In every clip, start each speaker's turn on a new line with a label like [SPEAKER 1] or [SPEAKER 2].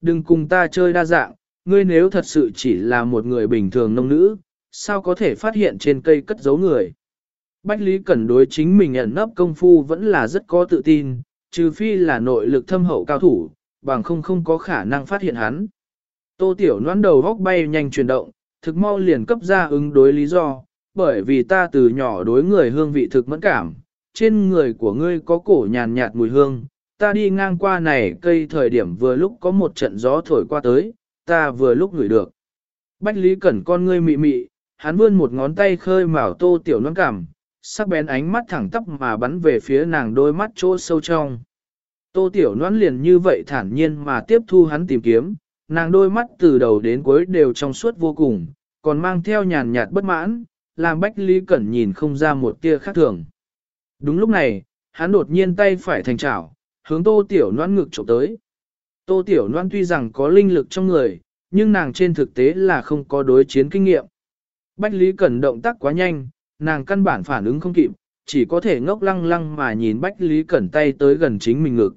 [SPEAKER 1] Đừng cùng ta chơi đa dạng, ngươi nếu thật sự chỉ là một người bình thường nông nữ, sao có thể phát hiện trên cây cất giấu người. Bách Lý Cẩn đối chính mình ẩn nấp công phu vẫn là rất có tự tin, trừ phi là nội lực thâm hậu cao thủ, bằng không không có khả năng phát hiện hắn. Tô Tiểu noán đầu góc bay nhanh chuyển động, thực mau liền cấp ra ứng đối lý do, bởi vì ta từ nhỏ đối người hương vị thực mẫn cảm, trên người của ngươi có cổ nhàn nhạt mùi hương, ta đi ngang qua này cây thời điểm vừa lúc có một trận gió thổi qua tới, ta vừa lúc ngửi được. Bách Lý Cẩn con ngươi mị mị, hắn vươn một ngón tay khơi mào tô tiểu nón cảm, sắc bén ánh mắt thẳng tắp mà bắn về phía nàng đôi mắt chỗ sâu trong. Tô tiểu noãn liền như vậy thản nhiên mà tiếp thu hắn tìm kiếm, nàng đôi mắt từ đầu đến cuối đều trong suốt vô cùng, còn mang theo nhàn nhạt bất mãn, làm Bách Lý Cẩn nhìn không ra một tia khác thường. Đúng lúc này, hắn đột nhiên tay phải thành chảo, hướng tô tiểu noan ngực trộm tới. Tô tiểu noan tuy rằng có linh lực trong người, nhưng nàng trên thực tế là không có đối chiến kinh nghiệm. Bách Lý Cẩn động tác quá nhanh, nàng căn bản phản ứng không kịp, chỉ có thể ngốc lăng lăng mà nhìn Bách Lý Cẩn tay tới gần chính mình ngực.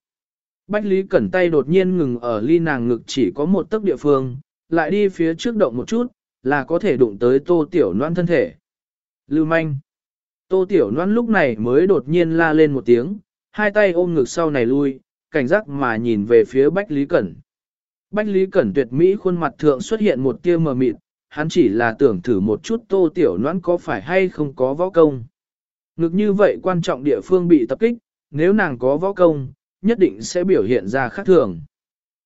[SPEAKER 1] Bách Lý Cẩn tay đột nhiên ngừng ở ly nàng ngực chỉ có một tấc địa phương, lại đi phía trước động một chút, là có thể đụng tới tô tiểu noan thân thể. Lưu manh. Tô tiểu noan lúc này mới đột nhiên la lên một tiếng, hai tay ôm ngực sau này lui, cảnh giác mà nhìn về phía Bách Lý Cẩn. Bách Lý Cẩn tuyệt mỹ khuôn mặt thượng xuất hiện một tia mờ mịt, hắn chỉ là tưởng thử một chút tô tiểu noãn có phải hay không có võ công. Ngực như vậy quan trọng địa phương bị tập kích, nếu nàng có võ công, nhất định sẽ biểu hiện ra khác thường.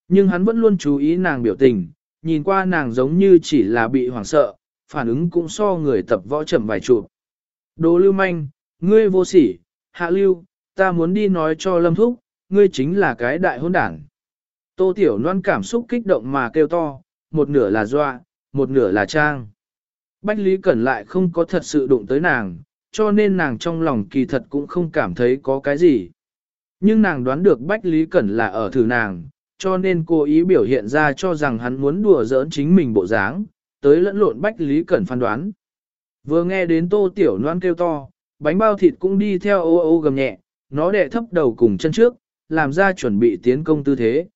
[SPEAKER 1] Nhưng hắn vẫn luôn chú ý nàng biểu tình, nhìn qua nàng giống như chỉ là bị hoảng sợ, phản ứng cũng so người tập võ chậm vài chụp. Đồ lưu manh, ngươi vô sỉ, hạ lưu, ta muốn đi nói cho lâm thúc, ngươi chính là cái đại hôn đảng. Tô Tiểu Loan cảm xúc kích động mà kêu to, một nửa là doa, một nửa là trang. Bách Lý Cẩn lại không có thật sự đụng tới nàng, cho nên nàng trong lòng kỳ thật cũng không cảm thấy có cái gì. Nhưng nàng đoán được Bách Lý Cẩn là ở thử nàng, cho nên cô ý biểu hiện ra cho rằng hắn muốn đùa giỡn chính mình bộ dáng, tới lẫn lộn Bách Lý Cẩn phán đoán. Vừa nghe đến tô tiểu noan kêu to, bánh bao thịt cũng đi theo ô ô gầm nhẹ, nó đè thấp đầu cùng chân trước, làm ra chuẩn bị tiến công tư thế.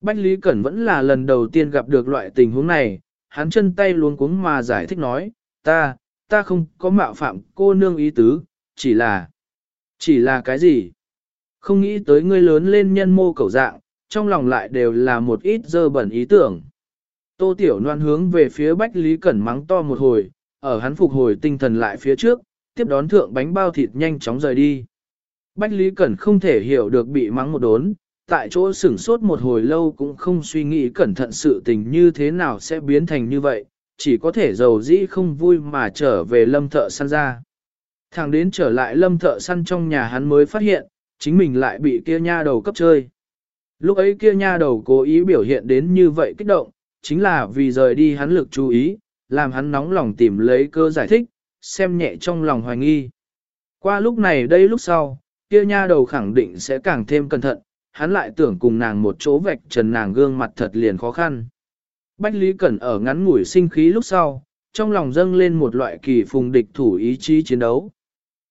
[SPEAKER 1] Bách Lý Cẩn vẫn là lần đầu tiên gặp được loại tình huống này, hắn chân tay luống cuống mà giải thích nói, ta, ta không có mạo phạm cô nương ý tứ, chỉ là, chỉ là cái gì? Không nghĩ tới ngươi lớn lên nhân mô cầu dạng, trong lòng lại đều là một ít dơ bẩn ý tưởng. Tô Tiểu Loan hướng về phía Bách Lý Cẩn mắng to một hồi, ở hắn phục hồi tinh thần lại phía trước, tiếp đón thượng bánh bao thịt nhanh chóng rời đi. Bách Lý Cẩn không thể hiểu được bị mắng một đốn, tại chỗ sửng sốt một hồi lâu cũng không suy nghĩ cẩn thận sự tình như thế nào sẽ biến thành như vậy, chỉ có thể giàu dĩ không vui mà trở về lâm thợ săn ra. Thằng đến trở lại lâm thợ săn trong nhà hắn mới phát hiện, chính mình lại bị kia nha đầu cấp chơi. Lúc ấy kia nha đầu cố ý biểu hiện đến như vậy kích động, chính là vì rời đi hắn lực chú ý, làm hắn nóng lòng tìm lấy cơ giải thích, xem nhẹ trong lòng hoài nghi. Qua lúc này đây lúc sau, kia nha đầu khẳng định sẽ càng thêm cẩn thận, hắn lại tưởng cùng nàng một chỗ vạch trần nàng gương mặt thật liền khó khăn. Bách Lý Cẩn ở ngắn ngủi sinh khí lúc sau, trong lòng dâng lên một loại kỳ phùng địch thủ ý chí chiến đấu.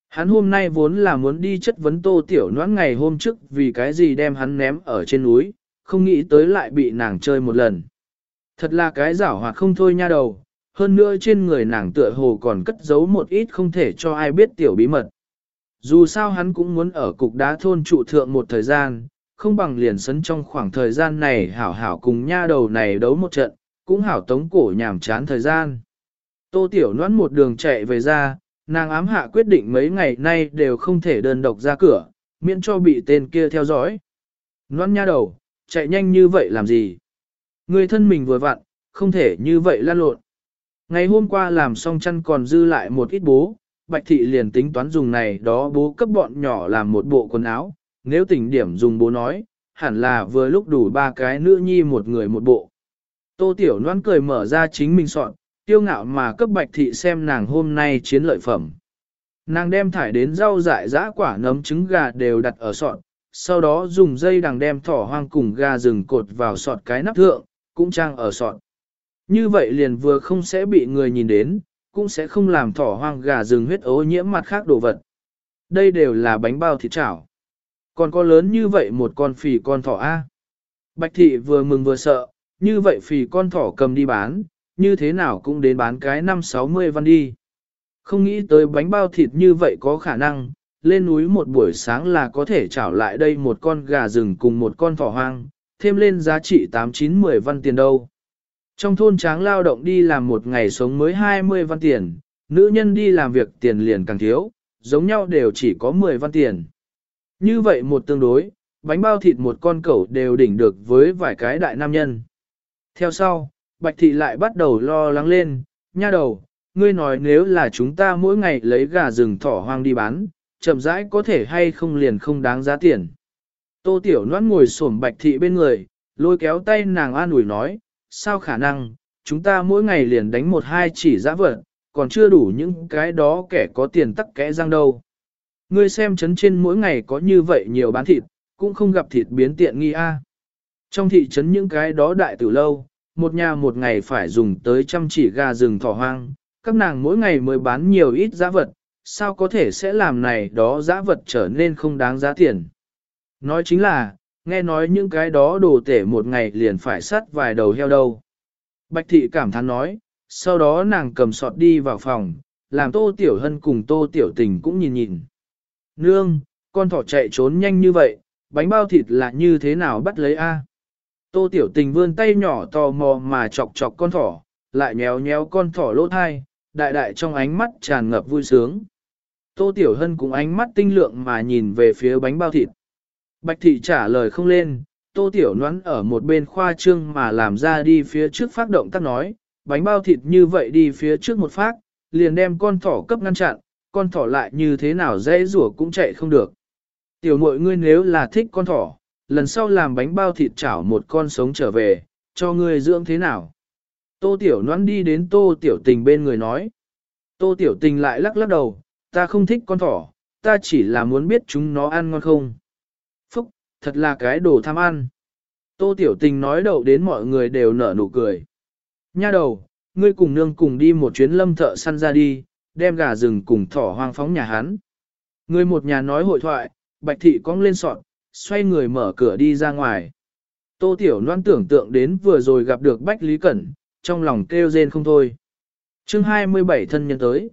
[SPEAKER 1] Hắn hôm nay vốn là muốn đi chất vấn tô tiểu noãn ngày hôm trước vì cái gì đem hắn ném ở trên núi, không nghĩ tới lại bị nàng chơi một lần. Thật là cái giảo hoạt không thôi nha đầu, hơn nữa trên người nàng tựa hồ còn cất giấu một ít không thể cho ai biết tiểu bí mật. Dù sao hắn cũng muốn ở cục đá thôn trụ thượng một thời gian, không bằng liền sấn trong khoảng thời gian này hảo hảo cùng nha đầu này đấu một trận, cũng hảo tống cổ nhảm chán thời gian. Tô Tiểu Noãn một đường chạy về ra, nàng ám hạ quyết định mấy ngày nay đều không thể đơn độc ra cửa, miễn cho bị tên kia theo dõi. Noãn nha đầu, chạy nhanh như vậy làm gì? Người thân mình vừa vặn, không thể như vậy lan lộn. Ngày hôm qua làm xong chăn còn dư lại một ít bố, Bạch Thị liền tính toán dùng này đó bố cấp bọn nhỏ làm một bộ quần áo, nếu tỉnh điểm dùng bố nói, hẳn là vừa lúc đủ ba cái nữ nhi một người một bộ. Tô Tiểu Loan cười mở ra chính mình soạn, tiêu ngạo mà cấp Bạch Thị xem nàng hôm nay chiến lợi phẩm. Nàng đem thải đến rau dại giã quả nấm trứng gà đều đặt ở sọt, sau đó dùng dây đằng đem thỏ hoang cùng gà rừng cột vào sọt cái nắp thượng, cũng trang ở sọt. Như vậy liền vừa không sẽ bị người nhìn đến, cũng sẽ không làm thỏ hoang gà rừng huyết ố nhiễm mặt khác đồ vật. Đây đều là bánh bao thịt chảo. Còn có lớn như vậy một con phì con thỏ A. Bạch thị vừa mừng vừa sợ, như vậy phì con thỏ cầm đi bán, như thế nào cũng đến bán cái năm sáu mươi văn đi. Không nghĩ tới bánh bao thịt như vậy có khả năng, lên núi một buổi sáng là có thể trảo lại đây một con gà rừng cùng một con thỏ hoang, thêm lên giá trị 8-9-10 văn tiền đâu. Trong thôn tráng lao động đi làm một ngày sống mới 20 văn tiền, nữ nhân đi làm việc tiền liền càng thiếu, giống nhau đều chỉ có 10 văn tiền. Như vậy một tương đối, bánh bao thịt một con cẩu đều đỉnh được với vài cái đại nam nhân. Theo sau, Bạch Thị lại bắt đầu lo lắng lên, nha đầu, ngươi nói nếu là chúng ta mỗi ngày lấy gà rừng thỏ hoang đi bán, chậm rãi có thể hay không liền không đáng giá tiền. Tô Tiểu Loan ngồi xổm Bạch Thị bên người, lôi kéo tay nàng an ủi nói, sao khả năng, chúng ta mỗi ngày liền đánh một hai chỉ giã vật, còn chưa đủ những cái đó kẻ có tiền tắc kẽ răng đâu. Ngươi xem chấn trên mỗi ngày có như vậy nhiều bán thịt, cũng không gặp thịt biến tiện nghi a. Trong thị trấn những cái đó đại từ lâu, một nhà một ngày phải dùng tới trăm chỉ gà rừng thỏ hoang, các nàng mỗi ngày mới bán nhiều ít giá vật, sao có thể sẽ làm này đó giá vật trở nên không đáng giá tiền. Nói chính là, nghe nói những cái đó đồ tể một ngày liền phải sắt vài đầu heo đâu. Bạch thị cảm thán nói, sau đó nàng cầm sọt đi vào phòng, làm tô tiểu hân cùng tô tiểu tình cũng nhìn nhìn. Nương, con thỏ chạy trốn nhanh như vậy, bánh bao thịt là như thế nào bắt lấy a? À? Tô tiểu tình vươn tay nhỏ tò mò mà chọc chọc con thỏ, lại nhéo nhéo con thỏ lỗ thai, đại đại trong ánh mắt tràn ngập vui sướng. Tô tiểu hân cũng ánh mắt tinh lượng mà nhìn về phía bánh bao thịt. Bạch thị trả lời không lên, tô tiểu noãn ở một bên khoa trương mà làm ra đi phía trước phát động tác nói, bánh bao thịt như vậy đi phía trước một phát, liền đem con thỏ cấp ngăn chặn, con thỏ lại như thế nào dễ rủa cũng chạy không được. Tiểu mội ngươi nếu là thích con thỏ, lần sau làm bánh bao thịt chảo một con sống trở về, cho ngươi dưỡng thế nào. Tô tiểu noan đi đến tô tiểu tình bên người nói. Tô tiểu tình lại lắc lắc đầu, ta không thích con thỏ, ta chỉ là muốn biết chúng nó ăn ngon không. Thật là cái đồ tham ăn. Tô tiểu tình nói đậu đến mọi người đều nở nụ cười. Nha đầu, ngươi cùng nương cùng đi một chuyến lâm thợ săn ra đi, đem gà rừng cùng thỏ hoang phóng nhà hắn. Ngươi một nhà nói hội thoại, bạch thị cong lên sọn, xoay người mở cửa đi ra ngoài. Tô Tiểu Loan tưởng tượng đến vừa rồi gặp được Bách Lý Cẩn, trong lòng kêu rên không thôi. chương 27 thân nhân tới.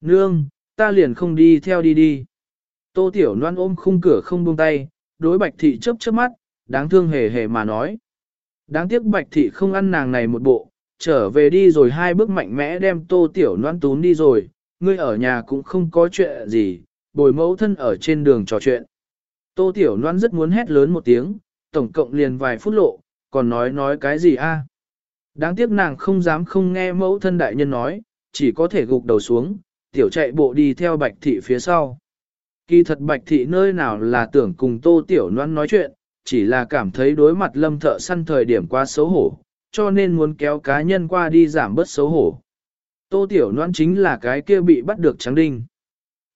[SPEAKER 1] Nương, ta liền không đi theo đi đi. Tô Tiểu Loan ôm khung cửa không buông tay, đối Bạch Thị chớp chớp mắt, đáng thương hề hề mà nói. Đáng tiếc Bạch Thị không ăn nàng này một bộ, trở về đi rồi hai bước mạnh mẽ đem Tô Tiểu noan tún đi rồi, ngươi ở nhà cũng không có chuyện gì, bồi mẫu thân ở trên đường trò chuyện. Tô Tiểu noan rất muốn hét lớn một tiếng, tổng cộng liền vài phút lộ, còn nói nói cái gì a? Đáng tiếc nàng không dám không nghe mẫu thân đại nhân nói, chỉ có thể gục đầu xuống, tiểu chạy bộ đi theo bạch thị phía sau. Kỳ thật bạch thị nơi nào là tưởng cùng tô tiểu noan nói chuyện, chỉ là cảm thấy đối mặt lâm thợ săn thời điểm quá xấu hổ, cho nên muốn kéo cá nhân qua đi giảm bớt xấu hổ. Tô tiểu noan chính là cái kia bị bắt được trắng đinh.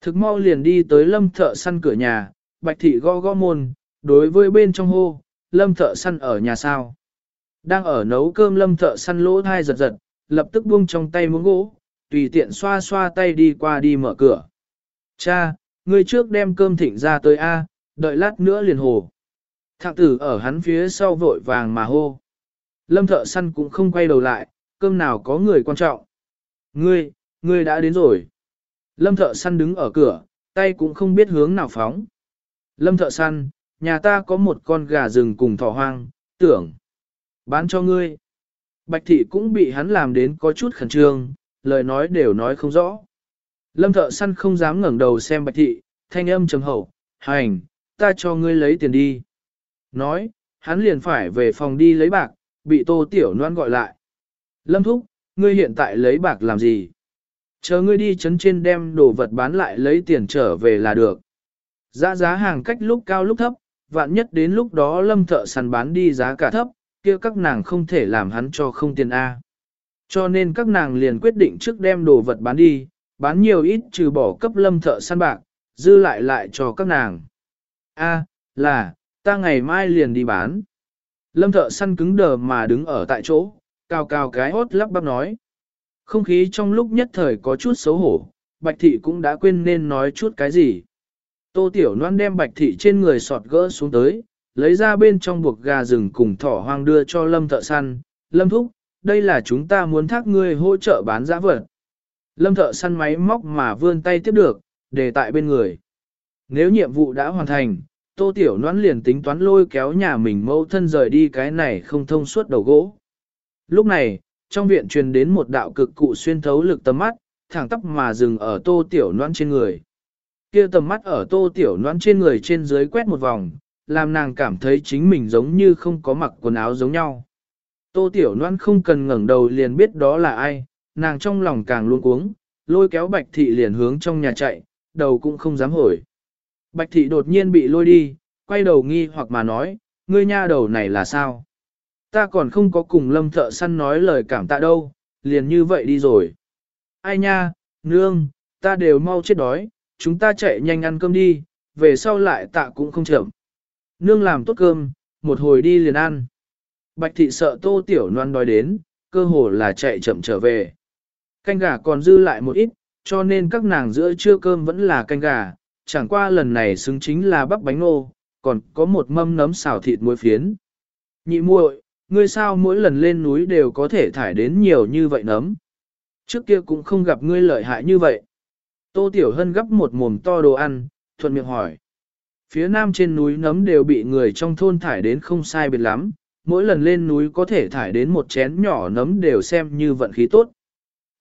[SPEAKER 1] Thực mau liền đi tới lâm thợ săn cửa nhà, bạch thị gõ gõ môn, đối với bên trong hô, lâm thợ săn ở nhà sao. Đang ở nấu cơm lâm thợ săn lỗ thai giật giật, lập tức buông trong tay muỗng gỗ, tùy tiện xoa xoa tay đi qua đi mở cửa. Cha, ngươi trước đem cơm thịnh ra tới A, đợi lát nữa liền hồ. Thạng tử ở hắn phía sau vội vàng mà hô. Lâm thợ săn cũng không quay đầu lại, cơm nào có người quan trọng. Ngươi, ngươi đã đến rồi. Lâm thợ săn đứng ở cửa, tay cũng không biết hướng nào phóng. Lâm thợ săn, nhà ta có một con gà rừng cùng thỏ hoang, tưởng. Bán cho ngươi. Bạch thị cũng bị hắn làm đến có chút khẩn trương, lời nói đều nói không rõ. Lâm thợ săn không dám ngẩng đầu xem bạch thị, thanh âm trầm hậu, hành, ta cho ngươi lấy tiền đi. Nói, hắn liền phải về phòng đi lấy bạc, bị tô tiểu noan gọi lại. Lâm thúc, ngươi hiện tại lấy bạc làm gì? Chờ ngươi đi chấn trên đem đồ vật bán lại lấy tiền trở về là được. Giá giá hàng cách lúc cao lúc thấp, vạn nhất đến lúc đó lâm thợ săn bán đi giá cả thấp, kia các nàng không thể làm hắn cho không tiền A. Cho nên các nàng liền quyết định trước đem đồ vật bán đi, bán nhiều ít trừ bỏ cấp lâm thợ săn bạc, dư lại lại cho các nàng. A, là, ta ngày mai liền đi bán. Lâm thợ săn cứng đờ mà đứng ở tại chỗ, cao cao cái hốt lắp bắp nói. Không khí trong lúc nhất thời có chút xấu hổ, Bạch Thị cũng đã quên nên nói chút cái gì. Tô Tiểu Loan đem Bạch Thị trên người sọt gỡ xuống tới, lấy ra bên trong buộc gà rừng cùng thỏ hoang đưa cho lâm thợ săn, lâm thúc, đây là chúng ta muốn thác ngươi hỗ trợ bán giá vật. Lâm thợ săn máy móc mà vươn tay tiếp được, để tại bên người. Nếu nhiệm vụ đã hoàn thành, tô tiểu noãn liền tính toán lôi kéo nhà mình mẫu thân rời đi cái này không thông suốt đầu gỗ. Lúc này, trong viện truyền đến một đạo cực cụ xuyên thấu lực tầm mắt, thẳng tắp mà dừng ở tô tiểu noãn trên người. Kia tầm mắt ở tô tiểu noãn trên người trên dưới quét một vòng, làm nàng cảm thấy chính mình giống như không có mặc quần áo giống nhau. Tô tiểu noãn không cần ngẩng đầu liền biết đó là ai, nàng trong lòng càng luôn cuống, lôi kéo bạch thị liền hướng trong nhà chạy, đầu cũng không dám hồi. Bạch thị đột nhiên bị lôi đi, quay đầu nghi hoặc mà nói, ngươi nha đầu này là sao? Ta còn không có cùng lâm thợ săn nói lời cảm tạ đâu, liền như vậy đi rồi. Ai nha, nương, ta đều mau chết đói, chúng ta chạy nhanh ăn cơm đi, về sau lại tạ cũng không chậm. Nương làm tốt cơm, một hồi đi liền ăn. Bạch thị sợ tô tiểu noan đói đến, cơ hồ là chạy chậm trở về. Canh gà còn dư lại một ít, cho nên các nàng giữa trưa cơm vẫn là canh gà, chẳng qua lần này xứng chính là bắp bánh nô, còn có một mâm nấm xào thịt muối phiến. Nhị muội, ngươi sao mỗi lần lên núi đều có thể thải đến nhiều như vậy nấm. Trước kia cũng không gặp ngươi lợi hại như vậy. Tô Tiểu Hân gấp một mồm to đồ ăn, thuận miệng hỏi. Phía nam trên núi nấm đều bị người trong thôn thải đến không sai biệt lắm, mỗi lần lên núi có thể thải đến một chén nhỏ nấm đều xem như vận khí tốt.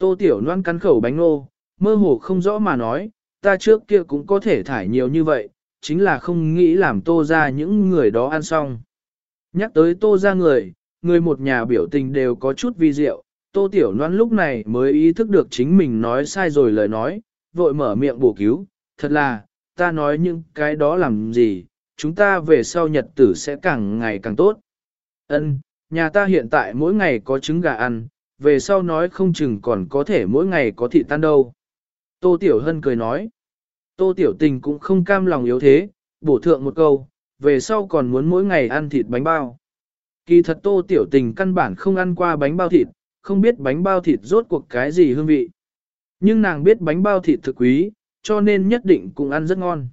[SPEAKER 1] Tô Tiểu Loan cắn khẩu bánh nô, mơ hồ không rõ mà nói, ta trước kia cũng có thể thải nhiều như vậy, chính là không nghĩ làm tô ra những người đó ăn xong. Nhắc tới tô ra người, người một nhà biểu tình đều có chút vi diệu, tô tiểu noan lúc này mới ý thức được chính mình nói sai rồi lời nói, vội mở miệng bổ cứu, thật là, ta nói những cái đó làm gì, chúng ta về sau nhật tử sẽ càng ngày càng tốt. Ân, nhà ta hiện tại mỗi ngày có trứng gà ăn, về sau nói không chừng còn có thể mỗi ngày có thịt tan đâu. Tô Tiểu Hân cười nói. Tô Tiểu Tình cũng không cam lòng yếu thế, bổ thượng một câu, về sau còn muốn mỗi ngày ăn thịt bánh bao. Kỳ thật Tô Tiểu Tình căn bản không ăn qua bánh bao thịt, không biết bánh bao thịt rốt cuộc cái gì hương vị. Nhưng nàng biết bánh bao thịt thực quý, cho nên nhất định cũng ăn rất ngon.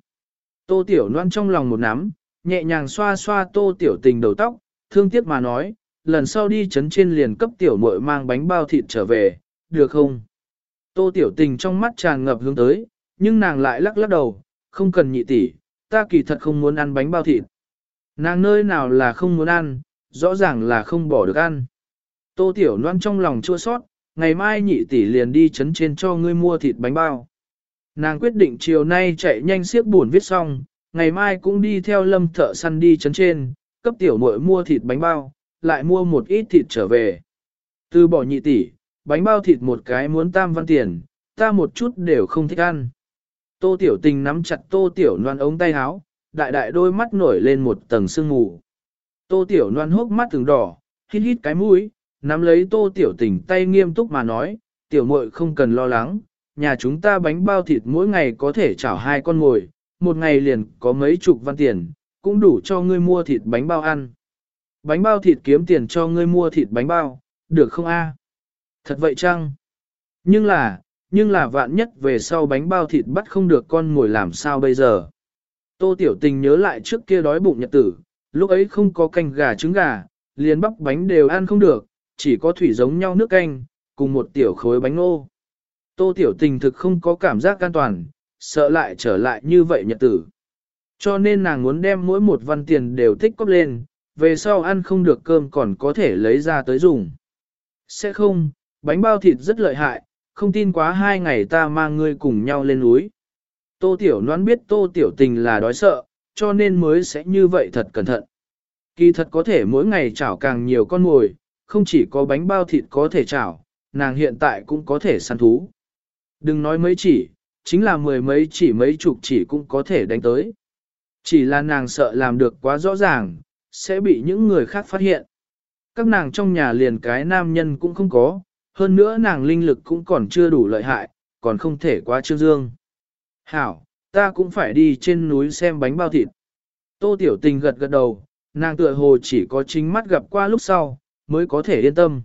[SPEAKER 1] Tô Tiểu Loan trong lòng một nắm, nhẹ nhàng xoa xoa Tô Tiểu Tình đầu tóc, thương tiếc mà nói, lần sau đi chấn trên liền cấp Tiểu muội mang bánh bao thịt trở về, được không? Tô Tiểu Tình trong mắt tràn ngập hướng tới, nhưng nàng lại lắc lắc đầu, không cần nhị tỷ, ta kỳ thật không muốn ăn bánh bao thịt. Nàng nơi nào là không muốn ăn, rõ ràng là không bỏ được ăn. Tô Tiểu Loan trong lòng chua sót, ngày mai nhị tỷ liền đi chấn trên cho ngươi mua thịt bánh bao. Nàng quyết định chiều nay chạy nhanh siếc buồn viết xong, ngày mai cũng đi theo lâm thợ săn đi chấn trên, cấp tiểu muội mua thịt bánh bao, lại mua một ít thịt trở về. Từ bỏ nhị tỷ, bánh bao thịt một cái muốn tam văn tiền, ta một chút đều không thích ăn. Tô tiểu tình nắm chặt tô tiểu noan ống tay áo, đại đại đôi mắt nổi lên một tầng sương mù. Tô tiểu noan hốc mắt từng đỏ, hít hít cái mũi, nắm lấy tô tiểu tình tay nghiêm túc mà nói, tiểu muội không cần lo lắng, nhà chúng ta bánh bao thịt mỗi ngày có thể chảo hai con ngồi, một ngày liền có mấy chục văn tiền, cũng đủ cho ngươi mua thịt bánh bao ăn. Bánh bao thịt kiếm tiền cho ngươi mua thịt bánh bao, được không a? Thật vậy chăng? Nhưng là, nhưng là vạn nhất về sau bánh bao thịt bắt không được con ngồi làm sao bây giờ? Tô Tiểu Tình nhớ lại trước kia đói bụng nhật tử, lúc ấy không có canh gà trứng gà, liền bắp bánh đều ăn không được, chỉ có thủy giống nhau nước canh, cùng một tiểu khối bánh ô. Tô Tiểu Tình thực không có cảm giác an toàn, sợ lại trở lại như vậy nhật tử. Cho nên nàng muốn đem mỗi một văn tiền đều tích cóp lên, về sau ăn không được cơm còn có thể lấy ra tới dùng. Sẽ không, bánh bao thịt rất lợi hại, không tin quá hai ngày ta mang ngươi cùng nhau lên núi. Tô Tiểu Loan biết Tô Tiểu Tình là đói sợ, cho nên mới sẽ như vậy thật cẩn thận. Kỳ thật có thể mỗi ngày chảo càng nhiều con mồi, không chỉ có bánh bao thịt có thể chảo, nàng hiện tại cũng có thể săn thú. Đừng nói mấy chỉ, chính là mười mấy chỉ mấy chục chỉ cũng có thể đánh tới. Chỉ là nàng sợ làm được quá rõ ràng, sẽ bị những người khác phát hiện. Các nàng trong nhà liền cái nam nhân cũng không có, hơn nữa nàng linh lực cũng còn chưa đủ lợi hại, còn không thể quá trương dương. Hảo, ta cũng phải đi trên núi xem bánh bao thịt. Tô Tiểu Tình gật gật đầu, nàng tựa hồ chỉ có chính mắt gặp qua lúc sau, mới có thể yên tâm.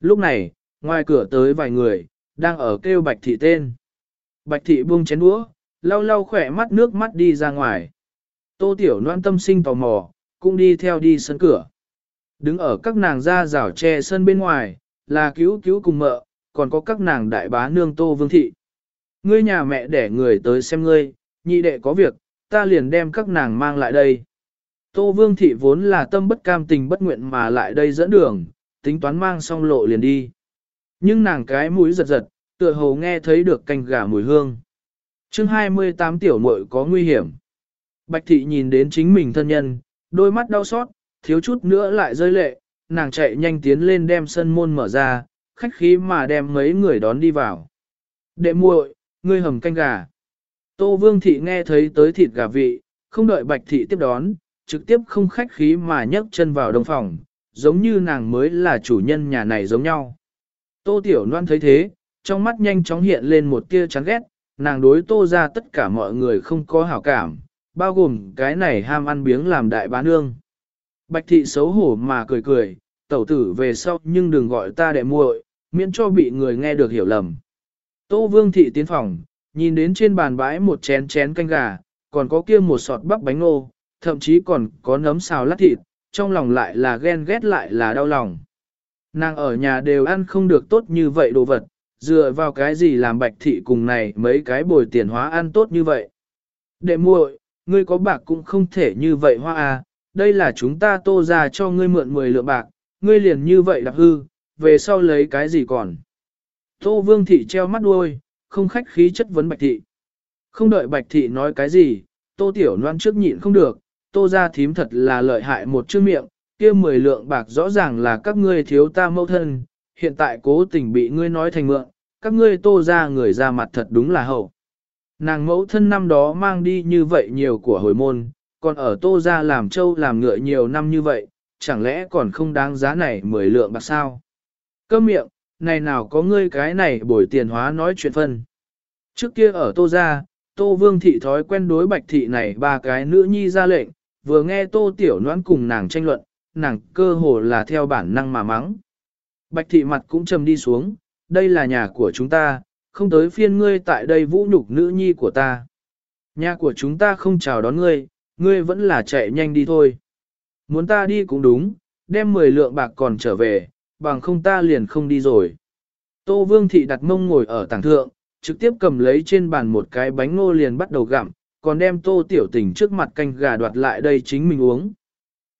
[SPEAKER 1] Lúc này, ngoài cửa tới vài người, đang ở kêu Bạch Thị tên. Bạch Thị buông chén đũa, lau lau khỏe mắt nước mắt đi ra ngoài. Tô Tiểu Loan tâm sinh tò mò, cũng đi theo đi sân cửa. Đứng ở các nàng ra rào tre sân bên ngoài, là cứu cứu cùng mợ, còn có các nàng đại bá nương tô vương thị. Ngươi nhà mẹ để người tới xem ngươi, nhị đệ có việc, ta liền đem các nàng mang lại đây. Tô vương thị vốn là tâm bất cam tình bất nguyện mà lại đây dẫn đường, tính toán mang xong lộ liền đi. Nhưng nàng cái mũi giật giật, tựa hồ nghe thấy được canh gà mùi hương. chương 28 tiểu muội có nguy hiểm. Bạch thị nhìn đến chính mình thân nhân, đôi mắt đau xót, thiếu chút nữa lại rơi lệ, nàng chạy nhanh tiến lên đem sân môn mở ra, khách khí mà đem mấy người đón đi vào. Đệ muội, ngươi hầm canh gà. Tô Vương thị nghe thấy tới thịt gà vị, không đợi Bạch thị tiếp đón, trực tiếp không khách khí mà nhấc chân vào đông phòng, giống như nàng mới là chủ nhân nhà này giống nhau. Tô Tiểu Loan thấy thế, trong mắt nhanh chóng hiện lên một tia chán ghét, nàng đối tô ra tất cả mọi người không có hảo cảm, bao gồm cái này ham ăn biếng làm đại bá nương. Bạch thị xấu hổ mà cười cười, tẩu tử về sau nhưng đừng gọi ta đệ muội, miễn cho bị người nghe được hiểu lầm. Tô vương thị tiến phòng, nhìn đến trên bàn bãi một chén chén canh gà, còn có kia một sọt bắp bánh ngô, thậm chí còn có nấm xào lát thịt, trong lòng lại là ghen ghét lại là đau lòng. Nàng ở nhà đều ăn không được tốt như vậy đồ vật, dựa vào cái gì làm bạch thị cùng này mấy cái bồi tiền hóa ăn tốt như vậy. Đệ muội, ngươi có bạc cũng không thể như vậy hoa à, đây là chúng ta tô ra cho ngươi mượn 10 lượng bạc, ngươi liền như vậy đạp hư, về sau lấy cái gì còn. Tô vương thị treo mắt đuôi, không khách khí chất vấn bạch thị. Không đợi bạch thị nói cái gì, tô tiểu noan trước nhịn không được, tô ra thím thật là lợi hại một chữ miệng, kia 10 lượng bạc rõ ràng là các ngươi thiếu ta mâu thân, hiện tại cố tình bị ngươi nói thành mượn, các ngươi tô ra người ra mặt thật đúng là hậu. Nàng mẫu thân năm đó mang đi như vậy nhiều của hồi môn, còn ở tô ra làm trâu làm ngựa nhiều năm như vậy, chẳng lẽ còn không đáng giá này mười lượng bạc sao? Cơm miệng, này nào có ngươi cái này bồi tiền hóa nói chuyện phân. Trước kia ở tô ra, tô vương thị thói quen đối bạch thị này ba cái nữ nhi ra lệnh, vừa nghe tô tiểu noãn cùng nàng tranh luận, nàng cơ hồ là theo bản năng mà mắng. Bạch thị mặt cũng trầm đi xuống, đây là nhà của chúng ta, không tới phiên ngươi tại đây vũ nhục nữ nhi của ta. Nhà của chúng ta không chào đón ngươi, ngươi vẫn là chạy nhanh đi thôi. Muốn ta đi cũng đúng, đem 10 lượng bạc còn trở về, bằng không ta liền không đi rồi. Tô Vương Thị đặt mông ngồi ở tảng thượng, trực tiếp cầm lấy trên bàn một cái bánh ngô liền bắt đầu gặm, còn đem Tô Tiểu Tình trước mặt canh gà đoạt lại đây chính mình uống.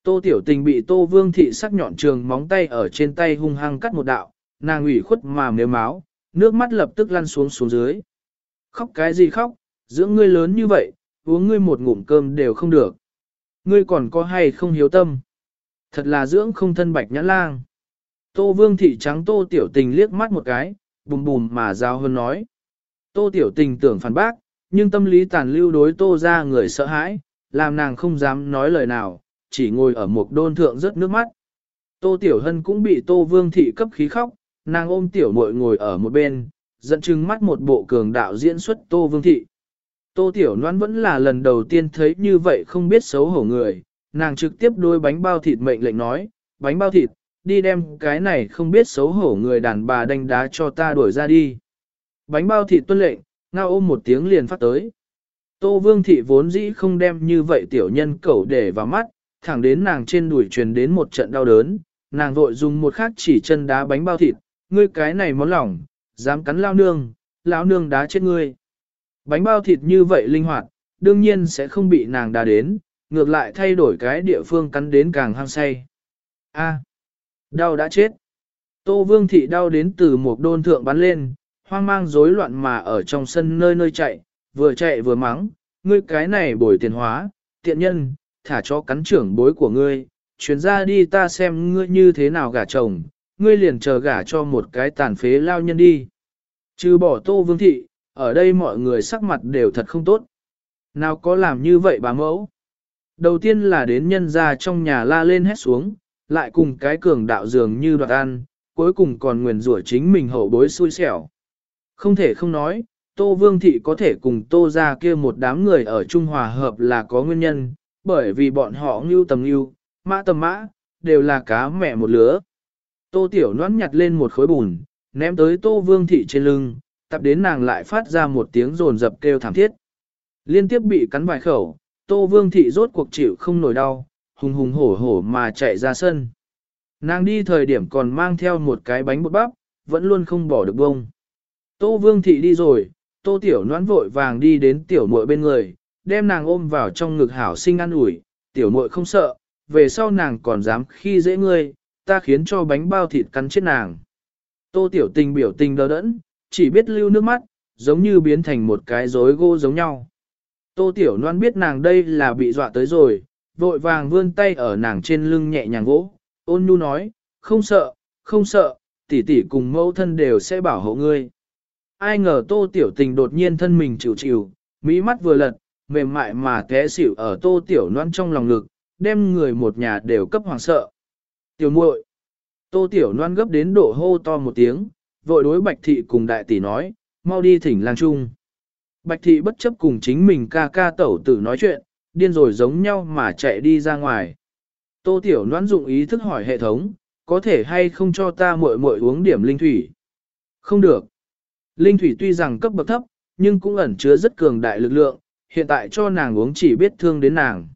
[SPEAKER 1] Tô Tiểu Tình bị Tô Vương Thị sắc nhọn trường móng tay ở trên tay hung hăng cắt một đạo, nàng ủy khuất mà nếu máu, nước mắt lập tức lăn xuống xuống dưới. Khóc cái gì khóc, dưỡng ngươi lớn như vậy, uống ngươi một ngụm cơm đều không được. Ngươi còn có hay không hiếu tâm? Thật là dưỡng không thân bạch nhãn lang. Tô vương thị trắng tô tiểu tình liếc mắt một cái, bùm bùm mà giao hơn nói. Tô tiểu tình tưởng phản bác, nhưng tâm lý tàn lưu đối tô ra người sợ hãi, làm nàng không dám nói lời nào, chỉ ngồi ở một đôn thượng rớt nước mắt. Tô tiểu hân cũng bị tô vương thị cấp khí khóc, nàng ôm tiểu muội ngồi ở một bên, dẫn chừng mắt một bộ cường đạo diễn xuất tô vương thị. Tô Tiểu Loan vẫn là lần đầu tiên thấy như vậy không biết xấu hổ người, nàng trực tiếp đôi bánh bao thịt mệnh lệnh nói, bánh bao thịt, đi đem cái này không biết xấu hổ người đàn bà đánh đá cho ta đuổi ra đi. Bánh bao thịt tuân lệnh, ngao ôm một tiếng liền phát tới. Tô Vương Thị vốn dĩ không đem như vậy tiểu nhân cẩu để vào mắt, thẳng đến nàng trên đuổi truyền đến một trận đau đớn, nàng vội dùng một khắc chỉ chân đá bánh bao thịt, ngươi cái này món lỏng, dám cắn lao nương, lão nương đá chết ngươi. Bánh bao thịt như vậy linh hoạt, đương nhiên sẽ không bị nàng đá đến, ngược lại thay đổi cái địa phương cắn đến càng hăng say. A, à, đau đã chết. Tô Vương Thị đau đến từ một đôn thượng bắn lên, hoang mang rối loạn mà ở trong sân nơi nơi chạy, vừa chạy vừa mắng, ngươi cái này bồi tiền hóa, tiện nhân, thả cho cắn trưởng bối của ngươi, chuyến ra đi ta xem ngươi như thế nào gả chồng, ngươi liền chờ gả cho một cái tàn phế lao nhân đi. Trừ bỏ Tô Vương Thị, ở đây mọi người sắc mặt đều thật không tốt. Nào có làm như vậy bà mẫu? Đầu tiên là đến nhân ra trong nhà la lên hét xuống, lại cùng cái cường đạo dường như đoạt ăn, cuối cùng còn nguyền rủa chính mình hậu bối xui xẻo. Không thể không nói, Tô Vương Thị có thể cùng Tô ra kia một đám người ở Trung Hòa hợp là có nguyên nhân, bởi vì bọn họ ngưu tầm ngưu, mã tầm mã, đều là cá mẹ một lứa. Tô Tiểu Loan nhặt lên một khối bùn, ném tới Tô Vương Thị trên lưng, tập đến nàng lại phát ra một tiếng rồn rập kêu thảm thiết. Liên tiếp bị cắn vài khẩu, Tô Vương Thị rốt cuộc chịu không nổi đau, hùng hùng hổ hổ mà chạy ra sân. Nàng đi thời điểm còn mang theo một cái bánh bột bắp, vẫn luôn không bỏ được bông. Tô Vương Thị đi rồi, Tô Tiểu Loan vội vàng đi đến Tiểu muội bên người, đem nàng ôm vào trong ngực hảo sinh ăn ủi, Tiểu muội không sợ, về sau nàng còn dám khi dễ ngươi, ta khiến cho bánh bao thịt cắn chết nàng. Tô Tiểu Tình biểu tình đờ đẫn, chỉ biết lưu nước mắt, giống như biến thành một cái rối gỗ giống nhau. Tô Tiểu Loan biết nàng đây là bị dọa tới rồi, vội vàng vươn tay ở nàng trên lưng nhẹ nhàng vỗ, ôn nhu nói, không sợ, không sợ, tỷ tỷ cùng mẫu thân đều sẽ bảo hộ ngươi. Ai ngờ Tô Tiểu Tình đột nhiên thân mình chịu chịu, mỹ mắt vừa lật, mềm mại mà té xỉu ở Tô Tiểu Loan trong lòng ngực, đem người một nhà đều cấp hoàng sợ. Tiểu muội, Tô Tiểu Loan gấp đến độ hô to một tiếng, vội đối Bạch Thị cùng đại tỷ nói, mau đi thỉnh lang trung. Bạch Thị bất chấp cùng chính mình ca ca tẩu tử nói chuyện, điên rồi giống nhau mà chạy đi ra ngoài. Tô Tiểu Loan dụng ý thức hỏi hệ thống, có thể hay không cho ta muội muội uống điểm linh thủy? Không được. Linh thủy tuy rằng cấp bậc thấp, nhưng cũng ẩn chứa rất cường đại lực lượng, hiện tại cho nàng uống chỉ biết thương đến nàng.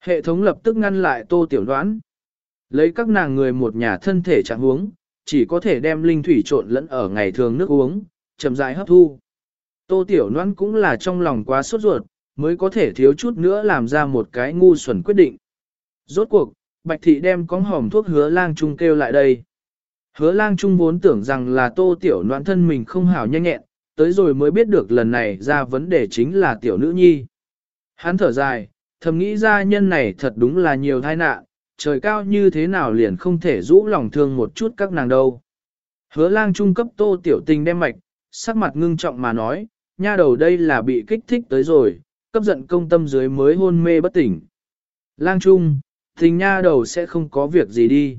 [SPEAKER 1] Hệ thống lập tức ngăn lại Tô Tiểu Loan. Lấy các nàng người một nhà thân thể trạng uống, chỉ có thể đem linh thủy trộn lẫn ở ngày thường nước uống, chậm rãi hấp thu. Tô Tiểu Loan cũng là trong lòng quá sốt ruột, mới có thể thiếu chút nữa làm ra một cái ngu xuẩn quyết định. Rốt cuộc, Bạch Thị đem con hòm thuốc hứa lang trung kêu lại đây. Hứa lang trung vốn tưởng rằng là Tô Tiểu Loan thân mình không hảo nhanh nhẹn, tới rồi mới biết được lần này ra vấn đề chính là Tiểu Nữ Nhi. Hắn thở dài, thầm nghĩ ra nhân này thật đúng là nhiều tai nạn, trời cao như thế nào liền không thể rũ lòng thương một chút các nàng đâu. Hứa lang trung cấp tô tiểu tình đem mạch, sắc mặt ngưng trọng mà nói, nha đầu đây là bị kích thích tới rồi, cấp giận công tâm dưới mới hôn mê bất tỉnh. Lang trung, tình nha đầu sẽ không có việc gì đi.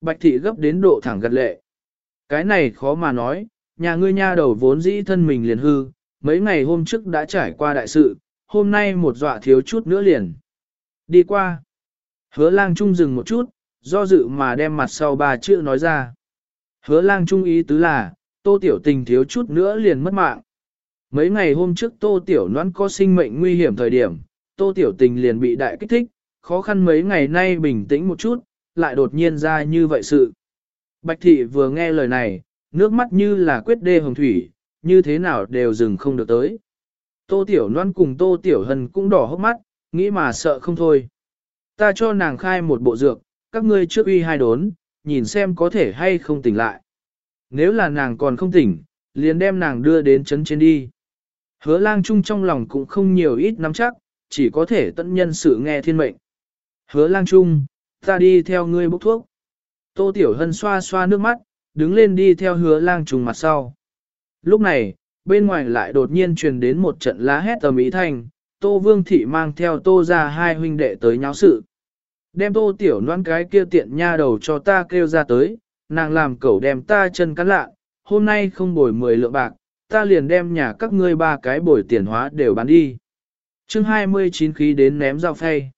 [SPEAKER 1] Bạch thị gấp đến độ thẳng gật lệ. Cái này khó mà nói, nhà ngươi nha đầu vốn dĩ thân mình liền hư, mấy ngày hôm trước đã trải qua đại sự, hôm nay một dọa thiếu chút nữa liền. Đi qua. Hứa lang trung dừng một chút, do dự mà đem mặt sau ba chữ nói ra. Hứa lang trung ý tứ là, tô tiểu tình thiếu chút nữa liền mất mạng. Mấy ngày hôm trước tô tiểu noãn có sinh mệnh nguy hiểm thời điểm, tô tiểu tình liền bị đại kích thích, khó khăn mấy ngày nay bình tĩnh một chút, lại đột nhiên ra như vậy sự. Bạch thị vừa nghe lời này, nước mắt như là quyết đê hồng thủy, như thế nào đều dừng không được tới. Tô tiểu noan cùng tô tiểu hân cũng đỏ hốc mắt, nghĩ mà sợ không thôi ta cho nàng khai một bộ dược, các ngươi trước uy hai đốn, nhìn xem có thể hay không tỉnh lại. Nếu là nàng còn không tỉnh, liền đem nàng đưa đến chấn trên đi. Hứa lang chung trong lòng cũng không nhiều ít nắm chắc, chỉ có thể tận nhân sự nghe thiên mệnh. Hứa lang chung, ta đi theo ngươi bốc thuốc. Tô Tiểu Hân xoa xoa nước mắt, đứng lên đi theo hứa lang trùng mặt sau. Lúc này, bên ngoài lại đột nhiên truyền đến một trận lá hét tầm ý thanh, Tô Vương Thị mang theo Tô ra hai huynh đệ tới nháo sự. Đem Tô Tiểu Loan cái kia tiện nha đầu cho ta kêu ra tới, nàng làm cẩu đem ta chân cắn lạ, hôm nay không bồi 10 lượng bạc, ta liền đem nhà các ngươi ba cái bồi tiền hóa đều bán đi. chương 29 khí đến ném dao phay.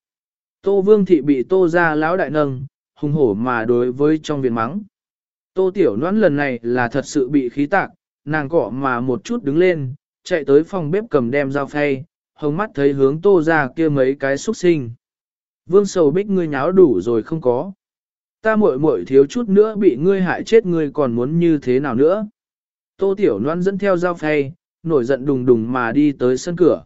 [SPEAKER 1] Tô Vương Thị bị Tô ra lão đại nâng, hùng hổ mà đối với trong viện mắng. Tô Tiểu Loan lần này là thật sự bị khí tạc, nàng cọ mà một chút đứng lên, chạy tới phòng bếp cầm đem dao phay, hồng mắt thấy hướng tô ra kia mấy cái xuất sinh. Vương sầu bích ngươi nháo đủ rồi không có. Ta muội muội thiếu chút nữa bị ngươi hại chết ngươi còn muốn như thế nào nữa. Tô tiểu loan dẫn theo dao phay, nổi giận đùng đùng mà đi tới sân cửa.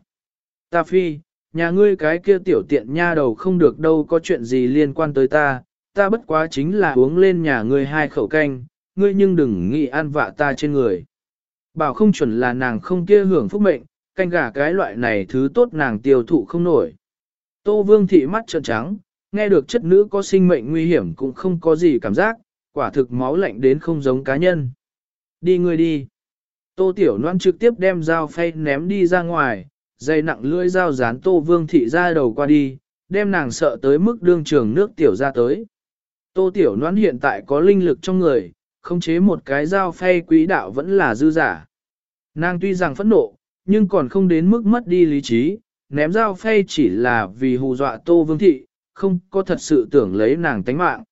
[SPEAKER 1] Ta phi, nhà ngươi cái kia tiểu tiện nha đầu không được đâu có chuyện gì liên quan tới ta, ta bất quá chính là uống lên nhà ngươi hai khẩu canh, ngươi nhưng đừng nghĩ ăn vạ ta trên người. Bảo không chuẩn là nàng không kia hưởng phúc mệnh, canh gà cái loại này thứ tốt nàng tiêu thụ không nổi. Tô Vương thị mắt trợn trắng, nghe được chất nữ có sinh mệnh nguy hiểm cũng không có gì cảm giác, quả thực máu lạnh đến không giống cá nhân. Đi người đi. Tô Tiểu Loan trực tiếp đem dao phay ném đi ra ngoài, dây nặng lưỡi dao dán Tô Vương thị ra đầu qua đi, đem nàng sợ tới mức đương trường nước tiểu ra tới. Tô Tiểu Loan hiện tại có linh lực trong người, không chế một cái dao phay quý đạo vẫn là dư giả. Nàng tuy rằng phẫn nộ, nhưng còn không đến mức mất đi lý trí, ném dao phay chỉ là vì hù dọa Tô Vương Thị, không có thật sự tưởng lấy nàng tánh mạng.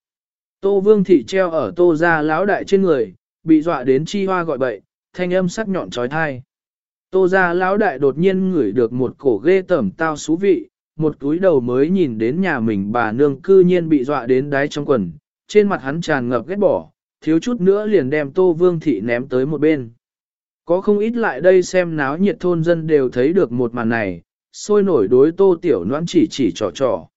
[SPEAKER 1] Tô Vương Thị treo ở Tô gia lão đại trên người, bị dọa đến chi hoa gọi bậy, thanh âm sắc nhọn trói thai. Tô gia lão đại đột nhiên ngửi được một cổ ghê tẩm tao xú vị, một túi đầu mới nhìn đến nhà mình bà nương cư nhiên bị dọa đến đáy trong quần, trên mặt hắn tràn ngập ghét bỏ, thiếu chút nữa liền đem tô vương thị ném tới một bên. Có không ít lại đây xem náo nhiệt thôn dân đều thấy được một màn này, sôi nổi đối tô tiểu noãn chỉ chỉ trò trò.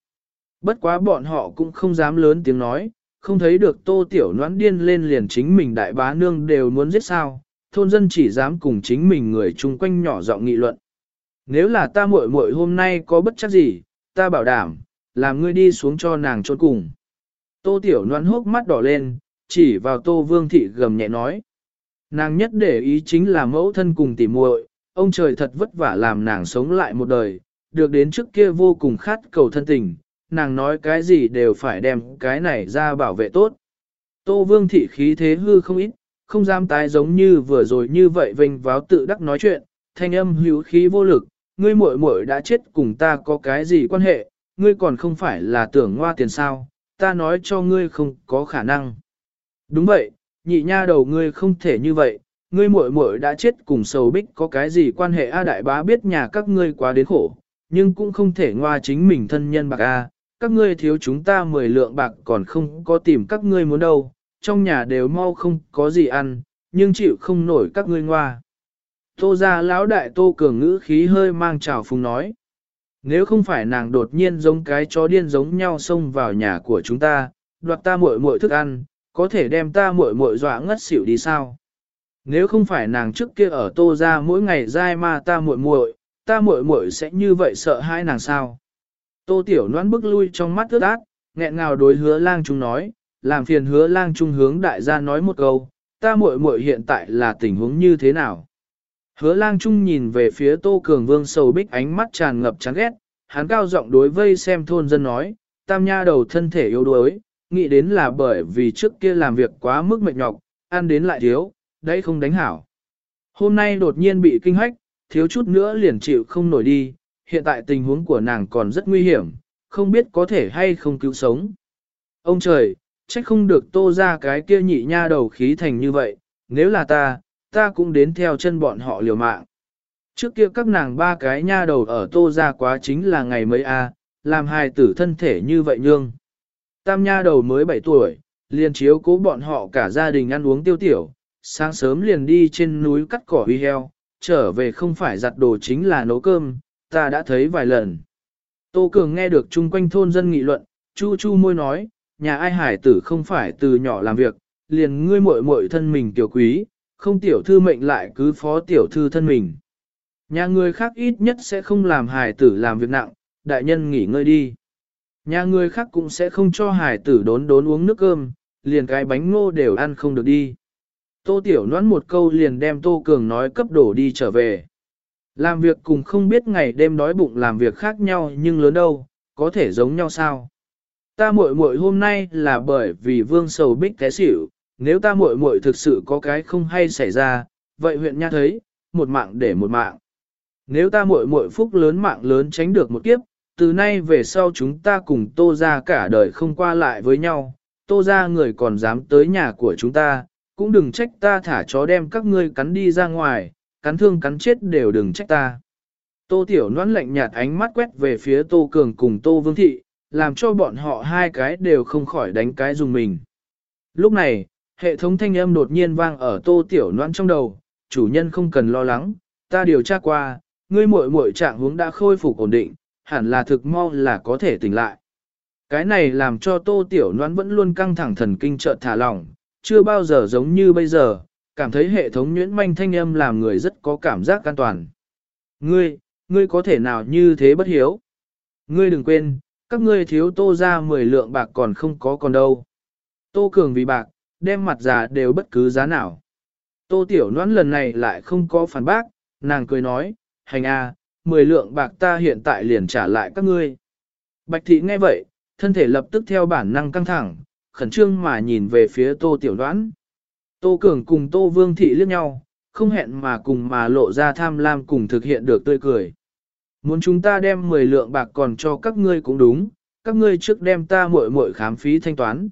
[SPEAKER 1] Bất quá bọn họ cũng không dám lớn tiếng nói, không thấy được tô tiểu noãn điên lên liền chính mình đại bá nương đều muốn giết sao, thôn dân chỉ dám cùng chính mình người chung quanh nhỏ giọng nghị luận. Nếu là ta muội muội hôm nay có bất chắc gì, ta bảo đảm, làm ngươi đi xuống cho nàng trốn cùng. Tô tiểu noãn hốc mắt đỏ lên, chỉ vào tô vương thị gầm nhẹ nói. Nàng nhất để ý chính là mẫu thân cùng tỉ muội, ông trời thật vất vả làm nàng sống lại một đời, được đến trước kia vô cùng khát cầu thân tình, nàng nói cái gì đều phải đem cái này ra bảo vệ tốt. Tô vương thị khí thế hư không ít, không dám tái giống như vừa rồi như vậy vinh váo tự đắc nói chuyện, thanh âm hữu khí vô lực, ngươi muội muội đã chết cùng ta có cái gì quan hệ, ngươi còn không phải là tưởng ngoa tiền sao, ta nói cho ngươi không có khả năng. Đúng vậy, nhị nha đầu ngươi không thể như vậy, ngươi muội muội đã chết cùng sầu bích có cái gì quan hệ A đại bá biết nhà các ngươi quá đến khổ, nhưng cũng không thể ngoa chính mình thân nhân bạc A, các ngươi thiếu chúng ta mười lượng bạc còn không có tìm các ngươi muốn đâu, trong nhà đều mau không có gì ăn, nhưng chịu không nổi các ngươi ngoa. Tô ra lão đại tô cường ngữ khí hơi mang trào phùng nói. Nếu không phải nàng đột nhiên giống cái chó điên giống nhau xông vào nhà của chúng ta, đoạt ta muội muội thức ăn, có thể đem ta muội muội dọa ngất xỉu đi sao? Nếu không phải nàng trước kia ở tô ra mỗi ngày dai ma ta muội muội, ta muội muội sẽ như vậy sợ hai nàng sao? Tô tiểu noan bước lui trong mắt ướt át, nghẹn ngào đối hứa lang trung nói, làm phiền hứa lang trung hướng đại gia nói một câu, ta muội muội hiện tại là tình huống như thế nào? Hứa lang trung nhìn về phía tô cường vương sầu bích ánh mắt tràn ngập chán ghét, hắn cao giọng đối vây xem thôn dân nói, tam nha đầu thân thể yếu đuối, nghĩ đến là bởi vì trước kia làm việc quá mức mệt nhọc, ăn đến lại thiếu, đấy không đánh hảo. Hôm nay đột nhiên bị kinh hách, thiếu chút nữa liền chịu không nổi đi, hiện tại tình huống của nàng còn rất nguy hiểm, không biết có thể hay không cứu sống. Ông trời, trách không được tô ra cái kia nhị nha đầu khí thành như vậy, nếu là ta, ta cũng đến theo chân bọn họ liều mạng. Trước kia các nàng ba cái nha đầu ở tô ra quá chính là ngày mấy a làm hài tử thân thể như vậy nhương. Tam nha đầu mới 7 tuổi, liền chiếu cố bọn họ cả gia đình ăn uống tiêu tiểu, sáng sớm liền đi trên núi cắt cỏ huy heo, trở về không phải giặt đồ chính là nấu cơm, ta đã thấy vài lần. Tô Cường nghe được chung quanh thôn dân nghị luận, chu chu môi nói, nhà ai hải tử không phải từ nhỏ làm việc, liền ngươi muội muội thân mình tiểu quý, không tiểu thư mệnh lại cứ phó tiểu thư thân mình. Nhà người khác ít nhất sẽ không làm hải tử làm việc nặng, đại nhân nghỉ ngơi đi. Nhà người khác cũng sẽ không cho hải tử đốn đốn uống nước cơm, liền cái bánh ngô đều ăn không được đi. Tô Tiểu noãn một câu liền đem Tô Cường nói cấp đổ đi trở về. Làm việc cùng không biết ngày đêm đói bụng làm việc khác nhau nhưng lớn đâu, có thể giống nhau sao? Ta muội muội hôm nay là bởi vì vương sầu bích té xỉu, nếu ta muội muội thực sự có cái không hay xảy ra, vậy huyện nha thấy, một mạng để một mạng. Nếu ta muội muội phúc lớn mạng lớn tránh được một kiếp, từ nay về sau chúng ta cùng tô ra cả đời không qua lại với nhau, tô ra người còn dám tới nhà của chúng ta, cũng đừng trách ta thả chó đem các ngươi cắn đi ra ngoài, cắn thương cắn chết đều đừng trách ta. Tô Tiểu Loan lạnh nhạt ánh mắt quét về phía Tô Cường cùng Tô Vương Thị, làm cho bọn họ hai cái đều không khỏi đánh cái dùng mình. Lúc này, hệ thống thanh âm đột nhiên vang ở Tô Tiểu Loan trong đầu, chủ nhân không cần lo lắng, ta điều tra qua, ngươi muội muội trạng huống đã khôi phục ổn định, hẳn là thực mau là có thể tỉnh lại. Cái này làm cho Tô Tiểu noan vẫn luôn căng thẳng thần kinh chợt thả lỏng, chưa bao giờ giống như bây giờ, cảm thấy hệ thống nhuyễn manh thanh âm làm người rất có cảm giác an toàn. Ngươi, ngươi có thể nào như thế bất hiếu? Ngươi đừng quên, các ngươi thiếu tô ra 10 lượng bạc còn không có còn đâu. Tô cường vì bạc, đem mặt già đều bất cứ giá nào. Tô tiểu noãn lần này lại không có phản bác, nàng cười nói, hành a, à, 10 lượng bạc ta hiện tại liền trả lại các ngươi. Bạch thị nghe vậy, thân thể lập tức theo bản năng căng thẳng, khẩn trương mà nhìn về phía tô tiểu đoán. Tô Cường cùng Tô Vương Thị liếc nhau, không hẹn mà cùng mà lộ ra tham lam cùng thực hiện được tươi cười. Muốn chúng ta đem 10 lượng bạc còn cho các ngươi cũng đúng, các ngươi trước đem ta muội muội khám phí thanh toán.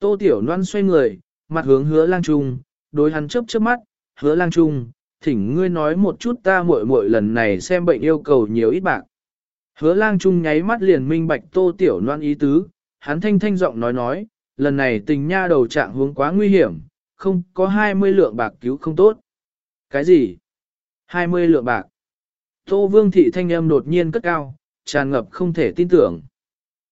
[SPEAKER 1] Tô Tiểu Loan xoay người, mặt hướng hứa lang trung, đối hắn chớp chớp mắt, hứa lang trung, thỉnh ngươi nói một chút ta muội muội lần này xem bệnh yêu cầu nhiều ít bạc. Hứa lang trung nháy mắt liền minh bạch tô tiểu loan ý tứ, hắn thanh thanh giọng nói nói, lần này tình nha đầu trạng hướng quá nguy hiểm, không có 20 lượng bạc cứu không tốt. Cái gì? 20 lượng bạc. Tô vương thị thanh âm đột nhiên cất cao, tràn ngập không thể tin tưởng.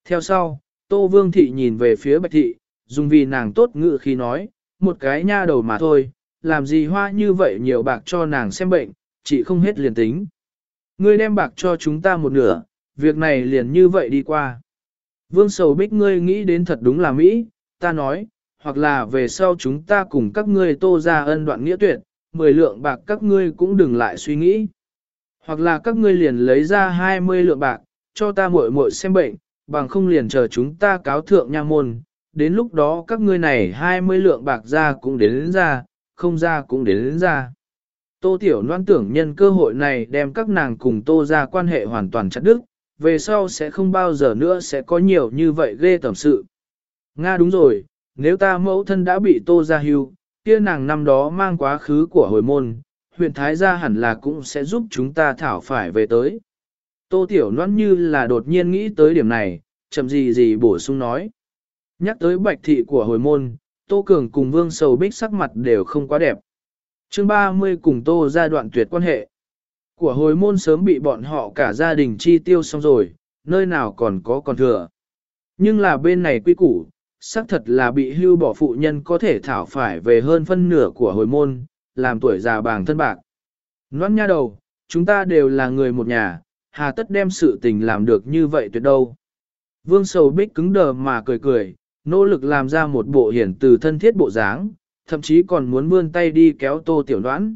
[SPEAKER 1] Theo sau, Tô vương thị nhìn về phía bạch thị, dùng vì nàng tốt ngự khi nói, một cái nha đầu mà thôi, làm gì hoa như vậy nhiều bạc cho nàng xem bệnh, chị không hết liền tính. Ngươi đem bạc cho chúng ta một nửa, việc này liền như vậy đi qua. Vương sầu bích ngươi nghĩ đến thật đúng là Mỹ, ta nói, hoặc là về sau chúng ta cùng các ngươi tô ra ân đoạn nghĩa tuyệt, mười lượng bạc các ngươi cũng đừng lại suy nghĩ. Hoặc là các ngươi liền lấy ra 20 lượng bạc, cho ta muội muội xem bệnh, bằng không liền chờ chúng ta cáo thượng nha môn, đến lúc đó các ngươi này 20 lượng bạc ra cũng đến, đến ra, không ra cũng đến, đến ra. Tô Tiểu Loan tưởng nhân cơ hội này đem các nàng cùng Tô ra quan hệ hoàn toàn chặt đứt, về sau sẽ không bao giờ nữa sẽ có nhiều như vậy ghê tẩm sự. Nga đúng rồi, nếu ta mẫu thân đã bị Tô ra hưu, kia nàng năm đó mang quá khứ của hồi môn, huyện Thái gia hẳn là cũng sẽ giúp chúng ta thảo phải về tới. Tô Tiểu Loan như là đột nhiên nghĩ tới điểm này, chậm gì gì bổ sung nói. Nhắc tới bạch thị của hồi môn, Tô Cường cùng Vương Sầu Bích sắc mặt đều không quá đẹp. chương 30 cùng Tô gia đoạn tuyệt quan hệ. Của hồi môn sớm bị bọn họ cả gia đình chi tiêu xong rồi, nơi nào còn có còn thừa. Nhưng là bên này quy củ, xác thật là bị hưu bỏ phụ nhân có thể thảo phải về hơn phân nửa của hồi môn, làm tuổi già bàng thân bạc. Noan nha đầu, chúng ta đều là người một nhà, hà tất đem sự tình làm được như vậy tuyệt đâu. Vương sầu bích cứng đờ mà cười cười, nỗ lực làm ra một bộ hiển từ thân thiết bộ dáng, thậm chí còn muốn vươn tay đi kéo tô tiểu noãn.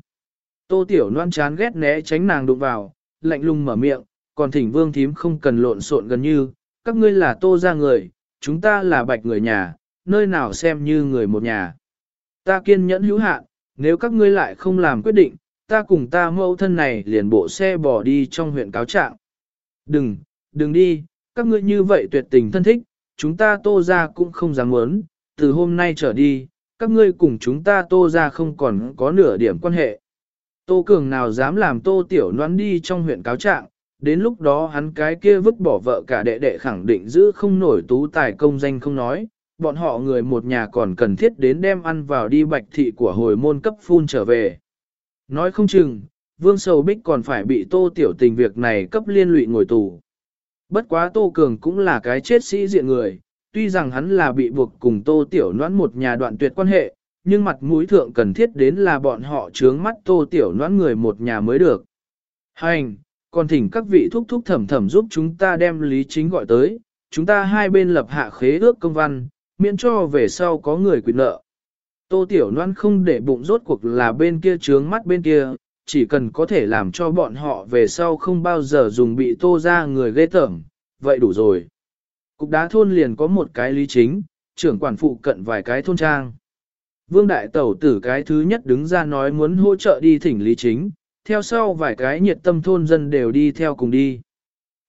[SPEAKER 1] Tô tiểu noãn chán ghét né tránh nàng đụng vào, lạnh lùng mở miệng, còn thỉnh vương thím không cần lộn xộn gần như, các ngươi là tô ra người, chúng ta là bạch người nhà, nơi nào xem như người một nhà. Ta kiên nhẫn hữu hạn, nếu các ngươi lại không làm quyết định, ta cùng ta mẫu thân này liền bộ xe bỏ đi trong huyện cáo trạng. Đừng, đừng đi, các ngươi như vậy tuyệt tình thân thích, chúng ta tô ra cũng không dám muốn, từ hôm nay trở đi, các ngươi cùng chúng ta tô ra không còn có nửa điểm quan hệ. Tô Cường nào dám làm tô tiểu noán đi trong huyện cáo trạng, đến lúc đó hắn cái kia vứt bỏ vợ cả đệ đệ khẳng định giữ không nổi tú tài công danh không nói, bọn họ người một nhà còn cần thiết đến đem ăn vào đi bạch thị của hồi môn cấp phun trở về. Nói không chừng, Vương Sầu Bích còn phải bị tô tiểu tình việc này cấp liên lụy ngồi tù. Bất quá Tô Cường cũng là cái chết sĩ diện người, tuy rằng hắn là bị buộc cùng Tô Tiểu Noãn một nhà đoạn tuyệt quan hệ, nhưng mặt mũi thượng cần thiết đến là bọn họ trướng mắt Tô Tiểu Noãn người một nhà mới được. Hành, còn thỉnh các vị thúc thúc thẩm thẩm giúp chúng ta đem lý chính gọi tới, chúng ta hai bên lập hạ khế ước công văn, miễn cho về sau có người quyền nợ. Tô Tiểu Loan không để bụng rốt cuộc là bên kia trướng mắt bên kia, chỉ cần có thể làm cho bọn họ về sau không bao giờ dùng bị tô ra người ghê tởm, vậy đủ rồi. Cục đá thôn liền có một cái lý chính, trưởng quản phụ cận vài cái thôn trang. Vương Đại Tẩu tử cái thứ nhất đứng ra nói muốn hỗ trợ đi thỉnh lý chính, theo sau vài cái nhiệt tâm thôn dân đều đi theo cùng đi.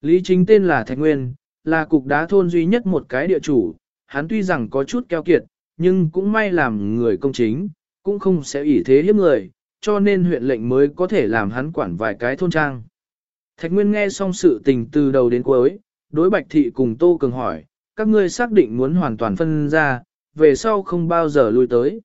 [SPEAKER 1] Lý chính tên là Thạch Nguyên, là cục đá thôn duy nhất một cái địa chủ, hắn tuy rằng có chút keo kiệt, nhưng cũng may làm người công chính, cũng không sẽ ủy thế hiếp người, cho nên huyện lệnh mới có thể làm hắn quản vài cái thôn trang. Thạch Nguyên nghe xong sự tình từ đầu đến cuối, đối Bạch Thị cùng Tô Cường hỏi, các ngươi xác định muốn hoàn toàn phân ra, về sau không bao giờ lui tới.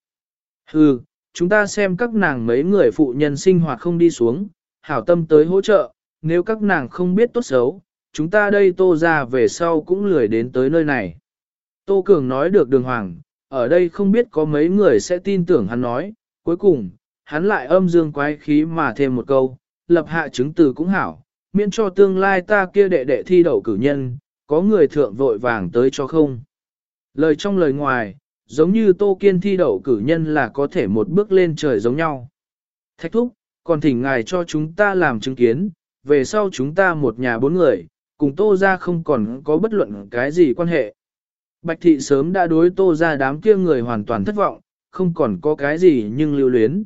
[SPEAKER 1] Hừ, chúng ta xem các nàng mấy người phụ nhân sinh hoạt không đi xuống, hảo tâm tới hỗ trợ, nếu các nàng không biết tốt xấu, chúng ta đây tô ra về sau cũng lười đến tới nơi này. Tô Cường nói được đường hoàng, ở đây không biết có mấy người sẽ tin tưởng hắn nói, cuối cùng, hắn lại âm dương quái khí mà thêm một câu, lập hạ chứng từ cũng hảo, miễn cho tương lai ta kia đệ đệ thi đậu cử nhân, có người thượng vội vàng tới cho không. Lời trong lời ngoài, giống như Tô Kiên thi đậu cử nhân là có thể một bước lên trời giống nhau. Thách thúc, còn thỉnh ngài cho chúng ta làm chứng kiến, về sau chúng ta một nhà bốn người, cùng Tô ra không còn có bất luận cái gì quan hệ. Bạch thị sớm đã đối Tô ra đám kia người hoàn toàn thất vọng, không còn có cái gì nhưng lưu luyến.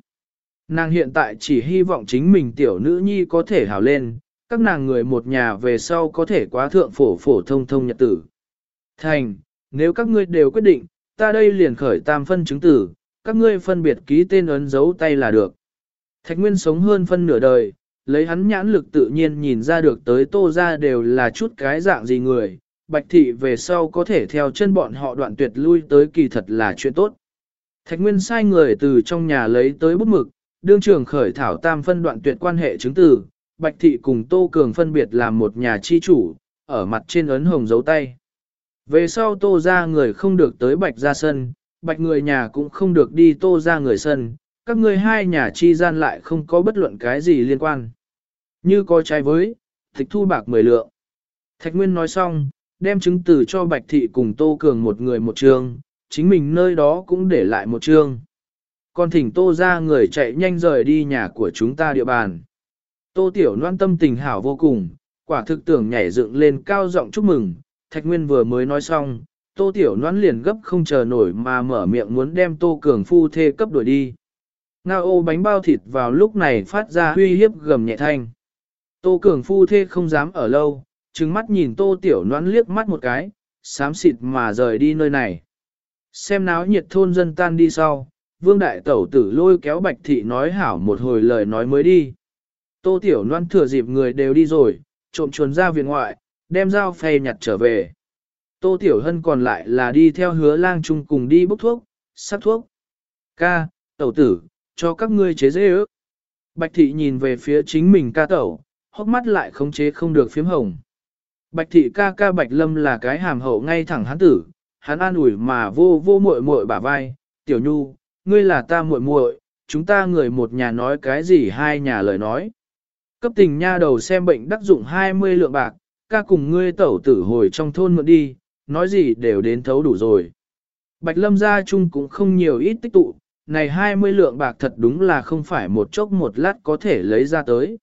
[SPEAKER 1] Nàng hiện tại chỉ hy vọng chính mình tiểu nữ nhi có thể hảo lên, các nàng người một nhà về sau có thể quá thượng phổ phổ thông thông nhật tử. Thành, nếu các ngươi đều quyết định, ta đây liền khởi tam phân chứng tử, các ngươi phân biệt ký tên ấn dấu tay là được. Thạch Nguyên sống hơn phân nửa đời, lấy hắn nhãn lực tự nhiên nhìn ra được tới tô ra đều là chút cái dạng gì người, bạch thị về sau có thể theo chân bọn họ đoạn tuyệt lui tới kỳ thật là chuyện tốt. Thạch Nguyên sai người từ trong nhà lấy tới bút mực, đương trường khởi thảo tam phân đoạn tuyệt quan hệ chứng từ, Bạch Thị cùng Tô Cường phân biệt làm một nhà chi chủ, ở mặt trên ấn hồng dấu tay. Về sau Tô ra người không được tới Bạch ra sân, Bạch người nhà cũng không được đi Tô ra người sân, các người hai nhà chi gian lại không có bất luận cái gì liên quan. Như có trái với, tịch thu bạc mười lượng. Thạch Nguyên nói xong, đem chứng từ cho Bạch Thị cùng Tô Cường một người một trường, chính mình nơi đó cũng để lại một trường còn thỉnh tô ra người chạy nhanh rời đi nhà của chúng ta địa bàn. Tô tiểu Loan tâm tình hảo vô cùng, quả thực tưởng nhảy dựng lên cao giọng chúc mừng, thạch nguyên vừa mới nói xong, tô tiểu Loan liền gấp không chờ nổi mà mở miệng muốn đem tô cường phu thê cấp đuổi đi. Ngao ô bánh bao thịt vào lúc này phát ra uy hiếp gầm nhẹ thanh. Tô cường phu thê không dám ở lâu, trừng mắt nhìn tô tiểu Loan liếc mắt một cái, xám xịt mà rời đi nơi này. Xem náo nhiệt thôn dân tan đi sau, vương đại tẩu tử lôi kéo bạch thị nói hảo một hồi lời nói mới đi. Tô tiểu loan thừa dịp người đều đi rồi, trộm chuồn ra viện ngoại, đem dao phay nhặt trở về. Tô tiểu hân còn lại là đi theo hứa lang chung cùng đi bốc thuốc, sắc thuốc. Ca, tẩu tử, cho các ngươi chế dễ ước. Bạch thị nhìn về phía chính mình ca tẩu, hốc mắt lại không chế không được phím hồng. Bạch thị ca ca bạch lâm là cái hàm hậu ngay thẳng hắn tử, hắn an ủi mà vô vô muội muội bả vai, tiểu nhu, ngươi là ta muội muội, chúng ta người một nhà nói cái gì hai nhà lời nói. Cấp tình nha đầu xem bệnh đắc dụng 20 lượng bạc, ca cùng ngươi tẩu tử hồi trong thôn mượn đi, nói gì đều đến thấu đủ rồi. Bạch lâm gia chung cũng không nhiều ít tích tụ, này 20 lượng bạc thật đúng là không phải một chốc một lát có thể lấy ra tới.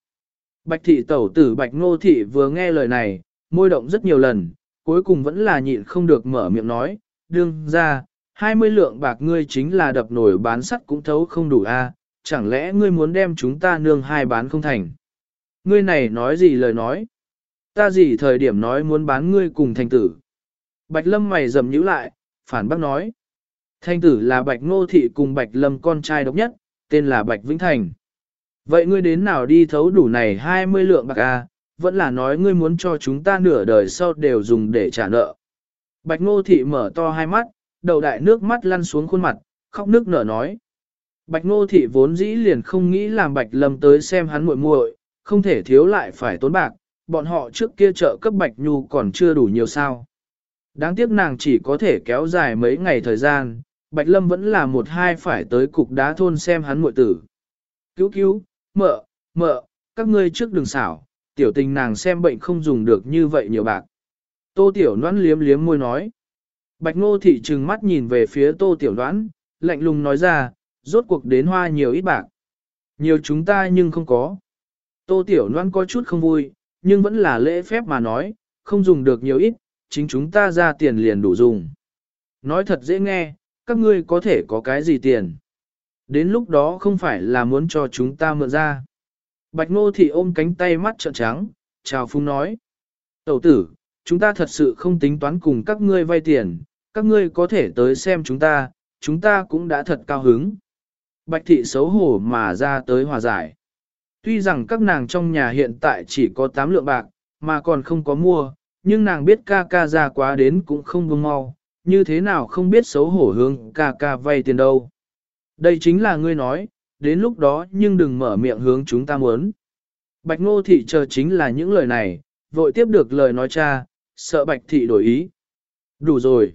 [SPEAKER 1] Bạch thị tẩu tử bạch ngô thị vừa nghe lời này, môi động rất nhiều lần, cuối cùng vẫn là nhịn không được mở miệng nói, đương ra, 20 lượng bạc ngươi chính là đập nổi bán sắt cũng thấu không đủ a, chẳng lẽ ngươi muốn đem chúng ta nương hai bán không thành. Ngươi này nói gì lời nói? Ta gì thời điểm nói muốn bán ngươi cùng thành tử? Bạch lâm mày dầm nhíu lại, phản bác nói. Thanh tử là bạch ngô thị cùng bạch lâm con trai độc nhất, tên là bạch vĩnh thành. Vậy ngươi đến nào đi thấu đủ này 20 lượng bạc a, vẫn là nói ngươi muốn cho chúng ta nửa đời sau đều dùng để trả nợ. Bạch ngô thị mở to hai mắt, đầu đại nước mắt lăn xuống khuôn mặt, khóc nước nở nói. Bạch ngô thị vốn dĩ liền không nghĩ làm bạch lâm tới xem hắn muội muội, không thể thiếu lại phải tốn bạc, bọn họ trước kia trợ cấp bạch nhu còn chưa đủ nhiều sao. Đáng tiếc nàng chỉ có thể kéo dài mấy ngày thời gian, bạch lâm vẫn là một hai phải tới cục đá thôn xem hắn muội tử. Cứu cứu, mợ, mợ, các ngươi trước đừng xảo, tiểu tình nàng xem bệnh không dùng được như vậy nhiều bạc. Tô tiểu noãn liếm liếm môi nói. Bạch ngô thị trừng mắt nhìn về phía tô tiểu đoán, lạnh lùng nói ra, rốt cuộc đến hoa nhiều ít bạc. Nhiều chúng ta nhưng không có. Tô tiểu đoán có chút không vui, nhưng vẫn là lễ phép mà nói, không dùng được nhiều ít, chính chúng ta ra tiền liền đủ dùng. Nói thật dễ nghe, các ngươi có thể có cái gì tiền. Đến lúc đó không phải là muốn cho chúng ta mượn ra. Bạch ngô thị ôm cánh tay mắt trợn trắng, chào phung nói. Tẩu tử, chúng ta thật sự không tính toán cùng các ngươi vay tiền, các ngươi có thể tới xem chúng ta, chúng ta cũng đã thật cao hứng. Bạch thị xấu hổ mà ra tới hòa giải. Tuy rằng các nàng trong nhà hiện tại chỉ có 8 lượng bạc, mà còn không có mua, nhưng nàng biết ca ca ra quá đến cũng không buông mau, như thế nào không biết xấu hổ hướng ca ca vay tiền đâu. Đây chính là ngươi nói, đến lúc đó nhưng đừng mở miệng hướng chúng ta muốn. Bạch ngô thị chờ chính là những lời này, vội tiếp được lời nói cha, sợ bạch thị đổi ý. Đủ rồi.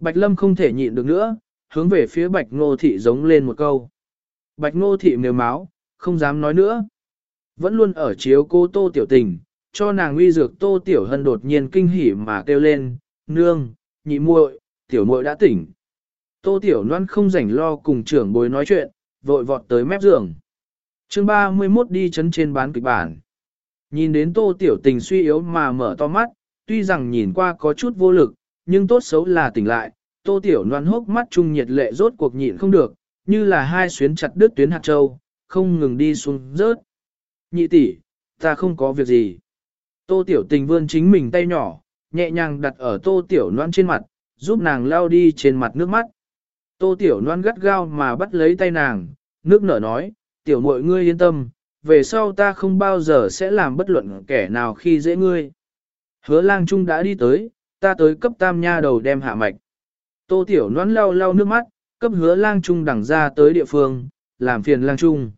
[SPEAKER 1] Bạch lâm không thể nhịn được nữa, hướng về phía bạch ngô thị giống lên một câu. Bạch ngô thị mềm máu, không dám nói nữa. Vẫn luôn ở chiếu cô tô tiểu tình, cho nàng uy dược tô tiểu hân đột nhiên kinh hỉ mà kêu lên, nương, nhị muội, tiểu muội đã tỉnh. Tô tiểu loan không rảnh lo cùng trưởng bối nói chuyện, vội vọt tới mép giường. chương 31 đi chấn trên bán kịch bản. Nhìn đến tô tiểu tình suy yếu mà mở to mắt, tuy rằng nhìn qua có chút vô lực, nhưng tốt xấu là tỉnh lại, tô tiểu noan hốc mắt chung nhiệt lệ rốt cuộc nhịn không được, như là hai xuyến chặt đứt tuyến hạt châu, không ngừng đi xuống rớt. Nhị tỷ, ta không có việc gì. Tô tiểu tình vươn chính mình tay nhỏ, nhẹ nhàng đặt ở tô tiểu noan trên mặt, giúp nàng lao đi trên mặt nước mắt. Tô tiểu noan gắt gao mà bắt lấy tay nàng, nước nở nói, tiểu muội ngươi yên tâm, về sau ta không bao giờ sẽ làm bất luận kẻ nào khi dễ ngươi. Hứa lang trung đã đi tới, ta tới cấp tam nha đầu đem hạ mạch. Tô tiểu noan lau lau nước mắt, cấp hứa lang trung đẳng ra tới địa phương, làm phiền lang trung.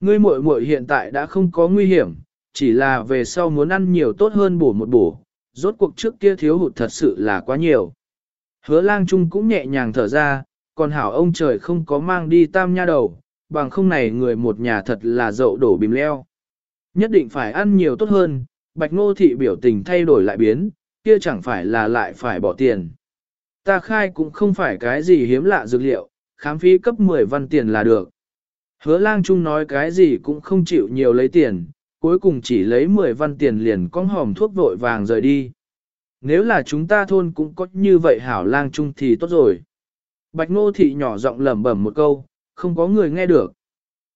[SPEAKER 1] Ngươi muội muội hiện tại đã không có nguy hiểm, chỉ là về sau muốn ăn nhiều tốt hơn bổ một bổ, rốt cuộc trước kia thiếu hụt thật sự là quá nhiều. Hứa lang trung cũng nhẹ nhàng thở ra, còn hảo ông trời không có mang đi tam nha đầu, bằng không này người một nhà thật là dậu đổ bìm leo. Nhất định phải ăn nhiều tốt hơn, bạch ngô thị biểu tình thay đổi lại biến, kia chẳng phải là lại phải bỏ tiền. Ta khai cũng không phải cái gì hiếm lạ dược liệu, khám phí cấp 10 văn tiền là được. Hứa lang trung nói cái gì cũng không chịu nhiều lấy tiền, cuối cùng chỉ lấy 10 văn tiền liền con hòm thuốc vội vàng rời đi. Nếu là chúng ta thôn cũng có như vậy hảo lang trung thì tốt rồi. Bạch ngô thị nhỏ giọng lẩm bẩm một câu, không có người nghe được.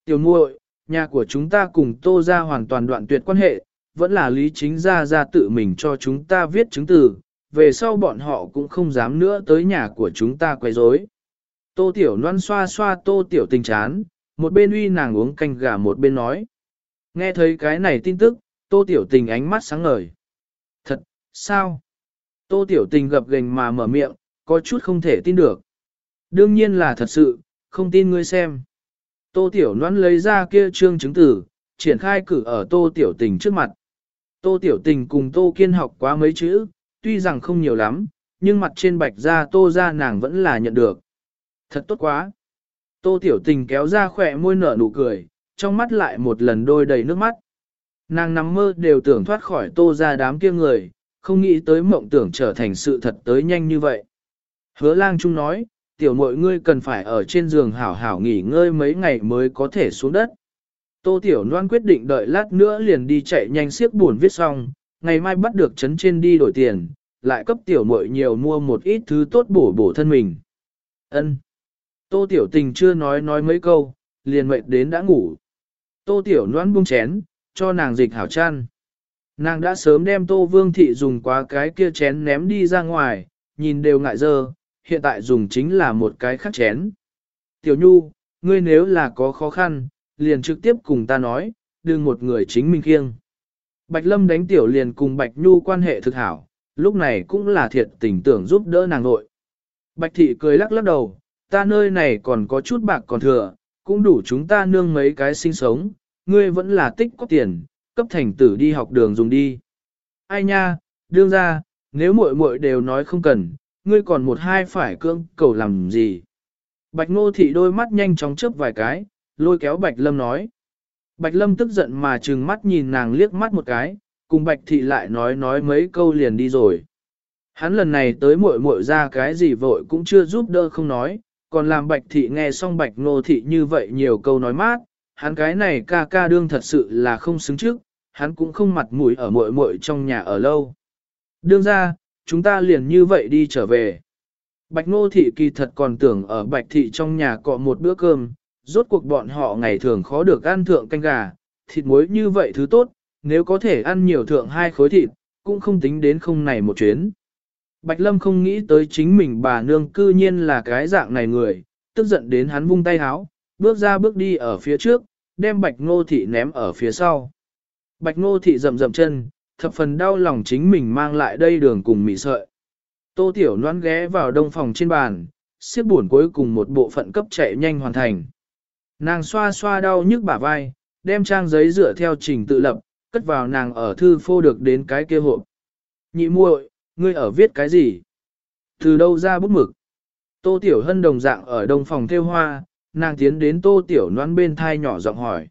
[SPEAKER 1] Tiểu muội, nhà của chúng ta cùng tô ra hoàn toàn đoạn tuyệt quan hệ, vẫn là lý chính ra ra tự mình cho chúng ta viết chứng từ, về sau bọn họ cũng không dám nữa tới nhà của chúng ta quấy rối. Tô tiểu loan xoa xoa tô tiểu tình chán, một bên uy nàng uống canh gà một bên nói. Nghe thấy cái này tin tức, tô tiểu tình ánh mắt sáng ngời. Thật, sao? Tô tiểu tình gập gềnh mà mở miệng, có chút không thể tin được. Đương nhiên là thật sự, không tin ngươi xem. Tô tiểu loan lấy ra kia trương chứng tử, triển khai cử ở tô tiểu tình trước mặt. Tô tiểu tình cùng tô kiên học quá mấy chữ, tuy rằng không nhiều lắm, nhưng mặt trên bạch ra tô ra nàng vẫn là nhận được. Thật tốt quá. Tô tiểu tình kéo ra khỏe môi nở nụ cười, trong mắt lại một lần đôi đầy nước mắt. Nàng nằm mơ đều tưởng thoát khỏi tô ra đám kia người, không nghĩ tới mộng tưởng trở thành sự thật tới nhanh như vậy. Hứa lang trung nói, tiểu muội ngươi cần phải ở trên giường hảo hảo nghỉ ngơi mấy ngày mới có thể xuống đất. Tô Tiểu Loan quyết định đợi lát nữa liền đi chạy nhanh siếc buồn viết xong, ngày mai bắt được chấn trên đi đổi tiền, lại cấp tiểu muội nhiều mua một ít thứ tốt bổ bổ thân mình. Ân. Tô Tiểu Tình chưa nói nói mấy câu, liền mệt đến đã ngủ. Tô Tiểu Loan buông chén, cho nàng dịch hảo chăn. Nàng đã sớm đem Tô Vương Thị dùng qua cái kia chén ném đi ra ngoài, nhìn đều ngại dơ, hiện tại dùng chính là một cái khác chén. Tiểu Nhu, ngươi nếu là có khó khăn, liền trực tiếp cùng ta nói, đừng một người chính mình kiêng. Bạch Lâm đánh Tiểu liền cùng Bạch Nhu quan hệ thực hảo, lúc này cũng là thiệt tình tưởng giúp đỡ nàng nội. Bạch Thị cười lắc lắc đầu, ta nơi này còn có chút bạc còn thừa, cũng đủ chúng ta nương mấy cái sinh sống, ngươi vẫn là tích có tiền, cấp thành tử đi học đường dùng đi. Ai nha, đương ra, nếu muội muội đều nói không cần, ngươi còn một hai phải cưỡng cầu làm gì. Bạch ngô thị đôi mắt nhanh chóng chớp vài cái, lôi kéo Bạch Lâm nói. Bạch Lâm tức giận mà trừng mắt nhìn nàng liếc mắt một cái, cùng Bạch thị lại nói nói mấy câu liền đi rồi. Hắn lần này tới muội muội ra cái gì vội cũng chưa giúp đỡ không nói, còn làm Bạch thị nghe xong Bạch ngô thị như vậy nhiều câu nói mát, hắn cái này ca ca đương thật sự là không xứng trước, hắn cũng không mặt mũi ở muội muội trong nhà ở lâu. Đương ra, chúng ta liền như vậy đi trở về. Bạch Ngô Thị kỳ thật còn tưởng ở Bạch Thị trong nhà cọ một bữa cơm, rốt cuộc bọn họ ngày thường khó được ăn thượng canh gà, thịt muối như vậy thứ tốt, nếu có thể ăn nhiều thượng hai khối thịt, cũng không tính đến không này một chuyến. Bạch Lâm không nghĩ tới chính mình bà nương cư nhiên là cái dạng này người, tức giận đến hắn vung tay háo, bước ra bước đi ở phía trước, đem Bạch Ngô Thị ném ở phía sau. Bạch Ngô Thị rậm rậm chân, thập phần đau lòng chính mình mang lại đây đường cùng mị sợi. Tô Tiểu Loan ghé vào đông phòng trên bàn, siết buồn cuối cùng một bộ phận cấp chạy nhanh hoàn thành. Nàng xoa xoa đau nhức bả vai, đem trang giấy dựa theo trình tự lập, cất vào nàng ở thư phô được đến cái kia hộp. Nhị muội, ngươi ở viết cái gì? Từ đâu ra bút mực? Tô Tiểu Hân đồng dạng ở đông phòng theo hoa, nàng tiến đến Tô Tiểu Noãn bên thai nhỏ giọng hỏi.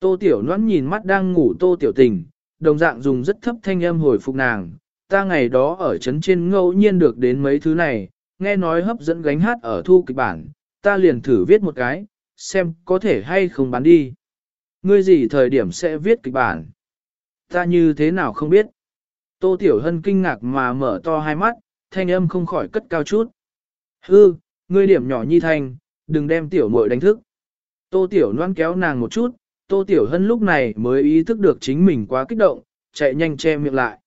[SPEAKER 1] Tô Tiểu Noãn nhìn mắt đang ngủ Tô Tiểu Tình, đồng dạng dùng rất thấp thanh âm hồi phục nàng, ta ngày đó ở trấn trên ngẫu nhiên được đến mấy thứ này, nghe nói hấp dẫn gánh hát ở thu kịch bản, ta liền thử viết một cái, xem có thể hay không bán đi. Ngươi gì thời điểm sẽ viết kịch bản? Ta như thế nào không biết? Tô Tiểu Hân kinh ngạc mà mở to hai mắt, thanh âm không khỏi cất cao chút. Hư, ngươi điểm nhỏ nhi thanh, đừng đem Tiểu muội đánh thức. Tô Tiểu Loan kéo nàng một chút, Tô Tiểu Hân lúc này mới ý thức được chính mình quá kích động, chạy nhanh che miệng lại.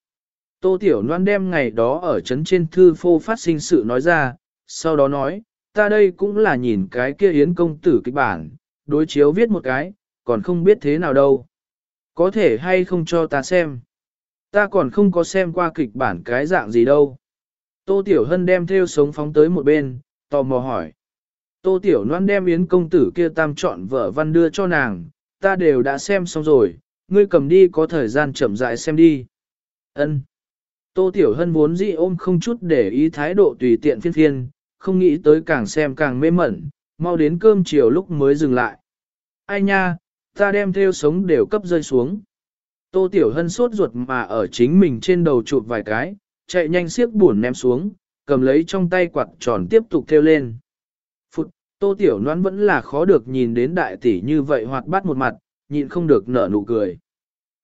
[SPEAKER 1] Tô Tiểu Loan đem ngày đó ở trấn trên thư phô phát sinh sự nói ra, sau đó nói, ta đây cũng là nhìn cái kia yến công tử kịch bản, đối chiếu viết một cái, còn không biết thế nào đâu. Có thể hay không cho ta xem. Ta còn không có xem qua kịch bản cái dạng gì đâu. Tô Tiểu Hân đem theo sống phóng tới một bên, tò mò hỏi. Tô Tiểu Loan đem yến công tử kia tam chọn vợ văn đưa cho nàng, ta đều đã xem xong rồi, ngươi cầm đi có thời gian chậm rãi xem đi. Ân. Tô Tiểu Hân vốn dĩ ôm không chút để ý thái độ tùy tiện phiên phiên, không nghĩ tới càng xem càng mê mẩn, mau đến cơm chiều lúc mới dừng lại. Ai nha, ta đem theo sống đều cấp rơi xuống. Tô Tiểu Hân sốt ruột mà ở chính mình trên đầu chụp vài cái, chạy nhanh siếc buồn ném xuống, cầm lấy trong tay quạt tròn tiếp tục theo lên. Phụt, Tô Tiểu Loan vẫn là khó được nhìn đến đại tỷ như vậy hoạt bát một mặt, nhịn không được nở nụ cười.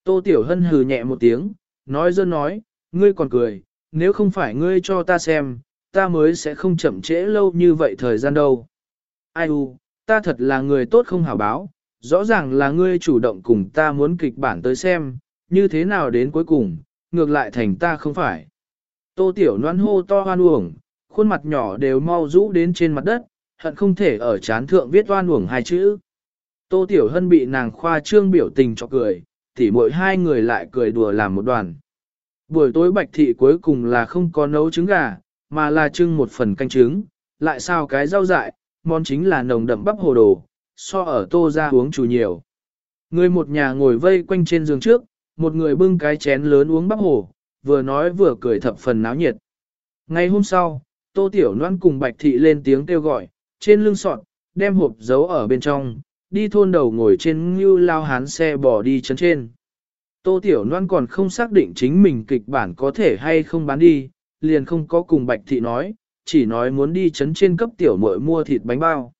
[SPEAKER 1] Tô Tiểu Hân hừ nhẹ một tiếng, nói dơ nói, ngươi còn cười, nếu không phải ngươi cho ta xem, ta mới sẽ không chậm trễ lâu như vậy thời gian đâu. Ai u, ta thật là người tốt không hảo báo, rõ ràng là ngươi chủ động cùng ta muốn kịch bản tới xem, như thế nào đến cuối cùng, ngược lại thành ta không phải. Tô Tiểu noan hô to hoan uổng, khuôn mặt nhỏ đều mau rũ đến trên mặt đất, hận không thể ở chán thượng viết oan uổng hai chữ. Tô Tiểu Hân bị nàng khoa trương biểu tình cho cười, tỉ mỗi hai người lại cười đùa làm một đoàn. Buổi tối bạch thị cuối cùng là không có nấu trứng gà, mà là trưng một phần canh trứng, lại sao cái rau dại, món chính là nồng đậm bắp hồ đồ, so ở tô ra uống chủ nhiều. Người một nhà ngồi vây quanh trên giường trước, một người bưng cái chén lớn uống bắp hồ, vừa nói vừa cười thập phần náo nhiệt. Ngày hôm sau, tô tiểu noan cùng bạch thị lên tiếng kêu gọi, trên lưng sọt, đem hộp giấu ở bên trong, đi thôn đầu ngồi trên như lao hán xe bỏ đi chấn trên. Tô Tiểu Loan còn không xác định chính mình kịch bản có thể hay không bán đi, liền không có cùng Bạch Thị nói, chỉ nói muốn đi chấn trên cấp tiểu muội mua thịt bánh bao.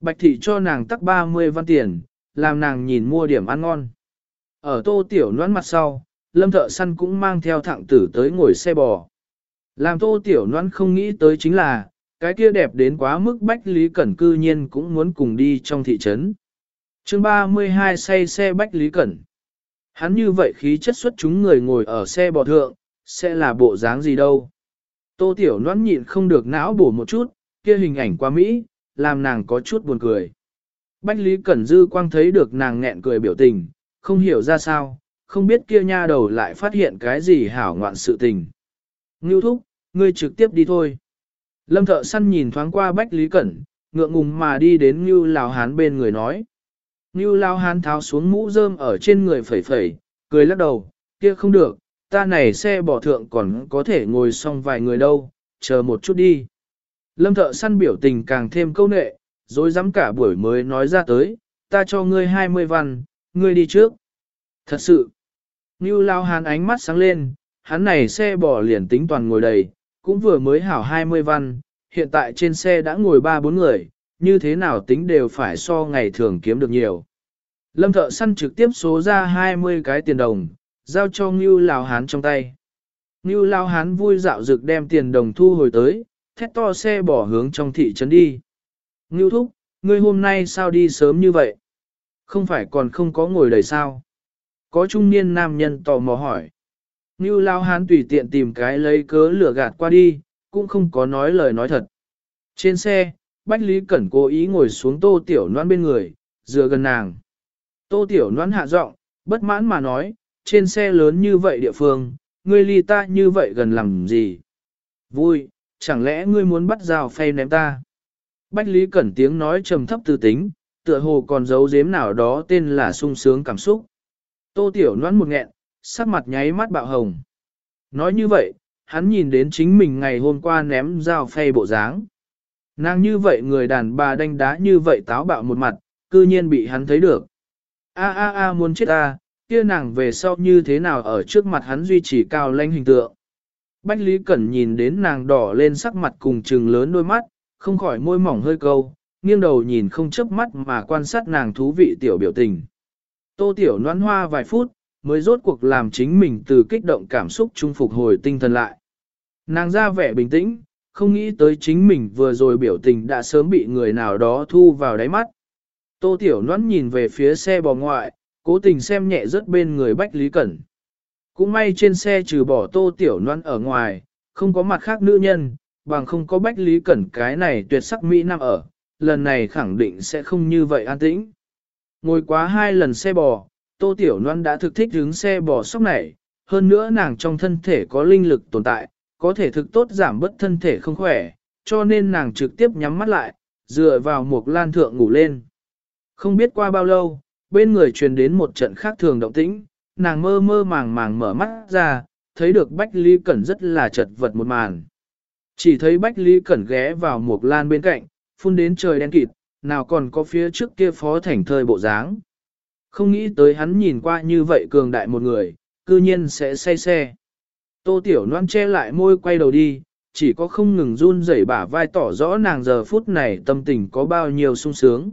[SPEAKER 1] Bạch Thị cho nàng tắc 30 văn tiền, làm nàng nhìn mua điểm ăn ngon. Ở Tô Tiểu noãn mặt sau, Lâm Thợ Săn cũng mang theo thạng tử tới ngồi xe bò. Làm Tô Tiểu noãn không nghĩ tới chính là, cái kia đẹp đến quá mức Bách Lý Cẩn cư nhiên cũng muốn cùng đi trong thị trấn. chương 32 say xe Bách Lý Cẩn. Hắn như vậy khí chất xuất chúng người ngồi ở xe bò thượng, sẽ là bộ dáng gì đâu. Tô Tiểu Loan nhịn không được não bổ một chút, kia hình ảnh qua Mỹ, làm nàng có chút buồn cười. Bách Lý Cẩn Dư quang thấy được nàng nghẹn cười biểu tình, không hiểu ra sao, không biết kia nha đầu lại phát hiện cái gì hảo ngoạn sự tình. Ngưu thúc, ngươi trực tiếp đi thôi. Lâm thợ săn nhìn thoáng qua Bách Lý Cẩn, ngượng ngùng mà đi đến Ngưu Lào Hán bên người nói. Ngưu Lào Hán tháo xuống mũ rơm ở trên người phẩy phẩy, cười lắc đầu, kia không được, ta này xe bỏ thượng còn có thể ngồi xong vài người đâu, chờ một chút đi. Lâm thợ săn biểu tình càng thêm câu nệ, rồi dám cả buổi mới nói ra tới, ta cho ngươi 20 văn, ngươi đi trước. Thật sự, Ngưu Lao Hán ánh mắt sáng lên, hắn này xe bỏ liền tính toàn ngồi đầy, cũng vừa mới hảo 20 văn, hiện tại trên xe đã ngồi 3-4 người, như thế nào tính đều phải so ngày thường kiếm được nhiều. Lâm thợ săn trực tiếp số ra 20 cái tiền đồng, giao cho Ngưu Lào Hán trong tay. Ngưu Lão Hán vui dạo dực đem tiền đồng thu hồi tới, thét to xe bỏ hướng trong thị trấn đi. Ngưu Thúc, ngươi hôm nay sao đi sớm như vậy? Không phải còn không có ngồi đầy sao? Có trung niên nam nhân tò mò hỏi. Ngưu Lão Hán tùy tiện tìm cái lấy cớ lửa gạt qua đi, cũng không có nói lời nói thật. Trên xe, Bách Lý Cẩn cố ý ngồi xuống tô tiểu noan bên người, dựa gần nàng. Tô tiểu noan hạ giọng, bất mãn mà nói, trên xe lớn như vậy địa phương, ngươi ly ta như vậy gần làm gì? Vui, chẳng lẽ ngươi muốn bắt rào phay ném ta? Bách Lý Cẩn tiếng nói trầm thấp tư tính, tựa hồ còn giấu giếm nào đó tên là sung sướng cảm xúc. Tô tiểu noan một nghẹn, sắc mặt nháy mắt bạo hồng. Nói như vậy, hắn nhìn đến chính mình ngày hôm qua ném dao phay bộ dáng. Nàng như vậy người đàn bà đánh đá như vậy táo bạo một mặt, cư nhiên bị hắn thấy được. A a a muốn chết a, kia nàng về sau như thế nào ở trước mặt hắn duy trì cao lãnh hình tượng. Bách Lý Cẩn nhìn đến nàng đỏ lên sắc mặt cùng trừng lớn đôi mắt, không khỏi môi mỏng hơi câu, nghiêng đầu nhìn không chớp mắt mà quan sát nàng thú vị tiểu biểu tình. Tô tiểu noan hoa vài phút, mới rốt cuộc làm chính mình từ kích động cảm xúc trung phục hồi tinh thần lại. Nàng ra vẻ bình tĩnh, không nghĩ tới chính mình vừa rồi biểu tình đã sớm bị người nào đó thu vào đáy mắt. Tô Tiểu noan nhìn về phía xe bò ngoại, cố tình xem nhẹ rất bên người Bách Lý Cẩn. Cũng may trên xe trừ bỏ Tô Tiểu Loan ở ngoài, không có mặt khác nữ nhân, bằng không có Bách Lý Cẩn cái này tuyệt sắc Mỹ Nam ở, lần này khẳng định sẽ không như vậy an tĩnh. Ngồi quá hai lần xe bò, Tô Tiểu Loan đã thực thích đứng xe bò sóc này, hơn nữa nàng trong thân thể có linh lực tồn tại, có thể thực tốt giảm bớt thân thể không khỏe, cho nên nàng trực tiếp nhắm mắt lại, dựa vào một lan thượng ngủ lên. Không biết qua bao lâu, bên người truyền đến một trận khác thường động tĩnh, nàng mơ mơ màng màng mở mắt ra, thấy được Bách Lý Cẩn rất là chật vật một màn. Chỉ thấy Bách Lý Cẩn ghé vào một lan bên cạnh, phun đến trời đen kịt, nào còn có phía trước kia phó thành thời bộ dáng. Không nghĩ tới hắn nhìn qua như vậy cường đại một người, cư nhiên sẽ say xe. Tô Tiểu Loan che lại môi quay đầu đi, chỉ có không ngừng run rẩy bả vai tỏ rõ nàng giờ phút này tâm tình có bao nhiêu sung sướng.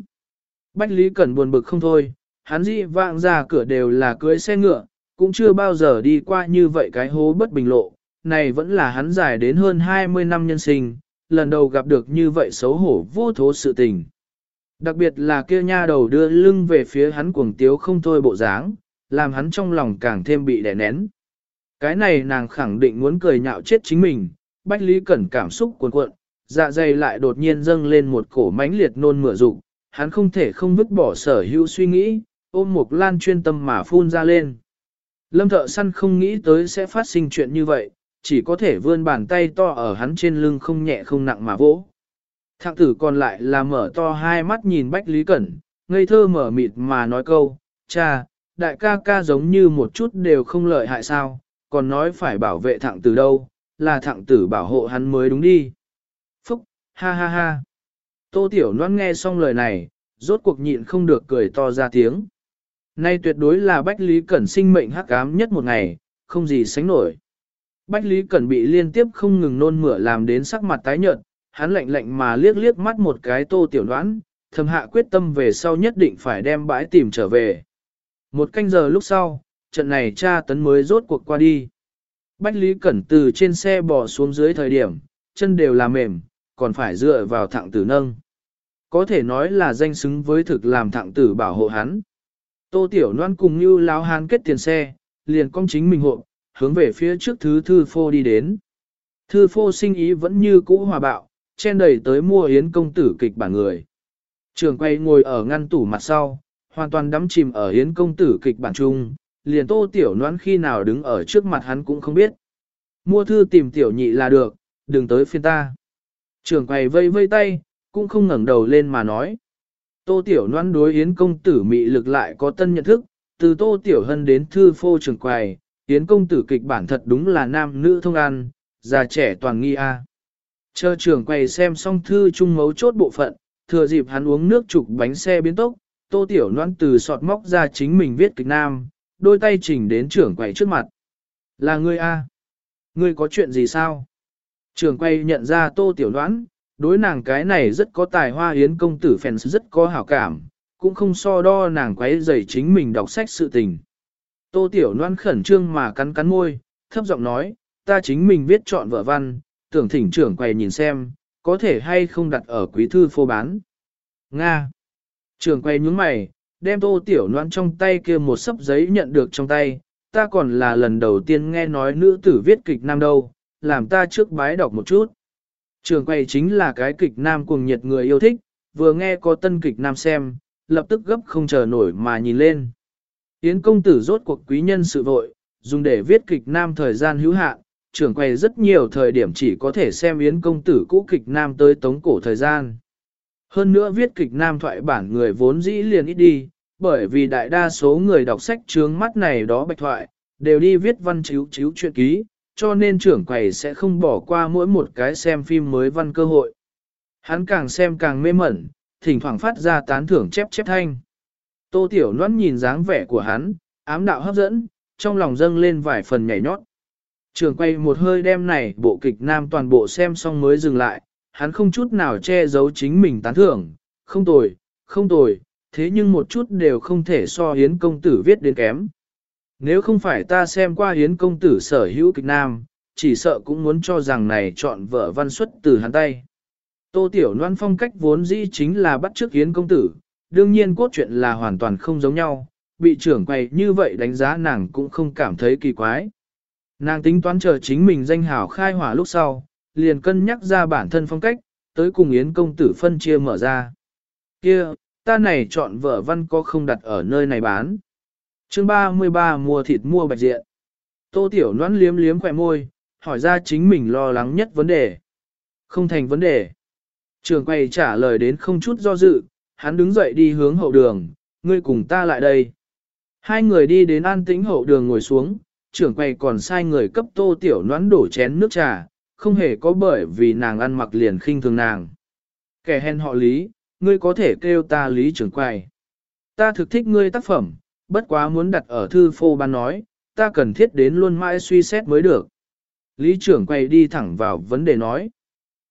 [SPEAKER 1] Bách Lý Cẩn buồn bực không thôi, hắn dị vạng ra cửa đều là cưới xe ngựa, cũng chưa bao giờ đi qua như vậy cái hố bất bình lộ, này vẫn là hắn dài đến hơn 20 năm nhân sinh, lần đầu gặp được như vậy xấu hổ vô thố sự tình. Đặc biệt là kia nha đầu đưa lưng về phía hắn cuồng tiếu không thôi bộ dáng, làm hắn trong lòng càng thêm bị đè nén. Cái này nàng khẳng định muốn cười nhạo chết chính mình, Bách Lý Cẩn cảm xúc cuồn cuộn, dạ dày lại đột nhiên dâng lên một cổ mãnh liệt nôn mửa dục, hắn không thể không vứt bỏ sở hữu suy nghĩ, ôm một lan chuyên tâm mà phun ra lên. Lâm thợ săn không nghĩ tới sẽ phát sinh chuyện như vậy, chỉ có thể vươn bàn tay to ở hắn trên lưng không nhẹ không nặng mà vỗ. Thạng tử còn lại là mở to hai mắt nhìn Bách Lý Cẩn, ngây thơ mở mịt mà nói câu, cha, đại ca ca giống như một chút đều không lợi hại sao, còn nói phải bảo vệ thạng tử đâu, là thạng tử bảo hộ hắn mới đúng đi. Phúc, ha ha ha. Tô Tiểu Loan nghe xong lời này, rốt cuộc nhịn không được cười to ra tiếng. Nay tuyệt đối là Bách Lý Cẩn sinh mệnh hắc ám nhất một ngày, không gì sánh nổi. Bách Lý Cẩn bị liên tiếp không ngừng nôn mửa làm đến sắc mặt tái nhợt, hắn lạnh lạnh mà liếc liếc mắt một cái tô tiểu đoán, thầm hạ quyết tâm về sau nhất định phải đem bãi tìm trở về. Một canh giờ lúc sau, trận này cha tấn mới rốt cuộc qua đi. Bách Lý Cẩn từ trên xe bò xuống dưới thời điểm, chân đều là mềm, còn phải dựa vào thẳng tử nâng. Có thể nói là danh xứng với thực làm thẳng tử bảo hộ hắn. Tô Tiểu Loan cùng như lao hán kết tiền xe, liền cong chính mình hộ, hướng về phía trước thứ thư phô đi đến. Thư phô sinh ý vẫn như cũ hòa bạo, chen đầy tới mua yến công tử kịch bản người. Trường quay ngồi ở ngăn tủ mặt sau, hoàn toàn đắm chìm ở yến công tử kịch bản chung, liền tô tiểu noãn khi nào đứng ở trước mặt hắn cũng không biết. Mua thư tìm tiểu nhị là được, đừng tới phiên ta. Trường quay vây vây tay, cũng không ngẩng đầu lên mà nói. Tô tiểu Loan đối yến công tử mị lực lại có tân nhận thức, từ tô tiểu hân đến thư phô trường quầy, yến công tử kịch bản thật đúng là nam nữ thông an, già trẻ toàn nghi a. Chờ trưởng quầy xem xong thư chung mấu chốt bộ phận, thừa dịp hắn uống nước trục bánh xe biến tốc, tô tiểu Loan từ sọt móc ra chính mình viết kịch nam, đôi tay chỉnh đến trưởng quầy trước mặt. Là ngươi a? Ngươi có chuyện gì sao? Trưởng quầy nhận ra tô tiểu Loan đối nàng cái này rất có tài hoa yến công tử phèn rất có hảo cảm, cũng không so đo nàng quấy dày chính mình đọc sách sự tình. Tô tiểu Loan khẩn trương mà cắn cắn môi, thấp giọng nói, ta chính mình viết chọn vợ văn, tưởng thỉnh trưởng quầy nhìn xem, có thể hay không đặt ở quý thư phô bán. Nga. Trưởng quầy nhướng mày, đem tô tiểu Loan trong tay kia một sấp giấy nhận được trong tay, ta còn là lần đầu tiên nghe nói nữ tử viết kịch nam đâu, làm ta trước bái đọc một chút. Trường quầy chính là cái kịch nam cuồng nhiệt người yêu thích, vừa nghe có tân kịch nam xem, lập tức gấp không chờ nổi mà nhìn lên. Yến công tử rốt cuộc quý nhân sự vội, dùng để viết kịch nam thời gian hữu hạn, trưởng quầy rất nhiều thời điểm chỉ có thể xem yến công tử cũ kịch nam tới tống cổ thời gian. Hơn nữa viết kịch nam thoại bản người vốn dĩ liền ít đi, bởi vì đại đa số người đọc sách trướng mắt này đó bạch thoại, đều đi viết văn chiếu chiếu chuyện ký, cho nên trưởng quầy sẽ không bỏ qua mỗi một cái xem phim mới văn cơ hội. Hắn càng xem càng mê mẩn, thỉnh thoảng phát ra tán thưởng chép chép thanh. Tô Tiểu Loan nhìn dáng vẻ của hắn, ám đạo hấp dẫn, trong lòng dâng lên vài phần nhảy nhót. Trường quay một hơi đem này bộ kịch nam toàn bộ xem xong mới dừng lại, hắn không chút nào che giấu chính mình tán thưởng, không tồi, không tồi, thế nhưng một chút đều không thể so hiến công tử viết đến kém. Nếu không phải ta xem qua hiến công tử sở hữu kịch nam, chỉ sợ cũng muốn cho rằng này chọn vợ văn xuất từ hắn tay. Tô Tiểu Loan phong cách vốn dĩ chính là bắt chước hiến công tử, đương nhiên cốt truyện là hoàn toàn không giống nhau, bị trưởng quầy như vậy đánh giá nàng cũng không cảm thấy kỳ quái. Nàng tính toán chờ chính mình danh hảo khai hỏa lúc sau, liền cân nhắc ra bản thân phong cách, tới cùng Yến công tử phân chia mở ra. Kia, ta này chọn vợ văn có không đặt ở nơi này bán chương 33 mua thịt mua bạch diện. Tô Tiểu Loan liếm liếm khỏe môi, hỏi ra chính mình lo lắng nhất vấn đề. Không thành vấn đề. Trường quay trả lời đến không chút do dự, hắn đứng dậy đi hướng hậu đường, ngươi cùng ta lại đây. Hai người đi đến an tĩnh hậu đường ngồi xuống, trưởng quay còn sai người cấp tô tiểu noãn đổ chén nước trà, không hề có bởi vì nàng ăn mặc liền khinh thường nàng. Kẻ hèn họ lý, ngươi có thể kêu ta lý trưởng quay. Ta thực thích ngươi tác phẩm, bất quá muốn đặt ở thư phô ban nói, ta cần thiết đến luôn mãi suy xét mới được. Lý trưởng quay đi thẳng vào vấn đề nói.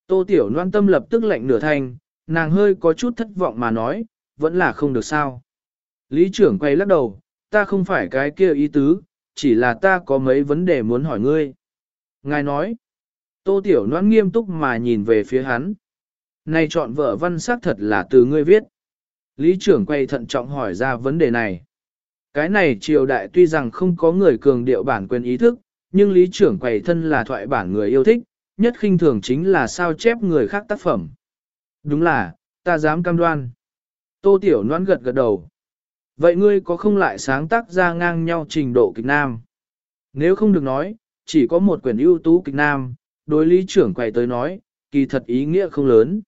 [SPEAKER 1] Tô tiểu loan tâm lập tức lạnh nửa thanh, nàng hơi có chút thất vọng mà nói, vẫn là không được sao. Lý trưởng quay lắc đầu, ta không phải cái kia ý tứ, chỉ là ta có mấy vấn đề muốn hỏi ngươi. Ngài nói, tô tiểu loan nghiêm túc mà nhìn về phía hắn. Này chọn vợ văn xác thật là từ ngươi viết. Lý trưởng quay thận trọng hỏi ra vấn đề này. Cái này triều đại tuy rằng không có người cường điệu bản quyền ý thức, nhưng lý trưởng quầy thân là thoại bản người yêu thích, nhất khinh thường chính là sao chép người khác tác phẩm. Đúng là, ta dám cam đoan. Tô Tiểu Loan gật gật đầu. Vậy ngươi có không lại sáng tác ra ngang nhau trình độ kịch nam? Nếu không được nói, chỉ có một quyển ưu tú kịch nam, đối lý trưởng quầy tới nói, kỳ thật ý nghĩa không lớn.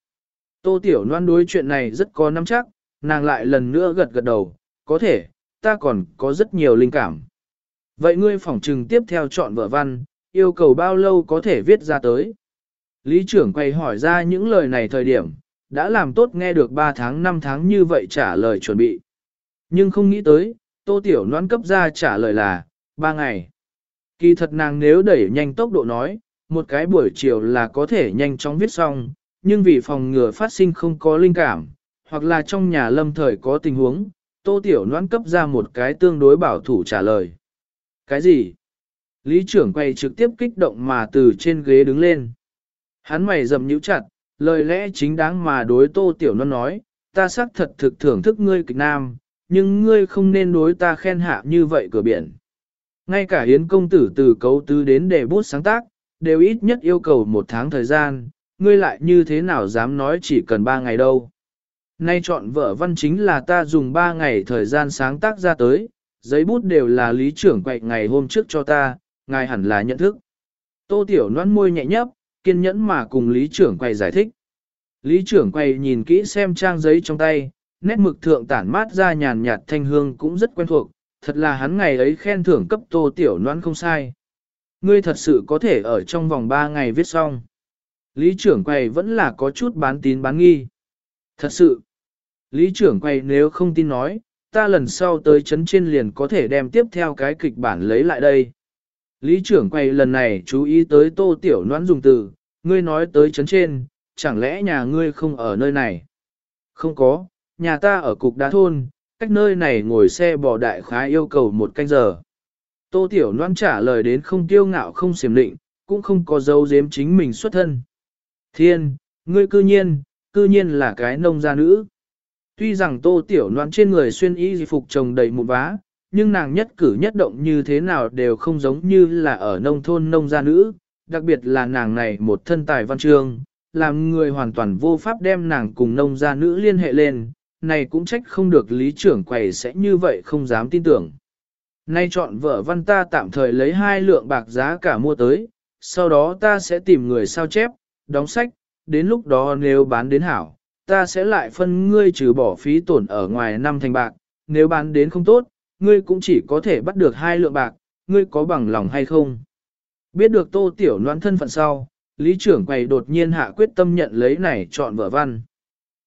[SPEAKER 1] Tô Tiểu Loan đối chuyện này rất có nắm chắc, nàng lại lần nữa gật gật đầu, có thể, ta còn có rất nhiều linh cảm. Vậy ngươi phỏng trừng tiếp theo chọn vợ văn, yêu cầu bao lâu có thể viết ra tới? Lý trưởng quay hỏi ra những lời này thời điểm, đã làm tốt nghe được 3 tháng 5 tháng như vậy trả lời chuẩn bị. Nhưng không nghĩ tới, tô tiểu noan cấp ra trả lời là, 3 ngày. Kỳ thật nàng nếu đẩy nhanh tốc độ nói, một cái buổi chiều là có thể nhanh chóng viết xong, nhưng vì phòng ngừa phát sinh không có linh cảm, hoặc là trong nhà lâm thời có tình huống, tô tiểu noan cấp ra một cái tương đối bảo thủ trả lời. Cái gì? Lý trưởng quay trực tiếp kích động mà từ trên ghế đứng lên. Hắn mày dầm nhíu chặt, lời lẽ chính đáng mà đối tô tiểu non nói, ta xác thật thực thưởng thức ngươi kịch nam, nhưng ngươi không nên đối ta khen hạ như vậy cửa biển. Ngay cả hiến công tử từ cấu tứ đến để bút sáng tác, đều ít nhất yêu cầu một tháng thời gian, ngươi lại như thế nào dám nói chỉ cần ba ngày đâu. Nay chọn vợ văn chính là ta dùng ba ngày thời gian sáng tác ra tới, giấy bút đều là lý trưởng quậy ngày hôm trước cho ta, ngài hẳn là nhận thức. Tô Tiểu noan môi nhẹ nhấp, kiên nhẫn mà cùng lý trưởng quay giải thích. Lý trưởng quay nhìn kỹ xem trang giấy trong tay, nét mực thượng tản mát ra nhàn nhạt thanh hương cũng rất quen thuộc, thật là hắn ngày ấy khen thưởng cấp Tô Tiểu noan không sai. Ngươi thật sự có thể ở trong vòng 3 ngày viết xong. Lý trưởng quay vẫn là có chút bán tín bán nghi. Thật sự, Lý trưởng quay nếu không tin nói, ta lần sau tới chấn trên liền có thể đem tiếp theo cái kịch bản lấy lại đây. Lý trưởng quay lần này chú ý tới tô tiểu noãn dùng từ, ngươi nói tới chấn trên, chẳng lẽ nhà ngươi không ở nơi này? Không có, nhà ta ở cục đá thôn, cách nơi này ngồi xe bò đại khá yêu cầu một canh giờ. Tô tiểu noãn trả lời đến không kiêu ngạo không xiểm định, cũng không có dấu giếm chính mình xuất thân. Thiên, ngươi cư nhiên, cư nhiên là cái nông gia nữ. Tuy rằng tô tiểu noan trên người xuyên y di phục trồng đầy một vá, nhưng nàng nhất cử nhất động như thế nào đều không giống như là ở nông thôn nông gia nữ, đặc biệt là nàng này một thân tài văn chương, làm người hoàn toàn vô pháp đem nàng cùng nông gia nữ liên hệ lên, này cũng trách không được lý trưởng quầy sẽ như vậy không dám tin tưởng. Nay chọn vợ văn ta tạm thời lấy hai lượng bạc giá cả mua tới, sau đó ta sẽ tìm người sao chép, đóng sách, đến lúc đó nếu bán đến hảo, ta sẽ lại phân ngươi trừ bỏ phí tổn ở ngoài năm thành bạc, nếu bán đến không tốt, ngươi cũng chỉ có thể bắt được hai lượng bạc, ngươi có bằng lòng hay không? Biết được tô tiểu noan thân phận sau, lý trưởng quầy đột nhiên hạ quyết tâm nhận lấy này chọn vợ văn.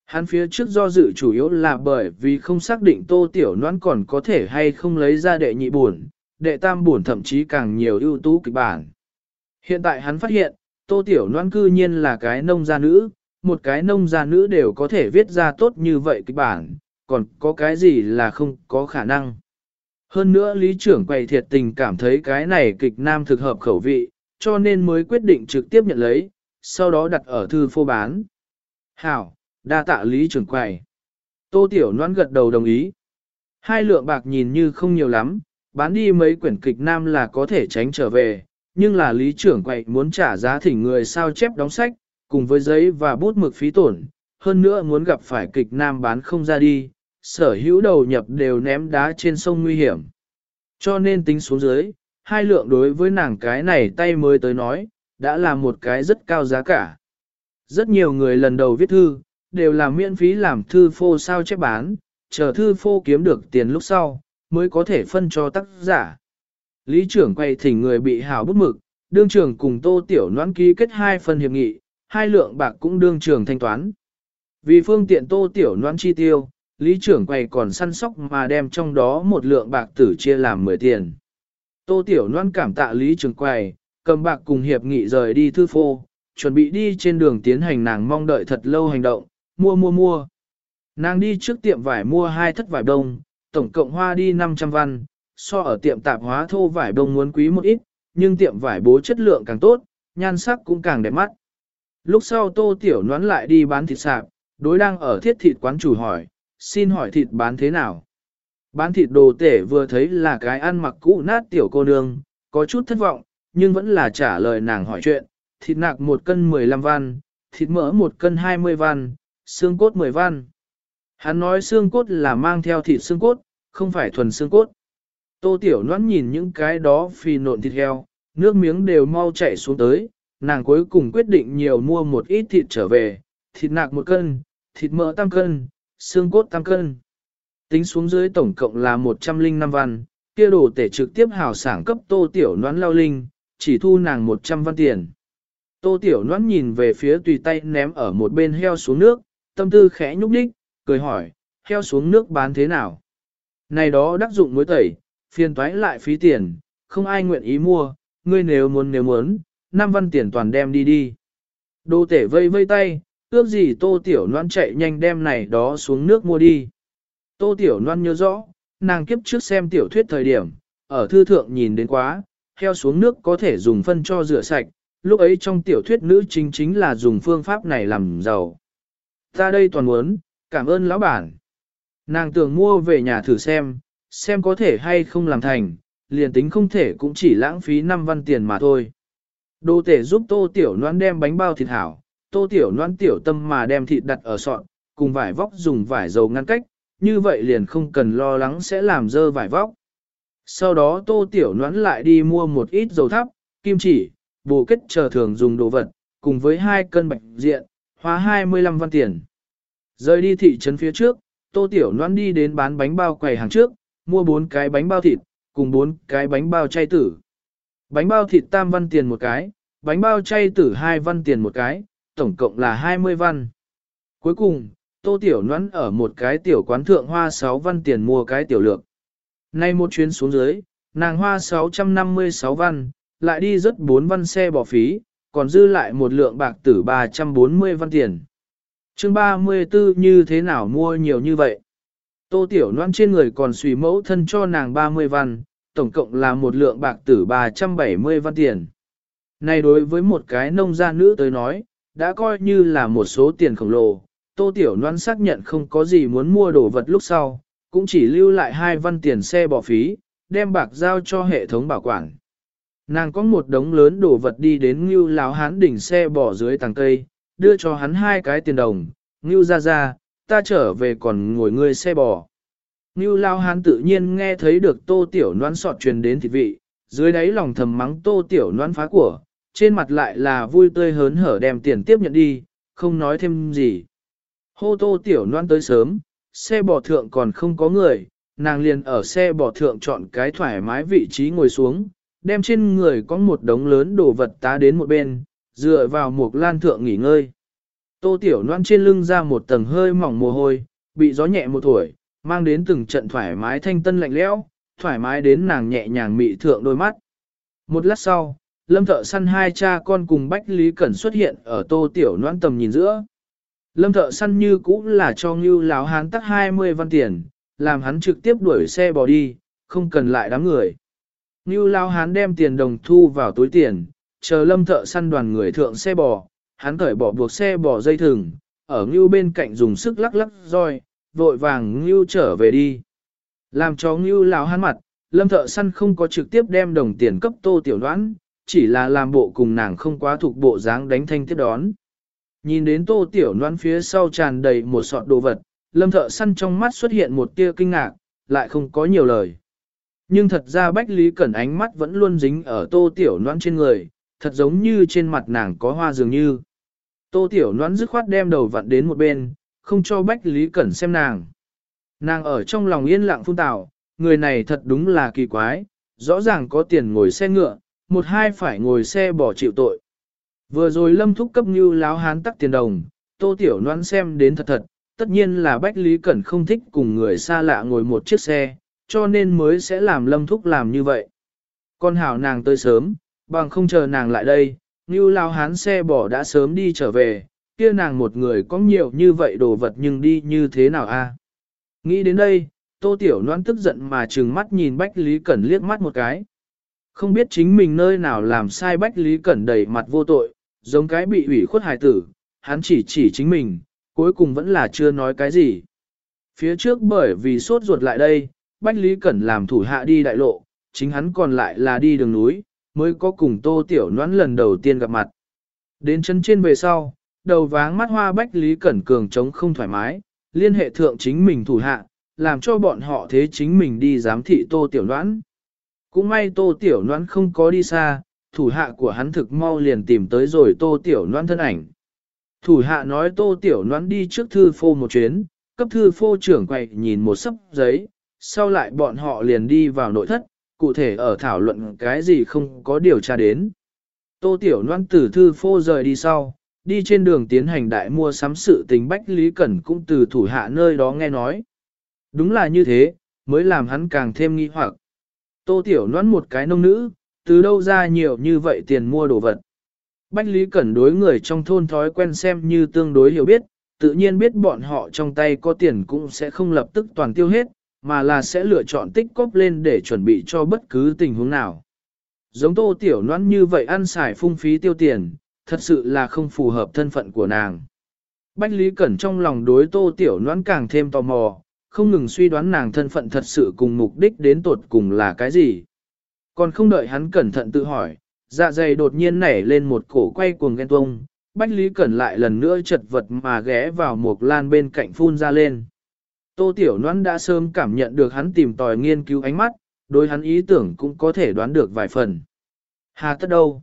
[SPEAKER 1] Hắn phía trước do dự chủ yếu là bởi vì không xác định tô tiểu noan còn có thể hay không lấy ra đệ nhị buồn, đệ tam buồn thậm chí càng nhiều ưu tú kịch bản. Hiện tại hắn phát hiện, tô tiểu noan cư nhiên là cái nông gia nữ, một cái nông gia nữ đều có thể viết ra tốt như vậy kịch bản, còn có cái gì là không có khả năng. Hơn nữa lý trưởng quầy thiệt tình cảm thấy cái này kịch nam thực hợp khẩu vị, cho nên mới quyết định trực tiếp nhận lấy, sau đó đặt ở thư phô bán. Hảo, đa tạ lý trưởng quầy. Tô Tiểu Loan gật đầu đồng ý. Hai lượng bạc nhìn như không nhiều lắm, bán đi mấy quyển kịch nam là có thể tránh trở về, nhưng là lý trưởng quầy muốn trả giá thỉnh người sao chép đóng sách, cùng với giấy và bút mực phí tổn, hơn nữa muốn gặp phải kịch nam bán không ra đi, sở hữu đầu nhập đều ném đá trên sông nguy hiểm. Cho nên tính xuống dưới, hai lượng đối với nàng cái này tay mới tới nói, đã là một cái rất cao giá cả. Rất nhiều người lần đầu viết thư, đều là miễn phí làm thư phô sao chép bán, chờ thư phô kiếm được tiền lúc sau, mới có thể phân cho tác giả. Lý trưởng quay thỉnh người bị hào bút mực, đương trưởng cùng tô tiểu noãn ký kết hai phần hiệp nghị, hai lượng bạc cũng đương trưởng thanh toán. Vì phương tiện tô tiểu noan chi tiêu, lý trưởng quầy còn săn sóc mà đem trong đó một lượng bạc tử chia làm 10 tiền. Tô tiểu noan cảm tạ lý trưởng quầy cầm bạc cùng hiệp nghị rời đi thư phô, chuẩn bị đi trên đường tiến hành nàng mong đợi thật lâu hành động, mua mua mua. Nàng đi trước tiệm vải mua hai thất vải đông, tổng cộng hoa đi 500 văn, so ở tiệm tạp hóa thô vải đông muốn quý một ít, nhưng tiệm vải bố chất lượng càng tốt, nhan sắc cũng càng đẹp mắt. Lúc sau tô tiểu nón lại đi bán thịt sạp, đối đang ở thiết thịt quán chủ hỏi, xin hỏi thịt bán thế nào? Bán thịt đồ tể vừa thấy là cái ăn mặc cũ nát tiểu cô nương, có chút thất vọng, nhưng vẫn là trả lời nàng hỏi chuyện, thịt nạc một cân 15 văn, thịt mỡ một cân 20 văn, xương cốt 10 văn. Hắn nói xương cốt là mang theo thịt xương cốt, không phải thuần xương cốt. Tô Tiểu Loan nhìn những cái đó phi nộn thịt heo, nước miếng đều mau chảy xuống tới, nàng cuối cùng quyết định nhiều mua một ít thịt trở về, thịt nạc một cân, thịt mỡ tam cân, xương cốt tam cân. Tính xuống dưới tổng cộng là 105 văn, kia đồ tể trực tiếp hào sảng cấp Tô Tiểu Loan lao linh, chỉ thu nàng 100 văn tiền. Tô Tiểu Loan nhìn về phía tùy tay ném ở một bên heo xuống nước, tâm tư khẽ nhúc đích, cười hỏi, heo xuống nước bán thế nào? Này đó đắc dụng muối tẩy, phiền toái lại phí tiền, không ai nguyện ý mua, ngươi nếu muốn nếu muốn, năm văn tiền toàn đem đi đi. Đô tể vây vây tay, ước gì tô tiểu noan chạy nhanh đem này đó xuống nước mua đi. Tô tiểu noan nhớ rõ, nàng kiếp trước xem tiểu thuyết thời điểm, ở thư thượng nhìn đến quá, heo xuống nước có thể dùng phân cho rửa sạch, lúc ấy trong tiểu thuyết nữ chính chính là dùng phương pháp này làm giàu. Ta đây toàn muốn, cảm ơn lão bản. Nàng tưởng mua về nhà thử xem, xem có thể hay không làm thành, liền tính không thể cũng chỉ lãng phí 5 văn tiền mà thôi. Đô tể giúp tô tiểu noan đem bánh bao thịt hảo, tô tiểu noan tiểu tâm mà đem thịt đặt ở sọn, cùng vải vóc dùng vải dầu ngăn cách, như vậy liền không cần lo lắng sẽ làm dơ vải vóc. Sau đó tô tiểu noan lại đi mua một ít dầu thắp, kim chỉ, bồ kết chờ thường dùng đồ vật, cùng với hai cân bạch diện, hóa 25 văn tiền. Rời đi thị trấn phía trước, tô tiểu noan đi đến bán bánh bao quầy hàng trước, mua bốn cái bánh bao thịt, cùng bốn cái bánh bao chay tử. Bánh bao thịt tam văn tiền một cái, bánh bao chay tử hai văn tiền một cái, tổng cộng là 20 văn. Cuối cùng, tô tiểu nhoắn ở một cái tiểu quán thượng hoa 6 văn tiền mua cái tiểu lượng. Nay một chuyến xuống dưới, nàng hoa 656 văn, lại đi rất 4 văn xe bỏ phí, còn dư lại một lượng bạc tử 340 văn tiền. chương 34 như thế nào mua nhiều như vậy? Tô Tiểu Loan trên người còn suy mẫu thân cho nàng 30 văn, tổng cộng là một lượng bạc tử 370 văn tiền. Này đối với một cái nông gia nữ tới nói, đã coi như là một số tiền khổng lồ. Tô Tiểu Loan xác nhận không có gì muốn mua đồ vật lúc sau, cũng chỉ lưu lại hai văn tiền xe bỏ phí, đem bạc giao cho hệ thống bảo quản. Nàng có một đống lớn đồ vật đi đến Ngưu Lão Hán đỉnh xe bỏ dưới tàng cây, đưa cho hắn hai cái tiền đồng, Ngưu ra ra, ta trở về còn ngồi ngươi xe bò. Ngưu Lao Hán tự nhiên nghe thấy được tô tiểu noan sọt truyền đến thịt vị, dưới đáy lòng thầm mắng tô tiểu noan phá của, trên mặt lại là vui tươi hớn hở đem tiền tiếp nhận đi, không nói thêm gì. Hô tô tiểu noan tới sớm, xe bò thượng còn không có người, nàng liền ở xe bò thượng chọn cái thoải mái vị trí ngồi xuống, đem trên người có một đống lớn đồ vật tá đến một bên, dựa vào một lan thượng nghỉ ngơi. Tô tiểu noan trên lưng ra một tầng hơi mỏng mồ hôi, bị gió nhẹ một tuổi, mang đến từng trận thoải mái thanh tân lạnh lẽo, thoải mái đến nàng nhẹ nhàng mị thượng đôi mắt. Một lát sau, lâm thợ săn hai cha con cùng Bách Lý Cẩn xuất hiện ở tô tiểu noan tầm nhìn giữa. Lâm thợ săn như cũ là cho Ngưu Láo hán tắc 20 văn tiền, làm hắn trực tiếp đuổi xe bỏ đi, không cần lại đám người. Ngưu Láo hán đem tiền đồng thu vào túi tiền, chờ lâm thợ săn đoàn người thượng xe bò, hắn cởi bỏ buộc xe bò dây thừng, ở Ngưu bên cạnh dùng sức lắc lắc roi, vội vàng Ngưu trở về đi. Làm cho Ngưu lão hán mặt, lâm thợ săn không có trực tiếp đem đồng tiền cấp tô tiểu đoán, chỉ là làm bộ cùng nàng không quá thuộc bộ dáng đánh thanh tiếp đón. Nhìn đến tô tiểu đoán phía sau tràn đầy một sọt đồ vật, lâm thợ săn trong mắt xuất hiện một tia kinh ngạc, lại không có nhiều lời. Nhưng thật ra Bách Lý Cẩn ánh mắt vẫn luôn dính ở tô tiểu noan trên người, thật giống như trên mặt nàng có hoa dường như. Tô tiểu noan dứt khoát đem đầu vặn đến một bên, không cho Bách Lý Cẩn xem nàng. Nàng ở trong lòng yên lặng phun tạo, người này thật đúng là kỳ quái, rõ ràng có tiền ngồi xe ngựa, một hai phải ngồi xe bỏ chịu tội. Vừa rồi lâm thúc cấp như láo hán tắc tiền đồng, tô tiểu noan xem đến thật thật, tất nhiên là Bách Lý Cẩn không thích cùng người xa lạ ngồi một chiếc xe, cho nên mới sẽ làm lâm thúc làm như vậy. Con hảo nàng tới sớm, bằng không chờ nàng lại đây, như lao hán xe bỏ đã sớm đi trở về, kia nàng một người có nhiều như vậy đồ vật nhưng đi như thế nào a? Nghĩ đến đây, tô tiểu Loan tức giận mà trừng mắt nhìn Bách Lý Cẩn liếc mắt một cái. Không biết chính mình nơi nào làm sai Bách Lý Cẩn đầy mặt vô tội, giống cái bị ủy khuất hài tử, hắn chỉ chỉ chính mình, cuối cùng vẫn là chưa nói cái gì. Phía trước bởi vì sốt ruột lại đây, Bách Lý Cẩn làm thủ hạ đi đại lộ, chính hắn còn lại là đi đường núi, mới có cùng tô tiểu Loan lần đầu tiên gặp mặt. Đến chân trên về sau, đầu váng mắt hoa Bách Lý Cẩn cường chống không thoải mái, liên hệ thượng chính mình thủ hạ, làm cho bọn họ thế chính mình đi giám thị tô tiểu noãn. Cũng may tô tiểu noãn không có đi xa, thủ hạ của hắn thực mau liền tìm tới rồi tô tiểu noãn thân ảnh. Thủ hạ nói tô tiểu noãn đi trước thư phô một chuyến, cấp thư phô trưởng quậy nhìn một sấp giấy, sau lại bọn họ liền đi vào nội thất, cụ thể ở thảo luận cái gì không có điều tra đến. Tô tiểu noãn từ thư phô rời đi sau, đi trên đường tiến hành đại mua sắm sự tình Bách Lý Cẩn cũng từ thủ hạ nơi đó nghe nói. Đúng là như thế, mới làm hắn càng thêm nghi hoặc. Tô Tiểu Loan một cái nông nữ, từ đâu ra nhiều như vậy tiền mua đồ vật. Bách Lý Cẩn đối người trong thôn thói quen xem như tương đối hiểu biết, tự nhiên biết bọn họ trong tay có tiền cũng sẽ không lập tức toàn tiêu hết, mà là sẽ lựa chọn tích cóp lên để chuẩn bị cho bất cứ tình huống nào. Giống tô tiểu noan như vậy ăn xài phung phí tiêu tiền, thật sự là không phù hợp thân phận của nàng. Bách Lý Cẩn trong lòng đối tô tiểu noãn càng thêm tò mò, không ngừng suy đoán nàng thân phận thật sự cùng mục đích đến tột cùng là cái gì. Còn không đợi hắn cẩn thận tự hỏi, dạ dày đột nhiên nảy lên một cổ quay cuồng ghen tuông, Bách Lý Cẩn lại lần nữa chật vật mà ghé vào một lan bên cạnh phun ra lên. Tô Tiểu Loan đã sớm cảm nhận được hắn tìm tòi nghiên cứu ánh mắt, đối hắn ý tưởng cũng có thể đoán được vài phần. Hà tất đâu?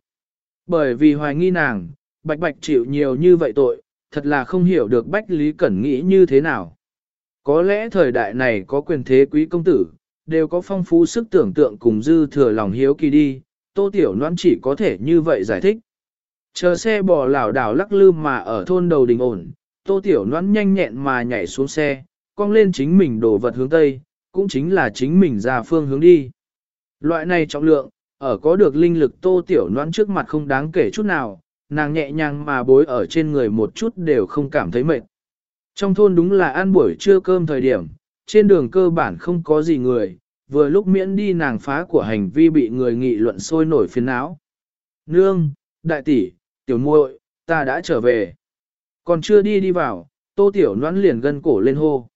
[SPEAKER 1] Bởi vì hoài nghi nàng, bạch bạch chịu nhiều như vậy tội, thật là không hiểu được Bách Lý Cẩn nghĩ như thế nào. Có lẽ thời đại này có quyền thế quý công tử, đều có phong phú sức tưởng tượng cùng dư thừa lòng hiếu kỳ đi, tô tiểu noan chỉ có thể như vậy giải thích. Chờ xe bò lảo đảo lắc lư mà ở thôn đầu đình ổn, tô tiểu noan nhanh nhẹn mà nhảy xuống xe, cong lên chính mình đổ vật hướng tây, cũng chính là chính mình ra phương hướng đi. Loại này trọng lượng, ở có được linh lực tô tiểu noãn trước mặt không đáng kể chút nào, nàng nhẹ nhàng mà bối ở trên người một chút đều không cảm thấy mệt. Trong thôn đúng là ăn buổi trưa cơm thời điểm, trên đường cơ bản không có gì người, vừa lúc miễn đi nàng phá của hành vi bị người nghị luận sôi nổi phiền não. Nương, đại tỷ, tiểu muội, ta đã trở về. Còn chưa đi đi vào, tô tiểu noãn liền gân cổ lên hô.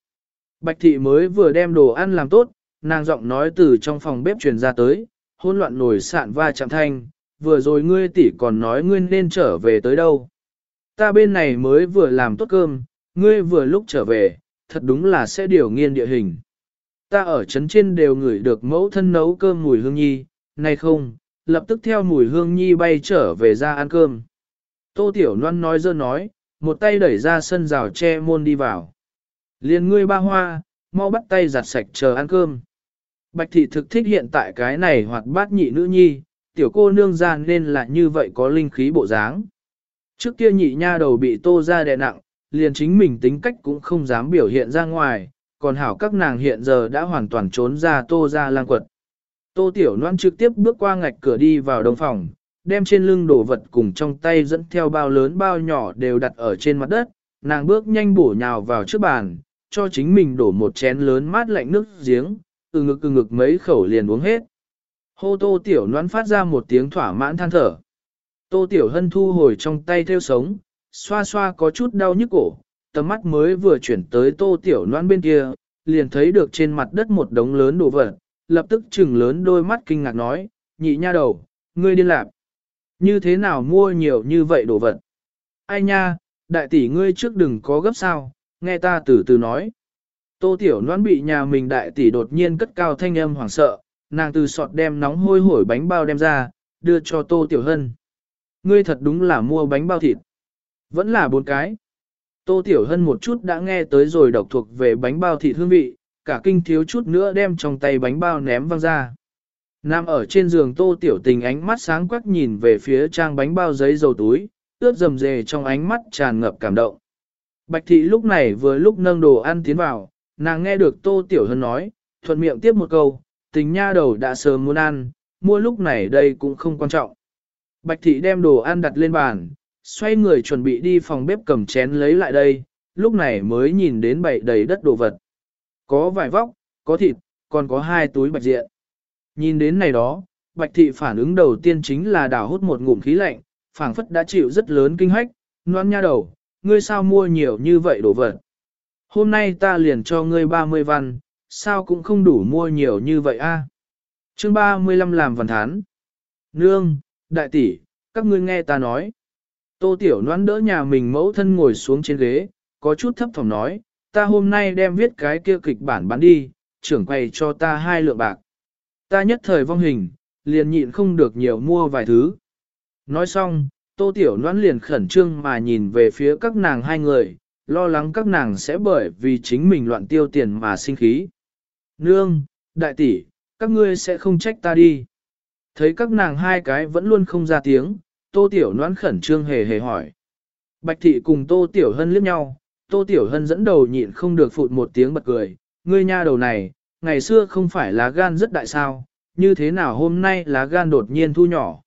[SPEAKER 1] Bạch thị mới vừa đem đồ ăn làm tốt, nàng giọng nói từ trong phòng bếp truyền ra tới, hôn loạn nổi sạn va chạm thanh, vừa rồi ngươi tỷ còn nói ngươi nên trở về tới đâu. Ta bên này mới vừa làm tốt cơm, ngươi vừa lúc trở về, thật đúng là sẽ điều nghiên địa hình. Ta ở trấn trên đều ngửi được mẫu thân nấu cơm mùi hương nhi, này không, lập tức theo mùi hương nhi bay trở về ra ăn cơm. Tô Tiểu Loan nói dơ nói, một tay đẩy ra sân rào che môn đi vào. Liền ngươi ba hoa, mau bắt tay giặt sạch chờ ăn cơm. Bạch thị thực thích hiện tại cái này hoặc bát nhị nữ nhi, tiểu cô nương ra nên là như vậy có linh khí bộ dáng. Trước kia nhị nha đầu bị tô ra đè nặng, liền chính mình tính cách cũng không dám biểu hiện ra ngoài, còn hảo các nàng hiện giờ đã hoàn toàn trốn ra tô ra lang quật. Tô Tiểu Loan trực tiếp bước qua ngạch cửa đi vào đông phòng, đem trên lưng đồ vật cùng trong tay dẫn theo bao lớn bao nhỏ đều đặt ở trên mặt đất, nàng bước nhanh bổ nhào vào trước bàn, cho chính mình đổ một chén lớn mát lạnh nước giếng, từ ngực từ ngực mấy khẩu liền uống hết. Hô Tô Tiểu Loan phát ra một tiếng thỏa mãn than thở. Tô Tiểu Hân thu hồi trong tay theo sống, xoa xoa có chút đau nhức cổ, tầm mắt mới vừa chuyển tới tô tiểu noãn bên kia, liền thấy được trên mặt đất một đống lớn đồ vật, lập tức chừng lớn đôi mắt kinh ngạc nói, nhị nha đầu, ngươi điên lạc. Như thế nào mua nhiều như vậy đồ vật? Ai nha, Đại tỷ ngươi trước đừng có gấp sao, nghe ta từ từ nói. Tô Tiểu Loan bị nhà mình đại tỷ đột nhiên cất cao thanh âm hoảng sợ, nàng từ sọt đem nóng hôi hổi bánh bao đem ra, đưa cho Tô Tiểu Hân. Ngươi thật đúng là mua bánh bao thịt. Vẫn là bốn cái. Tô Tiểu Hân một chút đã nghe tới rồi độc thuộc về bánh bao thịt hương vị, cả kinh thiếu chút nữa đem trong tay bánh bao ném văng ra. Nam ở trên giường Tô Tiểu Tình ánh mắt sáng quắc nhìn về phía trang bánh bao giấy dầu túi, ướt rầm rề trong ánh mắt tràn ngập cảm động. Bạch thị lúc này vừa lúc nâng đồ ăn tiến vào, nàng nghe được Tô Tiểu Hân nói, thuận miệng tiếp một câu, tình nha đầu đã sớm muốn ăn, mua lúc này đây cũng không quan trọng. Bạch thị đem đồ ăn đặt lên bàn, xoay người chuẩn bị đi phòng bếp cầm chén lấy lại đây, lúc này mới nhìn đến bậy đầy đất đồ vật. Có vài vóc, có thịt, còn có hai túi bạch diện. Nhìn đến này đó, bạch thị phản ứng đầu tiên chính là đào hút một ngụm khí lạnh, phảng phất đã chịu rất lớn kinh hách, noan nha đầu, ngươi sao mua nhiều như vậy đồ vật. Hôm nay ta liền cho ngươi 30 văn, sao cũng không đủ mua nhiều như vậy a? À? Chương 35 làm văn thán. Nương, đại tỷ, các ngươi nghe ta nói. Tô Tiểu Loan đỡ nhà mình mẫu thân ngồi xuống trên ghế, có chút thấp thỏm nói, ta hôm nay đem viết cái kia kịch bản bán đi, trưởng quay cho ta hai lượng bạc. Ta nhất thời vong hình, liền nhịn không được nhiều mua vài thứ. Nói xong, Tô Tiểu Loan liền khẩn trương mà nhìn về phía các nàng hai người, lo lắng các nàng sẽ bởi vì chính mình loạn tiêu tiền mà sinh khí. Nương, đại tỷ, các ngươi sẽ không trách ta đi. Thấy các nàng hai cái vẫn luôn không ra tiếng, Tô Tiểu noãn khẩn trương hề hề hỏi. Bạch thị cùng Tô Tiểu Hân liếc nhau, Tô Tiểu Hân dẫn đầu nhịn không được phụt một tiếng bật cười, ngươi nha đầu này, ngày xưa không phải lá gan rất đại sao, như thế nào hôm nay lá gan đột nhiên thu nhỏ.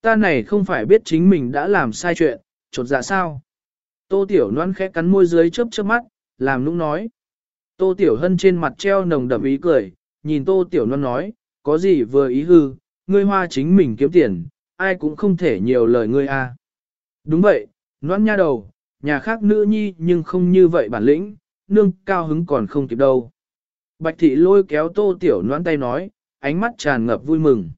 [SPEAKER 1] Ta này không phải biết chính mình đã làm sai chuyện, trột dạ sao. Tô Tiểu Loan khẽ cắn môi dưới chớp chớp mắt, làm nũng nói. Tô Tiểu Hân trên mặt treo nồng đậm ý cười, nhìn Tô Tiểu Loan nói, có gì vừa ý hư, ngươi hoa chính mình kiếm tiền, ai cũng không thể nhiều lời ngươi a. Đúng vậy, Loan nha đầu, nhà khác nữ nhi nhưng không như vậy bản lĩnh, nương cao hứng còn không kịp đâu. Bạch thị lôi kéo Tô Tiểu Loan tay nói, ánh mắt tràn ngập vui mừng.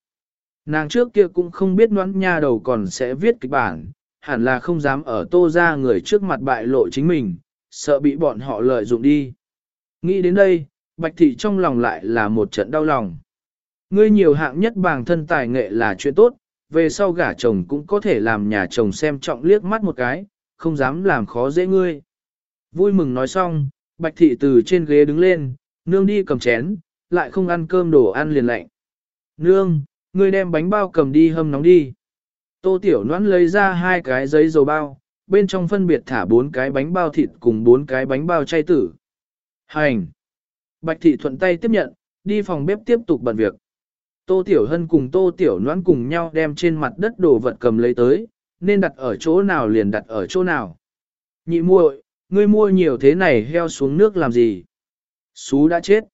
[SPEAKER 1] Nàng trước kia cũng không biết Loan nha đầu còn sẽ viết kịch bản, hẳn là không dám ở tô ra người trước mặt bại lộ chính mình, sợ bị bọn họ lợi dụng đi. Nghĩ đến đây, Bạch Thị trong lòng lại là một trận đau lòng. Ngươi nhiều hạng nhất bằng thân tài nghệ là chuyện tốt, về sau gả chồng cũng có thể làm nhà chồng xem trọng liếc mắt một cái, không dám làm khó dễ ngươi. Vui mừng nói xong, Bạch Thị từ trên ghế đứng lên, nương đi cầm chén, lại không ăn cơm đồ ăn liền lạnh. Nương, ngươi đem bánh bao cầm đi hâm nóng đi. Tô Tiểu Noãn lấy ra hai cái giấy dầu bao, bên trong phân biệt thả bốn cái bánh bao thịt cùng bốn cái bánh bao chay tử. Hành! Bạch thị thuận tay tiếp nhận, đi phòng bếp tiếp tục bận việc. Tô Tiểu Hân cùng Tô Tiểu Noãn cùng nhau đem trên mặt đất đồ vật cầm lấy tới, nên đặt ở chỗ nào liền đặt ở chỗ nào. Nhị muội, ngươi mua nhiều thế này heo xuống nước làm gì? Sú đã chết.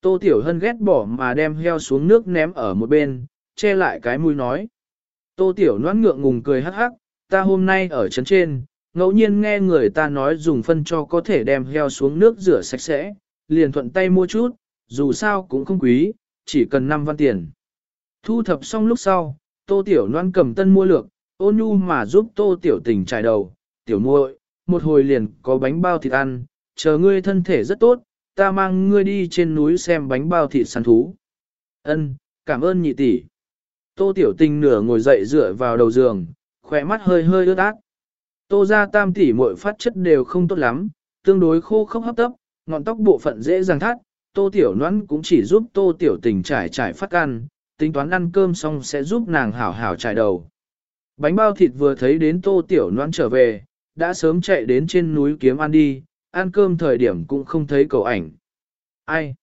[SPEAKER 1] Tô Tiểu Hân ghét bỏ mà đem heo xuống nước ném ở một bên, che lại cái mũi nói. Tô Tiểu Loan ngượng ngùng cười hắc hắc, ta hôm nay ở trấn trên, ngẫu nhiên nghe người ta nói dùng phân cho có thể đem heo xuống nước rửa sạch sẽ, liền thuận tay mua chút, dù sao cũng không quý, chỉ cần 5 văn tiền. Thu thập xong lúc sau, Tô Tiểu Loan cầm tân mua lược, ôn nhu mà giúp Tô Tiểu tình trải đầu, tiểu muội, một hồi liền có bánh bao thịt ăn, chờ ngươi thân thể rất tốt, ta mang ngươi đi trên núi xem bánh bao thịt săn thú. Ân, cảm ơn nhị tỷ. Tô Tiểu Tình nửa ngồi dậy dựa vào đầu giường, khỏe mắt hơi hơi ướt át. Tô ra tam tỷ muội phát chất đều không tốt lắm, tương đối khô không hấp tấp, ngọn tóc bộ phận dễ dàng thắt. Tô Tiểu Noãn cũng chỉ giúp Tô Tiểu Tình trải trải phát ăn, tính toán ăn cơm xong sẽ giúp nàng hảo hảo trải đầu. Bánh bao thịt vừa thấy đến Tô Tiểu Noãn trở về, đã sớm chạy đến trên núi kiếm ăn đi, ăn cơm thời điểm cũng không thấy cầu ảnh. Ai?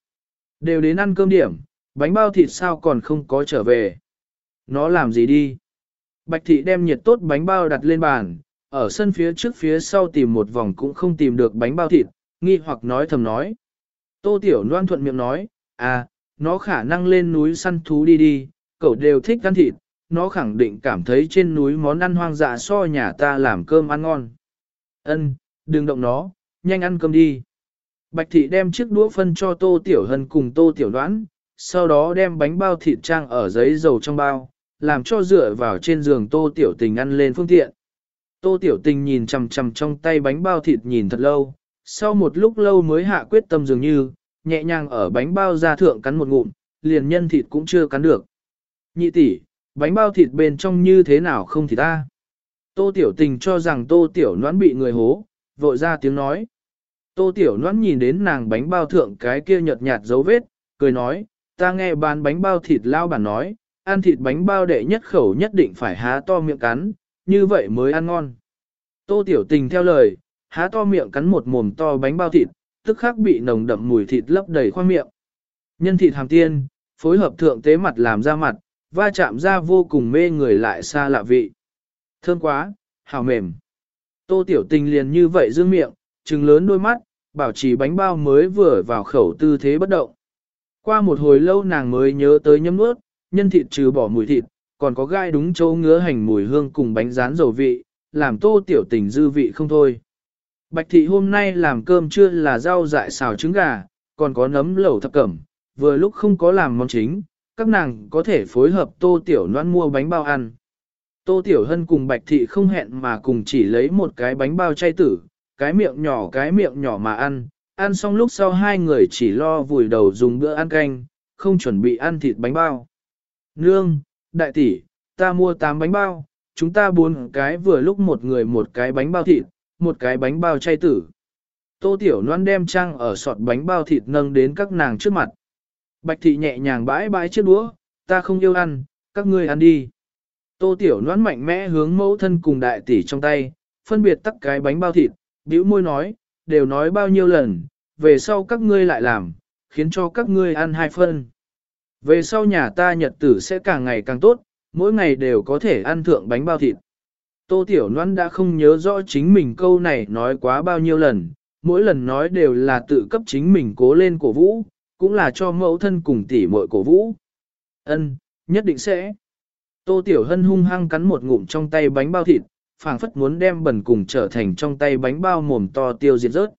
[SPEAKER 1] Đều đến ăn cơm điểm, bánh bao thịt sao còn không có trở về. Nó làm gì đi? Bạch thị đem nhiệt tốt bánh bao đặt lên bàn, ở sân phía trước phía sau tìm một vòng cũng không tìm được bánh bao thịt, nghi hoặc nói thầm nói. Tô Tiểu Loan thuận miệng nói, à, nó khả năng lên núi săn thú đi đi, cậu đều thích ăn thịt, nó khẳng định cảm thấy trên núi món ăn hoang dã so nhà ta làm cơm ăn ngon. Ân, đừng động nó, nhanh ăn cơm đi. Bạch thị đem chiếc đũa phân cho Tô Tiểu Hân cùng Tô Tiểu Đoán, sau đó đem bánh bao thịt trang ở giấy dầu trong bao, làm cho dựa vào trên giường tô tiểu tình ăn lên phương tiện. Tô Tiểu Tình nhìn chằm chằm trong tay bánh bao thịt nhìn thật lâu, sau một lúc lâu mới hạ quyết tâm dường như, nhẹ nhàng ở bánh bao ra thượng cắn một ngụm, liền nhân thịt cũng chưa cắn được. Nhị tỷ, bánh bao thịt bên trong như thế nào không thì ta? Tô Tiểu Tình cho rằng Tô Tiểu Noãn bị người hố, vội ra tiếng nói. Tô Tiểu Noãn nhìn đến nàng bánh bao thượng cái kia nhợt nhạt dấu vết, cười nói, ta nghe bán bánh bao thịt lao bản nói, ăn thịt bánh bao đệ nhất khẩu nhất định phải há to miệng cắn, như vậy mới ăn ngon. Tô Tiểu Tình theo lời, há to miệng cắn một mồm to bánh bao thịt, tức khắc bị nồng đậm mùi thịt lấp đầy khoang miệng. Nhân thịt hàm tiên, phối hợp thượng tế mặt làm ra mặt, va chạm ra vô cùng mê người lại xa lạ vị. Thơm quá, hào mềm. Tô Tiểu Tình liền như vậy dương miệng, trừng lớn đôi mắt, bảo trì bánh bao mới vừa vào khẩu tư thế bất động. Qua một hồi lâu nàng mới nhớ tới nhấm nuốt, nhân thịt trừ bỏ mùi thịt, còn có gai đúng chỗ ngứa hành mùi hương cùng bánh rán dầu vị, làm tô tiểu tình dư vị không thôi. Bạch thị hôm nay làm cơm trưa là rau dại xào trứng gà, còn có nấm lẩu thập cẩm, vừa lúc không có làm món chính, các nàng có thể phối hợp tô tiểu noan mua bánh bao ăn. Tô tiểu hân cùng bạch thị không hẹn mà cùng chỉ lấy một cái bánh bao chay tử, cái miệng nhỏ cái miệng nhỏ mà ăn, ăn xong lúc sau hai người chỉ lo vùi đầu dùng bữa ăn canh, không chuẩn bị ăn thịt bánh bao. Nương, đại tỷ, ta mua 8 bánh bao, chúng ta bốn cái vừa lúc một người một cái bánh bao thịt, một cái bánh bao chay tử. Tô Tiểu Loan đem trang ở sọt bánh bao thịt nâng đến các nàng trước mặt. Bạch thị nhẹ nhàng bãi bãi chiếc đũa, ta không yêu ăn, các ngươi ăn đi. Tô Tiểu Loan mạnh mẽ hướng mẫu thân cùng đại tỷ trong tay, phân biệt tắt cái bánh bao thịt, bĩu môi nói, đều nói bao nhiêu lần, về sau các ngươi lại làm, khiến cho các ngươi ăn hai phân. Về sau nhà ta nhật tử sẽ càng ngày càng tốt, mỗi ngày đều có thể ăn thượng bánh bao thịt. Tô Tiểu Loan đã không nhớ rõ chính mình câu này nói quá bao nhiêu lần, mỗi lần nói đều là tự cấp chính mình cố lên cổ vũ, cũng là cho mẫu thân cùng tỷ muội cổ vũ. Ân, nhất định sẽ. Tô Tiểu Hân hung hăng cắn một ngụm trong tay bánh bao thịt, phảng phất muốn đem bẩn cùng trở thành trong tay bánh bao mồm to tiêu diệt rớt.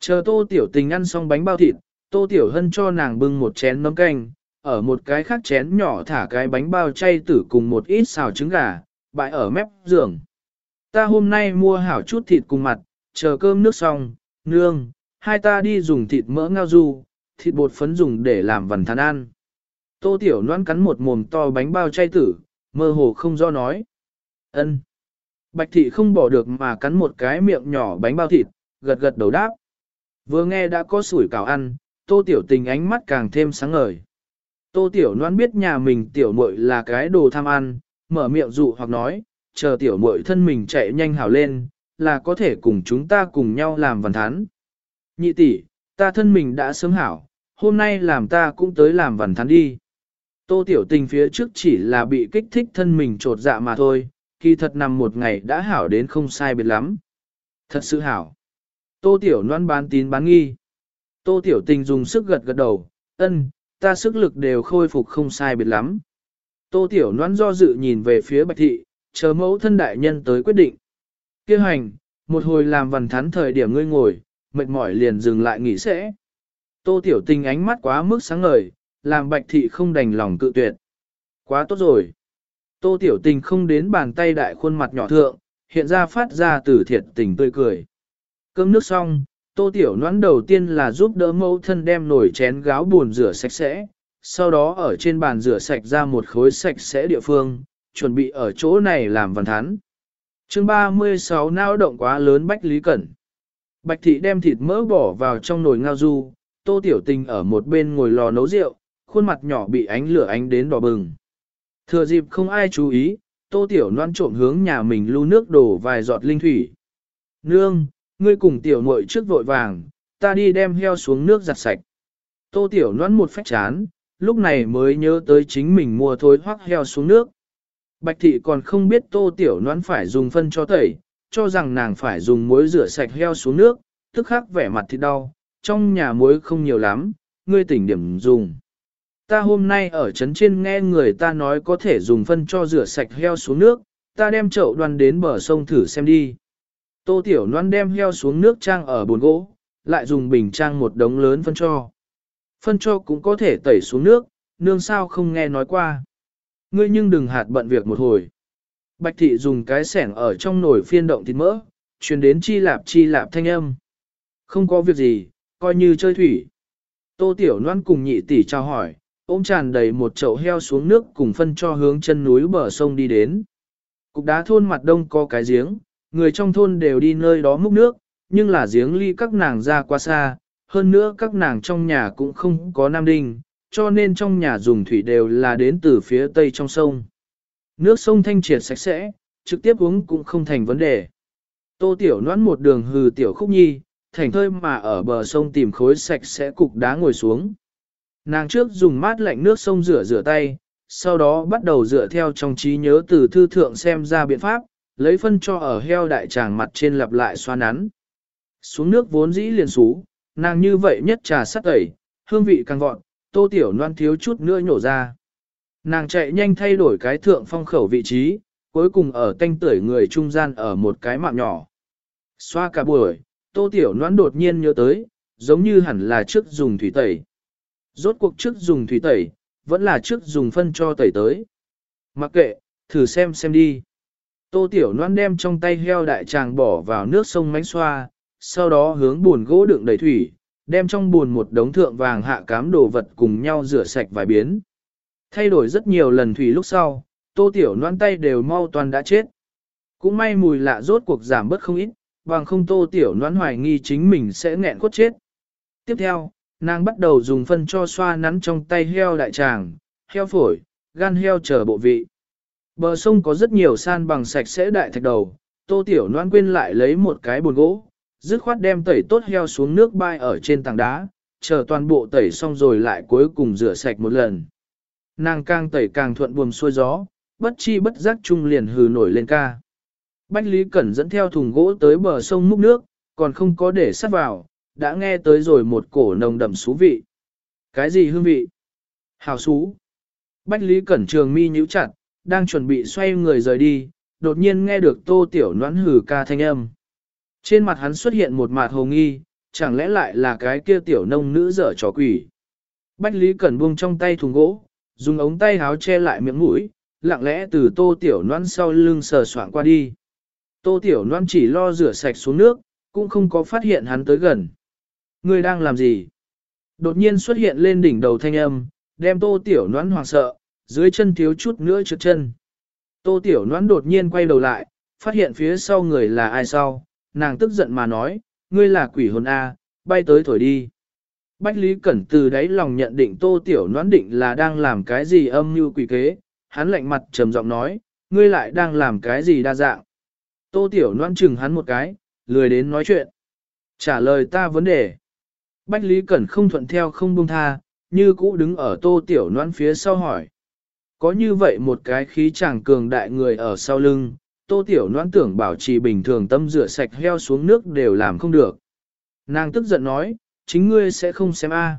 [SPEAKER 1] Chờ Tô Tiểu Tình ăn xong bánh bao thịt, Tô Tiểu Hân cho nàng bưng một chén nấm canh, ở một cái khác chén nhỏ thả cái bánh bao chay tử cùng một ít xào trứng gà, bại ở mép giường. Ta hôm nay mua hảo chút thịt cùng mặt, chờ cơm nước xong, nương, hai ta đi dùng thịt mỡ ngao du, thịt bột phấn dùng để làm vần thán ăn. Tô Tiểu Loan cắn một mồm to bánh bao chay tử, mơ hồ không do nói. ân. Bạch thị không bỏ được mà cắn một cái miệng nhỏ bánh bao thịt, gật gật đầu đáp. Vừa nghe đã có sủi cảo ăn, tô tiểu tình ánh mắt càng thêm sáng ngời. Tô tiểu Loan biết nhà mình tiểu muội là cái đồ tham ăn, mở miệng dụ hoặc nói, chờ tiểu muội thân mình chạy nhanh hảo lên, là có thể cùng chúng ta cùng nhau làm văn thán. Nhị tỷ, ta thân mình đã sớm hảo, hôm nay làm ta cũng tới làm văn thán đi. Tô tiểu tình phía trước chỉ là bị kích thích thân mình trột dạ mà thôi, kỳ thật nằm một ngày đã hảo đến không sai biệt lắm. Thật sự hảo. Tô tiểu noan bán tín bán nghi. Tô tiểu tình dùng sức gật gật đầu, ân, ta sức lực đều khôi phục không sai biệt lắm. Tô tiểu Loan do dự nhìn về phía bạch thị, chờ mẫu thân đại nhân tới quyết định. Kêu hành, một hồi làm vần thắn thời điểm ngươi ngồi, mệt mỏi liền dừng lại nghỉ sẽ. Tô tiểu tình ánh mắt quá mức sáng ngời, làm bạch thị không đành lòng cự tuyệt. Quá tốt rồi. Tô tiểu tình không đến bàn tay đại khuôn mặt nhỏ thượng, hiện ra phát ra từ thiệt tình tươi cười. Cơm nước xong, tô tiểu noãn đầu tiên là giúp đỡ mẫu thân đem nồi chén gáo buồn rửa sạch sẽ, sau đó ở trên bàn rửa sạch ra một khối sạch sẽ địa phương, chuẩn bị ở chỗ này làm văn thán. chương 36 nao động quá lớn Bách Lý Cẩn. Bạch thị đem thịt mỡ bỏ vào trong nồi ngao du, tô tiểu tình ở một bên ngồi lò nấu rượu, khuôn mặt nhỏ bị ánh lửa ánh đến đỏ bừng. Thừa dịp không ai chú ý, tô tiểu noan trộm hướng nhà mình lưu nước đổ vài giọt linh thủy. Nương, ngươi cùng tiểu muội trước vội vàng, ta đi đem heo xuống nước giặt sạch. Tô tiểu noan một phách chán, lúc này mới nhớ tới chính mình mua thối hoắc heo xuống nước. Bạch thị còn không biết tô tiểu noan phải dùng phân cho tẩy, cho rằng nàng phải dùng muối rửa sạch heo xuống nước, tức khắc vẻ mặt thì đau, trong nhà muối không nhiều lắm, ngươi tỉnh điểm dùng. Ta hôm nay ở trấn trên nghe người ta nói có thể dùng phân cho rửa sạch heo xuống nước, ta đem chậu đoan đến bờ sông thử xem đi. Tô Tiểu Loan đem heo xuống nước trang ở bồn gỗ, lại dùng bình trang một đống lớn phân cho. Phân cho cũng có thể tẩy xuống nước, nương sao không nghe nói qua. Ngươi nhưng đừng hạt bận việc một hồi. Bạch thị dùng cái sẻng ở trong nồi phiên động thịt mỡ, truyền đến chi lạp chi lạp thanh âm. Không có việc gì, coi như chơi thủy. Tô Tiểu Loan cùng nhị tỷ chào hỏi, ôm tràn đầy một chậu heo xuống nước cùng phân cho hướng chân núi bờ sông đi đến. Cục đá thôn mặt đông có cái giếng, người trong thôn đều đi nơi đó múc nước, nhưng là giếng ly các nàng ra quá xa, hơn nữa các nàng trong nhà cũng không có nam đinh, cho nên trong nhà dùng thủy đều là đến từ phía tây trong sông. Nước sông thanh triệt sạch sẽ, trực tiếp uống cũng không thành vấn đề. Tô Tiểu noãn một đường hừ tiểu khúc nhi, thành thơi mà ở bờ sông tìm khối sạch sẽ cục đá ngồi xuống. Nàng trước dùng mát lạnh nước sông rửa rửa tay, sau đó bắt đầu dựa theo trong trí nhớ từ thư thượng xem ra biện pháp, lấy phân cho ở heo đại tràng mặt trên lặp lại xoa nắn. Xuống nước vốn dĩ liền xú, nàng như vậy nhất trà sắt tẩy, hương vị càng vọt, tô tiểu noan thiếu chút nữa nhổ ra. Nàng chạy nhanh thay đổi cái thượng phong khẩu vị trí, cuối cùng ở tanh tưởi người trung gian ở một cái mạng nhỏ. Xoa cả buổi, tô tiểu noan đột nhiên nhớ tới, giống như hẳn là trước dùng thủy tẩy. Rốt cuộc trước dùng thủy tẩy, vẫn là trước dùng phân cho tẩy tới. Mặc kệ, thử xem xem đi. Tô tiểu Loan đem trong tay heo đại tràng bỏ vào nước sông mánh xoa, sau đó hướng buồn gỗ đựng đầy thủy, đem trong buồn một đống thượng vàng hạ cám đồ vật cùng nhau rửa sạch vài biến. Thay đổi rất nhiều lần thủy lúc sau, tô tiểu Loan tay đều mau toàn đã chết. Cũng may mùi lạ rốt cuộc giảm bớt không ít, bằng không tô tiểu Loan hoài nghi chính mình sẽ nghẹn cốt chết. Tiếp theo, nàng bắt đầu dùng phân cho xoa nắn trong tay heo đại tràng, heo phổi, gan heo chờ bộ vị. Bờ sông có rất nhiều san bằng sạch sẽ đại thạch đầu, tô tiểu noan quên lại lấy một cái bồn gỗ, dứt khoát đem tẩy tốt heo xuống nước bay ở trên tảng đá, chờ toàn bộ tẩy xong rồi lại cuối cùng rửa sạch một lần. Nàng càng tẩy càng thuận buồm xuôi gió, bất chi bất giác chung liền hừ nổi lên ca. Bách Lý Cẩn dẫn theo thùng gỗ tới bờ sông múc nước, còn không có để sắt vào, đã nghe tới rồi một cổ nồng đậm xú vị. Cái gì hương vị? Hào xú. Bách Lý Cẩn trường mi nhíu chặt, đang chuẩn bị xoay người rời đi, đột nhiên nghe được tô tiểu noãn hử ca thanh âm. Trên mặt hắn xuất hiện một mặt hồ nghi, chẳng lẽ lại là cái kia tiểu nông nữ dở trò quỷ. Bách Lý Cẩn buông trong tay thùng gỗ, dùng ống tay háo che lại miệng mũi, lặng lẽ từ tô tiểu noan sau lưng sờ soạn qua đi. Tô tiểu noan chỉ lo rửa sạch xuống nước, cũng không có phát hiện hắn tới gần. Người đang làm gì? Đột nhiên xuất hiện lên đỉnh đầu thanh âm, đem tô tiểu noan hoảng sợ, dưới chân thiếu chút nữa trượt chân. Tô tiểu Noãn đột nhiên quay đầu lại, phát hiện phía sau người là ai sau, nàng tức giận mà nói, ngươi là quỷ hồn A, bay tới thổi đi. Bách Lý Cẩn từ đáy lòng nhận định tô tiểu noãn định là đang làm cái gì âm mưu quỷ kế, hắn lạnh mặt trầm giọng nói, ngươi lại đang làm cái gì đa dạng. Tô tiểu noãn chừng hắn một cái, lười đến nói chuyện. Trả lời ta vấn đề. Bách Lý Cẩn không thuận theo không buông tha, như cũ đứng ở tô tiểu noãn phía sau hỏi. Có như vậy một cái khí chàng cường đại người ở sau lưng, tô tiểu noãn tưởng bảo trì bình thường tâm rửa sạch heo xuống nước đều làm không được. Nàng tức giận nói, chính ngươi sẽ không xem a.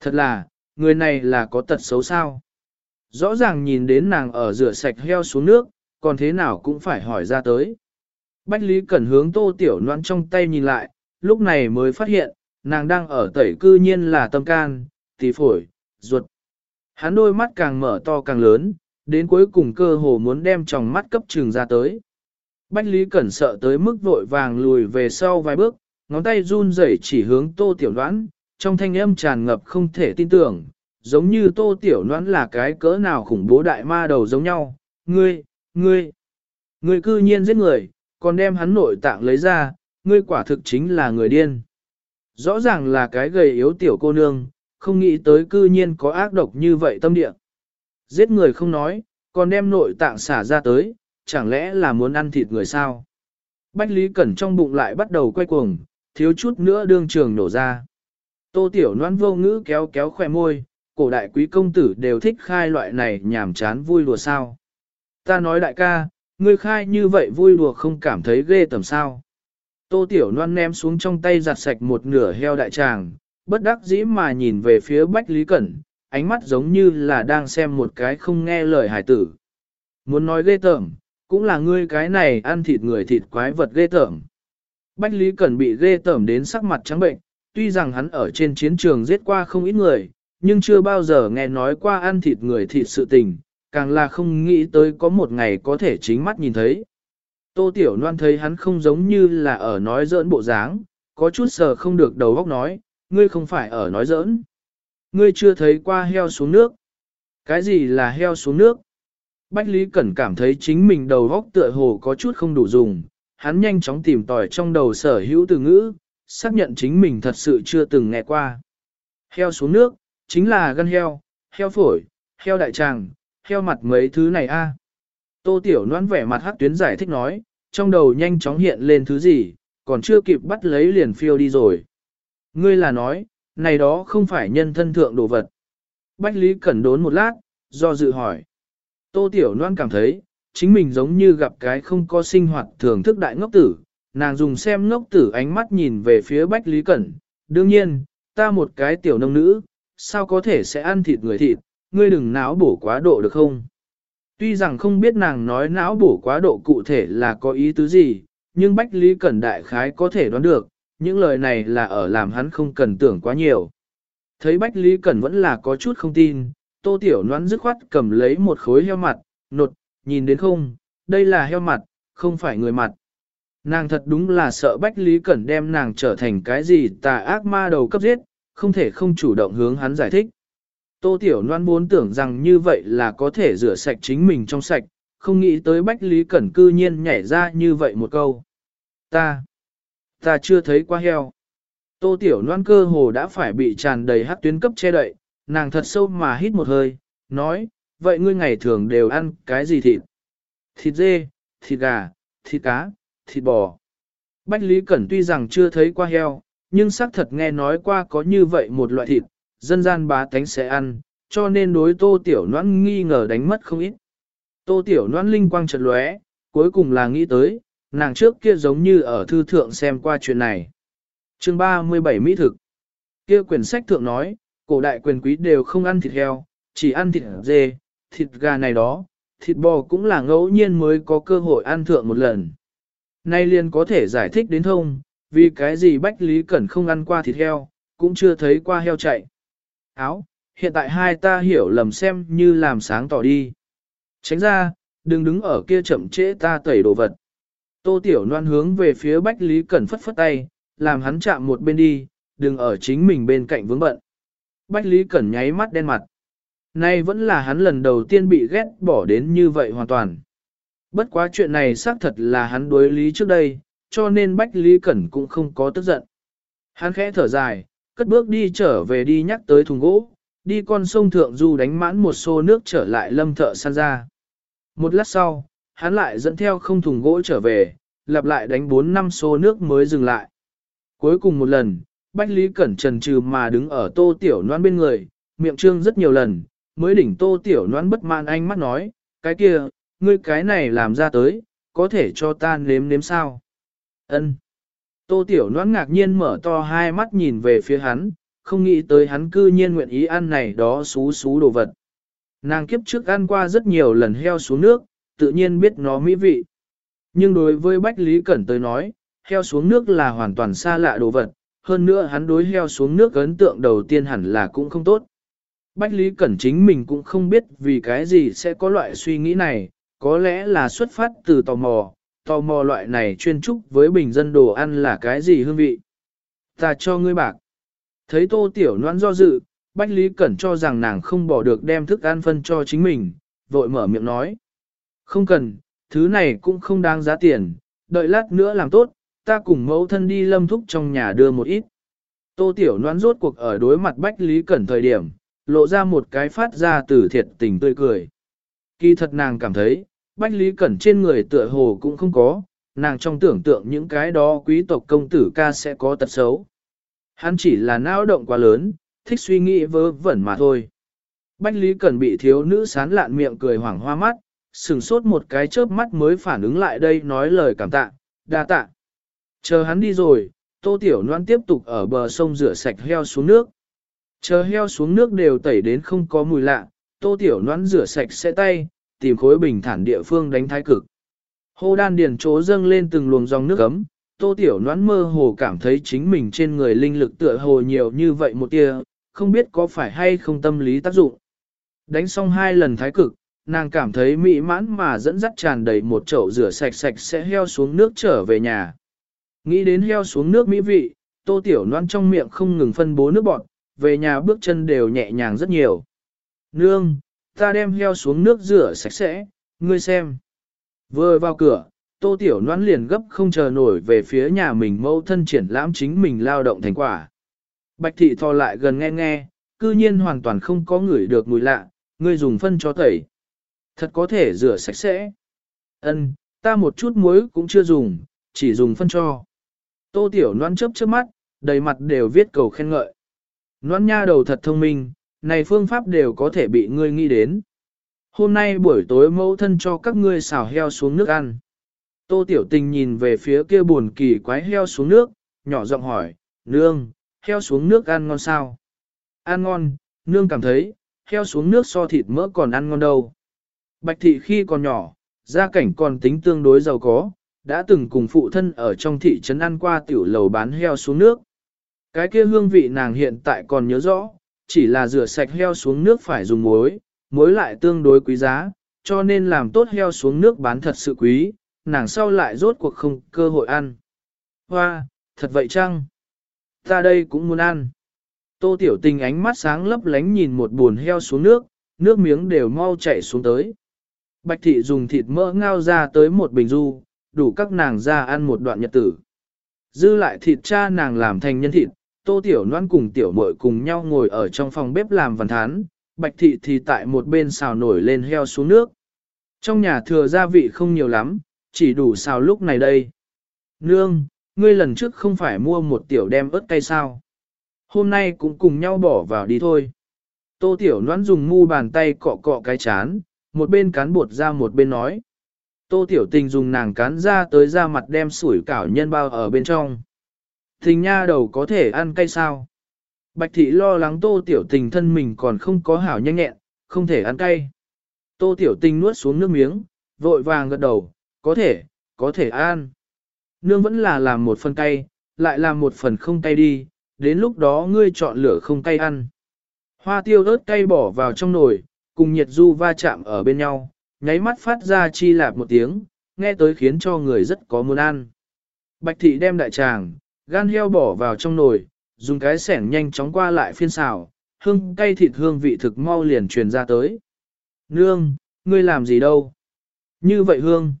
[SPEAKER 1] Thật là, người này là có tật xấu sao. Rõ ràng nhìn đến nàng ở rửa sạch heo xuống nước, còn thế nào cũng phải hỏi ra tới. Bách Lý Cẩn hướng tô tiểu noãn trong tay nhìn lại, lúc này mới phát hiện, nàng đang ở tẩy cư nhiên là tâm can, tí phổi, ruột. Hắn đôi mắt càng mở to càng lớn, đến cuối cùng cơ hồ muốn đem tròng mắt cấp trường ra tới. Bách Lý Cẩn sợ tới mức vội vàng lùi về sau vài bước, ngón tay run rẩy chỉ hướng tô tiểu đoán, trong thanh âm tràn ngập không thể tin tưởng, giống như tô tiểu đoán là cái cỡ nào khủng bố đại ma đầu giống nhau. Ngươi, ngươi, ngươi cư nhiên giết người, còn đem hắn nội tạng lấy ra, ngươi quả thực chính là người điên. Rõ ràng là cái gầy yếu tiểu cô nương, không nghĩ tới cư nhiên có ác độc như vậy tâm địa. Giết người không nói, còn đem nội tạng xả ra tới, chẳng lẽ là muốn ăn thịt người sao? Bách Lý Cẩn trong bụng lại bắt đầu quay cuồng, thiếu chút nữa đương trường nổ ra. Tô Tiểu Loan vô ngữ kéo kéo khỏe môi, cổ đại quý công tử đều thích khai loại này nhảm chán vui đùa sao. Ta nói đại ca, ngươi khai như vậy vui đùa không cảm thấy ghê tầm sao. Tô Tiểu Loan ném xuống trong tay giặt sạch một nửa heo đại tràng, bất đắc dĩ mà nhìn về phía Bách Lý Cẩn, ánh mắt giống như là đang xem một cái không nghe lời hải tử. Muốn nói ghê tởm, cũng là ngươi cái này ăn thịt người thịt quái vật ghê tởm. Bách Lý Cẩn bị ghê tởm đến sắc mặt trắng bệnh, tuy rằng hắn ở trên chiến trường giết qua không ít người, nhưng chưa bao giờ nghe nói qua ăn thịt người thịt sự tình, càng là không nghĩ tới có một ngày có thể chính mắt nhìn thấy. Tô Tiểu Loan thấy hắn không giống như là ở nói giỡn bộ dáng, có chút sờ không được đầu óc nói, ngươi không phải ở nói giỡn. Ngươi chưa thấy qua heo xuống nước. Cái gì là heo xuống nước? Bách Lý Cẩn cảm thấy chính mình đầu óc tựa hồ có chút không đủ dùng, hắn nhanh chóng tìm tòi trong đầu sở hữu từ ngữ, xác nhận chính mình thật sự chưa từng nghe qua. Heo xuống nước, chính là gân heo, heo phổi, heo đại tràng, heo mặt mấy thứ này a. Tô Tiểu Loan vẻ mặt hắc tuyến giải thích nói, trong đầu nhanh chóng hiện lên thứ gì, còn chưa kịp bắt lấy liền phiêu đi rồi. Ngươi là nói, này đó không phải nhân thân thượng đồ vật. Bách Lý Cẩn đốn một lát, do dự hỏi. Tô Tiểu Loan cảm thấy, chính mình giống như gặp cái không có sinh hoạt thường thức đại ngốc tử, nàng dùng xem ngốc tử ánh mắt nhìn về phía Bách Lý Cẩn. Đương nhiên, ta một cái tiểu nông nữ, sao có thể sẽ ăn thịt người thịt, ngươi đừng náo bổ quá độ được không? Tuy rằng không biết nàng nói não bổ quá độ cụ thể là có ý tứ gì, nhưng Bách Lý Cẩn đại khái có thể đoán được, những lời này là ở làm hắn không cần tưởng quá nhiều. Thấy Bách Lý Cẩn vẫn là có chút không tin, Tô Tiểu Noãn dứt khoát cầm lấy một khối heo mặt, nột, nhìn đến không, đây là heo mặt, không phải người mặt. Nàng thật đúng là sợ Bách Lý Cẩn đem nàng trở thành cái gì tà ác ma đầu cấp giết, không thể không chủ động hướng hắn giải thích. Tô Tiểu Loan muốn tưởng rằng như vậy là có thể rửa sạch chính mình trong sạch, không nghĩ tới Bách Lý Cẩn cư nhiên nhảy ra như vậy một câu. Ta, ta chưa thấy qua heo. Tô Tiểu Loan cơ hồ đã phải bị tràn đầy hắc tuyến cấp che đậy, nàng thật sâu mà hít một hơi, nói, vậy ngươi ngày thường đều ăn cái gì thịt? Thịt dê, thịt gà, thịt cá, thịt bò. Bách Lý Cẩn tuy rằng chưa thấy qua heo, nhưng xác thật nghe nói qua có như vậy một loại thịt, dân gian bá tánh sẽ ăn, cho nên đối tô tiểu Loan nghi ngờ đánh mất không ít. Tô tiểu Loan linh quang chợt lóe, cuối cùng là nghĩ tới, nàng trước kia giống như ở thư thượng xem qua chuyện này. chương 37 Mỹ thực kia quyển sách thượng nói, cổ đại quyền quý đều không ăn thịt heo, chỉ ăn thịt dê, thịt gà này đó, thịt bò cũng là ngẫu nhiên mới có cơ hội ăn thượng một lần. Nay liền có thể giải thích đến thông, vì cái gì Bách Lý Cẩn không ăn qua thịt heo, cũng chưa thấy qua heo chạy. Áo, hiện tại hai ta hiểu lầm xem như làm sáng tỏ đi. Tránh ra, đừng đứng ở kia chậm trễ ta tẩy đồ vật. Tô Tiểu Loan hướng về phía Bách Lý Cẩn phất phất tay, làm hắn chạm một bên đi, đừng ở chính mình bên cạnh vướng bận. Bách Lý Cẩn nháy mắt đen mặt. Nay vẫn là hắn lần đầu tiên bị ghét bỏ đến như vậy hoàn toàn. Bất quá chuyện này xác thật là hắn đối lý trước đây, cho nên Bách Lý Cẩn cũng không có tức giận. Hắn khẽ thở dài, cất bước đi trở về đi nhắc tới thùng gỗ, đi con sông Thượng Du đánh mãn một xô nước trở lại lâm thợ săn ra. Một lát sau, hắn lại dẫn theo không thùng gỗ trở về, lặp lại đánh 4 năm xô nước mới dừng lại. Cuối cùng một lần, Bách Lý Cẩn trần trừ mà đứng ở tô tiểu noan bên người, miệng trương rất nhiều lần, mới đỉnh tô tiểu noan bất mãn anh mắt nói, cái kia, ngươi cái này làm ra tới, có thể cho ta nếm nếm sao? Ân. Tô Tiểu noan ngạc nhiên mở to hai mắt nhìn về phía hắn, không nghĩ tới hắn cư nhiên nguyện ý ăn này đó xú xú đồ vật. Nàng kiếp trước ăn qua rất nhiều lần heo xuống nước, tự nhiên biết nó mỹ vị. Nhưng đối với Bách Lý Cẩn tới nói, heo xuống nước là hoàn toàn xa lạ đồ vật, hơn nữa hắn đối heo xuống nước ấn tượng đầu tiên hẳn là cũng không tốt. Bách Lý Cẩn chính mình cũng không biết vì cái gì sẽ có loại suy nghĩ này, có lẽ là xuất phát từ tò mò, tò mò loại này chuyên trúc với bình dân đồ ăn là cái gì hương vị. Ta cho ngươi bạc. Thấy tô tiểu noan do dự, Bách Lý Cẩn cho rằng nàng không bỏ được đem thức ăn phân cho chính mình, vội mở miệng nói. Không cần, thứ này cũng không đáng giá tiền, đợi lát nữa làm tốt, ta cùng mẫu thân đi lâm thúc trong nhà đưa một ít. Tô Tiểu Loan rốt cuộc ở đối mặt Bách Lý Cẩn thời điểm, lộ ra một cái phát ra từ thiệt tình tươi cười. Kỳ thật nàng cảm thấy, Bách Lý Cẩn trên người tựa hồ cũng không có, nàng trong tưởng tượng những cái đó quý tộc công tử ca sẽ có tật xấu. Hắn chỉ là não động quá lớn, thích suy nghĩ vớ vẩn mà thôi. Bách Lý Cẩn bị thiếu nữ sán lạn miệng cười hoảng hoa mắt, sửng sốt một cái chớp mắt mới phản ứng lại đây nói lời cảm tạ, đa tạ. Chờ hắn đi rồi, tô tiểu noan tiếp tục ở bờ sông rửa sạch heo xuống nước. Chờ heo xuống nước đều tẩy đến không có mùi lạ, tô tiểu noan rửa sạch sẽ tay, tìm khối bình thản địa phương đánh thái cực. Hô đan điền chỗ dâng lên từng luồng dòng nước ấm, tô tiểu noãn mơ hồ cảm thấy chính mình trên người linh lực tựa hồ nhiều như vậy một tia, không biết có phải hay không tâm lý tác dụng. Đánh xong hai lần thái cực, nàng cảm thấy mỹ mãn mà dẫn dắt tràn đầy một chậu rửa sạch sạch sẽ heo xuống nước trở về nhà. Nghĩ đến heo xuống nước mỹ vị, tô tiểu noan trong miệng không ngừng phân bố nước bọt, về nhà bước chân đều nhẹ nhàng rất nhiều. Nương, ta đem heo xuống nước rửa sạch sẽ, ngươi xem. Vừa vào cửa, tô tiểu noan liền gấp không chờ nổi về phía nhà mình mâu thân triển lãm chính mình lao động thành quả. Bạch thị thò lại gần nghe nghe, cư nhiên hoàn toàn không có người được mùi lạ, ngươi dùng phân cho tẩy. Thật có thể rửa sạch sẽ. Ân, ta một chút muối cũng chưa dùng, chỉ dùng phân cho. Tô tiểu Loan chớp chớp mắt, đầy mặt đều viết cầu khen ngợi. Loan nha đầu thật thông minh, này phương pháp đều có thể bị ngươi nghĩ đến. Hôm nay buổi tối mẫu thân cho các ngươi xào heo xuống nước ăn. Tô tiểu tình nhìn về phía kia buồn kỳ quái heo xuống nước, nhỏ giọng hỏi, nương, heo xuống nước ăn ngon sao? Ăn ngon, nương cảm thấy, heo xuống nước so thịt mỡ còn ăn ngon đâu. Bạch thị khi còn nhỏ, gia cảnh còn tính tương đối giàu có, đã từng cùng phụ thân ở trong thị trấn ăn qua tiểu lầu bán heo xuống nước. Cái kia hương vị nàng hiện tại còn nhớ rõ, chỉ là rửa sạch heo xuống nước phải dùng muối, muối lại tương đối quý giá, cho nên làm tốt heo xuống nước bán thật sự quý, nàng sau lại rốt cuộc không cơ hội ăn. Hoa, thật vậy chăng? Ta đây cũng muốn ăn. Tô Tiểu Tình ánh mắt sáng lấp lánh nhìn một buồn heo xuống nước, nước miếng đều mau chảy xuống tới. Bạch thị dùng thịt mỡ ngao ra tới một bình du, đủ các nàng ra ăn một đoạn nhật tử. Dư lại thịt cha nàng làm thành nhân thịt, tô tiểu noan cùng tiểu muội cùng nhau ngồi ở trong phòng bếp làm văn thán, bạch thị thì tại một bên xào nổi lên heo xuống nước. Trong nhà thừa gia vị không nhiều lắm, chỉ đủ xào lúc này đây. Nương, ngươi lần trước không phải mua một tiểu đem ớt cay sao? Hôm nay cũng cùng nhau bỏ vào đi thôi. Tô tiểu noan dùng mu bàn tay cọ cọ cái chán, một bên cán bột ra một bên nói. Tô Tiểu Tình dùng nàng cán ra tới ra mặt đem sủi cảo nhân bao ở bên trong. Tình nha đầu có thể ăn cay sao? Bạch thị lo lắng Tô Tiểu Tình thân mình còn không có hảo nhanh nhẹn, không thể ăn cay. Tô Tiểu Tình nuốt xuống nước miếng, vội vàng gật đầu, có thể, có thể ăn. Nương vẫn là làm một phần cay, lại làm một phần không cay đi, đến lúc đó ngươi chọn lửa không cay ăn. Hoa tiêu ớt cay bỏ vào trong nồi, cùng nhiệt du va chạm ở bên nhau, nháy mắt phát ra chi lạp một tiếng, nghe tới khiến cho người rất có muốn ăn. Bạch thị đem đại tràng, gan heo bỏ vào trong nồi, dùng cái sẻng nhanh chóng qua lại phiên xào, hương cay thịt hương vị thực mau liền truyền ra tới. Nương, ngươi làm gì đâu? Như vậy hương.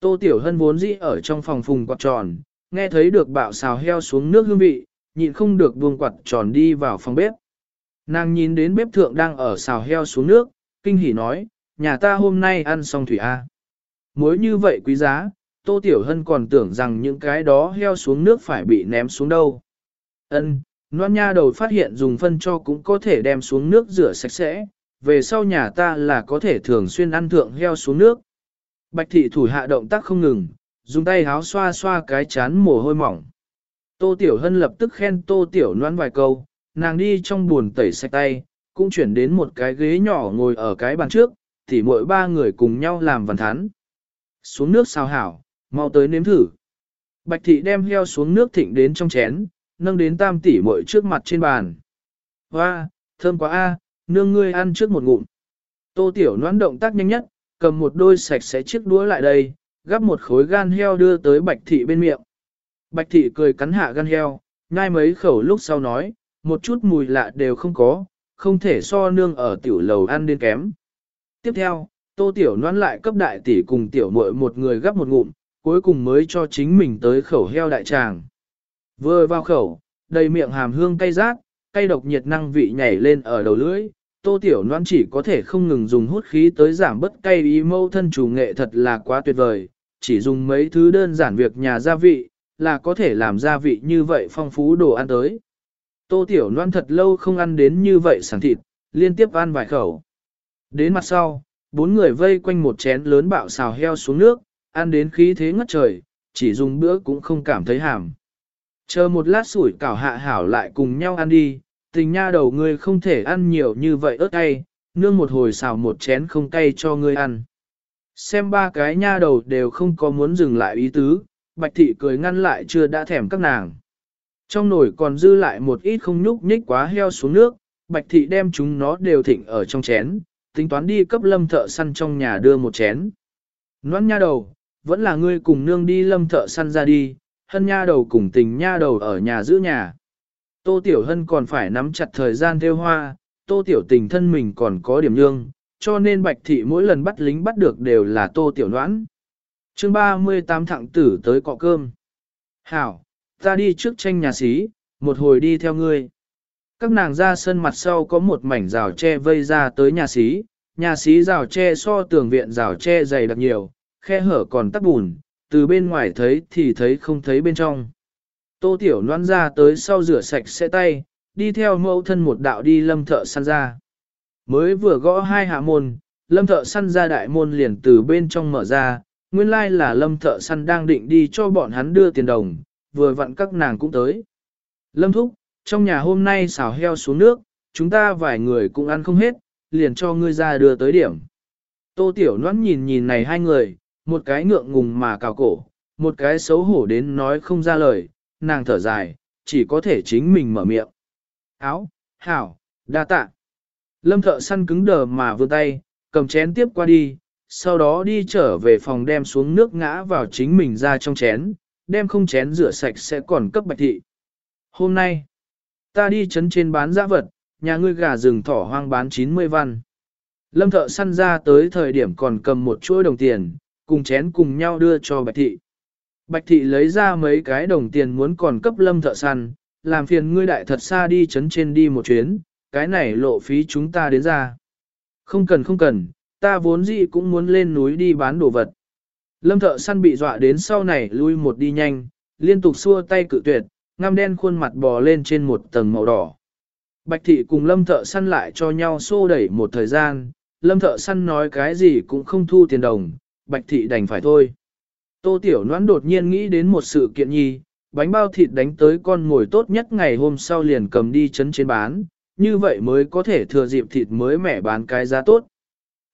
[SPEAKER 1] Tô Tiểu Hân vốn dĩ ở trong phòng phùng quạt tròn, nghe thấy được bạo xào heo xuống nước hương vị, nhịn không được buông quạt tròn đi vào phòng bếp. Nàng nhìn đến bếp thượng đang ở xào heo xuống nước, kinh hỉ nói, nhà ta hôm nay ăn xong thủy A. Muối như vậy quý giá, Tô Tiểu Hân còn tưởng rằng những cái đó heo xuống nước phải bị ném xuống đâu. Ân, Loan nha đầu phát hiện dùng phân cho cũng có thể đem xuống nước rửa sạch sẽ, về sau nhà ta là có thể thường xuyên ăn thượng heo xuống nước. Bạch thị thủ hạ động tác không ngừng, dùng tay háo xoa xoa cái chán mồ hôi mỏng. Tô Tiểu Hân lập tức khen Tô Tiểu Loan vài câu, nàng đi trong buồn tẩy sạch tay, cũng chuyển đến một cái ghế nhỏ ngồi ở cái bàn trước, thì mỗi ba người cùng nhau làm văn thán. Xuống nước sao hảo, mau tới nếm thử. Bạch thị đem heo xuống nước thịnh đến trong chén, nâng đến tam tỷ muội trước mặt trên bàn. Hoa, thơm quá a, nương ngươi ăn trước một ngụm. Tô tiểu noãn động tác nhanh nhất, cầm một đôi sạch sẽ chiếc đũa lại đây, gắp một khối gan heo đưa tới bạch thị bên miệng. Bạch thị cười cắn hạ gan heo, nhai mấy khẩu lúc sau nói, một chút mùi lạ đều không có, không thể so nương ở tiểu lầu ăn đến kém. Tiếp theo, tô tiểu noan lại cấp đại tỷ cùng tiểu muội một người gắp một ngụm, cuối cùng mới cho chính mình tới khẩu heo đại tràng. Vừa vào khẩu, đầy miệng hàm hương cay rát, cay độc nhiệt năng vị nhảy lên ở đầu lưỡi, tô tiểu noan chỉ có thể không ngừng dùng hút khí tới giảm bất cay ý mâu thân chủ nghệ thật là quá tuyệt vời, chỉ dùng mấy thứ đơn giản việc nhà gia vị, là có thể làm gia vị như vậy phong phú đồ ăn tới. Tô Tiểu Loan thật lâu không ăn đến như vậy sảng thịt, liên tiếp ăn vài khẩu. Đến mặt sau, bốn người vây quanh một chén lớn bạo xào heo xuống nước, ăn đến khí thế ngất trời, chỉ dùng bữa cũng không cảm thấy hàm. Chờ một lát sủi cảo hạ hảo lại cùng nhau ăn đi, tình nha đầu ngươi không thể ăn nhiều như vậy ớt cay, nương một hồi xào một chén không cay cho ngươi ăn. Xem ba cái nha đầu đều không có muốn dừng lại ý tứ, bạch thị cười ngăn lại chưa đã thèm các nàng. Trong nồi còn dư lại một ít không nhúc nhích quá heo xuống nước, bạch thị đem chúng nó đều thịnh ở trong chén, tính toán đi cấp lâm thợ săn trong nhà đưa một chén. Noan nha đầu, vẫn là ngươi cùng nương đi lâm thợ săn ra đi, hân nha đầu cùng tình nha đầu ở nhà giữ nhà. Tô Tiểu Hân còn phải nắm chặt thời gian theo hoa, Tô Tiểu tình thân mình còn có điểm nhương, cho nên Bạch Thị mỗi lần bắt lính bắt được đều là Tô Tiểu Noãn. chương 38 thẳng tử tới cọ cơm. Hảo, ta đi trước tranh nhà xí, một hồi đi theo ngươi. Các nàng ra sân mặt sau có một mảnh rào tre vây ra tới nhà xí, nhà xí rào tre so tường viện rào tre dày đặc nhiều, khe hở còn tắc bùn, từ bên ngoài thấy thì thấy không thấy bên trong. Tô Tiểu Loan ra tới sau rửa sạch sẽ tay, đi theo mẫu thân một đạo đi lâm thợ săn ra. Mới vừa gõ hai hạ môn, lâm thợ săn ra đại môn liền từ bên trong mở ra, nguyên lai là lâm thợ săn đang định đi cho bọn hắn đưa tiền đồng, vừa vặn các nàng cũng tới. Lâm thúc, trong nhà hôm nay xào heo xuống nước, chúng ta vài người cũng ăn không hết, liền cho ngươi ra đưa tới điểm. Tô Tiểu Loan nhìn nhìn này hai người, một cái ngượng ngùng mà cào cổ, một cái xấu hổ đến nói không ra lời, nàng thở dài, chỉ có thể chính mình mở miệng. Áo, hảo, đa tạ. Lâm thợ săn cứng đờ mà vươn tay, cầm chén tiếp qua đi, sau đó đi trở về phòng đem xuống nước ngã vào chính mình ra trong chén, đem không chén rửa sạch sẽ còn cấp bạch thị. Hôm nay, ta đi chấn trên bán giã vật, nhà ngươi gà rừng thỏ hoang bán 90 văn. Lâm thợ săn ra tới thời điểm còn cầm một chuỗi đồng tiền, cùng chén cùng nhau đưa cho bạch thị. Bạch thị lấy ra mấy cái đồng tiền muốn còn cấp lâm thợ săn, làm phiền ngươi đại thật xa đi chấn trên đi một chuyến, cái này lộ phí chúng ta đến ra. Không cần không cần, ta vốn gì cũng muốn lên núi đi bán đồ vật. Lâm thợ săn bị dọa đến sau này lui một đi nhanh, liên tục xua tay cự tuyệt, ngăm đen khuôn mặt bò lên trên một tầng màu đỏ. Bạch thị cùng lâm thợ săn lại cho nhau xô đẩy một thời gian, lâm thợ săn nói cái gì cũng không thu tiền đồng, bạch thị đành phải thôi. Tô Tiểu Noãn đột nhiên nghĩ đến một sự kiện nhi, bánh bao thịt đánh tới con ngồi tốt nhất ngày hôm sau liền cầm đi chấn trên bán, như vậy mới có thể thừa dịp thịt mới mẻ bán cái giá tốt.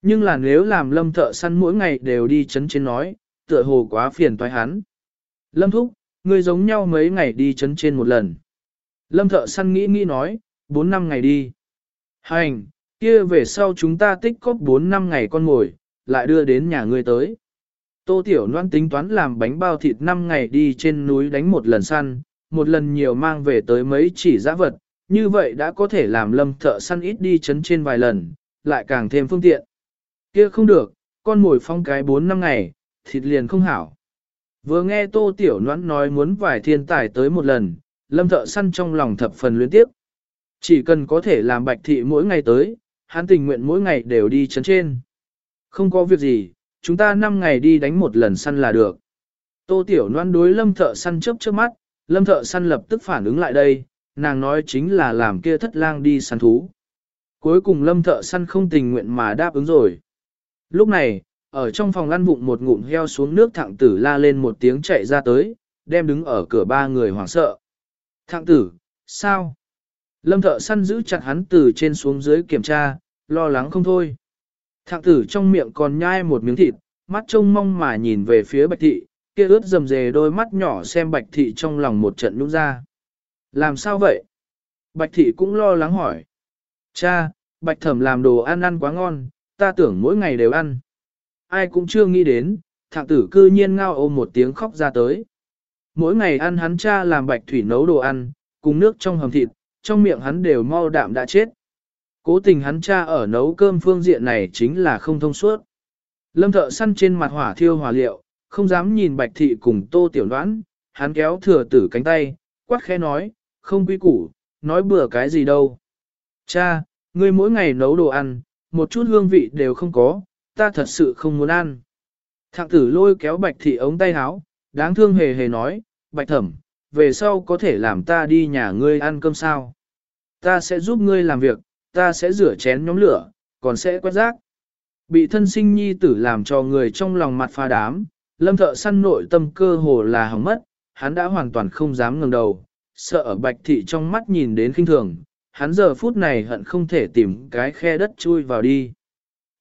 [SPEAKER 1] Nhưng là nếu làm lâm thợ săn mỗi ngày đều đi chấn trên nói, tựa hồ quá phiền toái hắn. Lâm thúc, người giống nhau mấy ngày đi chấn trên một lần. Lâm thợ săn nghĩ nghĩ nói, 4 năm ngày đi. Hành, kia về sau chúng ta tích cóp 4 năm ngày con ngồi, lại đưa đến nhà ngươi tới. Tô Tiểu Loan tính toán làm bánh bao thịt 5 ngày đi trên núi đánh một lần săn, một lần nhiều mang về tới mấy chỉ giã vật, như vậy đã có thể làm lâm thợ săn ít đi chấn trên vài lần, lại càng thêm phương tiện kia không được, con mồi phong cái 4 năm ngày, thịt liền không hảo. Vừa nghe Tô Tiểu noãn nói muốn vài thiên tài tới một lần, lâm thợ săn trong lòng thập phần luyến tiếp. Chỉ cần có thể làm bạch thị mỗi ngày tới, hắn tình nguyện mỗi ngày đều đi chấn trên. Không có việc gì, chúng ta 5 ngày đi đánh một lần săn là được. Tô Tiểu Loan đối lâm thợ săn chớp trước mắt, lâm thợ săn lập tức phản ứng lại đây, nàng nói chính là làm kia thất lang đi săn thú. Cuối cùng lâm thợ săn không tình nguyện mà đáp ứng rồi. Lúc này, ở trong phòng ăn vụng một ngụm heo xuống nước thạng tử la lên một tiếng chạy ra tới, đem đứng ở cửa ba người hoảng sợ. Thạng tử, sao? Lâm thợ săn giữ chặt hắn từ trên xuống dưới kiểm tra, lo lắng không thôi. Thạng tử trong miệng còn nhai một miếng thịt, mắt trông mong mà nhìn về phía bạch thị, kia ướt dầm dề đôi mắt nhỏ xem bạch thị trong lòng một trận lúc ra. Làm sao vậy? Bạch thị cũng lo lắng hỏi. Cha, bạch thẩm làm đồ ăn ăn quá ngon, ta tưởng mỗi ngày đều ăn. Ai cũng chưa nghĩ đến, thạng tử cư nhiên ngao ôm một tiếng khóc ra tới. Mỗi ngày ăn hắn cha làm bạch thủy nấu đồ ăn, cùng nước trong hầm thịt, trong miệng hắn đều mau đạm đã chết. Cố tình hắn cha ở nấu cơm phương diện này chính là không thông suốt. Lâm thợ săn trên mặt hỏa thiêu hỏa liệu, không dám nhìn bạch thị cùng tô tiểu đoán, hắn kéo thừa tử cánh tay, quát khẽ nói, không quy củ, nói bừa cái gì đâu. Cha, ngươi mỗi ngày nấu đồ ăn, một chút hương vị đều không có, ta thật sự không muốn ăn. Thạng tử lôi kéo bạch thị ống tay háo, đáng thương hề hề nói, bạch thẩm, về sau có thể làm ta đi nhà ngươi ăn cơm sao. Ta sẽ giúp ngươi làm việc, ta sẽ rửa chén nhóm lửa, còn sẽ quét rác. Bị thân sinh nhi tử làm cho người trong lòng mặt pha đám, lâm thợ săn nội tâm cơ hồ là hỏng mất, hắn đã hoàn toàn không dám ngẩng đầu, sợ ở bạch thị trong mắt nhìn đến kinh thường, hắn giờ phút này hận không thể tìm cái khe đất chui vào đi.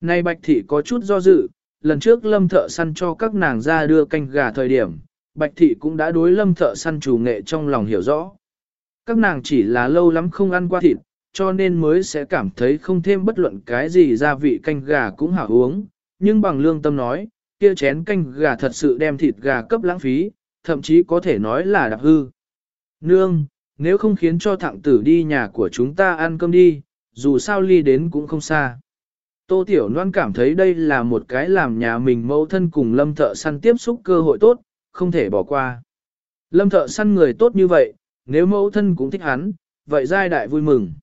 [SPEAKER 1] Nay bạch thị có chút do dự, lần trước lâm thợ săn cho các nàng ra đưa canh gà thời điểm, bạch thị cũng đã đối lâm thợ săn chủ nghệ trong lòng hiểu rõ. Các nàng chỉ là lâu lắm không ăn qua thịt, cho nên mới sẽ cảm thấy không thêm bất luận cái gì gia vị canh gà cũng hảo uống, nhưng bằng lương tâm nói, kia chén canh gà thật sự đem thịt gà cấp lãng phí, thậm chí có thể nói là đặc hư. Nương, nếu không khiến cho thẳng tử đi nhà của chúng ta ăn cơm đi, dù sao ly đến cũng không xa. Tô Tiểu Loan cảm thấy đây là một cái làm nhà mình mẫu thân cùng lâm thợ săn tiếp xúc cơ hội tốt, không thể bỏ qua. Lâm thợ săn người tốt như vậy, nếu mẫu thân cũng thích hắn, vậy giai đại vui mừng.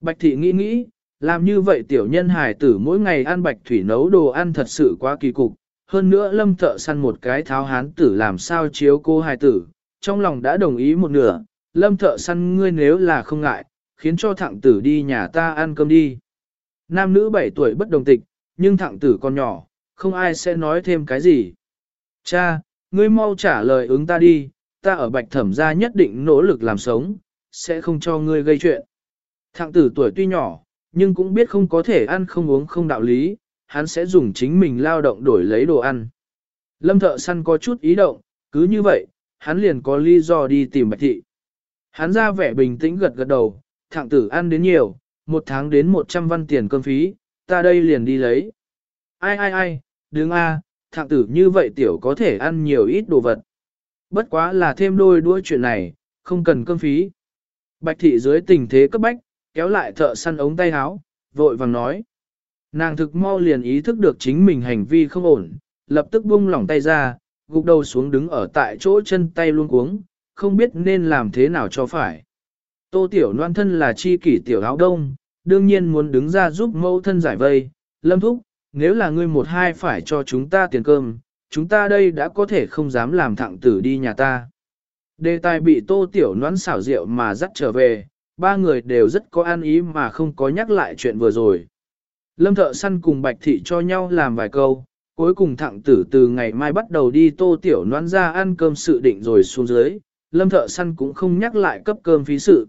[SPEAKER 1] Bạch thị nghĩ nghĩ, làm như vậy tiểu nhân hài tử mỗi ngày ăn bạch thủy nấu đồ ăn thật sự quá kỳ cục. Hơn nữa lâm thợ săn một cái tháo hán tử làm sao chiếu cô hài tử, trong lòng đã đồng ý một nửa, lâm thợ săn ngươi nếu là không ngại, khiến cho thẳng tử đi nhà ta ăn cơm đi. Nam nữ 7 tuổi bất đồng tịch, nhưng thẳng tử còn nhỏ, không ai sẽ nói thêm cái gì. Cha, ngươi mau trả lời ứng ta đi, ta ở bạch thẩm gia nhất định nỗ lực làm sống, sẽ không cho ngươi gây chuyện. Thạng tử tuổi tuy nhỏ, nhưng cũng biết không có thể ăn không uống không đạo lý, hắn sẽ dùng chính mình lao động đổi lấy đồ ăn. Lâm thợ săn có chút ý động, cứ như vậy, hắn liền có lý do đi tìm bạch thị. Hắn ra vẻ bình tĩnh gật gật đầu, thạng tử ăn đến nhiều, một tháng đến 100 văn tiền cơm phí, ta đây liền đi lấy. Ai ai ai, đứng a, thạng tử như vậy tiểu có thể ăn nhiều ít đồ vật. Bất quá là thêm đôi đuôi chuyện này, không cần cơm phí. Bạch thị dưới tình thế cấp bách, kéo lại thợ săn ống tay áo, vội vàng nói. Nàng thực mau liền ý thức được chính mình hành vi không ổn, lập tức buông lỏng tay ra, gục đầu xuống đứng ở tại chỗ chân tay luôn cuống, không biết nên làm thế nào cho phải. Tô tiểu Loan thân là chi kỷ tiểu áo đông, đương nhiên muốn đứng ra giúp mẫu thân giải vây, lâm thúc, nếu là ngươi một hai phải cho chúng ta tiền cơm, chúng ta đây đã có thể không dám làm thẳng tử đi nhà ta. Đề tài bị tô tiểu Loan xảo rượu mà dắt trở về, ba người đều rất có an ý mà không có nhắc lại chuyện vừa rồi. Lâm thợ săn cùng bạch thị cho nhau làm vài câu, cuối cùng thẳng tử từ ngày mai bắt đầu đi tô tiểu noan ra ăn cơm sự định rồi xuống dưới, lâm thợ săn cũng không nhắc lại cấp cơm phí sự.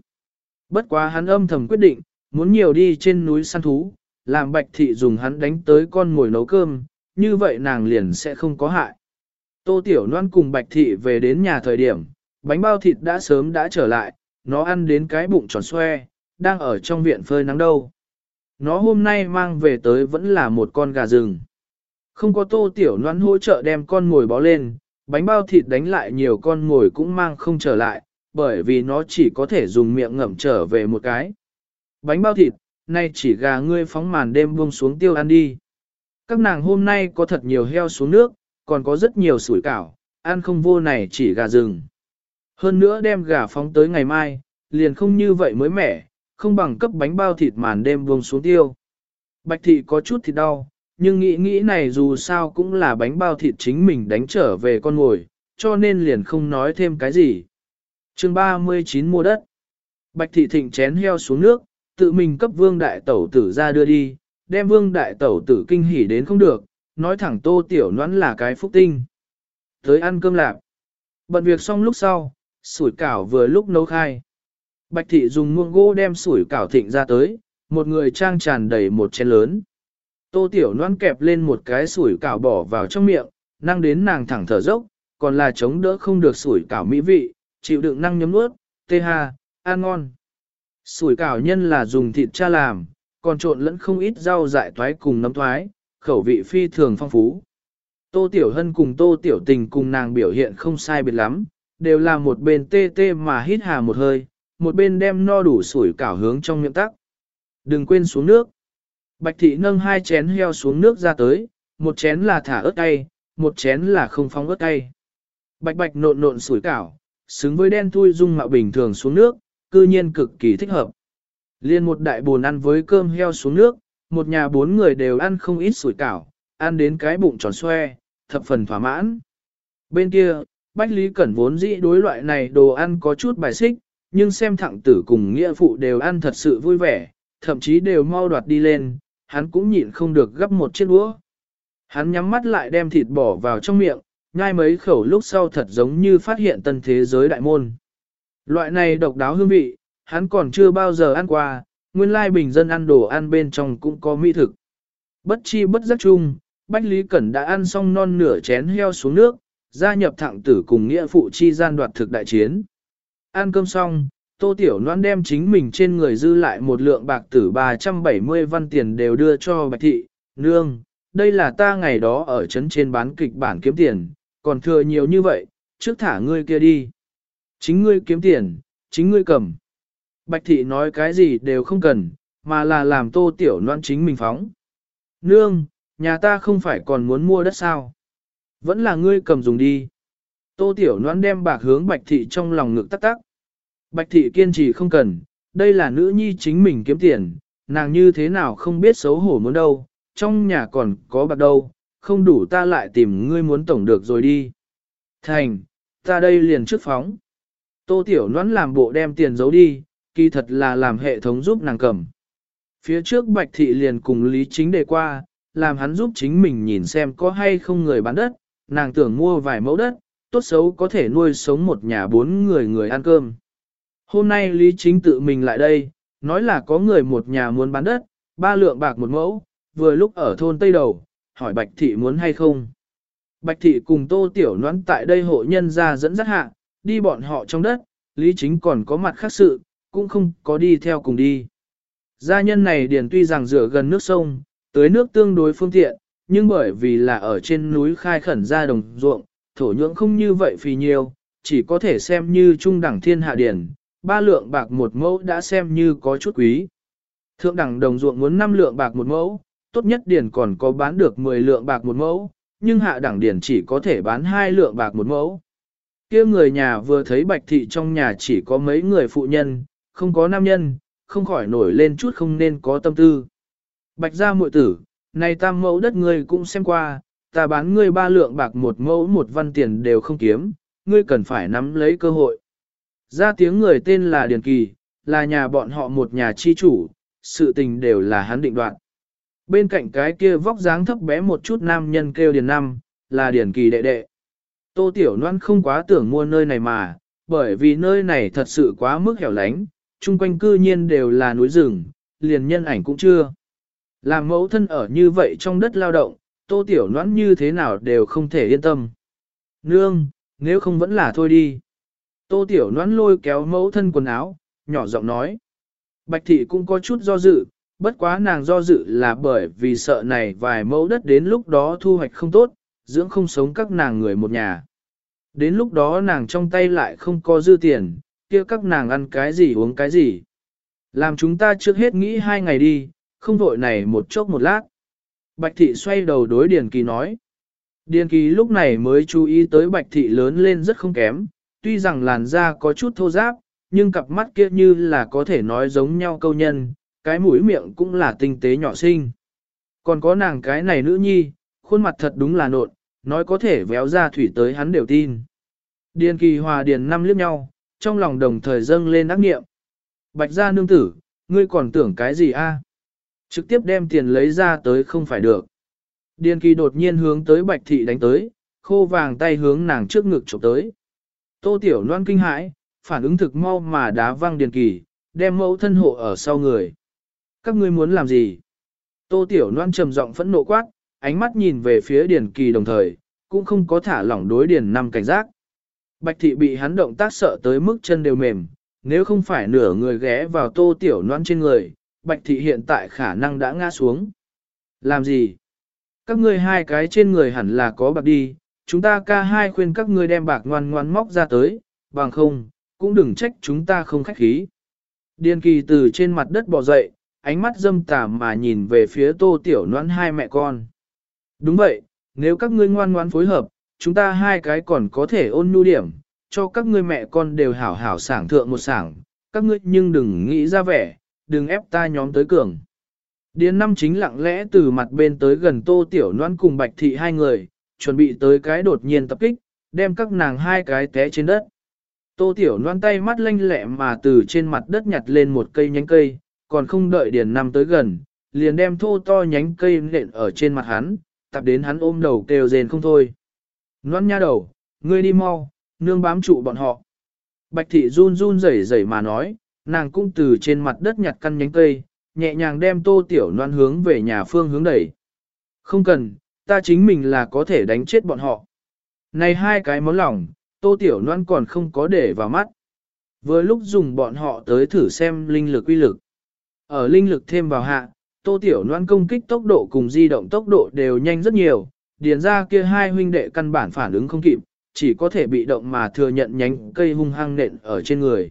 [SPEAKER 1] Bất quá hắn âm thầm quyết định, muốn nhiều đi trên núi săn thú, làm bạch thị dùng hắn đánh tới con ngồi nấu cơm, như vậy nàng liền sẽ không có hại. Tô Tiểu Loan cùng bạch thị về đến nhà thời điểm, bánh bao thịt đã sớm đã trở lại, nó ăn đến cái bụng tròn xoe, đang ở trong viện phơi nắng đâu. Nó hôm nay mang về tới vẫn là một con gà rừng. Không có tô tiểu noan hỗ trợ đem con ngồi bó lên, bánh bao thịt đánh lại nhiều con ngồi cũng mang không trở lại, bởi vì nó chỉ có thể dùng miệng ngậm trở về một cái. Bánh bao thịt, nay chỉ gà ngươi phóng màn đêm buông xuống tiêu ăn đi. Các nàng hôm nay có thật nhiều heo xuống nước, còn có rất nhiều sủi cảo, ăn không vô này chỉ gà rừng. Hơn nữa đem gà phóng tới ngày mai, liền không như vậy mới mẻ, không bằng cấp bánh bao thịt màn đêm buông xuống tiêu. Bạch thị có chút thịt đau, nhưng nghĩ nghĩ này dù sao cũng là bánh bao thịt chính mình đánh trở về con ngồi, cho nên liền không nói thêm cái gì. chương 39 mua đất. Bạch thị thịnh chén heo xuống nước, tự mình cấp vương đại tẩu tử ra đưa đi, đem vương đại tẩu tử kinh hỉ đến không được, nói thẳng tô tiểu noãn là cái phúc tinh. Tới ăn cơm lạp. Bận việc xong lúc sau, sủi cảo vừa lúc nấu khai. Bạch thị dùng muông gỗ đem sủi cảo thịnh ra tới, một người trang tràn đầy một chén lớn. Tô tiểu Loan kẹp lên một cái sủi cảo bỏ vào trong miệng, năng đến nàng thẳng thở dốc, còn là chống đỡ không được sủi cảo mỹ vị, chịu đựng năng nhấm nuốt, tê ha, ăn ngon. Sủi cảo nhân là dùng thịt cha làm, còn trộn lẫn không ít rau dại toái cùng nấm toái, khẩu vị phi thường phong phú. Tô Tiểu Hân cùng Tô Tiểu Tình cùng nàng biểu hiện không sai biệt lắm, đều là một bên tê tê mà hít hà một hơi, một bên đem no đủ sủi cảo hướng trong miệng tắc. Đừng quên xuống nước. Bạch thị nâng hai chén heo xuống nước ra tới, một chén là thả ớt cay, một chén là không phóng ớt cay. Bạch bạch nộn nộn sủi cảo, xứng với đen thui dung mạo bình thường xuống nước, cư nhiên cực kỳ thích hợp. Liên một đại bồn ăn với cơm heo xuống nước, một nhà bốn người đều ăn không ít sủi cảo, ăn đến cái bụng tròn xoe, thập phần thỏa mãn. Bên kia, Bách Lý Cẩn vốn dĩ đối loại này đồ ăn có chút bài xích, nhưng xem thẳng tử cùng nghĩa phụ đều ăn thật sự vui vẻ, thậm chí đều mau đoạt đi lên, hắn cũng nhịn không được gấp một chiếc đũa. Hắn nhắm mắt lại đem thịt bỏ vào trong miệng, nhai mấy khẩu lúc sau thật giống như phát hiện tân thế giới đại môn. Loại này độc đáo hương vị, hắn còn chưa bao giờ ăn qua, nguyên lai bình dân ăn đồ ăn bên trong cũng có mỹ thực. Bất chi bất giác chung, Bách Lý Cẩn đã ăn xong non nửa chén heo xuống nước, gia nhập thẳng tử cùng nghĩa phụ chi gian đoạt thực đại chiến. Ăn cơm xong, Tô Tiểu Loan đem chính mình trên người dư lại một lượng bạc tử 370 văn tiền đều đưa cho Bạch Thị, nương, đây là ta ngày đó ở trấn trên bán kịch bản kiếm tiền, còn thừa nhiều như vậy, trước thả ngươi kia đi. Chính ngươi kiếm tiền, chính ngươi cầm. Bạch Thị nói cái gì đều không cần, mà là làm Tô Tiểu Loan chính mình phóng. Nương, nhà ta không phải còn muốn mua đất sao? Vẫn là ngươi cầm dùng đi. Tô Tiểu Loan đem bạc hướng Bạch Thị trong lòng ngực tắc tắc. Bạch thị kiên trì không cần, đây là nữ nhi chính mình kiếm tiền, nàng như thế nào không biết xấu hổ muốn đâu, trong nhà còn có bạc đâu, không đủ ta lại tìm ngươi muốn tổng được rồi đi. Thành, ta đây liền trước phóng. Tô Tiểu Noãn làm bộ đem tiền giấu đi, kỳ thật là làm hệ thống giúp nàng cầm. Phía trước Bạch Thị liền cùng Lý Chính đề qua, làm hắn giúp chính mình nhìn xem có hay không người bán đất, nàng tưởng mua vài mẫu đất, tốt xấu có thể nuôi sống một nhà bốn người người ăn cơm. Hôm nay Lý Chính tự mình lại đây, nói là có người một nhà muốn bán đất, ba lượng bạc một mẫu, vừa lúc ở thôn Tây Đầu, hỏi Bạch Thị muốn hay không. Bạch Thị cùng Tô Tiểu Noãn tại đây hộ nhân ra dẫn dắt hạ, đi bọn họ trong đất, Lý Chính còn có mặt khác sự, cũng không có đi theo cùng đi. Gia nhân này điền tuy rằng rửa gần nước sông, tới nước tương đối phương tiện, nhưng bởi vì là ở trên núi khai khẩn ra đồng ruộng, thổ nhưỡng không như vậy phì nhiều, chỉ có thể xem như trung đẳng thiên hạ điển, ba lượng bạc một mẫu đã xem như có chút quý. Thượng đẳng đồng ruộng muốn 5 lượng bạc một mẫu, tốt nhất điển còn có bán được 10 lượng bạc một mẫu, nhưng hạ đẳng điển chỉ có thể bán 2 lượng bạc một mẫu. kia người nhà vừa thấy bạch thị trong nhà chỉ có mấy người phụ nhân, không có nam nhân, không khỏi nổi lên chút không nên có tâm tư. Bạch gia muội tử, này tam mẫu đất ngươi cũng xem qua, ta bán ngươi ba lượng bạc một mẫu một văn tiền đều không kiếm, ngươi cần phải nắm lấy cơ hội. Ra tiếng người tên là Điền Kỳ, là nhà bọn họ một nhà chi chủ, sự tình đều là hắn định đoạt. Bên cạnh cái kia vóc dáng thấp bé một chút nam nhân kêu Điền Năm, là Điền Kỳ đệ đệ. Tô Tiểu Loan không quá tưởng mua nơi này mà, bởi vì nơi này thật sự quá mức hẻo lánh, chung quanh cư nhiên đều là núi rừng, liền nhân ảnh cũng chưa. Làm mẫu thân ở như vậy trong đất lao động, Tô Tiểu Loan như thế nào đều không thể yên tâm. Nương, nếu không vẫn là thôi đi. Tô Tiểu Noãn lôi kéo mẫu thân quần áo, nhỏ giọng nói. Bạch thị cũng có chút do dự, bất quá nàng do dự là bởi vì sợ này vài mẫu đất đến lúc đó thu hoạch không tốt, dưỡng không sống các nàng người một nhà. Đến lúc đó nàng trong tay lại không có dư tiền, kia các nàng ăn cái gì uống cái gì. Làm chúng ta trước hết nghĩ hai ngày đi, không vội này một chốc một lát. Bạch thị xoay đầu đối Điền Kỳ nói. Điền Kỳ lúc này mới chú ý tới Bạch thị lớn lên rất không kém, tuy rằng làn da có chút thô ráp, nhưng cặp mắt kia như là có thể nói giống nhau câu nhân, cái mũi miệng cũng là tinh tế nhỏ xinh. Còn có nàng cái này nữ nhi, khuôn mặt thật đúng là nộn, nói có thể véo ra thủy tới hắn đều tin. Điền kỳ hòa điền năm liếc nhau, trong lòng đồng thời dâng lên ác nghiệm. Bạch gia nương tử, ngươi còn tưởng cái gì a? Trực tiếp đem tiền lấy ra tới không phải được. Điền kỳ đột nhiên hướng tới bạch thị đánh tới, khô vàng tay hướng nàng trước ngực chụp tới. Tô Tiểu Loan kinh hãi, phản ứng thực mau mà đá văng Điền Kỳ, đem mẫu thân hộ ở sau người. Các ngươi muốn làm gì? Tô Tiểu Loan trầm giọng phẫn nộ quát, ánh mắt nhìn về phía Điền Kỳ đồng thời, cũng không có thả lỏng đối Điền năm cảnh giác. Bạch thị bị hắn động tác sợ tới mức chân đều mềm, nếu không phải nửa người ghé vào Tô Tiểu Loan trên người, Bạch thị hiện tại khả năng đã ngã xuống. Làm gì? Các ngươi hai cái trên người hẳn là có bạc đi, chúng ta ca hai khuyên các ngươi đem bạc ngoan ngoan móc ra tới, bằng không, cũng đừng trách chúng ta không khách khí. Điền kỳ từ trên mặt đất bò dậy, ánh mắt dâm tà mà nhìn về phía tô tiểu noãn hai mẹ con. Đúng vậy, nếu các ngươi ngoan ngoan phối hợp, chúng ta hai cái còn có thể ôn nhu điểm, cho các ngươi mẹ con đều hảo hảo sảng thượng một sảng, các ngươi nhưng đừng nghĩ ra vẻ, đừng ép ta nhóm tới cường. Điền năm chính lặng lẽ từ mặt bên tới gần tô tiểu noan cùng bạch thị hai người, chuẩn bị tới cái đột nhiên tập kích, đem các nàng hai cái té trên đất. Tô Tiểu Loan tay mắt lanh lẹ mà từ trên mặt đất nhặt lên một cây nhánh cây, còn không đợi Điền nam tới gần, liền đem thô to nhánh cây nện ở trên mặt hắn, tập đến hắn ôm đầu kêu rền không thôi. Loan nha đầu, ngươi đi mau, nương bám trụ bọn họ. Bạch thị run run rẩy rẩy mà nói, nàng cũng từ trên mặt đất nhặt căn nhánh cây, nhẹ nhàng đem tô tiểu loan hướng về nhà phương hướng đẩy. Không cần, ta chính mình là có thể đánh chết bọn họ. Này hai cái món lòng, tô tiểu loan còn không có để vào mắt. Vừa lúc dùng bọn họ tới thử xem linh lực uy lực. Ở linh lực thêm vào hạ, tô tiểu noan công kích tốc độ cùng di động tốc độ đều nhanh rất nhiều, điền ra kia hai huynh đệ căn bản phản ứng không kịp, chỉ có thể bị động mà thừa nhận nhánh cây hung hăng nện ở trên người.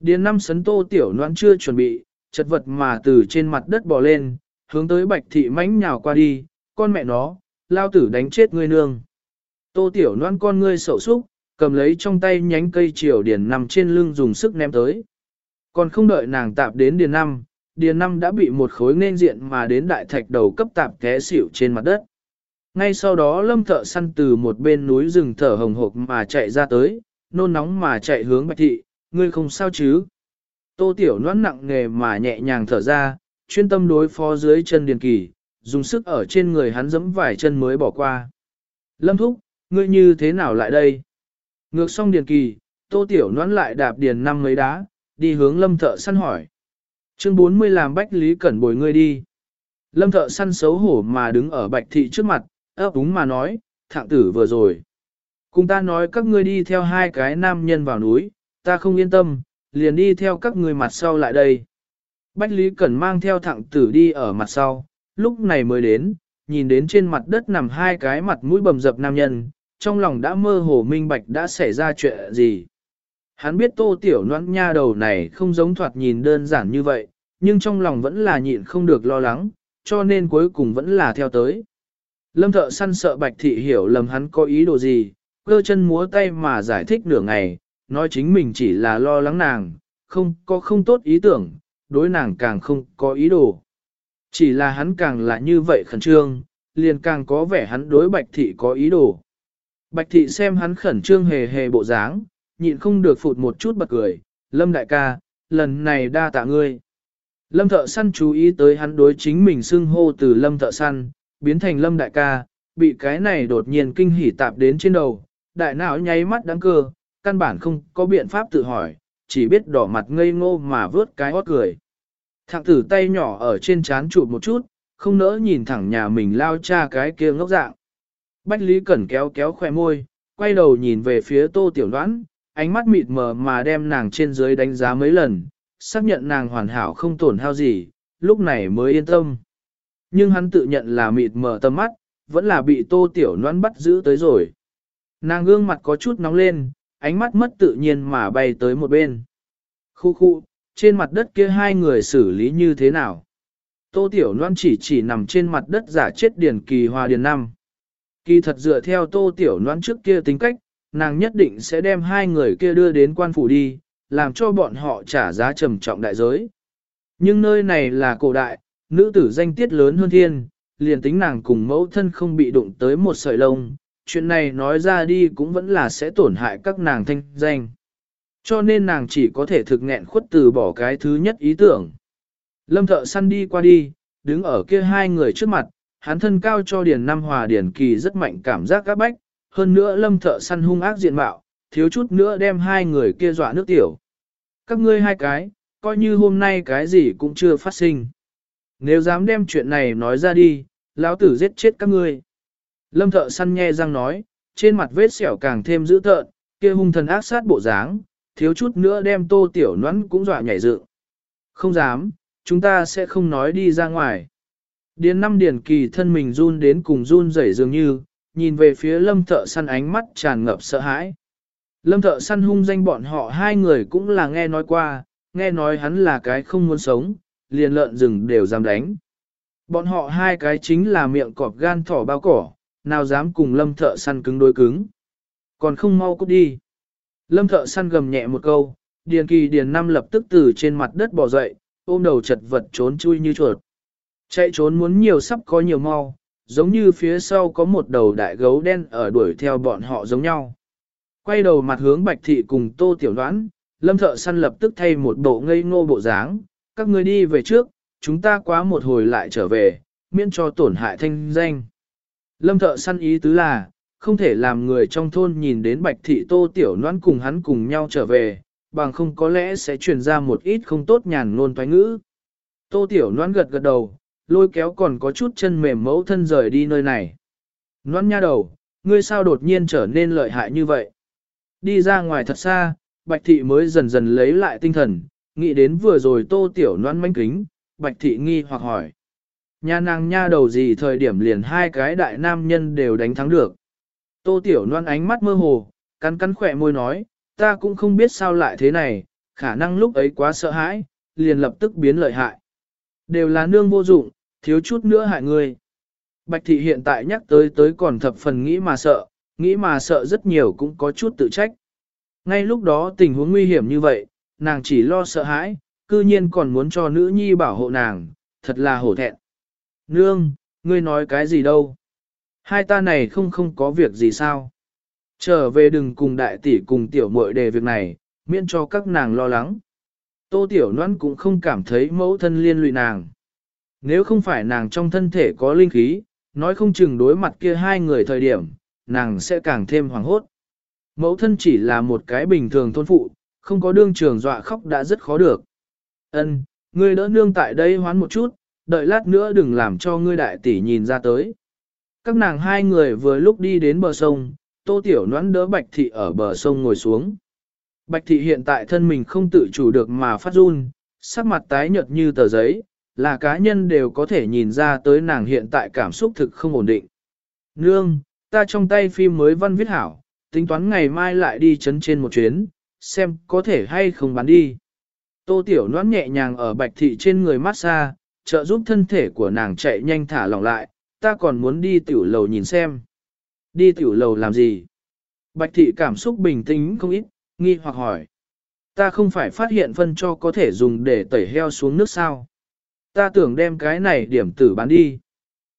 [SPEAKER 1] Điền năm sấn tô tiểu noan chưa chuẩn bị, chật vật mà từ trên mặt đất bò lên, hướng tới bạch thị mãnh nhào qua đi, con mẹ nó, lao tử đánh chết ngươi nương. Tô tiểu noan con ngươi sầu súc, cầm lấy trong tay nhánh cây triều điền nằm trên lưng dùng sức ném tới. Còn không đợi nàng tạp đến điền năm, điền năm đã bị một khối nên diện mà đến đại thạch đầu cấp tạp té xỉu trên mặt đất. Ngay sau đó lâm thợ săn từ một bên núi rừng thở hồng hộc mà chạy ra tới, nôn nóng mà chạy hướng bạch thị, ngươi không sao chứ. Tô tiểu noan nặng nghề mà nhẹ nhàng thở ra, chuyên tâm đối phó dưới chân điền kỳ, dùng sức ở trên người hắn giẫm vài chân mới bỏ qua. Lâm thúc, ngươi như thế nào lại đây? Ngược xong điền kỳ, tô tiểu noãn lại đạp điền năm mấy đá, đi hướng lâm thợ săn hỏi. Chương 40 làm bách lý cẩn bồi ngươi đi. Lâm thợ săn xấu hổ mà đứng ở bạch thị trước mặt, ấp úng mà nói, thạng tử vừa rồi. Cùng ta nói các ngươi đi theo hai cái nam nhân vào núi, ta không yên tâm, liền đi theo các ngươi mặt sau lại đây. Bách Lý Cẩn mang theo thạng tử đi ở mặt sau, lúc này mới đến, nhìn đến trên mặt đất nằm hai cái mặt mũi bầm dập nam nhân, trong lòng đã mơ hồ minh bạch đã xảy ra chuyện gì. Hắn biết tô tiểu noãn nha đầu này không giống thoạt nhìn đơn giản như vậy, nhưng trong lòng vẫn là nhịn không được lo lắng, cho nên cuối cùng vẫn là theo tới. Lâm thợ săn sợ bạch thị hiểu lầm hắn có ý đồ gì, cơ chân múa tay mà giải thích nửa ngày, nói chính mình chỉ là lo lắng nàng, không có không tốt ý tưởng, đối nàng càng không có ý đồ. Chỉ là hắn càng là như vậy khẩn trương, liền càng có vẻ hắn đối bạch thị có ý đồ. Bạch thị xem hắn khẩn trương hề hề bộ dáng, nhịn không được phụt một chút bật cười, lâm đại ca, lần này đa tạ ngươi. Lâm thợ săn chú ý tới hắn đối chính mình xưng hô từ lâm thợ săn, biến thành lâm đại ca, bị cái này đột nhiên kinh hỉ tạp đến trên đầu, đại não nháy mắt đáng cơ, căn bản không có biện pháp tự hỏi, chỉ biết đỏ mặt ngây ngô mà vớt cái hót cười. Thạng tử tay nhỏ ở trên chán chụp một chút, không nỡ nhìn thẳng nhà mình lao cha cái kia ngốc dạng. Bách Lý Cẩn kéo kéo khoe môi, quay đầu nhìn về phía tô tiểu đoán, ánh mắt mịt mờ mà đem nàng trên dưới đánh giá mấy lần, xác nhận nàng hoàn hảo không tổn hao gì, lúc này mới yên tâm. Nhưng hắn tự nhận là mịt mờ tâm mắt, vẫn là bị tô tiểu noan bắt giữ tới rồi. Nàng gương mặt có chút nóng lên, ánh mắt mất tự nhiên mà bay tới một bên. Khu khu, trên mặt đất kia hai người xử lý như thế nào? Tô Tiểu Loan chỉ chỉ nằm trên mặt đất giả chết Điền Kỳ Hòa Điền Năm. Kỳ thật dựa theo Tô Tiểu Loan trước kia tính cách, nàng nhất định sẽ đem hai người kia đưa đến quan phủ đi, làm cho bọn họ trả giá trầm trọng đại giới. Nhưng nơi này là cổ đại, nữ tử danh tiết lớn hơn thiên, liền tính nàng cùng mẫu thân không bị đụng tới một sợi lông, chuyện này nói ra đi cũng vẫn là sẽ tổn hại các nàng thanh danh. Cho nên nàng chỉ có thể thực nghẹn khuất từ bỏ cái thứ nhất ý tưởng. Lâm thợ săn đi qua đi, đứng ở kia hai người trước mặt, hắn thân cao cho Điền Nam Hòa Điền Kỳ rất mạnh cảm giác các bách, hơn nữa lâm thợ săn hung ác diện mạo, thiếu chút nữa đem hai người kia dọa nước tiểu. Các ngươi hai cái, coi như hôm nay cái gì cũng chưa phát sinh. Nếu dám đem chuyện này nói ra đi, lão tử giết chết các ngươi. Lâm thợ săn nghe răng nói, trên mặt vết sẹo càng thêm dữ tợn, kia hung thần ác sát bộ dáng, thiếu chút nữa đem tô tiểu nhoắn cũng dọa nhảy dựng. Không dám, chúng ta sẽ không nói đi ra ngoài. Điền năm điền kỳ thân mình run đến cùng run rẩy dường như, nhìn về phía lâm thợ săn ánh mắt tràn ngập sợ hãi. Lâm thợ săn hung danh bọn họ hai người cũng là nghe nói qua, nghe nói hắn là cái không muốn sống, liền lợn rừng đều dám đánh. Bọn họ hai cái chính là miệng cọp gan thỏ bao cỏ, nào dám cùng lâm thợ săn cứng đối cứng. Còn không mau cút đi. Lâm thợ săn gầm nhẹ một câu, điền kỳ điền năm lập tức từ trên mặt đất bỏ dậy, ôm đầu chật vật trốn chui như chuột. Chạy trốn muốn nhiều sắp có nhiều mau, giống như phía sau có một đầu đại gấu đen ở đuổi theo bọn họ giống nhau. Quay đầu mặt hướng bạch thị cùng tô tiểu đoán, lâm thợ săn lập tức thay một bộ ngây ngô bộ dáng, các người đi về trước, chúng ta quá một hồi lại trở về, miễn cho tổn hại thanh danh. Lâm thợ săn ý tứ là, không thể làm người trong thôn nhìn đến bạch thị tô tiểu noan cùng hắn cùng nhau trở về, bằng không có lẽ sẽ truyền ra một ít không tốt nhàn ngôn thoái ngữ. Tô tiểu noan gật gật đầu, lôi kéo còn có chút chân mềm mẫu thân rời đi nơi này. Noan nha đầu, ngươi sao đột nhiên trở nên lợi hại như vậy? Đi ra ngoài thật xa, Bạch Thị mới dần dần lấy lại tinh thần, nghĩ đến vừa rồi tô tiểu noan manh kính, Bạch Thị nghi hoặc hỏi. Nhà nàng nha đầu gì thời điểm liền hai cái đại nam nhân đều đánh thắng được. Tô tiểu Loan ánh mắt mơ hồ, cắn cắn khỏe môi nói, ta cũng không biết sao lại thế này, khả năng lúc ấy quá sợ hãi, liền lập tức biến lợi hại. Đều là nương vô dụng, thiếu chút nữa hại người. Bạch thị hiện tại nhắc tới tới còn thập phần nghĩ mà sợ, nghĩ mà sợ rất nhiều cũng có chút tự trách. Ngay lúc đó tình huống nguy hiểm như vậy, nàng chỉ lo sợ hãi, cư nhiên còn muốn cho nữ nhi bảo hộ nàng, thật là hổ thẹn. Nương, ngươi nói cái gì đâu? Hai ta này không không có việc gì sao? Trở về đừng cùng đại tỷ cùng tiểu muội đề việc này, miễn cho các nàng lo lắng. Tô tiểu noan cũng không cảm thấy mẫu thân liên lụy nàng. Nếu không phải nàng trong thân thể có linh khí, nói không chừng đối mặt kia hai người thời điểm, nàng sẽ càng thêm hoảng hốt. Mẫu thân chỉ là một cái bình thường thôn phụ, không có đương trường dọa khóc đã rất khó được. Ân, ngươi đỡ nương tại đây hoán một chút, đợi lát nữa đừng làm cho ngươi đại tỷ nhìn ra tới. Các nàng hai người vừa lúc đi đến bờ sông, tô tiểu noãn đỡ bạch thị ở bờ sông ngồi xuống. Bạch thị hiện tại thân mình không tự chủ được mà phát run, sắc mặt tái nhợt như tờ giấy, là cá nhân đều có thể nhìn ra tới nàng hiện tại cảm xúc thực không ổn định. Nương, ta trong tay phim mới văn viết hảo, tính toán ngày mai lại đi chấn trên một chuyến, xem có thể hay không bán đi. Tô Tiểu noãn nhẹ nhàng ở bạch thị trên người massage, trợ giúp thân thể của nàng chạy nhanh thả lỏng lại, ta còn muốn đi tiểu lầu nhìn xem. Đi tiểu lầu làm gì? Bạch thị cảm xúc bình tĩnh không ít, nghi hoặc hỏi. Ta không phải phát hiện phân cho có thể dùng để tẩy heo xuống nước sao. Ta tưởng đem cái này điểm tử bán đi.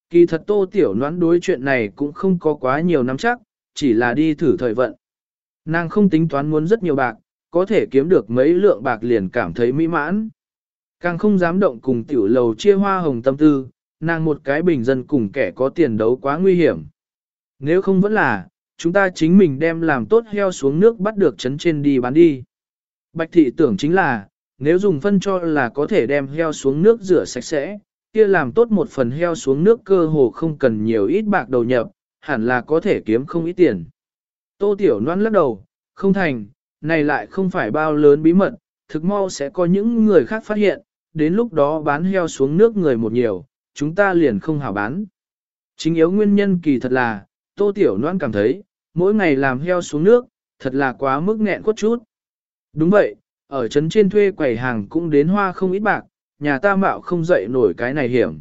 [SPEAKER 1] Kỳ thật tô tiểu noán đối chuyện này cũng không có quá nhiều nắm chắc, chỉ là đi thử thời vận. Nàng không tính toán muốn rất nhiều bạc, có thể kiếm được mấy lượng bạc liền cảm thấy mỹ mãn. Càng không dám động cùng tiểu lầu chia hoa hồng tâm tư, nàng một cái bình dân cùng kẻ có tiền đấu quá nguy hiểm. Nếu không vẫn là, chúng ta chính mình đem làm tốt heo xuống nước bắt được chấn trên đi bán đi. Bạch thị tưởng chính là, nếu dùng phân cho là có thể đem heo xuống nước rửa sạch sẽ, kia làm tốt một phần heo xuống nước cơ hồ không cần nhiều ít bạc đầu nhập, hẳn là có thể kiếm không ít tiền. Tô Tiểu Loan lắc đầu, không thành, này lại không phải bao lớn bí mật, thực mau sẽ có những người khác phát hiện, đến lúc đó bán heo xuống nước người một nhiều, chúng ta liền không hảo bán. Chính yếu nguyên nhân kỳ thật là, Tô Tiểu Loan cảm thấy, mỗi ngày làm heo xuống nước, thật là quá mức nghẹn quất chút. Đúng vậy, ở trấn trên thuê quầy hàng cũng đến hoa không ít bạc, nhà ta mạo không dậy nổi cái này hiểm.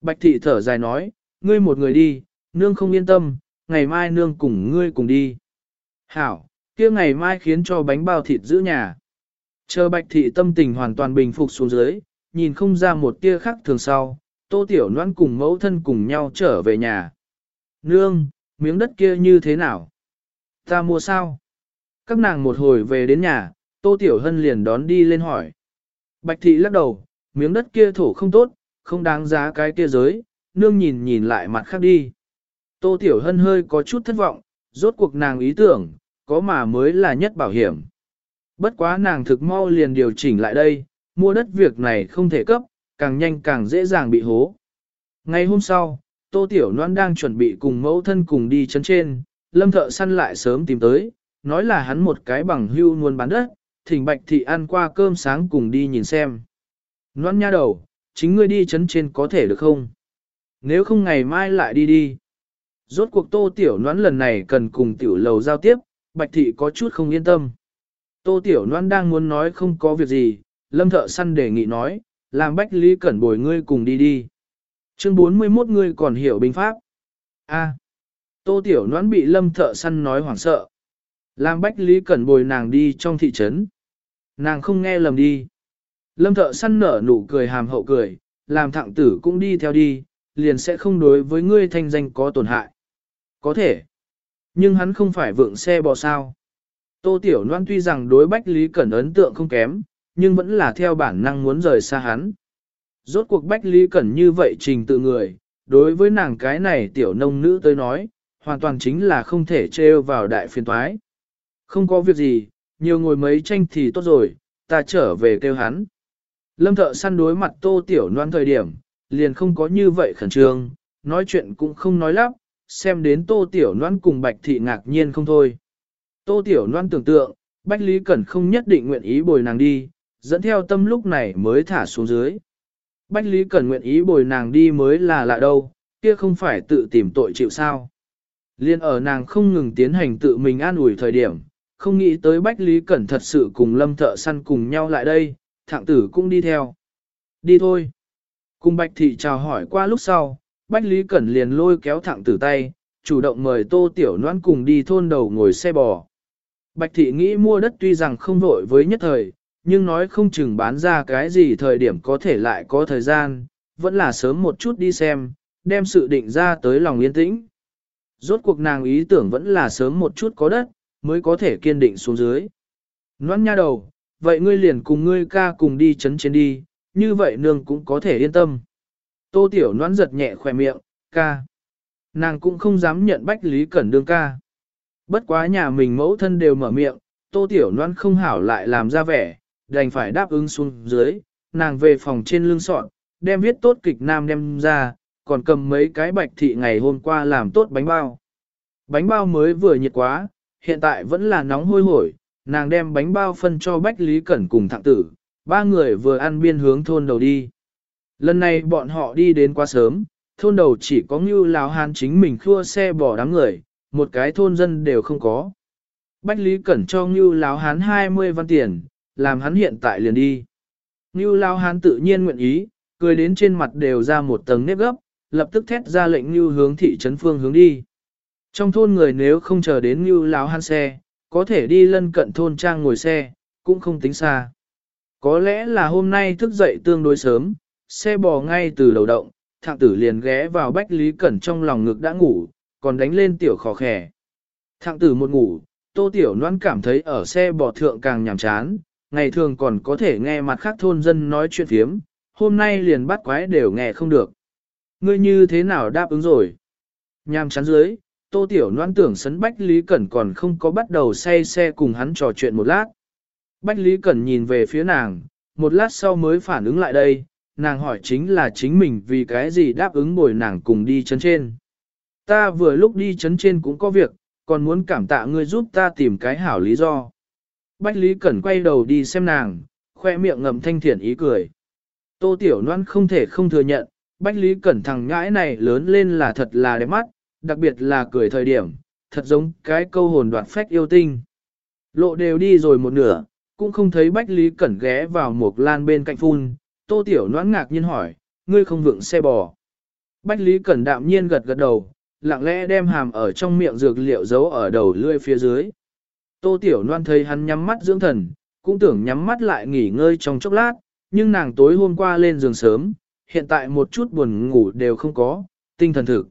[SPEAKER 1] Bạch thị thở dài nói, ngươi một người đi, nương không yên tâm, ngày mai nương cùng ngươi cùng đi. Hảo, kia ngày mai khiến cho bánh bao thịt giữ nhà. Chờ bạch thị tâm tình hoàn toàn bình phục xuống dưới, nhìn không ra một tia khác thường sau, tô tiểu Loan cùng mẫu thân cùng nhau trở về nhà. Nương, miếng đất kia như thế nào? Ta mua sao? Các nàng một hồi về đến nhà, tô tiểu hân liền đón đi lên hỏi. Bạch thị lắc đầu, miếng đất kia thổ không tốt, không đáng giá cái kia giới, nương nhìn nhìn lại mặt khác đi. Tô Tiểu Hân hơi có chút thất vọng, rốt cuộc nàng ý tưởng, có mà mới là nhất bảo hiểm. Bất quá nàng thực mau liền điều chỉnh lại đây, mua đất việc này không thể cấp, càng nhanh càng dễ dàng bị hố. Ngày hôm sau, Tô Tiểu Loan đang chuẩn bị cùng mẫu thân cùng đi chấn trên, lâm thợ săn lại sớm tìm tới, nói là hắn một cái bằng hưu luôn bán đất, thỉnh bạch thị ăn qua cơm sáng cùng đi nhìn xem. Loan nha đầu, chính ngươi đi chấn trên có thể được không? Nếu không ngày mai lại đi đi. Rốt cuộc tô tiểu Loan lần này cần cùng tiểu lầu giao tiếp, bạch thị có chút không yên tâm. Tô tiểu Loan đang muốn nói không có việc gì, lâm thợ săn đề nghị nói, làm bách lý cẩn bồi ngươi cùng đi đi. Chương 41 ngươi còn hiểu binh pháp. A. tô tiểu noãn bị lâm thợ săn nói hoảng sợ. Làm bách lý cẩn bồi nàng đi trong thị trấn. Nàng không nghe lầm đi. Lâm thợ săn nở nụ cười hàm hậu cười, làm thẳng tử cũng đi theo đi, liền sẽ không đối với ngươi thanh danh có tổn hại. Có thể. Nhưng hắn không phải vượng xe bò sao. Tô Tiểu Loan tuy rằng đối Bách Lý Cẩn ấn tượng không kém, nhưng vẫn là theo bản năng muốn rời xa hắn. Rốt cuộc Bách Lý Cẩn như vậy trình tự người, đối với nàng cái này tiểu nông nữ tới nói, hoàn toàn chính là không thể trêu vào đại phiền toái. Không có việc gì, nhiều ngồi mấy tranh thì tốt rồi, ta trở về kêu hắn. Lâm thợ săn đối mặt tô tiểu noan thời điểm, liền không có như vậy khẩn trương, nói chuyện cũng không nói lắp, xem đến tô tiểu noan cùng bạch thị ngạc nhiên không thôi. Tô tiểu noan tưởng tượng, Bách Lý Cẩn không nhất định nguyện ý bồi nàng đi, dẫn theo tâm lúc này mới thả xuống dưới. Bách Lý Cẩn nguyện ý bồi nàng đi mới là lạ đâu, kia không phải tự tìm tội chịu sao. Liên ở nàng không ngừng tiến hành tự mình an ủi thời điểm, không nghĩ tới Bách Lý Cẩn thật sự cùng lâm thợ săn cùng nhau lại đây, thạng tử cũng đi theo. Đi thôi. Cùng Bạch Thị chào hỏi qua lúc sau, Bách Lý Cẩn liền lôi kéo thạng tử tay, chủ động mời Tô Tiểu Loan cùng đi thôn đầu ngồi xe bò. Bạch Thị nghĩ mua đất tuy rằng không vội với nhất thời, nhưng nói không chừng bán ra cái gì thời điểm có thể lại có thời gian, vẫn là sớm một chút đi xem, đem sự định ra tới lòng yên tĩnh. Rốt cuộc nàng ý tưởng vẫn là sớm một chút có đất, mới có thể kiên định xuống dưới. Noan nha đầu, vậy ngươi liền cùng ngươi ca cùng đi chấn trên đi, như vậy nương cũng có thể yên tâm. Tô tiểu noan giật nhẹ khỏe miệng, ca. Nàng cũng không dám nhận bách lý cẩn đương ca. Bất quá nhà mình mẫu thân đều mở miệng, tô tiểu noan không hảo lại làm ra vẻ, đành phải đáp ứng xuống dưới, nàng về phòng trên lưng sọn, đem viết tốt kịch nam đem ra, còn cầm mấy cái bạch thị ngày hôm qua làm tốt bánh bao. Bánh bao mới vừa nhiệt quá, hiện tại vẫn là nóng hôi hổi, nàng đem bánh bao phân cho Bách Lý Cẩn cùng thạng tử, ba người vừa ăn biên hướng thôn đầu đi. Lần này bọn họ đi đến quá sớm, thôn đầu chỉ có Ngưu Lào Hán chính mình khua xe bỏ đám người, một cái thôn dân đều không có. Bách Lý Cẩn cho Ngưu Láo Hán 20 văn tiền, làm hắn hiện tại liền đi. Ngưu Láo Hán tự nhiên nguyện ý, cười đến trên mặt đều ra một tầng nếp gấp, lập tức thét ra lệnh Ngưu hướng thị trấn phương hướng đi. Trong thôn người nếu không chờ đến Ngưu Láo Hán xe, có thể đi lân cận thôn trang ngồi xe, cũng không tính xa. Có lẽ là hôm nay thức dậy tương đối sớm, xe bò ngay từ đầu động, thạng tử liền ghé vào Bách Lý Cẩn trong lòng ngực đã ngủ, còn đánh lên tiểu khó khẻ. Thạng tử một ngủ, tô tiểu noan cảm thấy ở xe bò thượng càng nhàm chán, ngày thường còn có thể nghe mặt khác thôn dân nói chuyện phiếm, hôm nay liền bắt quái đều nghe không được. Ngươi như thế nào đáp ứng rồi? Nhàm chán dưới, tô tiểu noan tưởng sấn Bách Lý Cẩn còn không có bắt đầu say xe cùng hắn trò chuyện một lát. Bách Lý Cẩn nhìn về phía nàng, một lát sau mới phản ứng lại đây, nàng hỏi chính là chính mình vì cái gì đáp ứng bồi nàng cùng đi chấn trên. Ta vừa lúc đi chấn trên cũng có việc, còn muốn cảm tạ ngươi giúp ta tìm cái hảo lý do. Bách Lý Cẩn quay đầu đi xem nàng, khoe miệng ngầm thanh thiện ý cười. Tô Tiểu Loan không thể không thừa nhận, Bách Lý Cẩn thằng ngãi này lớn lên là thật là đẹp mắt, đặc biệt là cười thời điểm, thật giống cái câu hồn đoạt phách yêu tinh. Lộ đều đi rồi một nửa, cũng không thấy Bách Lý Cẩn ghé vào một lan bên cạnh phun, Tô Tiểu Loan ngạc nhiên hỏi, ngươi không vượng xe bò. Bách Lý Cẩn đạm nhiên gật gật đầu, lặng lẽ đem hàm ở trong miệng dược liệu giấu ở đầu lươi phía dưới. Tô Tiểu Loan thấy hắn nhắm mắt dưỡng thần, cũng tưởng nhắm mắt lại nghỉ ngơi trong chốc lát, nhưng nàng tối hôm qua lên giường sớm, hiện tại một chút buồn ngủ đều không có, tinh thần thực.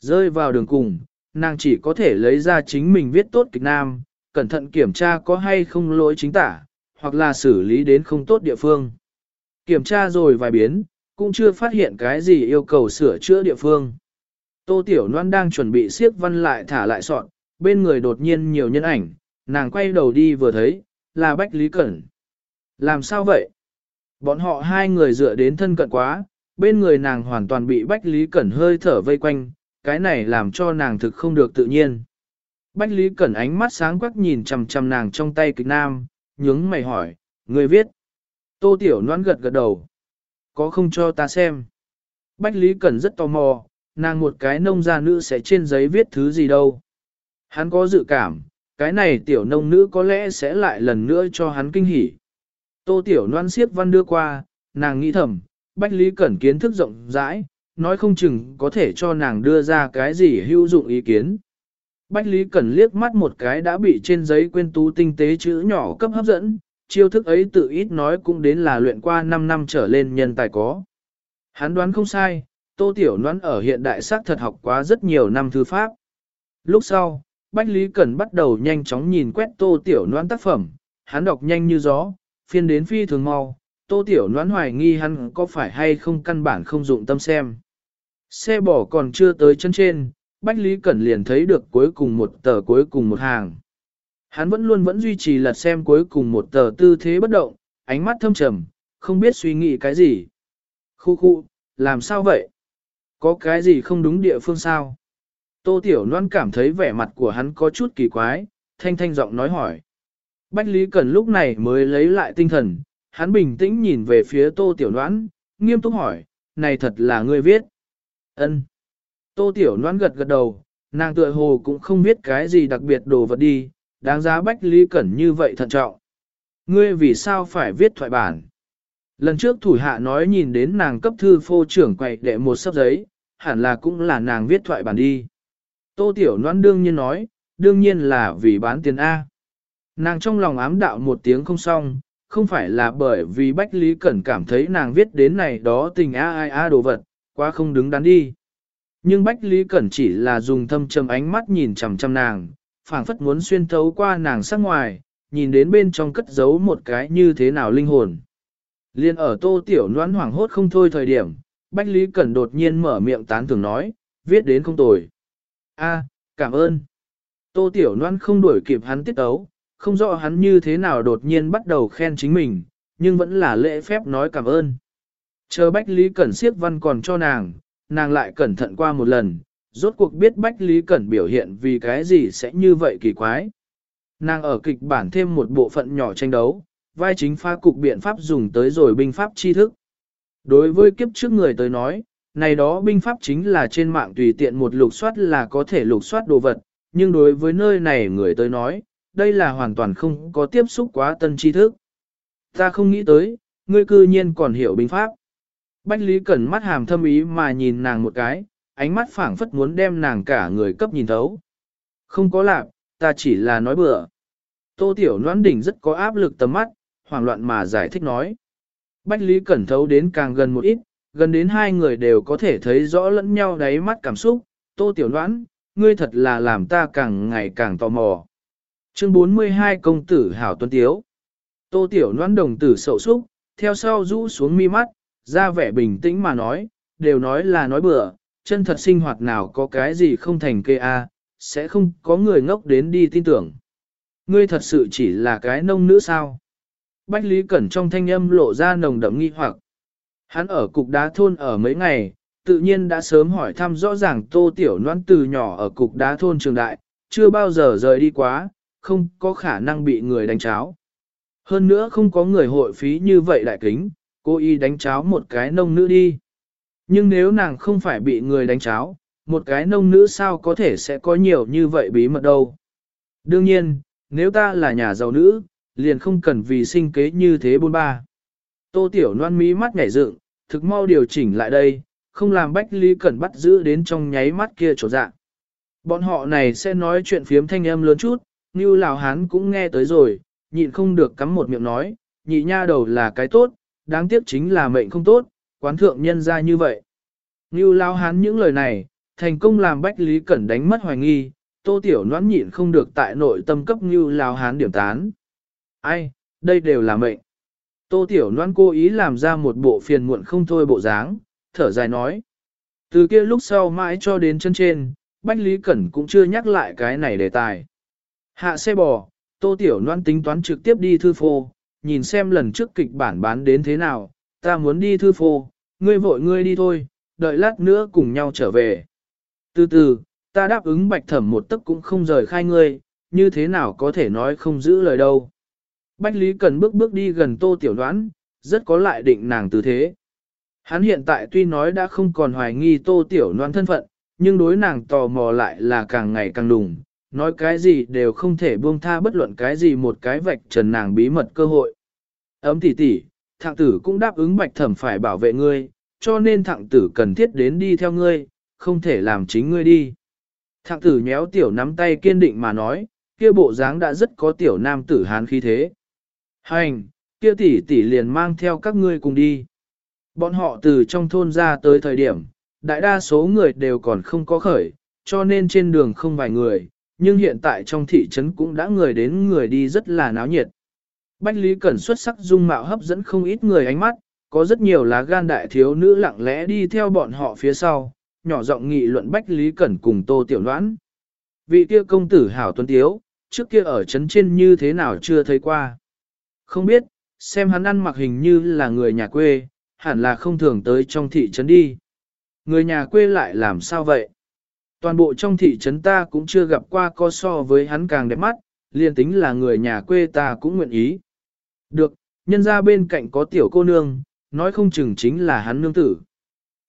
[SPEAKER 1] Rơi vào đường cùng, nàng chỉ có thể lấy ra chính mình viết tốt kịch nam, cẩn thận kiểm tra có hay không lỗi chính tả, hoặc là xử lý đến không tốt địa phương. Kiểm tra rồi vài biến, cũng chưa phát hiện cái gì yêu cầu sửa chữa địa phương. Tô Tiểu Loan đang chuẩn bị siết văn lại thả lại sọn, bên người đột nhiên nhiều nhân ảnh, nàng quay đầu đi vừa thấy, là Bách Lý Cẩn. Làm sao vậy? Bọn họ hai người dựa đến thân cận quá, bên người nàng hoàn toàn bị Bách Lý Cẩn hơi thở vây quanh, cái này làm cho nàng thực không được tự nhiên. Bách Lý Cẩn ánh mắt sáng quắc nhìn chằm chằm nàng trong tay kịch nam, nhướng mày hỏi, người viết. Tô Tiểu Loan gật gật đầu. Có không cho ta xem? Bách Lý Cẩn rất tò mò, nàng một cái nông gia nữ sẽ trên giấy viết thứ gì đâu. Hắn có dự cảm, cái này tiểu nông nữ có lẽ sẽ lại lần nữa cho hắn kinh hỉ. Tô tiểu noan siết văn đưa qua, nàng nghĩ thầm, Bách Lý Cẩn kiến thức rộng rãi, nói không chừng có thể cho nàng đưa ra cái gì hữu dụng ý kiến. Bách Lý Cẩn liếc mắt một cái đã bị trên giấy quên tú tinh tế chữ nhỏ cấp hấp dẫn, chiêu thức ấy tự ít nói cũng đến là luyện qua 5 năm trở lên nhân tài có. Hắn đoán không sai, Tô Tiểu Loan ở hiện đại xác thật học quá rất nhiều năm thư pháp. Lúc sau, Bách Lý Cẩn bắt đầu nhanh chóng nhìn quét Tô Tiểu Loan tác phẩm, hắn đọc nhanh như gió, phiên đến phi thường mau, Tô Tiểu Loan hoài nghi hắn có phải hay không căn bản không dụng tâm xem. Xe bỏ còn chưa tới chân trên, Bách Lý Cẩn liền thấy được cuối cùng một tờ cuối cùng một hàng. Hắn vẫn luôn vẫn duy trì lật xem cuối cùng một tờ tư thế bất động, ánh mắt thâm trầm, không biết suy nghĩ cái gì. Khu khu, làm sao vậy? Có cái gì không đúng địa phương sao? Tô Tiểu Loan cảm thấy vẻ mặt của hắn có chút kỳ quái, thanh thanh giọng nói hỏi. Bách Lý Cẩn lúc này mới lấy lại tinh thần, hắn bình tĩnh nhìn về phía tô tiểu Loan, nghiêm túc hỏi, này thật là ngươi viết. ân Tô tiểu Loan gật gật đầu, nàng tựa hồ cũng không biết cái gì đặc biệt đồ vật đi, đáng giá Bách Lý Cẩn như vậy thận trọng. Ngươi vì sao phải viết thoại bản? Lần trước thủ hạ nói nhìn đến nàng cấp thư phô trưởng quậy đệ một sấp giấy, hẳn là cũng là nàng viết thoại bản đi. Tô Tiểu Loan đương nhiên nói, đương nhiên là vì bán tiền A. Nàng trong lòng ám đạo một tiếng không xong, không phải là bởi vì Bách Lý Cẩn cảm thấy nàng viết đến này đó tình A ai A đồ vật, quá không đứng đắn đi. Nhưng Bách Lý Cẩn chỉ là dùng thâm trầm ánh mắt nhìn chằm chằm nàng, phảng phất muốn xuyên thấu qua nàng sắc ngoài, nhìn đến bên trong cất giấu một cái như thế nào linh hồn. Liên ở tô tiểu noãn hoảng hốt không thôi thời điểm, Bách Lý Cẩn đột nhiên mở miệng tán thưởng nói, viết đến không tồi. A, cảm ơn. Tô tiểu Loan không đuổi kịp hắn tiết ấu, không rõ hắn như thế nào đột nhiên bắt đầu khen chính mình, nhưng vẫn là lễ phép nói cảm ơn. Chờ Bách Lý Cẩn siết văn còn cho nàng, nàng lại cẩn thận qua một lần, rốt cuộc biết Bách Lý Cẩn biểu hiện vì cái gì sẽ như vậy kỳ quái. Nàng ở kịch bản thêm một bộ phận nhỏ tranh đấu, vai chính pha cục biện pháp dùng tới rồi binh pháp tri thức. Đối với kiếp trước người tới nói, này đó binh pháp chính là trên mạng tùy tiện một lục soát là có thể lục soát đồ vật, nhưng đối với nơi này người tới nói, đây là hoàn toàn không có tiếp xúc quá tân tri thức. Ta không nghĩ tới, ngươi cư nhiên còn hiểu binh pháp. Bách Lý Cẩn mắt hàm thâm ý mà nhìn nàng một cái, ánh mắt phảng phất muốn đem nàng cả người cấp nhìn thấu. Không có lạc, ta chỉ là nói bừa. Tô Tiểu Noãn Đỉnh rất có áp lực tầm mắt, hoảng loạn mà giải thích nói. Bách Lý Cẩn thấu đến càng gần một ít, gần đến hai người đều có thể thấy rõ lẫn nhau đáy mắt cảm xúc. Tô Tiểu Noãn, ngươi thật là làm ta càng ngày càng tò mò. Chương 42 Công tử Hảo Tuân Tiếu Tô Tiểu Noãn đồng tử sậu xúc, theo sau rũ xuống mi mắt, ra vẻ bình tĩnh mà nói, đều nói là nói bừa, chân thật sinh hoạt nào có cái gì không thành kê a, sẽ không có người ngốc đến đi tin tưởng. Ngươi thật sự chỉ là cái nông nữ sao? Bách Lý Cẩn trong thanh âm lộ ra nồng đậm nghi hoặc. Hắn ở cục đá thôn ở mấy ngày, tự nhiên đã sớm hỏi thăm rõ ràng tô tiểu noan từ nhỏ ở cục đá thôn trường đại, chưa bao giờ rời đi quá, không có khả năng bị người đánh cháo. Hơn nữa không có người hội phí như vậy đại kính, cô y đánh cháo một cái nông nữ đi. Nhưng nếu nàng không phải bị người đánh cháo, một cái nông nữ sao có thể sẽ có nhiều như vậy bí mật đâu. Đương nhiên, nếu ta là nhà giàu nữ, liền không cần vì sinh kế như thế bôn ba. Tô Tiểu Loan mí mắt nhảy dựng, thực mau điều chỉnh lại đây, không làm Bách Lý Cẩn bắt giữ đến trong nháy mắt kia chỗ dạng. Bọn họ này sẽ nói chuyện phiếm thanh âm lớn chút, như Lào Hán cũng nghe tới rồi, nhịn không được cắm một miệng nói, nhị nha đầu là cái tốt, đáng tiếc chính là mệnh không tốt, quán thượng nhân ra như vậy. Như Lao Hán những lời này, thành công làm Bách Lý Cẩn đánh mất hoài nghi, tô tiểu noãn nhịn không được tại nội tâm cấp như Lao Hán điểm tán. Ai, đây đều là mệnh. Tô tiểu Loan cố ý làm ra một bộ phiền muộn không thôi bộ dáng, thở dài nói. Từ kia lúc sau mãi cho đến chân trên, Bách Lý Cẩn cũng chưa nhắc lại cái này đề tài. Hạ xe bò, tô tiểu Loan tính toán trực tiếp đi thư phô, nhìn xem lần trước kịch bản bán đến thế nào, ta muốn đi thư phô, ngươi vội ngươi đi thôi, đợi lát nữa cùng nhau trở về. Từ từ, ta đáp ứng bạch thẩm một tấc cũng không rời khai ngươi, như thế nào có thể nói không giữ lời đâu. Bách Lý cần bước bước đi gần tô tiểu đoán, rất có lại định nàng tư thế. Hắn hiện tại tuy nói đã không còn hoài nghi tô tiểu đoán thân phận, nhưng đối nàng tò mò lại là càng ngày càng đùng, nói cái gì đều không thể buông tha bất luận cái gì một cái vạch trần nàng bí mật cơ hội. Ấm tỉ tỉ, thạng tử cũng đáp ứng bạch thẩm phải bảo vệ ngươi, cho nên thạng tử cần thiết đến đi theo ngươi, không thể làm chính ngươi đi. Thạng tử nhéo tiểu nắm tay kiên định mà nói, kia bộ dáng đã rất có tiểu nam tử hán khí thế. Hành, kia tỷ tỷ liền mang theo các ngươi cùng đi. Bọn họ từ trong thôn ra tới thời điểm, đại đa số người đều còn không có khởi, cho nên trên đường không vài người, nhưng hiện tại trong thị trấn cũng đã người đến người đi rất là náo nhiệt. Bách Lý Cẩn xuất sắc dung mạo hấp dẫn không ít người ánh mắt, có rất nhiều lá gan đại thiếu nữ lặng lẽ đi theo bọn họ phía sau, nhỏ giọng nghị luận Bách Lý Cẩn cùng Tô Tiểu Loan. Vị kia công tử hảo tuấn tiếu, trước kia ở trấn trên như thế nào chưa thấy qua. Không biết, xem hắn ăn mặc hình như là người nhà quê, hẳn là không thường tới trong thị trấn đi. Người nhà quê lại làm sao vậy? Toàn bộ trong thị trấn ta cũng chưa gặp qua co so với hắn càng đẹp mắt, liền tính là người nhà quê ta cũng nguyện ý. Được, nhân ra bên cạnh có tiểu cô nương, nói không chừng chính là hắn nương tử.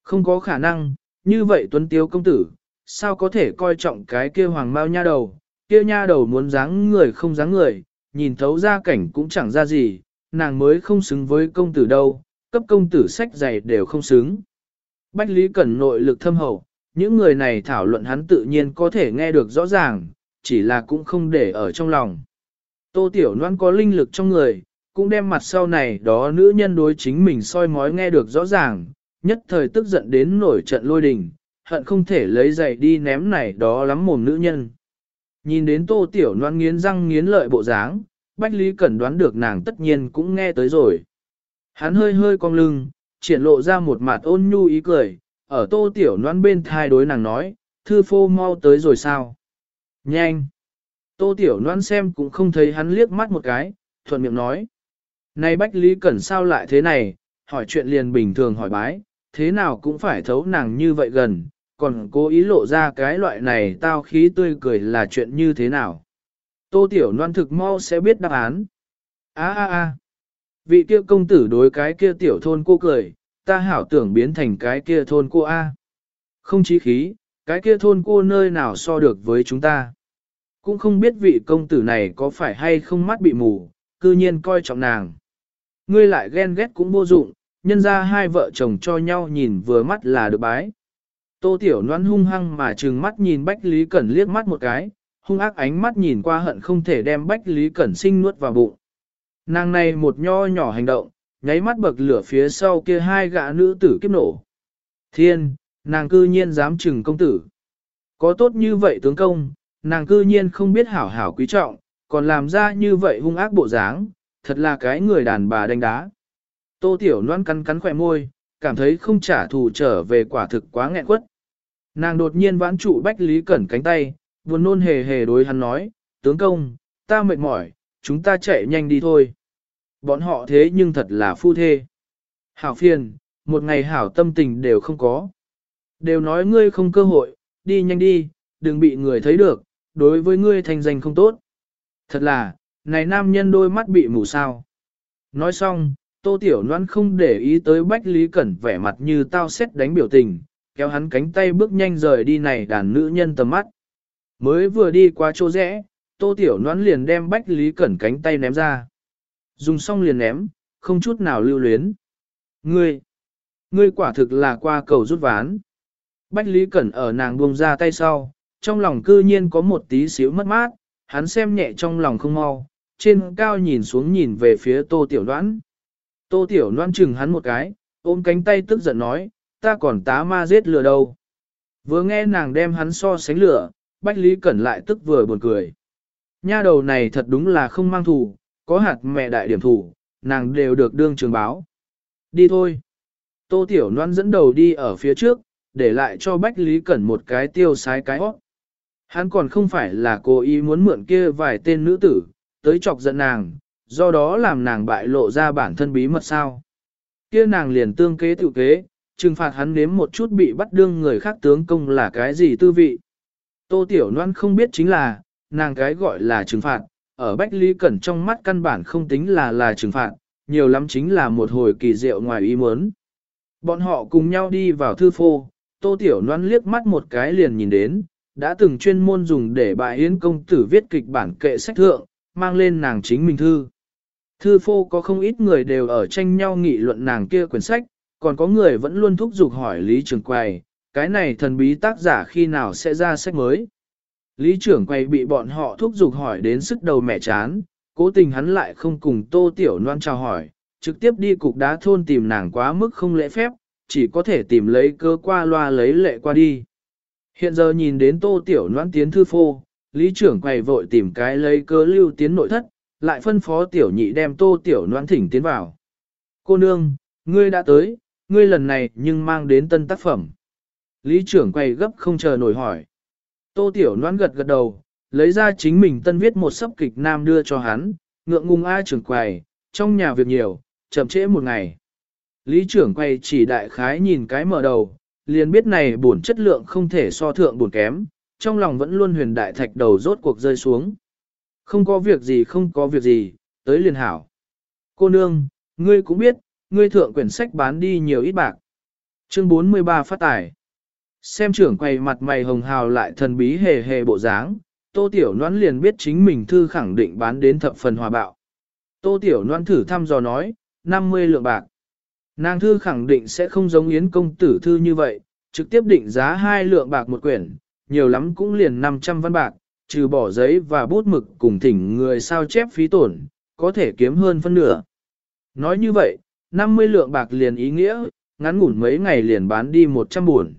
[SPEAKER 1] Không có khả năng, như vậy tuấn tiếu công tử, sao có thể coi trọng cái kia hoàng mao nha đầu, kia nha đầu muốn dáng người không dáng người, nhìn thấu ra cảnh cũng chẳng ra gì, nàng mới không xứng với công tử đâu, cấp công tử sách giày đều không xứng. Bách Lý Cẩn nội lực thâm hậu, những người này thảo luận hắn tự nhiên có thể nghe được rõ ràng, chỉ là cũng không để ở trong lòng. Tô Tiểu Loan có linh lực trong người, cũng đem mặt sau này đó nữ nhân đối chính mình soi mói nghe được rõ ràng, nhất thời tức giận đến nổi trận lôi đình, hận không thể lấy giày đi ném này đó lắm mồm nữ nhân. Nhìn đến Tô Tiểu noan nghiến răng nghiến lợi bộ dáng, Bách Lý Cẩn đoán được nàng tất nhiên cũng nghe tới rồi. Hắn hơi hơi cong lưng, triển lộ ra một mặt ôn nhu ý cười, ở tô tiểu noan bên thai đối nàng nói, thư phô mau tới rồi sao? Nhanh! Tô tiểu noan xem cũng không thấy hắn liếc mắt một cái, thuận miệng nói. Này Bách Lý Cẩn sao lại thế này, hỏi chuyện liền bình thường hỏi bái, thế nào cũng phải thấu nàng như vậy gần, còn cố ý lộ ra cái loại này tao khí tươi cười là chuyện như thế nào. Tô tiểu loan thực mau sẽ biết đáp án. A a a! Vị kia công tử đối cái kia tiểu thôn cô cười, ta hảo tưởng biến thành cái kia thôn cô A. Không chí khí, cái kia thôn cô nơi nào so được với chúng ta. Cũng không biết vị công tử này có phải hay không mắt bị mù, cư nhiên coi trọng nàng. Ngươi lại ghen ghét cũng vô dụng, nhân ra hai vợ chồng cho nhau nhìn vừa mắt là được bái. Tô Tiểu Loan hung hăng mà trừng mắt nhìn Bách Lý Cẩn liếc mắt một cái, hung ác ánh mắt nhìn qua hận không thể đem Bách Lý Cẩn sinh nuốt vào bụng. Nàng này một nho nhỏ hành động, nháy mắt bậc lửa phía sau kia hai gã nữ tử kiếp nổ. Thiên, nàng cư nhiên dám trừng công tử. Có tốt như vậy tướng công, nàng cư nhiên không biết hảo hảo quý trọng, còn làm ra như vậy hung ác bộ dáng, thật là cái người đàn bà đánh đá. Tô Tiểu Loan cắn cắn khỏe môi, cảm thấy không trả thù trở về quả thực quá nghẹn quất. Nàng đột nhiên vãn trụ Bách Lý Cẩn cánh tay, buồn nôn hề hề đối hắn nói, tướng công, ta mệt mỏi, chúng ta chạy nhanh đi thôi. Bọn họ thế nhưng thật là phu thê. Hảo phiền, một ngày hảo tâm tình đều không có. Đều nói ngươi không cơ hội, đi nhanh đi, đừng bị người thấy được, đối với ngươi thành danh không tốt. Thật là, này nam nhân đôi mắt bị mù sao. Nói xong, tô tiểu noan không để ý tới Bách Lý Cẩn vẻ mặt như tao xét đánh biểu tình, kéo hắn cánh tay bước nhanh rời đi này đàn nữ nhân tầm mắt. Mới vừa đi qua chỗ rẽ, tô tiểu noãn liền đem Bách Lý Cẩn cánh tay ném ra. Dùng xong liền ném, không chút nào lưu luyến. Ngươi, ngươi quả thực là qua cầu rút ván. Bách Lý Cẩn ở nàng buông ra tay sau, trong lòng cư nhiên có một tí xíu mất mát, hắn xem nhẹ trong lòng không mau, trên cao nhìn xuống nhìn về phía tô tiểu đoán. Tô tiểu đoán chừng hắn một cái, ôm cánh tay tức giận nói, ta còn tá ma giết lửa đâu. Vừa nghe nàng đem hắn so sánh lửa, Bách Lý Cẩn lại tức vừa buồn cười. Nha đầu này thật đúng là không mang thủ, có hạt mẹ đại điểm thủ, nàng đều được đương trường báo. Đi thôi. Tô Tiểu Loan dẫn đầu đi ở phía trước, để lại cho Bách Lý Cẩn một cái tiêu sái cái hót. Hắn còn không phải là cố ý muốn mượn kia vài tên nữ tử, tới chọc giận nàng, do đó làm nàng bại lộ ra bản thân bí mật sao. Kia nàng liền tương kế tự kế, trừng phạt hắn nếm một chút bị bắt đương người khác tướng công là cái gì tư vị. Tô Tiểu Loan không biết chính là, nàng cái gọi là trừng phạt, ở Bách Lý Cẩn trong mắt căn bản không tính là là trừng phạt, nhiều lắm chính là một hồi kỳ diệu ngoài ý muốn. Bọn họ cùng nhau đi vào thư phô, Tô Tiểu Loan liếc mắt một cái liền nhìn đến, đã từng chuyên môn dùng để bại yến công tử viết kịch bản kệ sách thượng, mang lên nàng chính mình thư. Thư phô có không ít người đều ở tranh nhau nghị luận nàng kia quyển sách, còn có người vẫn luôn thúc giục hỏi Lý Trường Quầy, cái này thần bí tác giả khi nào sẽ ra sách mới. Lý Trường Quầy bị bọn họ thúc giục hỏi đến sức đầu mẹ chán, cố tình hắn lại không cùng tô tiểu Loan chào hỏi, trực tiếp đi cục đá thôn tìm nàng quá mức không lễ phép, chỉ có thể tìm lấy cơ qua loa lấy lệ qua đi. Hiện giờ nhìn đến tô tiểu Loan tiến thư phô, lý Trường Quầy vội tìm cái lấy cơ lưu tiến nội thất, lại phân phó tiểu nhị đem tô tiểu Loan thỉnh tiến vào. Cô nương, ngươi đã tới, ngươi lần này nhưng mang đến tân tác phẩm. Lý trưởng quay gấp không chờ nổi hỏi. Tô Tiểu Loan gật gật đầu, lấy ra chính mình tân viết một sấp kịch nam đưa cho hắn, ngượng ngùng ai trưởng quầy, trong nhà việc nhiều, chậm trễ một ngày. Lý trưởng quầy chỉ đại khái nhìn cái mở đầu, liền biết này buồn chất lượng không thể so thượng buồn kém, trong lòng vẫn luôn huyền đại thạch đầu rốt cuộc rơi xuống. Không có việc gì không có việc gì, tới liền hảo. Cô nương, ngươi cũng biết, ngươi thượng quyển sách bán đi nhiều ít bạc. Chương 43 phát tải. Xem trưởng quay mặt mày hồng hào lại thần bí hề hề bộ dáng, tô tiểu noãn liền biết chính mình thư khẳng định bán đến thập phần hòa bạo. Tô tiểu noãn thử thăm dò nói, 50 lượng bạc. Nàng thư khẳng định sẽ không giống yến công tử thư như vậy, trực tiếp định giá hai lượng bạc một quyển, nhiều lắm cũng liền 500 văn bạc, trừ bỏ giấy và bút mực cùng thỉnh người sao chép phí tổn, có thể kiếm hơn phân nửa. Nói như vậy, 50 lượng bạc liền ý nghĩa, ngắn ngủn mấy ngày liền bán đi 100 buồn.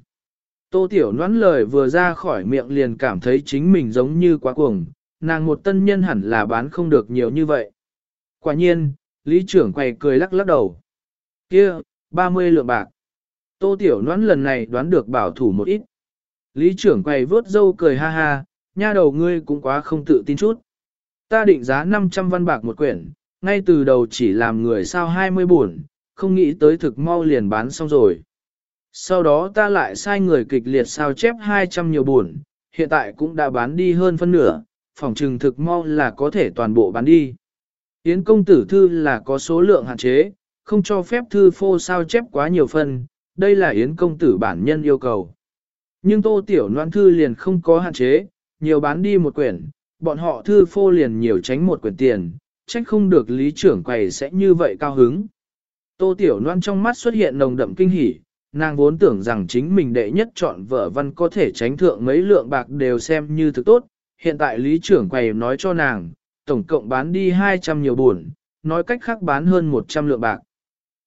[SPEAKER 1] Tô Tiểu nón lời vừa ra khỏi miệng liền cảm thấy chính mình giống như quá cuồng, nàng một tân nhân hẳn là bán không được nhiều như vậy. Quả nhiên, lý trưởng quay cười lắc lắc đầu. kia 30 lượng bạc. Tô Tiểu nón lần này đoán được bảo thủ một ít. Lý trưởng quay vớt dâu cười ha ha, nha đầu ngươi cũng quá không tự tin chút. Ta định giá 500 văn bạc một quyển, ngay từ đầu chỉ làm người sao 20 buồn, không nghĩ tới thực mau liền bán xong rồi. Sau đó ta lại sai người kịch liệt sao chép 200 nhiều buồn, hiện tại cũng đã bán đi hơn phân nửa, phòng trừng thực mau là có thể toàn bộ bán đi. Yến công tử thư là có số lượng hạn chế, không cho phép thư phô sao chép quá nhiều phần, đây là Yến công tử bản nhân yêu cầu. Nhưng tô tiểu noan thư liền không có hạn chế, nhiều bán đi một quyển, bọn họ thư phô liền nhiều tránh một quyển tiền, trách không được lý trưởng quầy sẽ như vậy cao hứng. Tô tiểu Loan trong mắt xuất hiện nồng đậm kinh hỉ, nàng vốn tưởng rằng chính mình đệ nhất chọn vợ văn có thể tránh thượng mấy lượng bạc đều xem như thực tốt, hiện tại lý trưởng quầy nói cho nàng, tổng cộng bán đi 200 nhiều buồn, nói cách khác bán hơn 100 lượng bạc.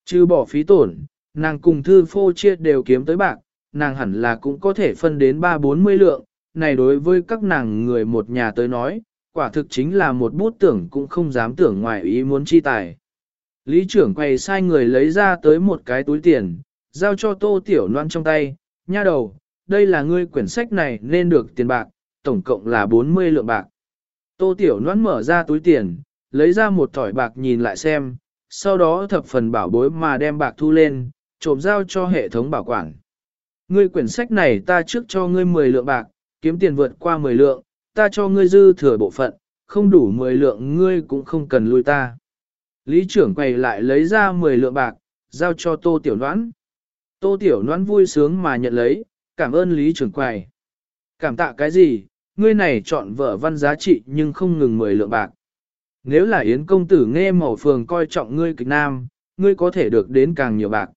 [SPEAKER 1] Chứ bỏ phí tổn, nàng cùng thư phô chia đều kiếm tới bạc, nàng hẳn là cũng có thể phân đến 3-40 lượng, này đối với các nàng người một nhà tới nói, quả thực chính là một bút tưởng cũng không dám tưởng ngoài ý muốn chi tài. Lý trưởng quay sai người lấy ra tới một cái túi tiền, giao cho tô tiểu loan trong tay, nha đầu, đây là ngươi quyển sách này nên được tiền bạc, tổng cộng là 40 lượng bạc. Tô tiểu loan mở ra túi tiền, lấy ra một thỏi bạc nhìn lại xem, sau đó thập phần bảo bối mà đem bạc thu lên, trộm giao cho hệ thống bảo quản. Ngươi quyển sách này ta trước cho ngươi 10 lượng bạc, kiếm tiền vượt qua 10 lượng, ta cho ngươi dư thừa bộ phận, không đủ 10 lượng ngươi cũng không cần lui ta. Lý trưởng quay lại lấy ra 10 lượng bạc, giao cho tô tiểu noãn. Tô tiểu noãn vui sướng mà nhận lấy, cảm ơn lý trưởng quầy. Cảm tạ cái gì, ngươi này chọn vợ văn giá trị nhưng không ngừng 10 lượng bạc. Nếu là Yến công tử nghe mẫu phường coi trọng ngươi kịch nam, ngươi có thể được đến càng nhiều bạc.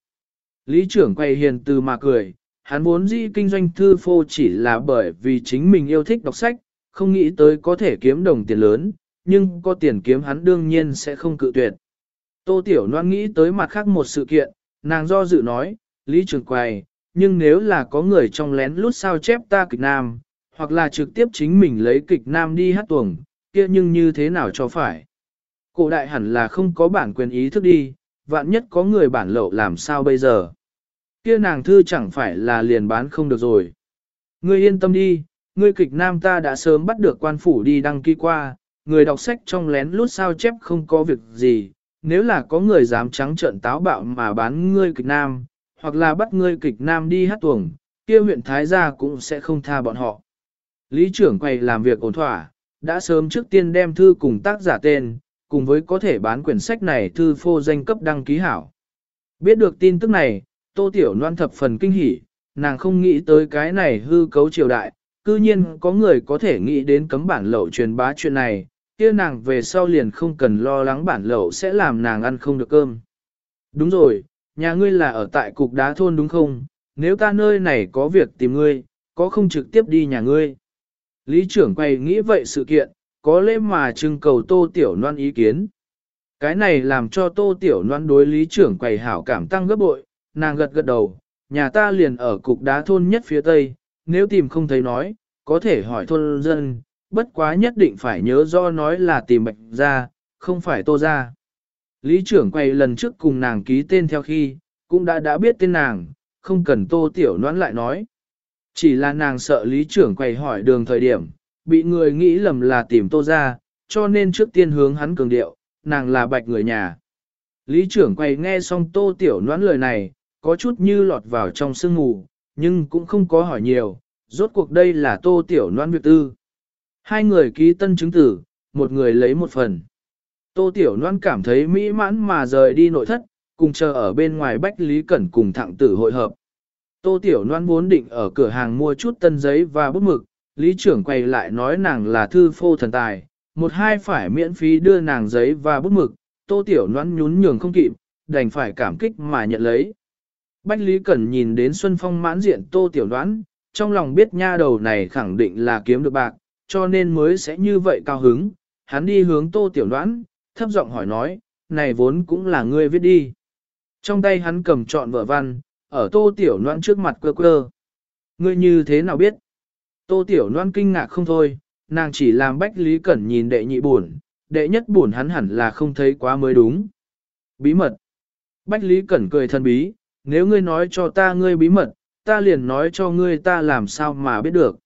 [SPEAKER 1] Lý trưởng quay hiền từ mà cười, hắn vốn dĩ kinh doanh thư phô chỉ là bởi vì chính mình yêu thích đọc sách, không nghĩ tới có thể kiếm đồng tiền lớn, nhưng có tiền kiếm hắn đương nhiên sẽ không cự tuyệt. Tô Tiểu Loan nghĩ tới mặt khác một sự kiện, nàng do dự nói, Lý Trường Quầy, nhưng nếu là có người trong lén lút sao chép ta kịch nam, hoặc là trực tiếp chính mình lấy kịch nam đi hát tuồng, kia nhưng như thế nào cho phải. Cổ đại hẳn là không có bản quyền ý thức đi, vạn nhất có người bản lậu làm sao bây giờ. Kia nàng thư chẳng phải là liền bán không được rồi. Ngươi yên tâm đi, ngươi kịch nam ta đã sớm bắt được quan phủ đi đăng ký qua, người đọc sách trong lén lút sao chép không có việc gì, nếu là có người dám trắng trợn táo bạo mà bán ngươi kịch nam, hoặc là bắt ngươi kịch nam đi hát tuồng, kia huyện Thái Gia cũng sẽ không tha bọn họ. Lý trưởng quay làm việc ổn thỏa, đã sớm trước tiên đem thư cùng tác giả tên, cùng với có thể bán quyển sách này thư phô danh cấp đăng ký hảo. Biết được tin tức này, Tô Tiểu Loan thập phần kinh hỉ, nàng không nghĩ tới cái này hư cấu triều đại, cư nhiên có người có thể nghĩ đến cấm bản lậu truyền bá chuyện này, kia nàng về sau liền không cần lo lắng bản lậu sẽ làm nàng ăn không được cơm. Đúng rồi, nhà ngươi là ở tại cục đá thôn đúng không? Nếu ta nơi này có việc tìm ngươi, có không trực tiếp đi nhà ngươi? Lý trưởng quay nghĩ vậy sự kiện, có lẽ mà trưng cầu tô tiểu loan ý kiến. Cái này làm cho tô tiểu loan đối lý trưởng quầy hảo cảm tăng gấp bội, nàng gật gật đầu, nhà ta liền ở cục đá thôn nhất phía tây, nếu tìm không thấy nói, có thể hỏi thôn dân, bất quá nhất định phải nhớ do nói là tìm bạch ra, không phải tô ra. Lý trưởng quay lần trước cùng nàng ký tên theo khi, cũng đã đã biết tên nàng, không cần tô tiểu noãn lại nói. Chỉ là nàng sợ lý trưởng quay hỏi đường thời điểm, bị người nghĩ lầm là tìm tô ra, cho nên trước tiên hướng hắn cường điệu, nàng là bạch người nhà. Lý trưởng quay nghe xong tô tiểu noãn lời này, có chút như lọt vào trong sương ngủ, nhưng cũng không có hỏi nhiều, rốt cuộc đây là tô tiểu noan việc tư. Hai người ký tân chứng tử, một người lấy một phần. Tô Tiểu Loan cảm thấy mỹ mãn mà rời đi nội thất, cùng chờ ở bên ngoài Bách Lý Cẩn cùng thẳng tử hội hợp. Tô Tiểu Loan vốn định ở cửa hàng mua chút tân giấy và bút mực, Lý trưởng quay lại nói nàng là thư phô thần tài, một hai phải miễn phí đưa nàng giấy và bút mực, Tô Tiểu Loan nhún nhường không kịp, đành phải cảm kích mà nhận lấy. Bách Lý Cẩn nhìn đến Xuân Phong mãn diện Tô Tiểu Đoán, trong lòng biết nha đầu này khẳng định là kiếm được bạc, cho nên mới sẽ như vậy cao hứng. Hắn đi hướng Tô Tiểu Đoán, thấp giọng hỏi nói, này vốn cũng là ngươi viết đi. Trong tay hắn cầm trọn vợ văn, ở Tô Tiểu Đoán trước mặt quơ quơ. Ngươi như thế nào biết? Tô Tiểu Đoán kinh ngạc không thôi, nàng chỉ làm Bách Lý Cẩn nhìn đệ nhị buồn, đệ nhất buồn hắn hẳn là không thấy quá mới đúng. Bí mật. Bách Lý Cẩn cười thân bí, nếu ngươi nói cho ta ngươi bí mật, ta liền nói cho ngươi ta làm sao mà biết được.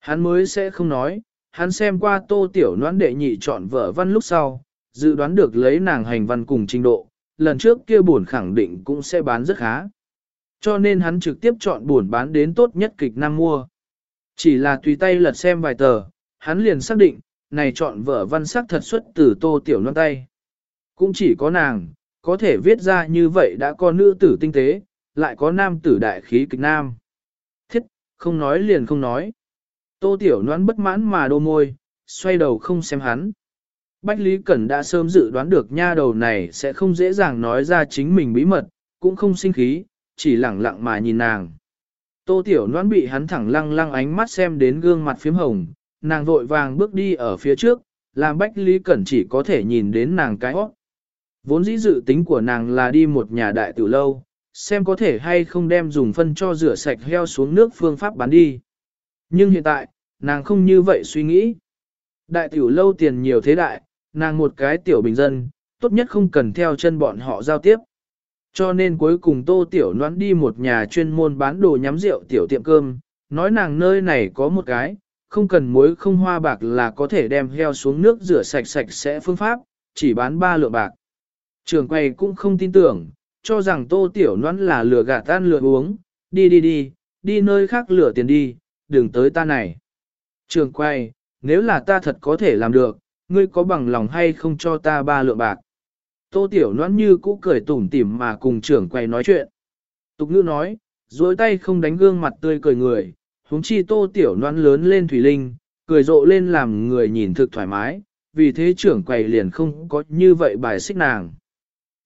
[SPEAKER 1] Hắn mới sẽ không nói, hắn xem qua tô tiểu noãn đệ nhị chọn vợ văn lúc sau, dự đoán được lấy nàng hành văn cùng trình độ, lần trước kia buồn khẳng định cũng sẽ bán rất khá. Cho nên hắn trực tiếp chọn buồn bán đến tốt nhất kịch nam mua. Chỉ là tùy tay lật xem vài tờ, hắn liền xác định, này chọn vợ văn sắc thật xuất từ tô tiểu noan tay. Cũng chỉ có nàng, có thể viết ra như vậy đã có nữ tử tinh tế, lại có nam tử đại khí kịch nam. Thiết, không nói liền không nói. Tô Tiểu Loan bất mãn mà đô môi, xoay đầu không xem hắn. Bách Lý Cẩn đã sớm dự đoán được nha đầu này sẽ không dễ dàng nói ra chính mình bí mật, cũng không sinh khí, chỉ lẳng lặng mà nhìn nàng. Tô Tiểu Loan bị hắn thẳng lăng lăng ánh mắt xem đến gương mặt phím hồng, nàng vội vàng bước đi ở phía trước, làm Bách Lý Cẩn chỉ có thể nhìn đến nàng cái hót. Vốn dĩ dự tính của nàng là đi một nhà đại tử lâu, xem có thể hay không đem dùng phân cho rửa sạch heo xuống nước phương pháp bán đi. Nhưng hiện tại, nàng không như vậy suy nghĩ. Đại tiểu lâu tiền nhiều thế đại, nàng một cái tiểu bình dân, tốt nhất không cần theo chân bọn họ giao tiếp. Cho nên cuối cùng tô tiểu noãn đi một nhà chuyên môn bán đồ nhắm rượu tiểu tiệm cơm, nói nàng nơi này có một cái, không cần muối không hoa bạc là có thể đem heo xuống nước rửa sạch sạch sẽ phương pháp, chỉ bán ba lượng bạc. Trường quay cũng không tin tưởng, cho rằng tô tiểu noãn là lừa gạt tan lừa uống, đi đi đi, đi nơi khác lừa tiền đi, đừng tới ta này. Trường quay, nếu là ta thật có thể làm được, ngươi có bằng lòng hay không cho ta ba lượng bạc. Tô tiểu noãn như cũ cười tủm tỉm mà cùng trưởng quay nói chuyện. Tục ngữ nói, dối tay không đánh gương mặt tươi cười người, huống chi tô tiểu noãn lớn lên thủy linh, cười rộ lên làm người nhìn thực thoải mái, vì thế trưởng quầy liền không có như vậy bài xích nàng.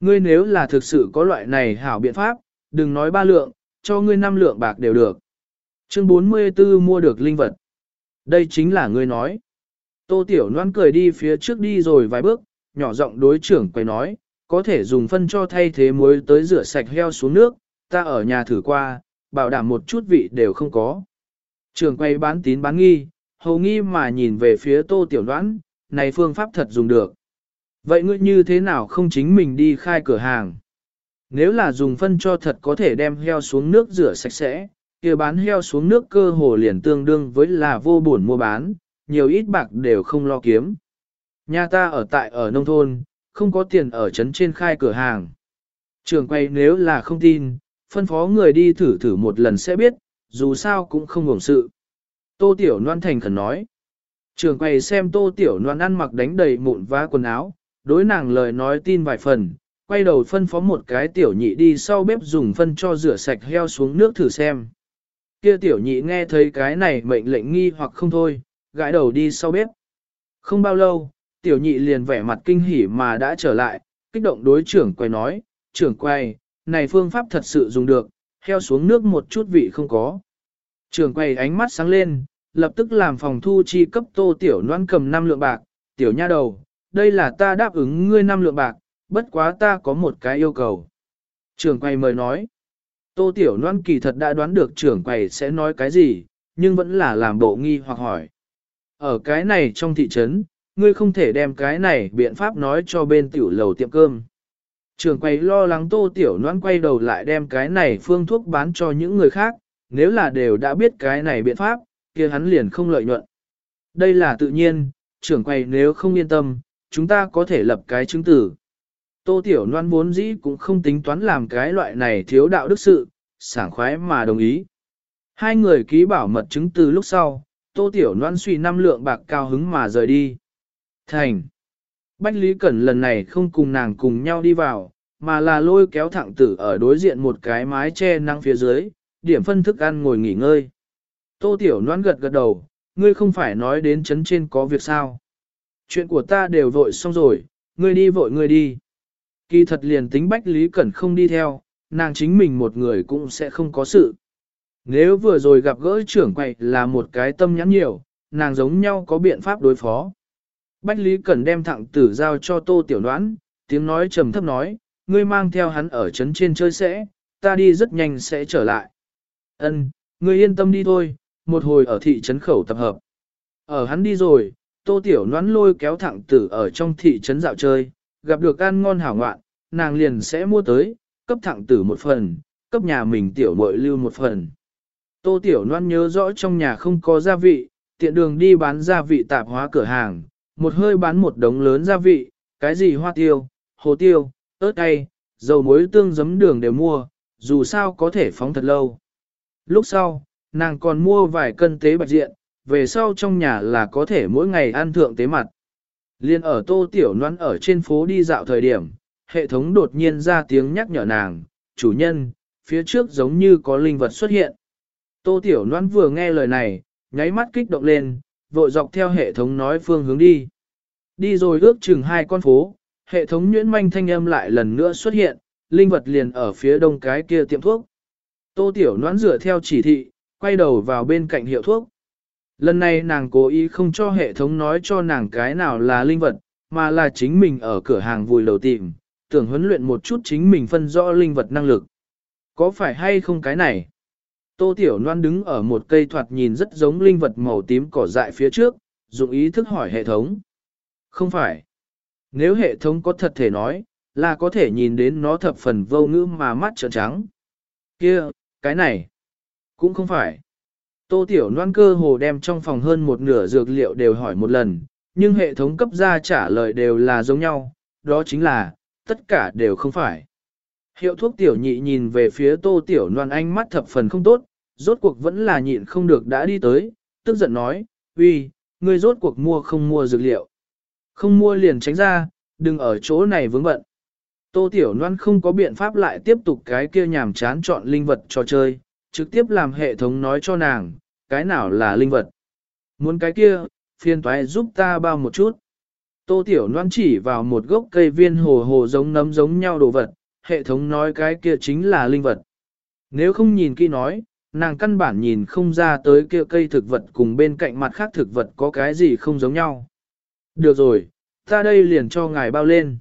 [SPEAKER 1] Ngươi nếu là thực sự có loại này hảo biện pháp, đừng nói ba lượng, cho ngươi năm lượng bạc đều được. Chương 44 mua được linh vật. Đây chính là ngươi nói. Tô Tiểu Loan cười đi phía trước đi rồi vài bước, nhỏ giọng đối trưởng quay nói, có thể dùng phân cho thay thế muối tới rửa sạch heo xuống nước, ta ở nhà thử qua, bảo đảm một chút vị đều không có. Trưởng quay bán tín bán nghi, hầu nghi mà nhìn về phía Tô Tiểu Loan, này phương pháp thật dùng được. Vậy ngươi như thế nào không chính mình đi khai cửa hàng? Nếu là dùng phân cho thật có thể đem heo xuống nước rửa sạch sẽ, kia bán heo xuống nước cơ hồ liền tương đương với là vô buồn mua bán, nhiều ít bạc đều không lo kiếm. Nhà ta ở tại ở nông thôn, không có tiền ở trấn trên khai cửa hàng. Trường quay nếu là không tin, phân phó người đi thử thử một lần sẽ biết, dù sao cũng không ngủng sự. Tô Tiểu Loan thành khẩn nói. Trường quay xem Tô Tiểu Loan ăn mặc đánh đầy mụn vá quần áo, đối nàng lời nói tin vài phần, quay đầu phân phó một cái tiểu nhị đi sau bếp dùng phân cho rửa sạch heo xuống nước thử xem. Kia tiểu nhị nghe thấy cái này mệnh lệnh nghi hoặc không thôi, gãi đầu đi sau bếp. Không bao lâu, tiểu nhị liền vẻ mặt kinh hỉ mà đã trở lại, kích động đối trưởng quay nói, trưởng quay, này phương pháp thật sự dùng được, heo xuống nước một chút vị không có. Trưởng quay ánh mắt sáng lên, lập tức làm phòng thu chi cấp tô tiểu noan cầm 5 lượng bạc, tiểu nha đầu, đây là ta đáp ứng ngươi năm lượng bạc, bất quá ta có một cái yêu cầu. Trưởng quầy mời nói, tô tiểu noan kỳ thật đã đoán được trưởng quầy sẽ nói cái gì, nhưng vẫn là làm bộ nghi hoặc hỏi. Ở cái này trong thị trấn, ngươi không thể đem cái này biện pháp nói cho bên tiểu lầu tiệm cơm. Trường quầy lo lắng tô tiểu noan quay đầu lại đem cái này phương thuốc bán cho những người khác, nếu là đều đã biết cái này biện pháp, kia hắn liền không lợi nhuận. Đây là tự nhiên, trưởng quầy nếu không yên tâm, chúng ta có thể lập cái chứng tử. Tô Tiểu Loan vốn dĩ cũng không tính toán làm cái loại này thiếu đạo đức sự, sảng khoái mà đồng ý. Hai người ký bảo mật chứng từ lúc sau, Tô Tiểu Loan suy năm lượng bạc cao hứng mà rời đi. Thành. Bách Lý Cẩn lần này không cùng nàng cùng nhau đi vào, mà là lôi kéo thẳng tử ở đối diện một cái mái che nắng phía dưới, điểm phân thức ăn ngồi nghỉ ngơi. Tô Tiểu Loan gật gật đầu, ngươi không phải nói đến chấn trên có việc sao. Chuyện của ta đều vội xong rồi, ngươi đi vội ngươi đi. Kỳ thật liền tính Bách Lý Cẩn không đi theo, nàng chính mình một người cũng sẽ không có sự. Nếu vừa rồi gặp gỡ trưởng quậy là một cái tâm nhắn nhiều, nàng giống nhau có biện pháp đối phó. Bách Lý Cẩn đem thẳng tử giao cho Tô Tiểu Đoán, tiếng nói trầm thấp nói, ngươi mang theo hắn ở trấn trên chơi sẽ, ta đi rất nhanh sẽ trở lại. Ân, ngươi yên tâm đi thôi, một hồi ở thị trấn khẩu tập hợp. Ở hắn đi rồi, Tô Tiểu Noãn lôi kéo thẳng tử ở trong thị trấn dạo chơi, gặp được ăn ngon hảo ngoạn, nàng liền sẽ mua tới, cấp thẳng tử một phần, cấp nhà mình tiểu muội lưu một phần. Tô Tiểu Loan nhớ rõ trong nhà không có gia vị, tiện đường đi bán gia vị tạp hóa cửa hàng, một hơi bán một đống lớn gia vị, cái gì hoa tiêu, hồ tiêu, ớt cay, dầu muối tương giấm đường đều mua, dù sao có thể phóng thật lâu. Lúc sau, nàng còn mua vài cân tế bạch diện, về sau trong nhà là có thể mỗi ngày ăn thượng tế mặt. Liên ở tô tiểu noan ở trên phố đi dạo thời điểm, hệ thống đột nhiên ra tiếng nhắc nhở nàng, chủ nhân, phía trước giống như có linh vật xuất hiện. Tô tiểu noan vừa nghe lời này, nháy mắt kích động lên, vội dọc theo hệ thống nói phương hướng đi. Đi rồi ước chừng hai con phố, hệ thống nhuyễn manh thanh âm lại lần nữa xuất hiện, linh vật liền ở phía đông cái kia tiệm thuốc. Tô Tiểu noãn dựa theo chỉ thị, quay đầu vào bên cạnh hiệu thuốc. Lần này nàng cố ý không cho hệ thống nói cho nàng cái nào là linh vật, mà là chính mình ở cửa hàng vùi đầu tìm, tưởng huấn luyện một chút chính mình phân rõ linh vật năng lực. Có phải hay không cái này? Tô Tiểu Loan đứng ở một cây thoạt nhìn rất giống linh vật màu tím cỏ dại phía trước, dụng ý thức hỏi hệ thống. Không phải. Nếu hệ thống có thật thể nói, là có thể nhìn đến nó thập phần vô ngữ mà mắt trợn trắng. Kia, cái này, cũng không phải. Tô Tiểu Loan cơ hồ đem trong phòng hơn một nửa dược liệu đều hỏi một lần, nhưng hệ thống cấp ra trả lời đều là giống nhau, đó chính là, tất cả đều không phải. Hiệu thuốc tiểu nhị nhìn về phía tô tiểu loan ánh mắt thập phần không tốt, rốt cuộc vẫn là nhịn không được đã đi tới, tức giận nói, uy, ngươi rốt cuộc mua không mua dược liệu. Không mua liền tránh ra, đừng ở chỗ này vướng bận. Tô Tiểu Loan không có biện pháp lại tiếp tục cái kia nhàm chán chọn linh vật trò chơi, trực tiếp làm hệ thống nói cho nàng, cái nào là linh vật. Muốn cái kia, phiền toái giúp ta bao một chút. Tô Tiểu Loan chỉ vào một gốc cây viên hồ hồ giống nấm giống nhau đồ vật, hệ thống nói cái kia chính là linh vật. Nếu không nhìn kỹ nói, nàng căn bản nhìn không ra tới kia cây thực vật cùng bên cạnh mặt khác thực vật có cái gì không giống nhau. Được rồi, ta đây liền cho ngài bao lên.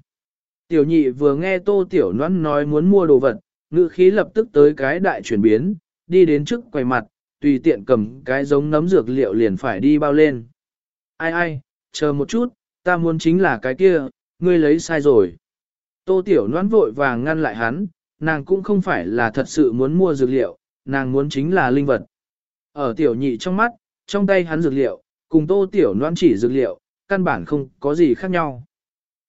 [SPEAKER 1] Tiểu nhị vừa nghe tô tiểu noãn nói muốn mua đồ vật, ngữ khí lập tức tới cái đại chuyển biến, đi đến trước quầy mặt, tùy tiện cầm cái giống nấm dược liệu liền phải đi bao lên. Ai ai, chờ một chút, ta muốn chính là cái kia, ngươi lấy sai rồi. Tô tiểu noãn vội vàng ngăn lại hắn, nàng cũng không phải là thật sự muốn mua dược liệu, nàng muốn chính là linh vật. Ở tiểu nhị trong mắt, trong tay hắn dược liệu, cùng tô tiểu noan chỉ dược liệu, căn bản không có gì khác nhau.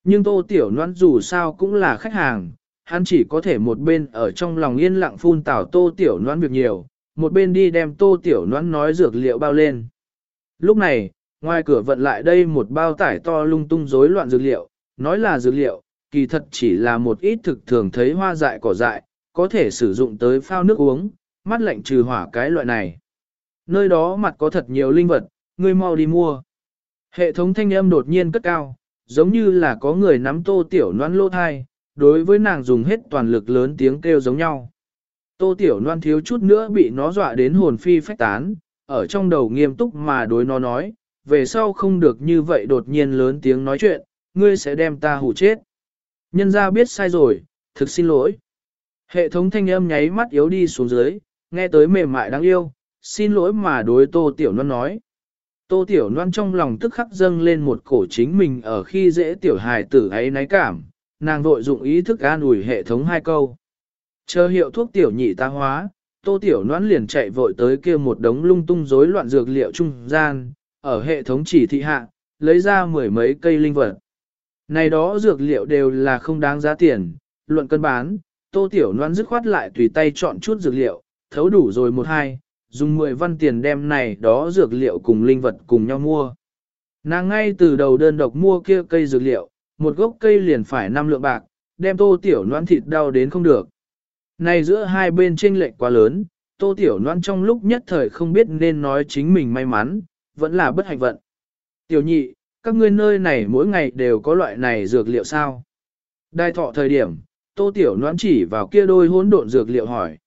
[SPEAKER 1] Nhưng tô tiểu noan dù sao cũng là khách hàng, hắn chỉ có thể một bên ở trong lòng yên lặng phun tảo tô tiểu noan việc nhiều, một bên đi đem tô tiểu noan nói dược liệu bao lên. Lúc này, ngoài cửa vận lại đây một bao tải to lung tung rối loạn dược liệu, nói là dược liệu, kỳ thật chỉ là một ít thực thường thấy hoa dại cỏ dại, có thể sử dụng tới phao nước uống, mắt lạnh trừ hỏa cái loại này. Nơi đó mặt có thật nhiều linh vật, ngươi mau đi mua. Hệ thống thanh âm đột nhiên cất cao, giống như là có người nắm tô tiểu noan lô thai, đối với nàng dùng hết toàn lực lớn tiếng kêu giống nhau. Tô tiểu Loan thiếu chút nữa bị nó dọa đến hồn phi phách tán, ở trong đầu nghiêm túc mà đối nó nói, về sau không được như vậy đột nhiên lớn tiếng nói chuyện, ngươi sẽ đem ta hủ chết. Nhân ra biết sai rồi, thực xin lỗi. Hệ thống thanh âm nháy mắt yếu đi xuống dưới, nghe tới mềm mại đáng yêu, xin lỗi mà đối tô tiểu loan nói. Tô tiểu loan trong lòng tức khắc dâng lên một cổ chính mình ở khi dễ tiểu hài tử ấy náy cảm, nàng vội dụng ý thức an ủi hệ thống hai câu. Chờ hiệu thuốc tiểu nhị ta hóa, tô tiểu noãn liền chạy vội tới kia một đống lung tung rối loạn dược liệu trung gian, ở hệ thống chỉ thị hạ, lấy ra mười mấy cây linh vật. Này đó dược liệu đều là không đáng giá tiền, luận cân bán, tô tiểu loan dứt khoát lại tùy tay chọn chút dược liệu, thấu đủ rồi một hai, dùng 10 văn tiền đem này đó dược liệu cùng linh vật cùng nhau mua. Nàng ngay từ đầu đơn độc mua kia cây dược liệu, một gốc cây liền phải 5 lượng bạc, đem tô tiểu noan thịt đau đến không được. Này giữa hai bên chênh lệch quá lớn, tô tiểu noan trong lúc nhất thời không biết nên nói chính mình may mắn, vẫn là bất hạnh vận. Tiểu nhị, các ngươi nơi này mỗi ngày đều có loại này dược liệu sao? Đai thọ thời điểm, tô tiểu noan chỉ vào kia đôi hỗn độn dược liệu hỏi.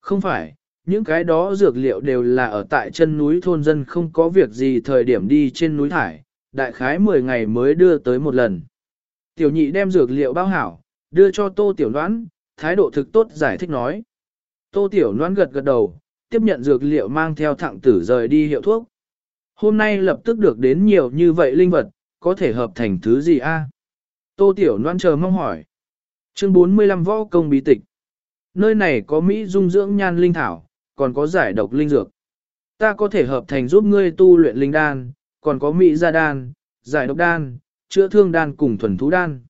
[SPEAKER 1] Không phải, những cái đó dược liệu đều là ở tại chân núi thôn dân không có việc gì thời điểm đi trên núi thải, đại khái 10 ngày mới đưa tới một lần. Tiểu nhị đem dược liệu bao hảo, đưa cho tô tiểu noãn, thái độ thực tốt giải thích nói. Tô tiểu noãn gật gật đầu, tiếp nhận dược liệu mang theo thẳng tử rời đi hiệu thuốc. Hôm nay lập tức được đến nhiều như vậy linh vật, có thể hợp thành thứ gì a? Tô tiểu noãn chờ mong hỏi. Chương 45 võ công bí tịch. Nơi này có Mỹ dung dưỡng nhan linh thảo, còn có giải độc linh dược. Ta có thể hợp thành giúp ngươi tu luyện linh đan, còn có Mỹ gia đan, giải độc đan, chữa thương đan cùng thuần thú đan.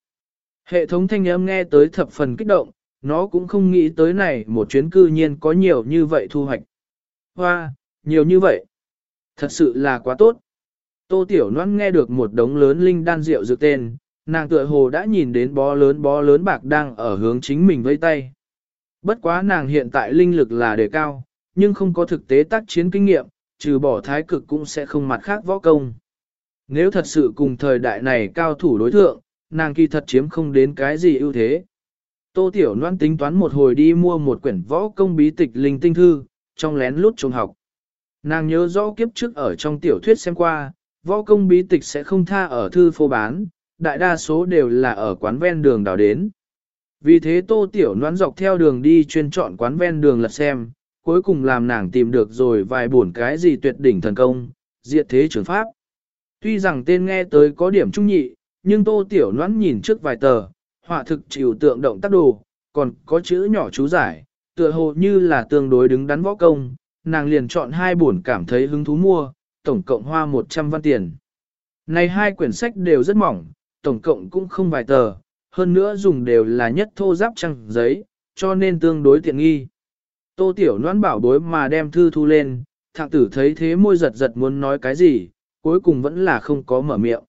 [SPEAKER 1] Hệ thống thanh âm nghe tới thập phần kích động, nó cũng không nghĩ tới này một chuyến cư nhiên có nhiều như vậy thu hoạch. Hoa, nhiều như vậy. Thật sự là quá tốt. Tô Tiểu Loan nghe được một đống lớn linh đan rượu dược tên, nàng tựa hồ đã nhìn đến bó lớn bó lớn bạc đang ở hướng chính mình vây tay. Bất quá nàng hiện tại linh lực là đề cao, nhưng không có thực tế tác chiến kinh nghiệm, trừ bỏ thái cực cũng sẽ không mặt khác võ công. Nếu thật sự cùng thời đại này cao thủ đối thượng, nàng kỳ thật chiếm không đến cái gì ưu thế. Tô Tiểu Loan tính toán một hồi đi mua một quyển võ công bí tịch linh tinh thư, trong lén lút trông học. Nàng nhớ rõ kiếp trước ở trong tiểu thuyết xem qua, võ công bí tịch sẽ không tha ở thư phố bán, đại đa số đều là ở quán ven đường đào đến. Vì thế Tô Tiểu Loan dọc theo đường đi chuyên chọn quán ven đường lật xem, cuối cùng làm nàng tìm được rồi vài buồn cái gì tuyệt đỉnh thần công, diệt thế trường pháp. Tuy rằng tên nghe tới có điểm trung nhị, nhưng tô tiểu noãn nhìn trước vài tờ, họa thực chịu tượng động tác đồ, còn có chữ nhỏ chú giải, tựa hồ như là tương đối đứng đắn võ công, nàng liền chọn hai buồn cảm thấy hứng thú mua, tổng cộng hoa 100 văn tiền. Này hai quyển sách đều rất mỏng, tổng cộng cũng không vài tờ, hơn nữa dùng đều là nhất thô giáp trăng giấy, cho nên tương đối tiện nghi. Tô Tiểu Loan bảo bối mà đem thư thu lên, thạng tử thấy thế môi giật giật muốn nói cái gì, cuối cùng vẫn là không có mở miệng.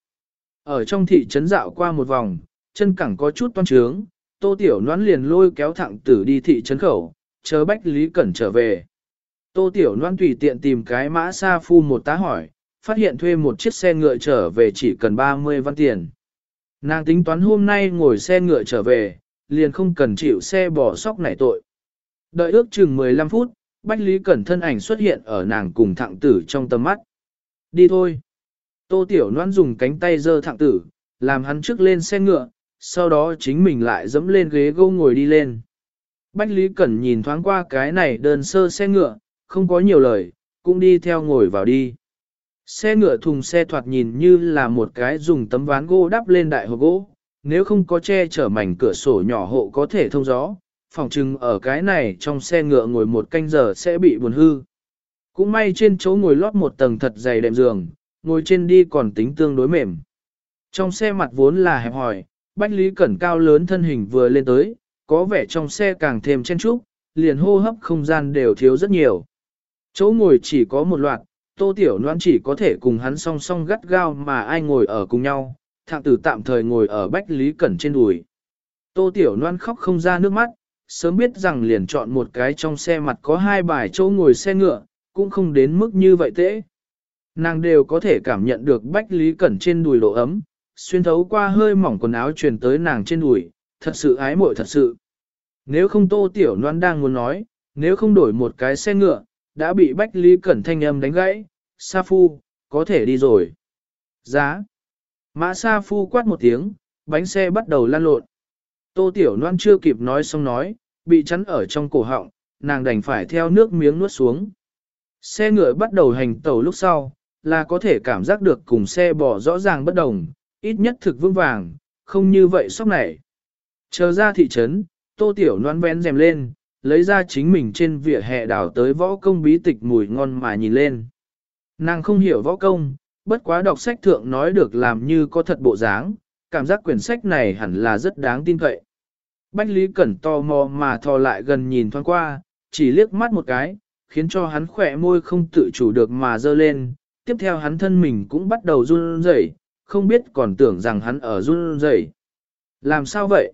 [SPEAKER 1] Ở trong thị trấn dạo qua một vòng, chân cẳng có chút toan trướng, Tô Tiểu Loan liền lôi kéo thạng tử đi thị trấn khẩu, chờ Bách Lý Cẩn trở về. Tô Tiểu Loan tùy tiện tìm cái mã xa phu một tá hỏi, phát hiện thuê một chiếc xe ngựa trở về chỉ cần 30 văn tiền. Nàng tính toán hôm nay ngồi xe ngựa trở về, liền không cần chịu xe bỏ sóc nảy tội. Đợi ước chừng 15 phút, Bách Lý Cẩn thân ảnh xuất hiện ở nàng cùng thạng tử trong tầm mắt. Đi thôi. Tô Tiểu Loan dùng cánh tay giơ thẳng tử, làm hắn trước lên xe ngựa, sau đó chính mình lại dẫm lên ghế gỗ ngồi đi lên. Bách Lý Cẩn nhìn thoáng qua cái này đơn sơ xe ngựa, không có nhiều lời, cũng đi theo ngồi vào đi. Xe ngựa thùng xe thoạt nhìn như là một cái dùng tấm ván gỗ đắp lên đại hộp gỗ, nếu không có che chở mảnh cửa sổ nhỏ hộ có thể thông gió, phòng chừng ở cái này trong xe ngựa ngồi một canh giờ sẽ bị buồn hư. Cũng may trên chỗ ngồi lót một tầng thật dày đệm giường, ngồi trên đi còn tính tương đối mềm. Trong xe mặt vốn là hẹp hỏi, Bách Lý Cẩn cao lớn thân hình vừa lên tới, có vẻ trong xe càng thêm chen trúc, liền hô hấp không gian đều thiếu rất nhiều. Chỗ ngồi chỉ có một loạt, Tô Tiểu Loan chỉ có thể cùng hắn song song gắt gao mà ai ngồi ở cùng nhau, thạng tử tạm thời ngồi ở Bách Lý Cẩn trên đùi. Tô Tiểu Loan khóc không ra nước mắt, sớm biết rằng liền chọn một cái trong xe mặt có hai bài chỗ ngồi xe ngựa, cũng không đến mức như vậy tễ. Nàng đều có thể cảm nhận được Bách Lý Cẩn trên đùi độ ấm, xuyên thấu qua hơi mỏng quần áo truyền tới nàng trên đùi, thật sự ái muội thật sự. Nếu không Tô Tiểu Loan đang muốn nói, nếu không đổi một cái xe ngựa, đã bị Bách Lý Cẩn thanh âm đánh gãy, Sa Phu, có thể đi rồi. Giá. Mã Sa Phu quát một tiếng, bánh xe bắt đầu lan lộn. Tô Tiểu Loan chưa kịp nói xong nói, bị chắn ở trong cổ họng, nàng đành phải theo nước miếng nuốt xuống. Xe ngựa bắt đầu hành tàu lúc sau, là có thể cảm giác được cùng xe bò rõ ràng bất đồng, ít nhất thực vững vàng, không như vậy sốc này. Chờ ra thị trấn, tô tiểu noan vén rèm lên, lấy ra chính mình trên vỉa hè đảo tới võ công bí tịch mùi ngon mà nhìn lên. Nàng không hiểu võ công, bất quá đọc sách thượng nói được làm như có thật bộ dáng, cảm giác quyển sách này hẳn là rất đáng tin cậy. Bách Lý Cẩn to mò mà thò lại gần nhìn thoáng qua, chỉ liếc mắt một cái, khiến cho hắn khỏe môi không tự chủ được mà dơ lên, tiếp theo hắn thân mình cũng bắt đầu run rẩy, không biết còn tưởng rằng hắn ở run rẩy. Làm sao vậy?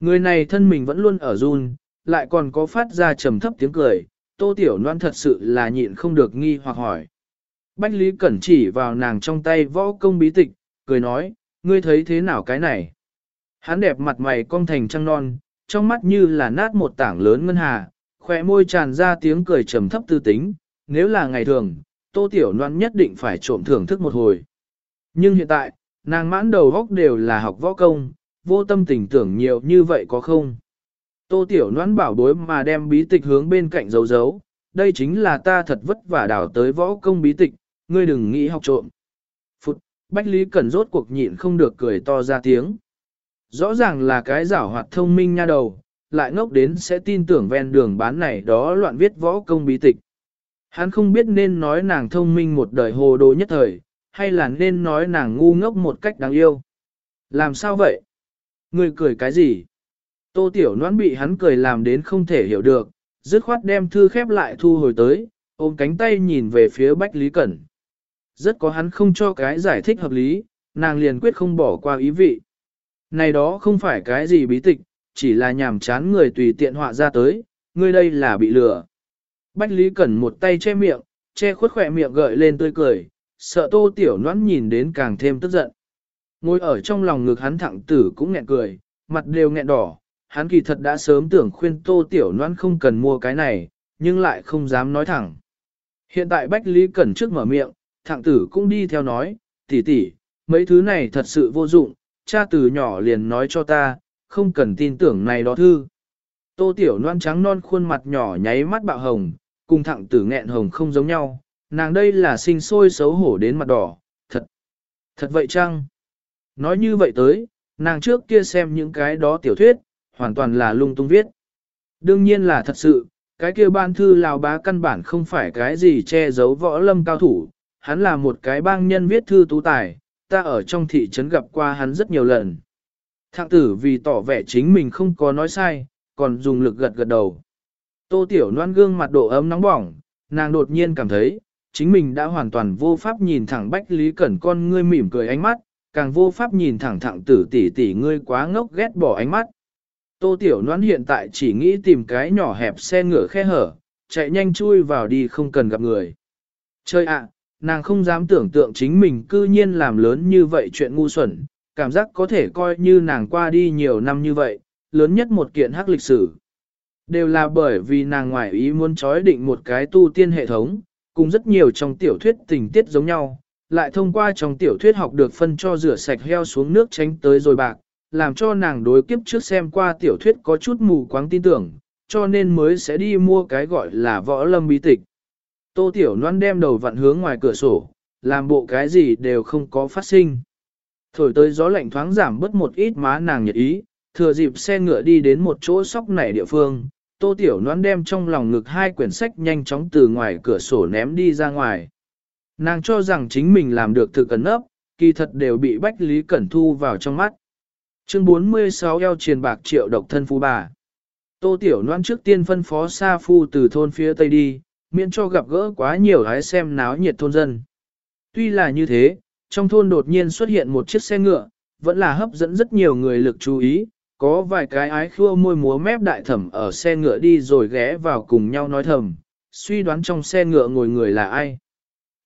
[SPEAKER 1] Người này thân mình vẫn luôn ở run, lại còn có phát ra trầm thấp tiếng cười, tô tiểu loan thật sự là nhịn không được nghi hoặc hỏi. Bách Lý Cẩn chỉ vào nàng trong tay võ công bí tịch, cười nói, ngươi thấy thế nào cái này? Hắn đẹp mặt mày cong thành trăng non, trong mắt như là nát một tảng lớn ngân hà, khỏe môi tràn ra tiếng cười trầm thấp tư tính, nếu là ngày thường, tô tiểu Loan nhất định phải trộm thưởng thức một hồi. Nhưng hiện tại, nàng mãn đầu góc đều là học võ công, vô tâm tình tưởng nhiều như vậy có không? Tô tiểu Loan bảo bối mà đem bí tịch hướng bên cạnh giấu giấu, đây chính là ta thật vất vả đảo tới võ công bí tịch, ngươi đừng nghĩ học trộm. Phụt, Bách Lý Cẩn rốt cuộc nhịn không được cười to ra tiếng. Rõ ràng là cái giảo hoạt thông minh nha đầu, lại ngốc đến sẽ tin tưởng ven đường bán này đó loạn viết võ công bí tịch. Hắn không biết nên nói nàng thông minh một đời hồ đồ nhất thời, hay là nên nói nàng ngu ngốc một cách đáng yêu. Làm sao vậy? Người cười cái gì? Tô Tiểu Noãn bị hắn cười làm đến không thể hiểu được, dứt khoát đem thư khép lại thu hồi tới, ôm cánh tay nhìn về phía Bách Lý Cẩn. Rất có hắn không cho cái giải thích hợp lý, nàng liền quyết không bỏ qua ý vị. Này đó không phải cái gì bí tịch, chỉ là nhàm chán người tùy tiện họa ra tới, ngươi đây là bị lừa. Bách Lý Cẩn một tay che miệng, che khuất khỏe miệng gợi lên tươi cười, sợ tô tiểu noãn nhìn đến càng thêm tức giận. Ngồi ở trong lòng ngực hắn thẳng tử cũng nghẹn cười, mặt đều nghẹn đỏ, hắn kỳ thật đã sớm tưởng khuyên tô tiểu noãn không cần mua cái này, nhưng lại không dám nói thẳng. Hiện tại Bách Lý Cẩn trước mở miệng, thẳng tử cũng đi theo nói, tỷ tỷ, mấy thứ này thật sự vô dụng, cha từ nhỏ liền nói cho ta, không cần tin tưởng này đó thư. Tô tiểu noan trắng non khuôn mặt nhỏ nháy mắt bạo hồng, cùng thẳng tử nghẹn hồng không giống nhau, nàng đây là sinh sôi xấu hổ đến mặt đỏ, thật, thật vậy chăng? Nói như vậy tới, nàng trước kia xem những cái đó tiểu thuyết, hoàn toàn là lung tung viết. Đương nhiên là thật sự, cái kia ban thư lào bá căn bản không phải cái gì che giấu võ lâm cao thủ, hắn là một cái bang nhân viết thư tú tài, ta ở trong thị trấn gặp qua hắn rất nhiều lần. Thạng tử vì tỏ vẻ chính mình không có nói sai, còn dùng lực gật gật đầu. Tô Tiểu Loan gương mặt độ ấm nóng bỏng, nàng đột nhiên cảm thấy, chính mình đã hoàn toàn vô pháp nhìn thẳng Bách Lý Cẩn con ngươi mỉm cười ánh mắt, càng vô pháp nhìn thẳng thẳng tử tỷ tỷ ngươi quá ngốc ghét bỏ ánh mắt. Tô Tiểu Loan hiện tại chỉ nghĩ tìm cái nhỏ hẹp xe ngựa khe hở, chạy nhanh chui vào đi không cần gặp người. Chơi ạ, nàng không dám tưởng tượng chính mình cư nhiên làm lớn như vậy chuyện ngu xuẩn, cảm giác có thể coi như nàng qua đi nhiều năm như vậy, lớn nhất một kiện hắc lịch sử. Đều là bởi vì nàng ngoại ý muốn trói định một cái tu tiên hệ thống, cùng rất nhiều trong tiểu thuyết tình tiết giống nhau, lại thông qua trong tiểu thuyết học được phân cho rửa sạch heo xuống nước tránh tới rồi bạc, làm cho nàng đối kiếp trước xem qua tiểu thuyết có chút mù quáng tin tưởng, cho nên mới sẽ đi mua cái gọi là võ lâm bí tịch. Tô Tiểu Loan đem đầu vặn hướng ngoài cửa sổ, làm bộ cái gì đều không có phát sinh. Thổi tới gió lạnh thoáng giảm bớt một ít má nàng nhật ý, thừa dịp xe ngựa đi đến một chỗ sóc nảy địa phương, Tô Tiểu Loan đem trong lòng ngực hai quyển sách nhanh chóng từ ngoài cửa sổ ném đi ra ngoài. Nàng cho rằng chính mình làm được thực ẩn ấp, kỳ thật đều bị Bách Lý Cẩn thu vào trong mắt. Chương 46 eo triền bạc triệu độc thân phu bà. Tô Tiểu Loan trước tiên phân phó Sa Phu từ thôn phía Tây đi, miễn cho gặp gỡ quá nhiều hái xem náo nhiệt thôn dân. Tuy là như thế, trong thôn đột nhiên xuất hiện một chiếc xe ngựa, vẫn là hấp dẫn rất nhiều người lực chú ý, có vài cái ái khua môi múa mép đại thẩm ở xe ngựa đi rồi ghé vào cùng nhau nói thầm, suy đoán trong xe ngựa ngồi người là ai.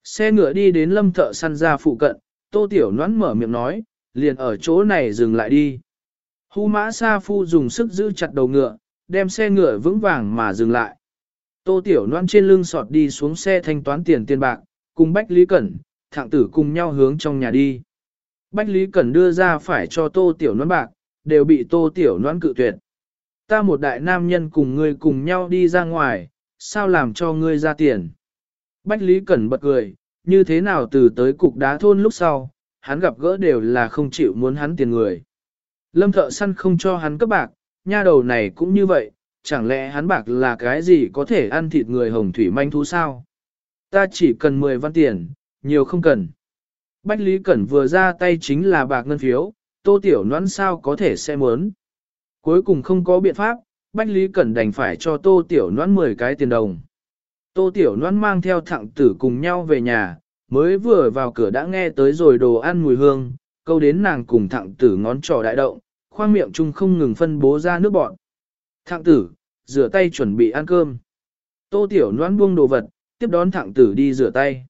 [SPEAKER 1] Xe ngựa đi đến lâm thợ săn ra phụ cận, tô tiểu noãn mở miệng nói, liền ở chỗ này dừng lại đi. Hu mã sa phu dùng sức giữ chặt đầu ngựa, đem xe ngựa vững vàng mà dừng lại. Tô tiểu noãn trên lưng sọt đi xuống xe thanh toán tiền tiền bạc, cùng Bách Lý Cẩn, thạng tử cùng nhau hướng trong nhà đi. Bách Lý Cẩn đưa ra phải cho tô tiểu noãn bạc, đều bị tô tiểu noãn cự tuyệt. Ta một đại nam nhân cùng ngươi cùng nhau đi ra ngoài, sao làm cho ngươi ra tiền? Bách Lý Cẩn bật cười, như thế nào từ tới cục đá thôn lúc sau, hắn gặp gỡ đều là không chịu muốn hắn tiền người. Lâm thợ săn không cho hắn cấp bạc, nha đầu này cũng như vậy, chẳng lẽ hắn bạc là cái gì có thể ăn thịt người hồng thủy manh thú sao? Ta chỉ cần 10 văn tiền, nhiều không cần. Bách Lý Cẩn vừa ra tay chính là bạc ngân phiếu, tô tiểu noãn sao có thể xem muốn. Cuối cùng không có biện pháp, Bách Lý Cẩn đành phải cho tô tiểu noãn 10 cái tiền đồng. Tô tiểu noãn mang theo thẳng tử cùng nhau về nhà, mới vừa vào cửa đã nghe tới rồi đồ ăn mùi hương, câu đến nàng cùng thẳng tử ngón trỏ đại động, khoang miệng chung không ngừng phân bố ra nước bọn. Thẳng tử, rửa tay chuẩn bị ăn cơm. Tô tiểu noãn buông đồ vật, tiếp đón thẳng tử đi rửa tay.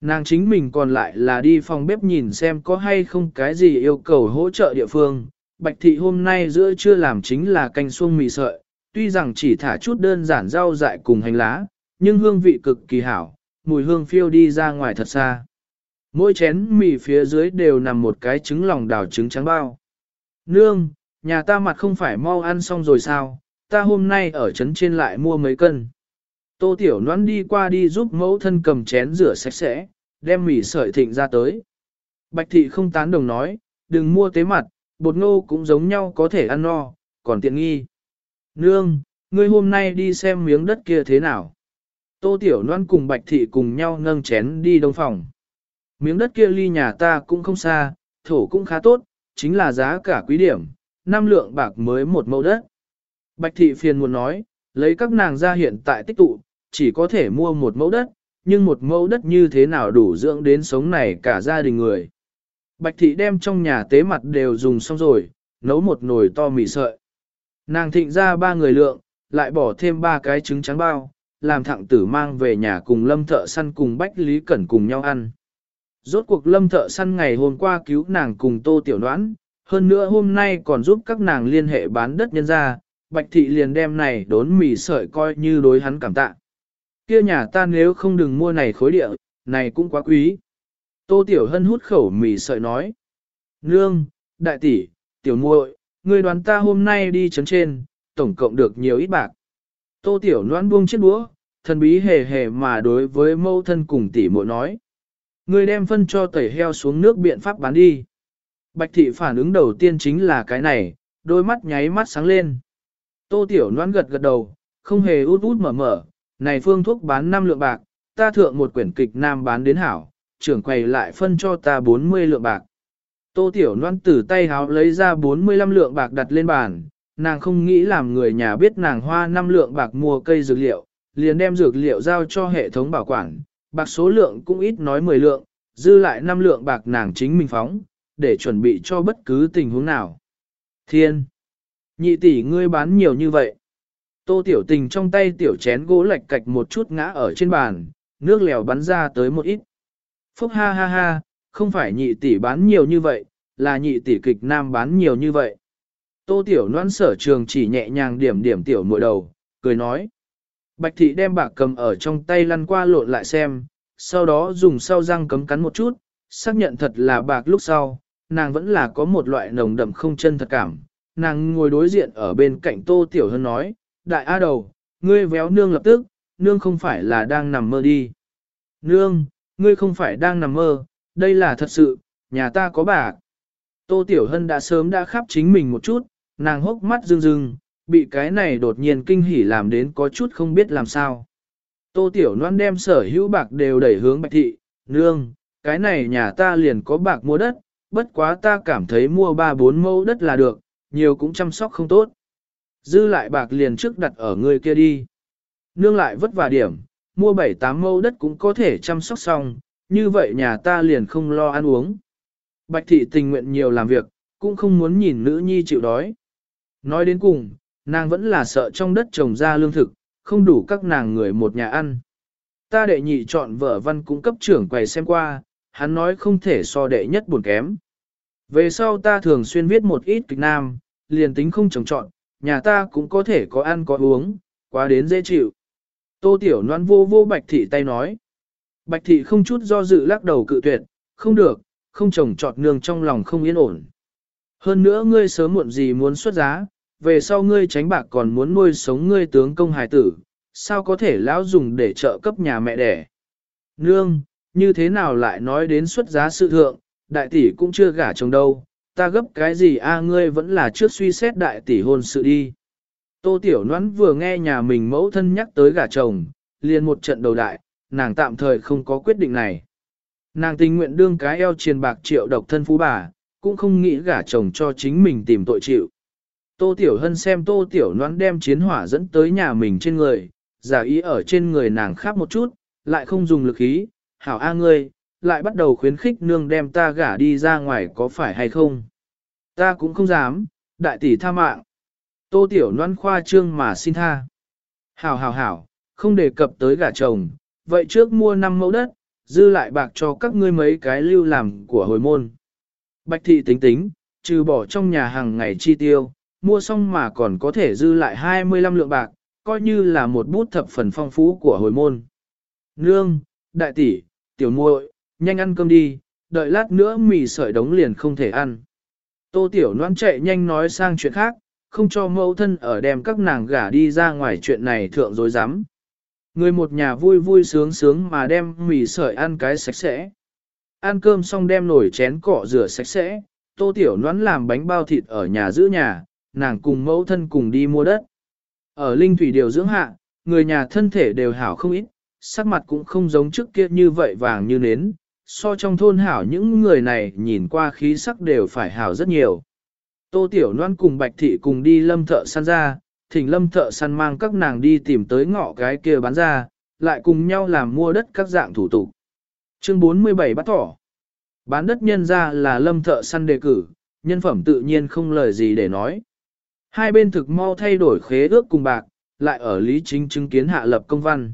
[SPEAKER 1] Nàng chính mình còn lại là đi phòng bếp nhìn xem có hay không cái gì yêu cầu hỗ trợ địa phương. Bạch thị hôm nay giữa trưa làm chính là canh xuông mì sợi, tuy rằng chỉ thả chút đơn giản rau dại cùng hành lá, nhưng hương vị cực kỳ hảo, mùi hương phiêu đi ra ngoài thật xa. Mỗi chén mì phía dưới đều nằm một cái trứng lòng đào trứng trắng bao. Nương, nhà ta mặt không phải mau ăn xong rồi sao, ta hôm nay ở trấn trên lại mua mấy cân. Tô Tiểu Loan đi qua đi giúp mẫu thân cầm chén rửa sạch sẽ, đem mì sợi thịnh ra tới. Bạch thị không tán đồng nói, đừng mua tế mặt, bột ngô cũng giống nhau có thể ăn no, còn tiện nghi. Nương, ngươi hôm nay đi xem miếng đất kia thế nào? Tô Tiểu Loan cùng Bạch thị cùng nhau nâng chén đi đông phòng. Miếng đất kia ly nhà ta cũng không xa, thổ cũng khá tốt, chính là giá cả quý điểm, năm lượng bạc mới một mẫu đất. Bạch thị phiền muốn nói, lấy các nàng ra hiện tại tích tụ, chỉ có thể mua một mẫu đất, nhưng một mẫu đất như thế nào đủ dưỡng đến sống này cả gia đình người. Bạch thị đem trong nhà tế mặt đều dùng xong rồi, nấu một nồi to mì sợi. Nàng thịnh ra ba người lượng, lại bỏ thêm ba cái trứng trắng bao, làm thẳng tử mang về nhà cùng lâm thợ săn cùng Bách Lý Cẩn cùng nhau ăn. Rốt cuộc lâm thợ săn ngày hôm qua cứu nàng cùng tô tiểu đoán, hơn nữa hôm nay còn giúp các nàng liên hệ bán đất nhân ra, Bạch Thị liền đem này đốn mì sợi coi như đối hắn cảm tạ. Kia nhà ta nếu không đừng mua này khối địa, này cũng quá quý. Tô Tiểu Hân hút khẩu mì sợi nói. Nương, đại tỷ, tiểu muội, người đoàn ta hôm nay đi chấn trên, tổng cộng được nhiều ít bạc. Tô Tiểu Loan buông chiếc đũa, thần bí hề hề mà đối với mâu thân cùng tỷ muội nói. Người đem phân cho tẩy heo xuống nước biện pháp bán đi. Bạch thị phản ứng đầu tiên chính là cái này, đôi mắt nháy mắt sáng lên. Tô Tiểu Loan gật gật đầu, không hề út út mở mở, này phương thuốc bán 5 lượng bạc, ta thượng một quyển kịch nam bán đến hảo, trưởng quầy lại phân cho ta 40 lượng bạc. Tô Tiểu Loan từ tay háo lấy ra 45 lượng bạc đặt lên bàn, nàng không nghĩ làm người nhà biết nàng hoa 5 lượng bạc mua cây dược liệu, liền đem dược liệu giao cho hệ thống bảo quản, bạc số lượng cũng ít nói 10 lượng, dư lại 5 lượng bạc nàng chính mình phóng, để chuẩn bị cho bất cứ tình huống nào. Thiên! Nhị tỷ ngươi bán nhiều như vậy. Tô tiểu tình trong tay tiểu chén gỗ lạch cạch một chút ngã ở trên bàn, nước lèo bắn ra tới một ít. Phúc ha ha ha, không phải nhị tỷ bán nhiều như vậy, là nhị tỷ kịch nam bán nhiều như vậy. Tô tiểu noan sở trường chỉ nhẹ nhàng điểm điểm tiểu mội đầu, cười nói. Bạch thị đem bạc cầm ở trong tay lăn qua lộn lại xem, sau đó dùng sau răng cấm cắn một chút, xác nhận thật là bạc lúc sau, nàng vẫn là có một loại nồng đậm không chân thật cảm. Nàng ngồi đối diện ở bên cạnh tô tiểu hơn nói, đại A đầu, ngươi véo nương lập tức, nương không phải là đang nằm mơ đi. Nương, ngươi không phải đang nằm mơ, đây là thật sự, nhà ta có bạc. Tô Tiểu Hân đã sớm đã khắp chính mình một chút, nàng hốc mắt rưng rưng, bị cái này đột nhiên kinh hỉ làm đến có chút không biết làm sao. Tô Tiểu Loan đem sở hữu bạc đều đẩy hướng Bạch Thị, nương, cái này nhà ta liền có bạc mua đất, bất quá ta cảm thấy mua ba bốn mẫu đất là được, nhiều cũng chăm sóc không tốt. Dư lại bạc liền trước đặt ở người kia đi. Nương lại vất vả điểm, mua bảy tám mẫu đất cũng có thể chăm sóc xong, như vậy nhà ta liền không lo ăn uống. Bạch thị tình nguyện nhiều làm việc, cũng không muốn nhìn nữ nhi chịu đói. Nói đến cùng, nàng vẫn là sợ trong đất trồng ra lương thực, không đủ các nàng người một nhà ăn. Ta đệ nhị chọn vợ văn cũng cấp trưởng quầy xem qua, hắn nói không thể so đệ nhất buồn kém. Về sau ta thường xuyên viết một ít kịch nam, liền tính không trồng chọn, nhà ta cũng có thể có ăn có uống, quá đến dễ chịu. Tô Tiểu Loan vô vô Bạch Thị tay nói. Bạch Thị không chút do dự lắc đầu cự tuyệt, không được, không trồng trọt nương trong lòng không yên ổn. Hơn nữa ngươi sớm muộn gì muốn xuất giá, về sau ngươi tránh bạc còn muốn nuôi sống ngươi tướng công hài tử, sao có thể lão dùng để trợ cấp nhà mẹ đẻ. Nương, như thế nào lại nói đến xuất giá sự thượng, đại tỷ cũng chưa gả chồng đâu, ta gấp cái gì a ngươi vẫn là trước suy xét đại tỷ hôn sự đi. Tô Tiểu Noãn vừa nghe nhà mình mẫu thân nhắc tới gả chồng, liền một trận đầu đại, nàng tạm thời không có quyết định này. Nàng tình nguyện đương cái eo triền bạc triệu độc thân phú bà, cũng không nghĩ gả chồng cho chính mình tìm tội chịu. Tô Tiểu Hân xem Tô Tiểu Noãn đem chiến hỏa dẫn tới nhà mình trên người, giả ý ở trên người nàng khắp một chút, lại không dùng lực khí, hảo a ngươi, lại bắt đầu khuyến khích nương đem ta gả đi ra ngoài có phải hay không. Ta cũng không dám, đại tỷ tha mạng. Tô tiểu noan khoa trương mà xin tha. Hảo hảo hảo, không đề cập tới gả chồng, vậy trước mua 5 mẫu đất, dư lại bạc cho các ngươi mấy cái lưu làm của hồi môn. Bạch thị tính tính, trừ bỏ trong nhà hàng ngày chi tiêu, mua xong mà còn có thể dư lại 25 lượng bạc, coi như là một bút thập phần phong phú của hồi môn. Nương, đại tỷ, tiểu muội, nhanh ăn cơm đi, đợi lát nữa mì sợi đống liền không thể ăn. Tô tiểu Loan chạy nhanh nói sang chuyện khác, không cho mẫu thân ở đem các nàng gả đi ra ngoài chuyện này thượng dối rắm Người một nhà vui vui sướng sướng mà đem mì sợi ăn cái sạch sẽ. Ăn cơm xong đem nổi chén cọ rửa sạch sẽ, tô tiểu noãn làm bánh bao thịt ở nhà giữ nhà, nàng cùng mẫu thân cùng đi mua đất. Ở linh thủy điều dưỡng hạ, người nhà thân thể đều hảo không ít, sắc mặt cũng không giống trước kia như vậy vàng như nến, so trong thôn hảo những người này nhìn qua khí sắc đều phải hảo rất nhiều. Tô Tiểu Loan cùng Bạch Thị cùng đi lâm thợ săn ra, thỉnh lâm thợ săn mang các nàng đi tìm tới ngõ cái kia bán ra, lại cùng nhau làm mua đất các dạng thủ tục. Chương 47 bắt thỏ. Bán đất nhân ra là lâm thợ săn đề cử, nhân phẩm tự nhiên không lời gì để nói. Hai bên thực mau thay đổi khế ước cùng bạc, lại ở lý chính chứng kiến hạ lập công văn.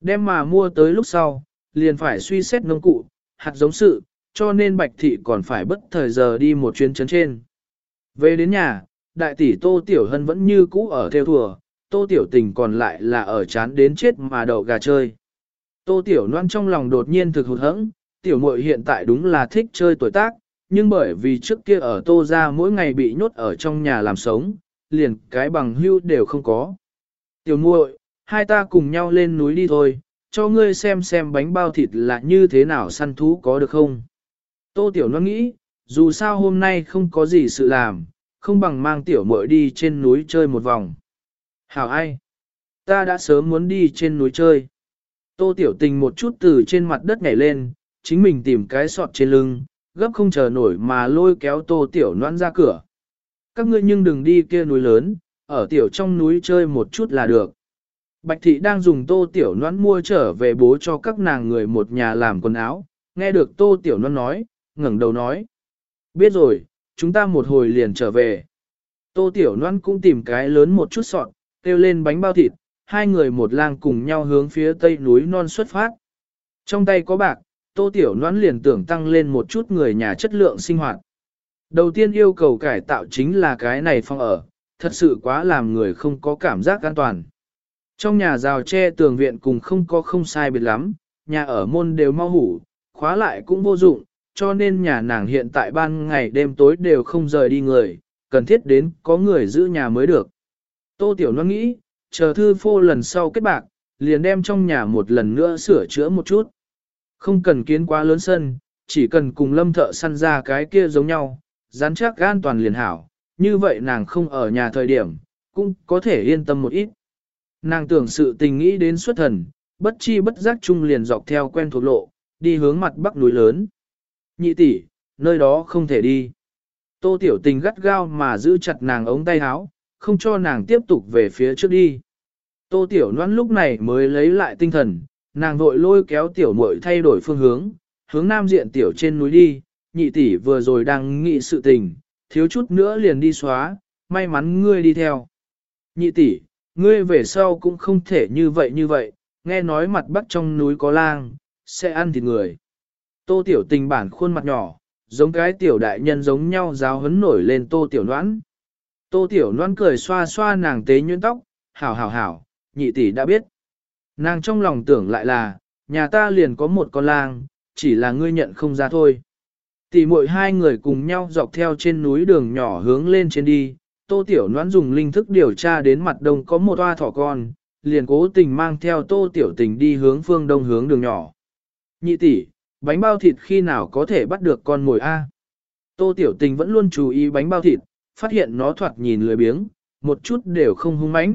[SPEAKER 1] Đem mà mua tới lúc sau, liền phải suy xét nông cụ, hạt giống sự, cho nên bạch thị còn phải bất thời giờ đi một chuyến chấn trên. Về đến nhà, đại tỷ Tô Tiểu Hân vẫn như cũ ở theo thùa, Tô Tiểu Tình còn lại là ở chán đến chết mà đậu gà chơi. Tô Tiểu Loan trong lòng đột nhiên thực hụt hẫng, Tiểu muội hiện tại đúng là thích chơi tuổi tác, nhưng bởi vì trước kia ở Tô ra mỗi ngày bị nhốt ở trong nhà làm sống, liền cái bằng hưu đều không có. Tiểu muội, hai ta cùng nhau lên núi đi thôi, cho ngươi xem xem bánh bao thịt là như thế nào săn thú có được không. Tô Tiểu Loan nghĩ, dù sao hôm nay không có gì sự làm, không bằng mang tiểu muội đi trên núi chơi một vòng. Hảo ai? Ta đã sớm muốn đi trên núi chơi. Tô tiểu tình một chút từ trên mặt đất nhảy lên, chính mình tìm cái sọt trên lưng, gấp không chờ nổi mà lôi kéo tô tiểu Loan ra cửa. Các ngươi nhưng đừng đi kia núi lớn, ở tiểu trong núi chơi một chút là được. Bạch thị đang dùng tô tiểu noan mua trở về bố cho các nàng người một nhà làm quần áo, nghe được tô tiểu noan nói, ngẩng đầu nói. Biết rồi, chúng ta một hồi liền trở về. Tô Tiểu Loan cũng tìm cái lớn một chút sọn, kêu lên bánh bao thịt, hai người một lang cùng nhau hướng phía tây núi non xuất phát. Trong tay có bạc, Tô Tiểu Loan liền tưởng tăng lên một chút người nhà chất lượng sinh hoạt. Đầu tiên yêu cầu cải tạo chính là cái này phong ở, thật sự quá làm người không có cảm giác an toàn. Trong nhà rào tre tường viện cùng không có không sai biệt lắm, nhà ở môn đều mau hủ, khóa lại cũng vô dụng, cho nên nhà nàng hiện tại ban ngày đêm tối đều không rời đi người, cần thiết đến có người giữ nhà mới được. Tô Tiểu Loan nghĩ, chờ thư phô lần sau kết bạc, liền đem trong nhà một lần nữa sửa chữa một chút. Không cần kiến quá lớn sân, chỉ cần cùng lâm thợ săn ra cái kia giống nhau, rắn chắc an toàn liền hảo, như vậy nàng không ở nhà thời điểm, cũng có thể yên tâm một ít. Nàng tưởng sự tình nghĩ đến xuất thần, bất chi bất giác chung liền dọc theo quen thuộc lộ, đi hướng mặt bắc núi lớn. Nhị tỷ, nơi đó không thể đi. Tô tiểu tình gắt gao mà giữ chặt nàng ống tay áo, không cho nàng tiếp tục về phía trước đi. Tô tiểu noan lúc này mới lấy lại tinh thần, nàng vội lôi kéo tiểu muội thay đổi phương hướng, hướng nam diện tiểu trên núi đi, nhị tỷ vừa rồi đang nghĩ sự tình, thiếu chút nữa liền đi xóa, may mắn ngươi đi theo. Nhị tỷ, ngươi về sau cũng không thể như vậy như vậy, nghe nói mặt bắc trong núi có lang, sẽ ăn thịt người. Tô tiểu tình bản khuôn mặt nhỏ, giống cái tiểu đại nhân giống nhau giáo hấn nổi lên tô tiểu noãn. Tô tiểu noãn cười xoa xoa nàng tế nhuyễn tóc, hảo hảo hảo, nhị tỷ đã biết. Nàng trong lòng tưởng lại là, nhà ta liền có một con lang, chỉ là ngươi nhận không ra thôi. Tỷ muội hai người cùng nhau dọc theo trên núi đường nhỏ hướng lên trên đi, tô tiểu noãn dùng linh thức điều tra đến mặt đông có một toa thỏ con, liền cố tình mang theo tô tiểu tình đi hướng phương đông hướng đường nhỏ. Nhị tỷ, bánh bao thịt khi nào có thể bắt được con mồi A. Tô Tiểu Tình vẫn luôn chú ý bánh bao thịt, phát hiện nó thoạt nhìn lười biếng, một chút đều không hung mãnh.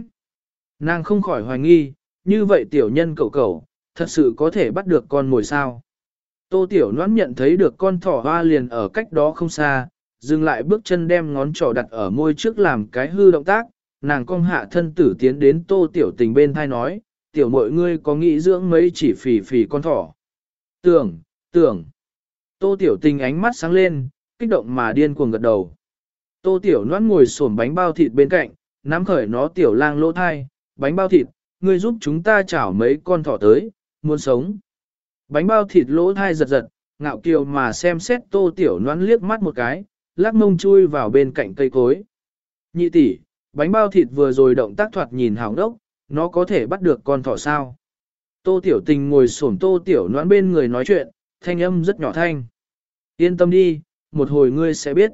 [SPEAKER 1] Nàng không khỏi hoài nghi, như vậy tiểu nhân cậu cậu, thật sự có thể bắt được con mồi sao. Tô Tiểu Noãn nhận thấy được con thỏ hoa liền ở cách đó không xa, dừng lại bước chân đem ngón trỏ đặt ở môi trước làm cái hư động tác, nàng cong hạ thân tử tiến đến Tô Tiểu Tình bên thai nói, tiểu mọi ngươi có nghĩ dưỡng mấy chỉ phì phì con thỏ. Tưởng, Tưởng. Tô tiểu tình ánh mắt sáng lên, kích động mà điên cuồng gật đầu. Tô tiểu noan ngồi sổm bánh bao thịt bên cạnh, nắm khởi nó tiểu lang lỗ thai, bánh bao thịt, ngươi giúp chúng ta chảo mấy con thỏ tới, muốn sống. Bánh bao thịt lỗ thai giật giật, ngạo kiều mà xem xét tô tiểu noan liếc mắt một cái, lắc mông chui vào bên cạnh cây cối. Nhị tỷ, bánh bao thịt vừa rồi động tác thoạt nhìn hào đốc, nó có thể bắt được con thỏ sao. Tô tiểu tình ngồi xổm tô tiểu noãn bên người nói chuyện, thanh âm rất nhỏ thanh. Yên tâm đi, một hồi ngươi sẽ biết.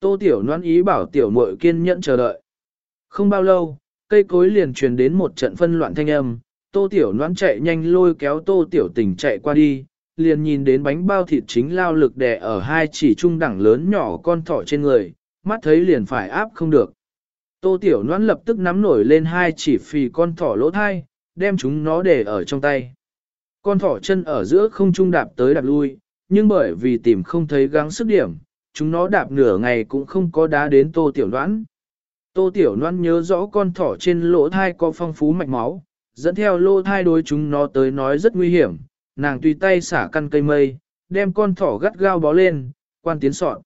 [SPEAKER 1] Tô tiểu noãn ý bảo tiểu muội kiên nhẫn chờ đợi. Không bao lâu, cây cối liền truyền đến một trận phân loạn thanh âm, tô tiểu noãn chạy nhanh lôi kéo tô tiểu tình chạy qua đi, liền nhìn đến bánh bao thịt chính lao lực đè ở hai chỉ trung đẳng lớn nhỏ con thỏ trên người, mắt thấy liền phải áp không được. Tô tiểu noan lập tức nắm nổi lên hai chỉ phì con thỏ lỗ thai, đem chúng nó để ở trong tay. Con thỏ chân ở giữa không trung đạp tới đạp lui, nhưng bởi vì tìm không thấy gắng sức điểm, chúng nó đạp nửa ngày cũng không có đá đến tô tiểu noan. Tô tiểu noan nhớ rõ con thỏ trên lỗ thai có phong phú mạch máu, dẫn theo lỗ thai đối chúng nó tới nói rất nguy hiểm, nàng tùy tay xả căn cây mây, đem con thỏ gắt gao bó lên, quan tiến sọn.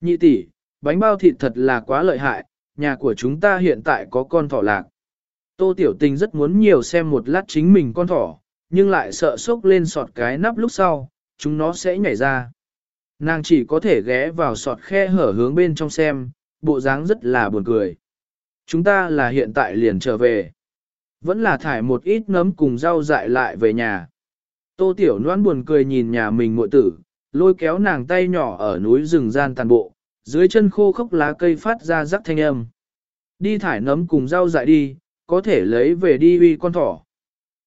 [SPEAKER 1] Nhị tỷ, bánh bao thịt thật là quá lợi hại, nhà của chúng ta hiện tại có con thỏ lạc. Tô Tiểu Tình rất muốn nhiều xem một lát chính mình con thỏ, nhưng lại sợ sốc lên sọt cái nắp lúc sau, chúng nó sẽ nhảy ra. Nàng chỉ có thể ghé vào sọt khe hở hướng bên trong xem, bộ dáng rất là buồn cười. Chúng ta là hiện tại liền trở về. Vẫn là thải một ít nấm cùng rau dại lại về nhà. Tô Tiểu Loan buồn cười nhìn nhà mình muội tử, lôi kéo nàng tay nhỏ ở núi rừng gian tàn bộ, dưới chân khô khốc lá cây phát ra rắc thanh âm. Đi thải nấm cùng rau dại đi, có thể lấy về đi uy con thỏ.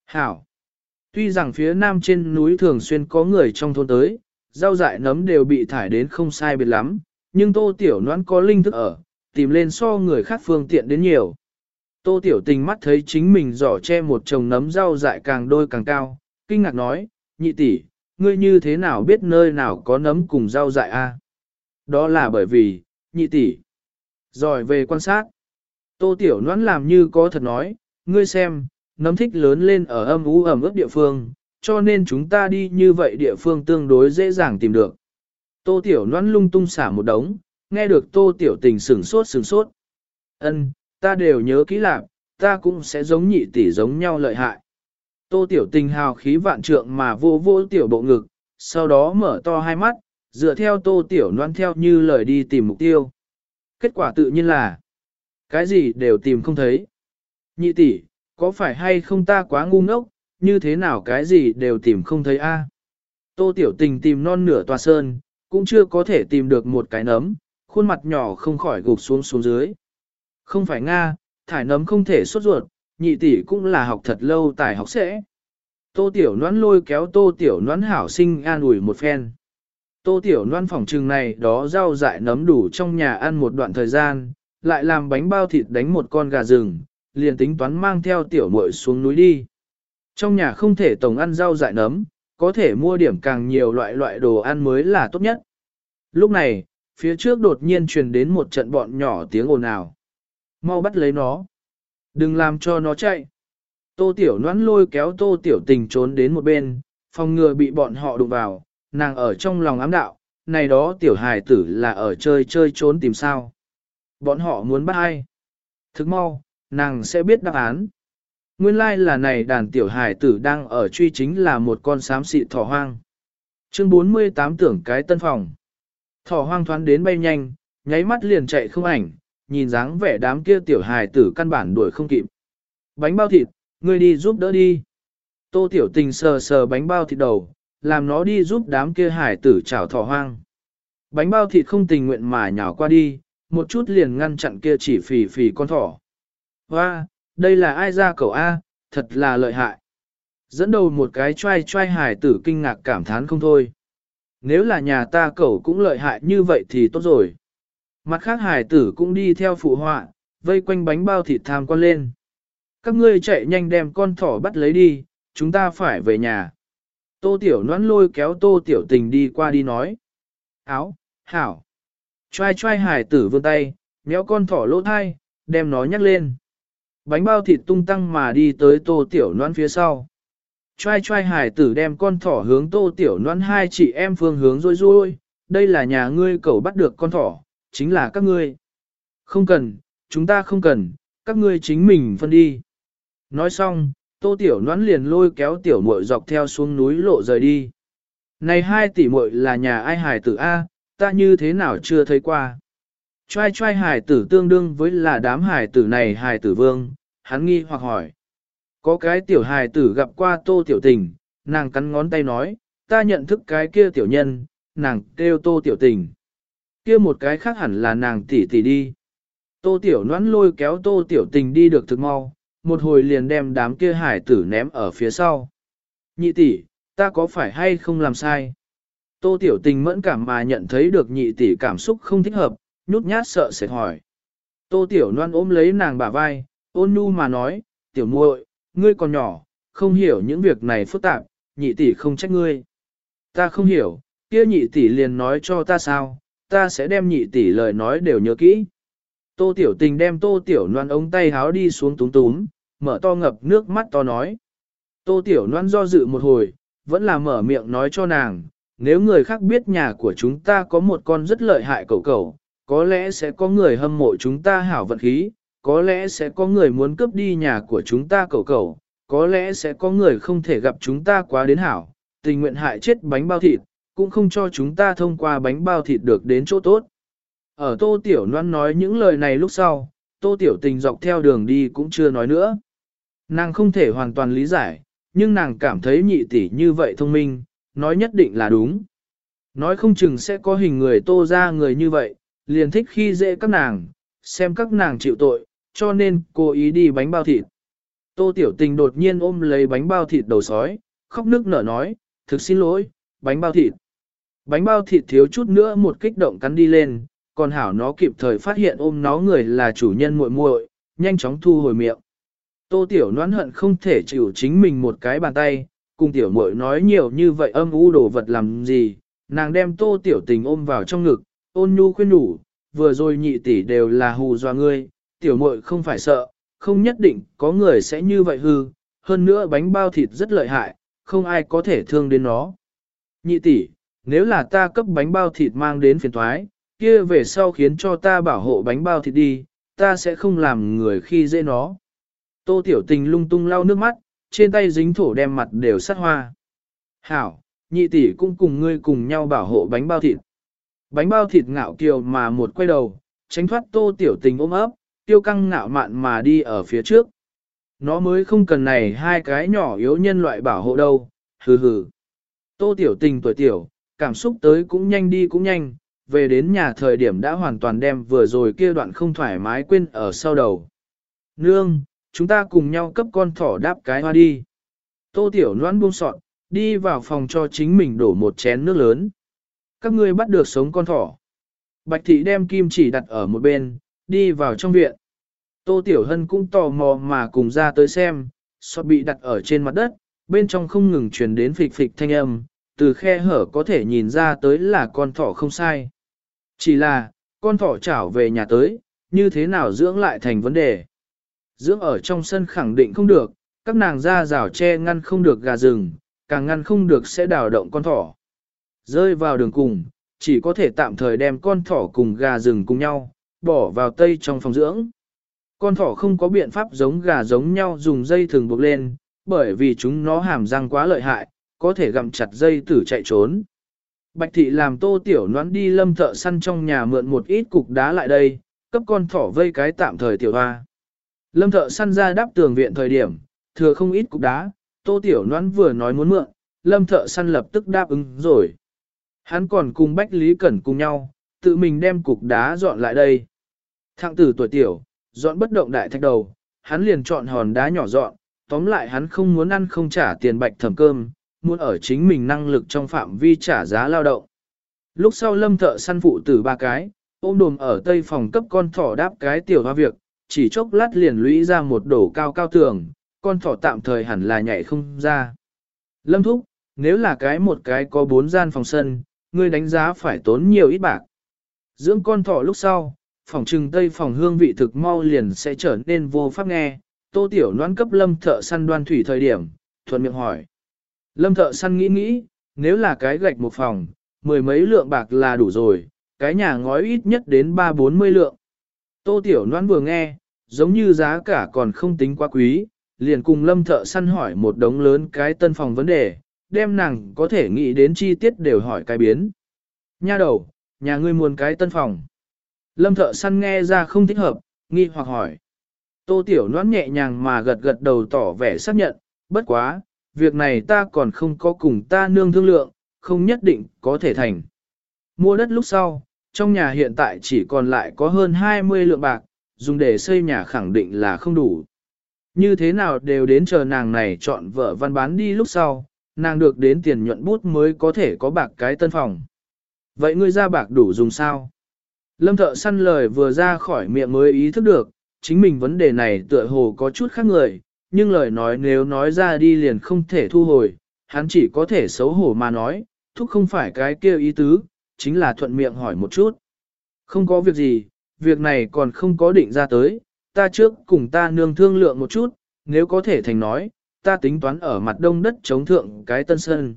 [SPEAKER 1] Hảo! Tuy rằng phía nam trên núi thường xuyên có người trong thôn tới, rau dại nấm đều bị thải đến không sai biệt lắm, nhưng tô tiểu noãn có linh thức ở, tìm lên so người khác phương tiện đến nhiều. Tô tiểu tình mắt thấy chính mình giỏ che một chồng nấm rau dại càng đôi càng cao, kinh ngạc nói, nhị tỷ, ngươi như thế nào biết nơi nào có nấm cùng rau dại a? Đó là bởi vì, nhị tỷ, giỏi về quan sát. Tô tiểu noãn làm như có thật nói, ngươi xem, nấm thích lớn lên ở âm ú ẩm ướt địa phương, cho nên chúng ta đi như vậy địa phương tương đối dễ dàng tìm được. Tô tiểu noãn lung tung xả một đống, nghe được tô tiểu tình sửng sốt sửng sốt. Ân, ta đều nhớ kỹ lạc, ta cũng sẽ giống nhị tỷ giống nhau lợi hại. Tô tiểu tình hào khí vạn trượng mà vô vô tiểu bộ ngực, sau đó mở to hai mắt, dựa theo tô tiểu Loan theo như lời đi tìm mục tiêu. Kết quả tự nhiên là, cái gì đều tìm không thấy. Nhị tỷ, có phải hay không ta quá ngu ngốc, như thế nào cái gì đều tìm không thấy a? Tô tiểu tình tìm non nửa tòa sơn, cũng chưa có thể tìm được một cái nấm, khuôn mặt nhỏ không khỏi gục xuống xuống dưới. Không phải Nga, thải nấm không thể sốt ruột, nhị tỷ cũng là học thật lâu tài học sẽ. Tô tiểu noãn lôi kéo tô tiểu noãn hảo sinh an ủi một phen. Tô tiểu noãn phòng trừng này đó rau dại nấm đủ trong nhà ăn một đoạn thời gian, lại làm bánh bao thịt đánh một con gà rừng, liền tính toán mang theo tiểu muội xuống núi đi. Trong nhà không thể tổng ăn rau dại nấm, có thể mua điểm càng nhiều loại loại đồ ăn mới là tốt nhất. Lúc này, phía trước đột nhiên truyền đến một trận bọn nhỏ tiếng ồn ào. Mau bắt lấy nó. Đừng làm cho nó chạy. Tô Tiểu Noãn lôi kéo Tô Tiểu Tình trốn đến một bên, phòng ngừa bị bọn họ đụng vào, nàng ở trong lòng ám đạo, này đó Tiểu Hài tử là ở chơi chơi trốn tìm sao. Bọn họ muốn bắt ai? Thức mau, nàng sẽ biết đáp án. Nguyên lai like là này đàn Tiểu Hài tử đang ở truy chính là một con xám xị thỏ hoang. Chương 48 tưởng cái tân phòng. Thỏ hoang thoáng đến bay nhanh, nháy mắt liền chạy không ảnh, nhìn dáng vẻ đám kia tiểu hài tử căn bản đuổi không kịp. Bánh bao thịt, ngươi đi giúp đỡ đi. Tô tiểu tình sờ sờ bánh bao thịt đầu, làm nó đi giúp đám kia hải tử chảo thỏ hoang. Bánh bao thịt không tình nguyện mà nhào qua đi, một chút liền ngăn chặn kia chỉ phì phì con thỏ. Hoa, đây là ai ra cậu A, thật là lợi hại. Dẫn đầu một cái trai trai hải tử kinh ngạc cảm thán không thôi. Nếu là nhà ta cậu cũng lợi hại như vậy thì tốt rồi. Mặt khác hải tử cũng đi theo phụ họa, vây quanh bánh bao thịt tham quan lên. Các ngươi chạy nhanh đem con thỏ bắt lấy đi, chúng ta phải về nhà. Tô tiểu noãn lôi kéo tô tiểu tình đi qua đi nói. Áo, hảo. Trai trai hải tử vươn tay, méo con thỏ lỗ thai, đem nó nhắc lên. Bánh bao thịt tung tăng mà đi tới tô tiểu noãn phía sau. Trai trai hải tử đem con thỏ hướng tô tiểu noan hai chị em phương hướng rôi rôi, đây là nhà ngươi cậu bắt được con thỏ, chính là các ngươi. Không cần, chúng ta không cần, các ngươi chính mình phân đi. Nói xong, tô tiểu noãn liền lôi kéo tiểu muội dọc theo xuống núi lộ rời đi. Này hai tỷ muội là nhà ai hải tử A, ta như thế nào chưa thấy qua. Trai trai hải tử tương đương với là đám hải tử này hải tử vương, hắn nghi hoặc hỏi. Có cái tiểu hài tử gặp qua tô tiểu tình, nàng cắn ngón tay nói, ta nhận thức cái kia tiểu nhân, nàng kêu tô tiểu tình. Kia một cái khác hẳn là nàng tỷ tỷ đi. Tô tiểu noãn lôi kéo tô tiểu tình đi được thực mau, một hồi liền đem đám kia hải tử ném ở phía sau. Nhị tỷ, ta có phải hay không làm sai? Tô tiểu tình mẫn cảm mà nhận thấy được nhị tỷ cảm xúc không thích hợp, nhút nhát sợ sẽ hỏi. Tô tiểu noan ôm lấy nàng bả vai, ôn nhu mà nói, tiểu muội, ngươi còn nhỏ, không hiểu những việc này phức tạp, nhị tỷ không trách ngươi. Ta không hiểu, kia nhị tỷ liền nói cho ta sao, ta sẽ đem nhị tỷ lời nói đều nhớ kỹ. Tô tiểu tình đem tô tiểu noan ống tay háo đi xuống túng túm, mở to ngập nước mắt to nói. Tô tiểu noan do dự một hồi, vẫn là mở miệng nói cho nàng, nếu người khác biết nhà của chúng ta có một con rất lợi hại cậu cậu, có lẽ sẽ có người hâm mộ chúng ta hảo vận khí, có lẽ sẽ có người muốn cướp đi nhà của chúng ta cẩu cẩu; có lẽ sẽ có người không thể gặp chúng ta quá đến hảo, tình nguyện hại chết bánh bao thịt, cũng không cho chúng ta thông qua bánh bao thịt được đến chỗ tốt. Ở tô tiểu Loan nói những lời này lúc sau, tô tiểu tình dọc theo đường đi cũng chưa nói nữa. Nàng không thể hoàn toàn lý giải, nhưng nàng cảm thấy nhị tỷ như vậy thông minh, nói nhất định là đúng. Nói không chừng sẽ có hình người tô ra người như vậy, liền thích khi dễ các nàng, xem các nàng chịu tội, cho nên cô ý đi bánh bao thịt. Tô Tiểu Tình đột nhiên ôm lấy bánh bao thịt đầu sói, khóc nước nở nói, thực xin lỗi, bánh bao thịt. Bánh bao thịt thiếu chút nữa một kích động cắn đi lên, còn hảo nó kịp thời phát hiện ôm nó người là chủ nhân muội muội, nhanh chóng thu hồi miệng. Tô Tiểu noán hận không thể chịu chính mình một cái bàn tay, cùng Tiểu muội nói nhiều như vậy âm u đồ vật làm gì, nàng đem Tô Tiểu Tình ôm vào trong ngực, ôn nhu khuyên nhủ, vừa rồi nhị tỷ đều là hù dọa ngươi, tiểu muội không phải sợ, không nhất định có người sẽ như vậy hư, hơn nữa bánh bao thịt rất lợi hại, không ai có thể thương đến nó. Nhị tỷ, nếu là ta cấp bánh bao thịt mang đến phiền thoái, kia về sau khiến cho ta bảo hộ bánh bao thịt đi, ta sẽ không làm người khi dễ nó. Tô tiểu tình lung tung lau nước mắt, trên tay dính thổ đem mặt đều sắt hoa. Hảo, nhị tỷ cũng cùng ngươi cùng nhau bảo hộ bánh bao thịt. Bánh bao thịt ngạo kiều mà một quay đầu, tránh thoát tô tiểu tình ôm ấp, tiêu căng ngạo mạn mà đi ở phía trước. Nó mới không cần này hai cái nhỏ yếu nhân loại bảo hộ đâu, hừ hừ. Tô tiểu tình tuổi tiểu, cảm xúc tới cũng nhanh đi cũng nhanh, về đến nhà thời điểm đã hoàn toàn đem vừa rồi kia đoạn không thoải mái quên ở sau đầu. Nương, chúng ta cùng nhau cấp con thỏ đáp cái hoa đi. Tô tiểu loan buông sọn, đi vào phòng cho chính mình đổ một chén nước lớn. Các ngươi bắt được sống con thỏ. Bạch thị đem kim chỉ đặt ở một bên, đi vào trong viện. Tô Tiểu Hân cũng tò mò mà cùng ra tới xem, sọt bị đặt ở trên mặt đất, bên trong không ngừng truyền đến phịch phịch thanh âm, từ khe hở có thể nhìn ra tới là con thỏ không sai. Chỉ là, con thỏ chảo về nhà tới, như thế nào dưỡng lại thành vấn đề. Dưỡng ở trong sân khẳng định không được, các nàng ra rào che ngăn không được gà rừng, càng ngăn không được sẽ đào động con thỏ. Rơi vào đường cùng, chỉ có thể tạm thời đem con thỏ cùng gà rừng cùng nhau, bỏ vào tây trong phòng dưỡng. Con thỏ không có biện pháp giống gà giống nhau dùng dây thường buộc lên, bởi vì chúng nó hàm răng quá lợi hại, có thể gặm chặt dây tử chạy trốn. Bạch thị làm tô tiểu noãn đi lâm thợ săn trong nhà mượn một ít cục đá lại đây, cấp con thỏ vây cái tạm thời tiểu hoa. Lâm thợ săn ra đáp tường viện thời điểm, thừa không ít cục đá, tô tiểu noãn vừa nói muốn mượn, lâm thợ săn lập tức đáp ứng rồi. Hắn còn cùng Bách Lý Cẩn cùng nhau, tự mình đem cục đá dọn lại đây. Thạng tử tuổi tiểu, dọn bất động đại thạch đầu, hắn liền chọn hòn đá nhỏ dọn, tóm lại hắn không muốn ăn không trả tiền bạch thẩm cơm, muốn ở chính mình năng lực trong phạm vi trả giá lao động. Lúc sau lâm thợ săn phụ tử ba cái, ôm đồm ở tây phòng cấp con thỏ đáp cái tiểu hoa việc, chỉ chốc lát liền lũy ra một đổ cao cao tường, con thỏ tạm thời hẳn là nhảy không ra. Lâm thúc, nếu là cái một cái có bốn gian phòng sân, ngươi đánh giá phải tốn nhiều ít bạc. Dưỡng con thỏ lúc sau, phòng trừng tây phòng hương vị thực mau liền sẽ trở nên vô pháp nghe. Tô Tiểu noan cấp lâm thợ săn đoan thủy thời điểm, thuận miệng hỏi. Lâm thợ săn nghĩ nghĩ, nếu là cái gạch một phòng, mười mấy lượng bạc là đủ rồi, cái nhà ngói ít nhất đến ba bốn mươi lượng. Tô Tiểu Loan vừa nghe, giống như giá cả còn không tính quá quý, liền cùng lâm thợ săn hỏi một đống lớn cái tân phòng vấn đề, đem nàng có thể nghĩ đến chi tiết đều hỏi cái biến. Nha đầu, nhà ngươi muốn cái tân phòng. Lâm thợ săn nghe ra không thích hợp, nghi hoặc hỏi. Tô Tiểu Loan nhẹ nhàng mà gật gật đầu tỏ vẻ xác nhận, bất quá, việc này ta còn không có cùng ta nương thương lượng, không nhất định có thể thành. Mua đất lúc sau, trong nhà hiện tại chỉ còn lại có hơn 20 lượng bạc, dùng để xây nhà khẳng định là không đủ. Như thế nào đều đến chờ nàng này chọn vợ văn bán đi lúc sau, nàng được đến tiền nhuận bút mới có thể có bạc cái tân phòng. Vậy ngươi ra bạc đủ dùng sao? Lâm thợ săn lời vừa ra khỏi miệng mới ý thức được, chính mình vấn đề này tựa hồ có chút khác người, nhưng lời nói nếu nói ra đi liền không thể thu hồi, hắn chỉ có thể xấu hổ mà nói, thúc không phải cái kêu ý tứ, chính là thuận miệng hỏi một chút. Không có việc gì, việc này còn không có định ra tới, ta trước cùng ta nương thương lượng một chút, nếu có thể thành nói, ta tính toán ở mặt đông đất chống thượng cái tân sơn.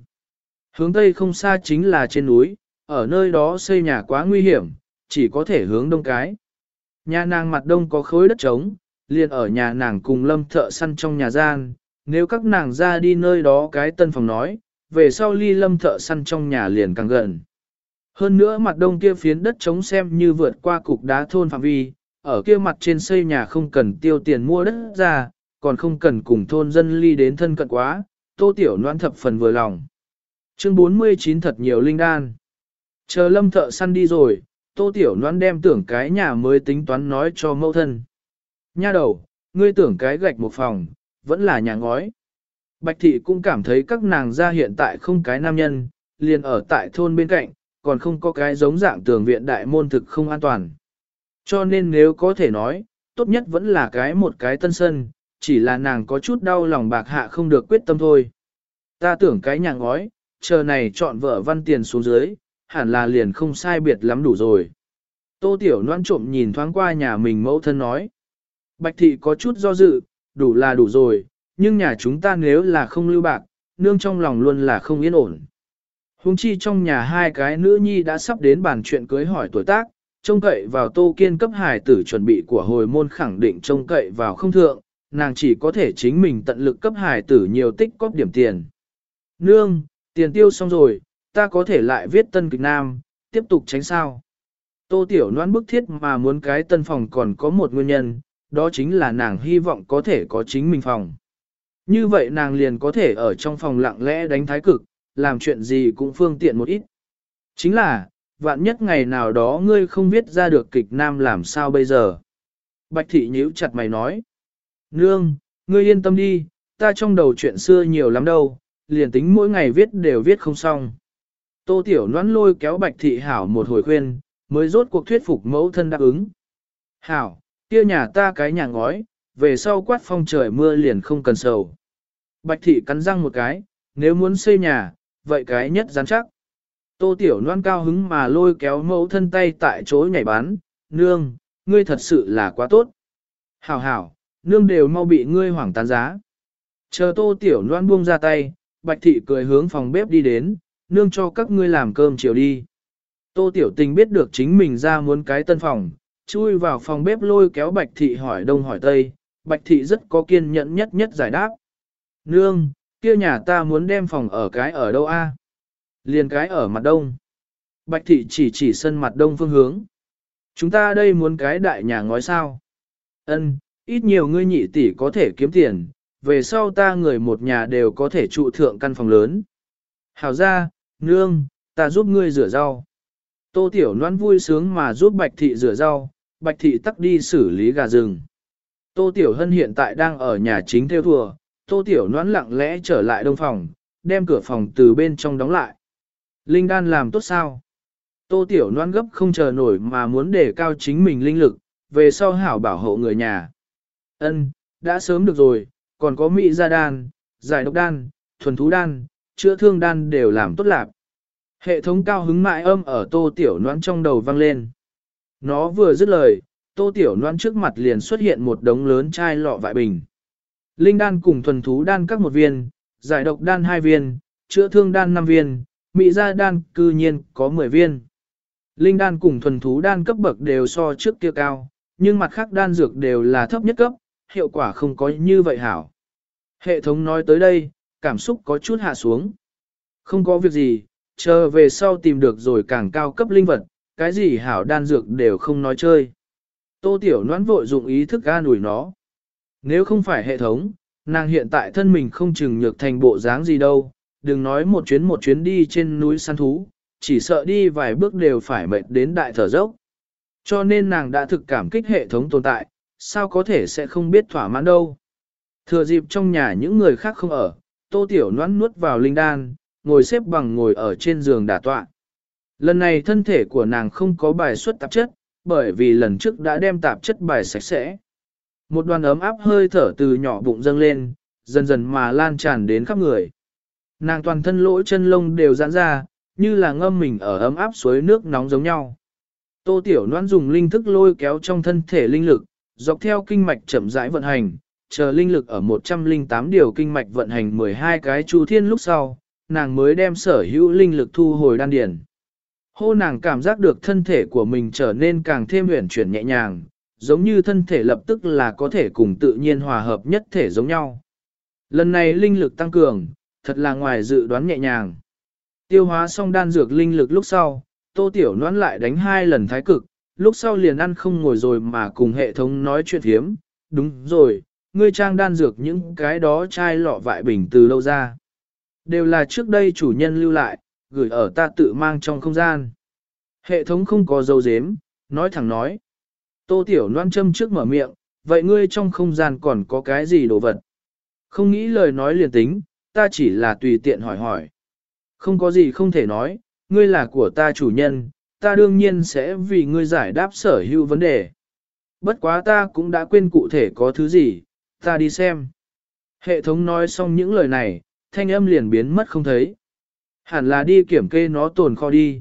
[SPEAKER 1] Hướng tây không xa chính là trên núi, ở nơi đó xây nhà quá nguy hiểm, chỉ có thể hướng đông cái. Nhà nàng mặt đông có khối đất trống, liền ở nhà nàng cùng lâm thợ săn trong nhà gian, nếu các nàng ra đi nơi đó cái tân phòng nói, về sau ly lâm thợ săn trong nhà liền càng gần. Hơn nữa mặt đông kia phiến đất trống xem như vượt qua cục đá thôn phạm vi, ở kia mặt trên xây nhà không cần tiêu tiền mua đất ra, còn không cần cùng thôn dân ly đến thân cận quá, tô tiểu noan thập phần vừa lòng. Chương 49 thật nhiều linh đan. Chờ lâm thợ săn đi rồi, tô tiểu noan đem tưởng cái nhà mới tính toán nói cho mẫu thân. Nha đầu, ngươi tưởng cái gạch một phòng, vẫn là nhà ngói. Bạch thị cũng cảm thấy các nàng gia hiện tại không cái nam nhân, liền ở tại thôn bên cạnh, còn không có cái giống dạng tường viện đại môn thực không an toàn. Cho nên nếu có thể nói, tốt nhất vẫn là cái một cái tân sân, chỉ là nàng có chút đau lòng bạc hạ không được quyết tâm thôi. Ta tưởng cái nhà ngói, chờ này chọn vợ văn tiền xuống dưới, hẳn là liền không sai biệt lắm đủ rồi. Tô Tiểu Loan trộm nhìn thoáng qua nhà mình mẫu thân nói. Bạch thị có chút do dự, đủ là đủ rồi, nhưng nhà chúng ta nếu là không lưu bạc, nương trong lòng luôn là không yên ổn. Hùng chi trong nhà hai cái nữ nhi đã sắp đến bàn chuyện cưới hỏi tuổi tác, trông cậy vào tô kiên cấp hài tử chuẩn bị của hồi môn khẳng định trông cậy vào không thượng, nàng chỉ có thể chính mình tận lực cấp hài tử nhiều tích cóp điểm tiền. Nương, tiền tiêu xong rồi, ta có thể lại viết tân kịch nam, tiếp tục tránh sao. Tô Tiểu noan bức thiết mà muốn cái tân phòng còn có một nguyên nhân, đó chính là nàng hy vọng có thể có chính mình phòng. Như vậy nàng liền có thể ở trong phòng lặng lẽ đánh thái cực, làm chuyện gì cũng phương tiện một ít. Chính là, vạn nhất ngày nào đó ngươi không viết ra được kịch nam làm sao bây giờ. Bạch thị nhíu chặt mày nói. Nương, ngươi yên tâm đi, ta trong đầu chuyện xưa nhiều lắm đâu, liền tính mỗi ngày viết đều viết không xong. Tô Tiểu noan lôi kéo Bạch thị hảo một hồi khuyên, mới rốt cuộc thuyết phục mẫu thân đáp ứng. Hảo, kia nhà ta cái nhà ngói, về sau quát phong trời mưa liền không cần sầu. Bạch thị cắn răng một cái, nếu muốn xây nhà, vậy cái nhất rắn chắc. Tô Tiểu Loan cao hứng mà lôi kéo mẫu thân tay tại chỗ nhảy bán, nương, ngươi thật sự là quá tốt. Hảo hảo, nương đều mau bị ngươi hoảng tán giá. Chờ Tô Tiểu Loan buông ra tay, Bạch Thị cười hướng phòng bếp đi đến, nương cho các ngươi làm cơm chiều đi. Tô Tiểu Tình biết được chính mình ra muốn cái tân phòng, chui vào phòng bếp lôi kéo Bạch Thị hỏi đông hỏi tây, Bạch Thị rất có kiên nhẫn nhất nhất giải đáp. Nương, kia nhà ta muốn đem phòng ở cái ở đâu a? Liền cái ở mặt đông. Bạch thị chỉ chỉ sân mặt đông phương hướng. Chúng ta đây muốn cái đại nhà ngói sao. Ân, ít nhiều ngươi nhị tỷ có thể kiếm tiền, về sau ta người một nhà đều có thể trụ thượng căn phòng lớn. Hảo ra, nương, ta giúp ngươi rửa rau. Tô Tiểu Loan vui sướng mà giúp Bạch Thị rửa rau, Bạch Thị tắc đi xử lý gà rừng. Tô Tiểu Hân hiện tại đang ở nhà chính theo thùa, Tô Tiểu Noãn lặng lẽ trở lại đông phòng, đem cửa phòng từ bên trong đóng lại. Linh đan làm tốt sao? Tô Tiểu Noãn gấp không chờ nổi mà muốn đề cao chính mình linh lực, về sau hảo bảo hộ người nhà. Ân, đã sớm được rồi, còn có mỹ gia đan, giải độc đan, thuần thú đan, chữa thương đan đều làm tốt lạc. Hệ thống cao hứng mại âm ở Tô Tiểu Noãn trong đầu vang lên. Nó vừa dứt lời, Tô Tiểu Loan trước mặt liền xuất hiện một đống lớn chai lọ vại bình. Linh đan cùng thuần thú đan các một viên, giải độc đan hai viên, chữa thương đan 5 viên, mỹ gia đan cư nhiên có 10 viên. Linh đan cùng thuần thú đan cấp bậc đều so trước kia cao, nhưng mặt khác đan dược đều là thấp nhất cấp, hiệu quả không có như vậy hảo. Hệ thống nói tới đây, cảm xúc có chút hạ xuống. Không có việc gì, chờ về sau tìm được rồi càng cao cấp linh vật, cái gì hảo đan dược đều không nói chơi. Tô Tiểu noãn vội dụng ý thức ga nủi nó. Nếu không phải hệ thống, nàng hiện tại thân mình không chừng nhược thành bộ dáng gì đâu, đừng nói một chuyến một chuyến đi trên núi săn thú, chỉ sợ đi vài bước đều phải mệt đến đại thở dốc. Cho nên nàng đã thực cảm kích hệ thống tồn tại, sao có thể sẽ không biết thỏa mãn đâu. Thừa dịp trong nhà những người khác không ở, tô tiểu noãn nuốt vào linh đan, ngồi xếp bằng ngồi ở trên giường đả tọa. Lần này thân thể của nàng không có bài xuất tạp chất, bởi vì lần trước đã đem tạp chất bài sạch sẽ. Một đoàn ấm áp hơi thở từ nhỏ bụng dâng lên, dần dần mà lan tràn đến khắp người. Nàng toàn thân lỗ chân lông đều giãn ra, như là ngâm mình ở ấm áp suối nước nóng giống nhau. Tô Tiểu Loan dùng linh thức lôi kéo trong thân thể linh lực, dọc theo kinh mạch chậm rãi vận hành, chờ linh lực ở 108 điều kinh mạch vận hành 12 cái chu thiên lúc sau, nàng mới đem sở hữu linh lực thu hồi đan điển. Hô nàng cảm giác được thân thể của mình trở nên càng thêm huyền chuyển nhẹ nhàng, giống như thân thể lập tức là có thể cùng tự nhiên hòa hợp nhất thể giống nhau. Lần này linh lực tăng cường, thật là ngoài dự đoán nhẹ nhàng. Tiêu hóa xong đan dược linh lực lúc sau, tô tiểu noãn lại đánh hai lần thái cực, lúc sau liền ăn không ngồi rồi mà cùng hệ thống nói chuyện hiếm. Đúng rồi, ngươi trang đan dược những cái đó chai lọ vại bình từ lâu ra. Đều là trước đây chủ nhân lưu lại, gửi ở ta tự mang trong không gian. Hệ thống không có dấu dếm, nói thẳng nói. Tô Tiểu Loan châm trước mở miệng, vậy ngươi trong không gian còn có cái gì đồ vật? Không nghĩ lời nói liền tính, ta chỉ là tùy tiện hỏi hỏi. Không có gì không thể nói, ngươi là của ta chủ nhân, ta đương nhiên sẽ vì ngươi giải đáp sở hữu vấn đề. Bất quá ta cũng đã quên cụ thể có thứ gì, ta đi xem. Hệ thống nói xong những lời này, thanh âm liền biến mất không thấy. Hẳn là đi kiểm kê nó tồn kho đi.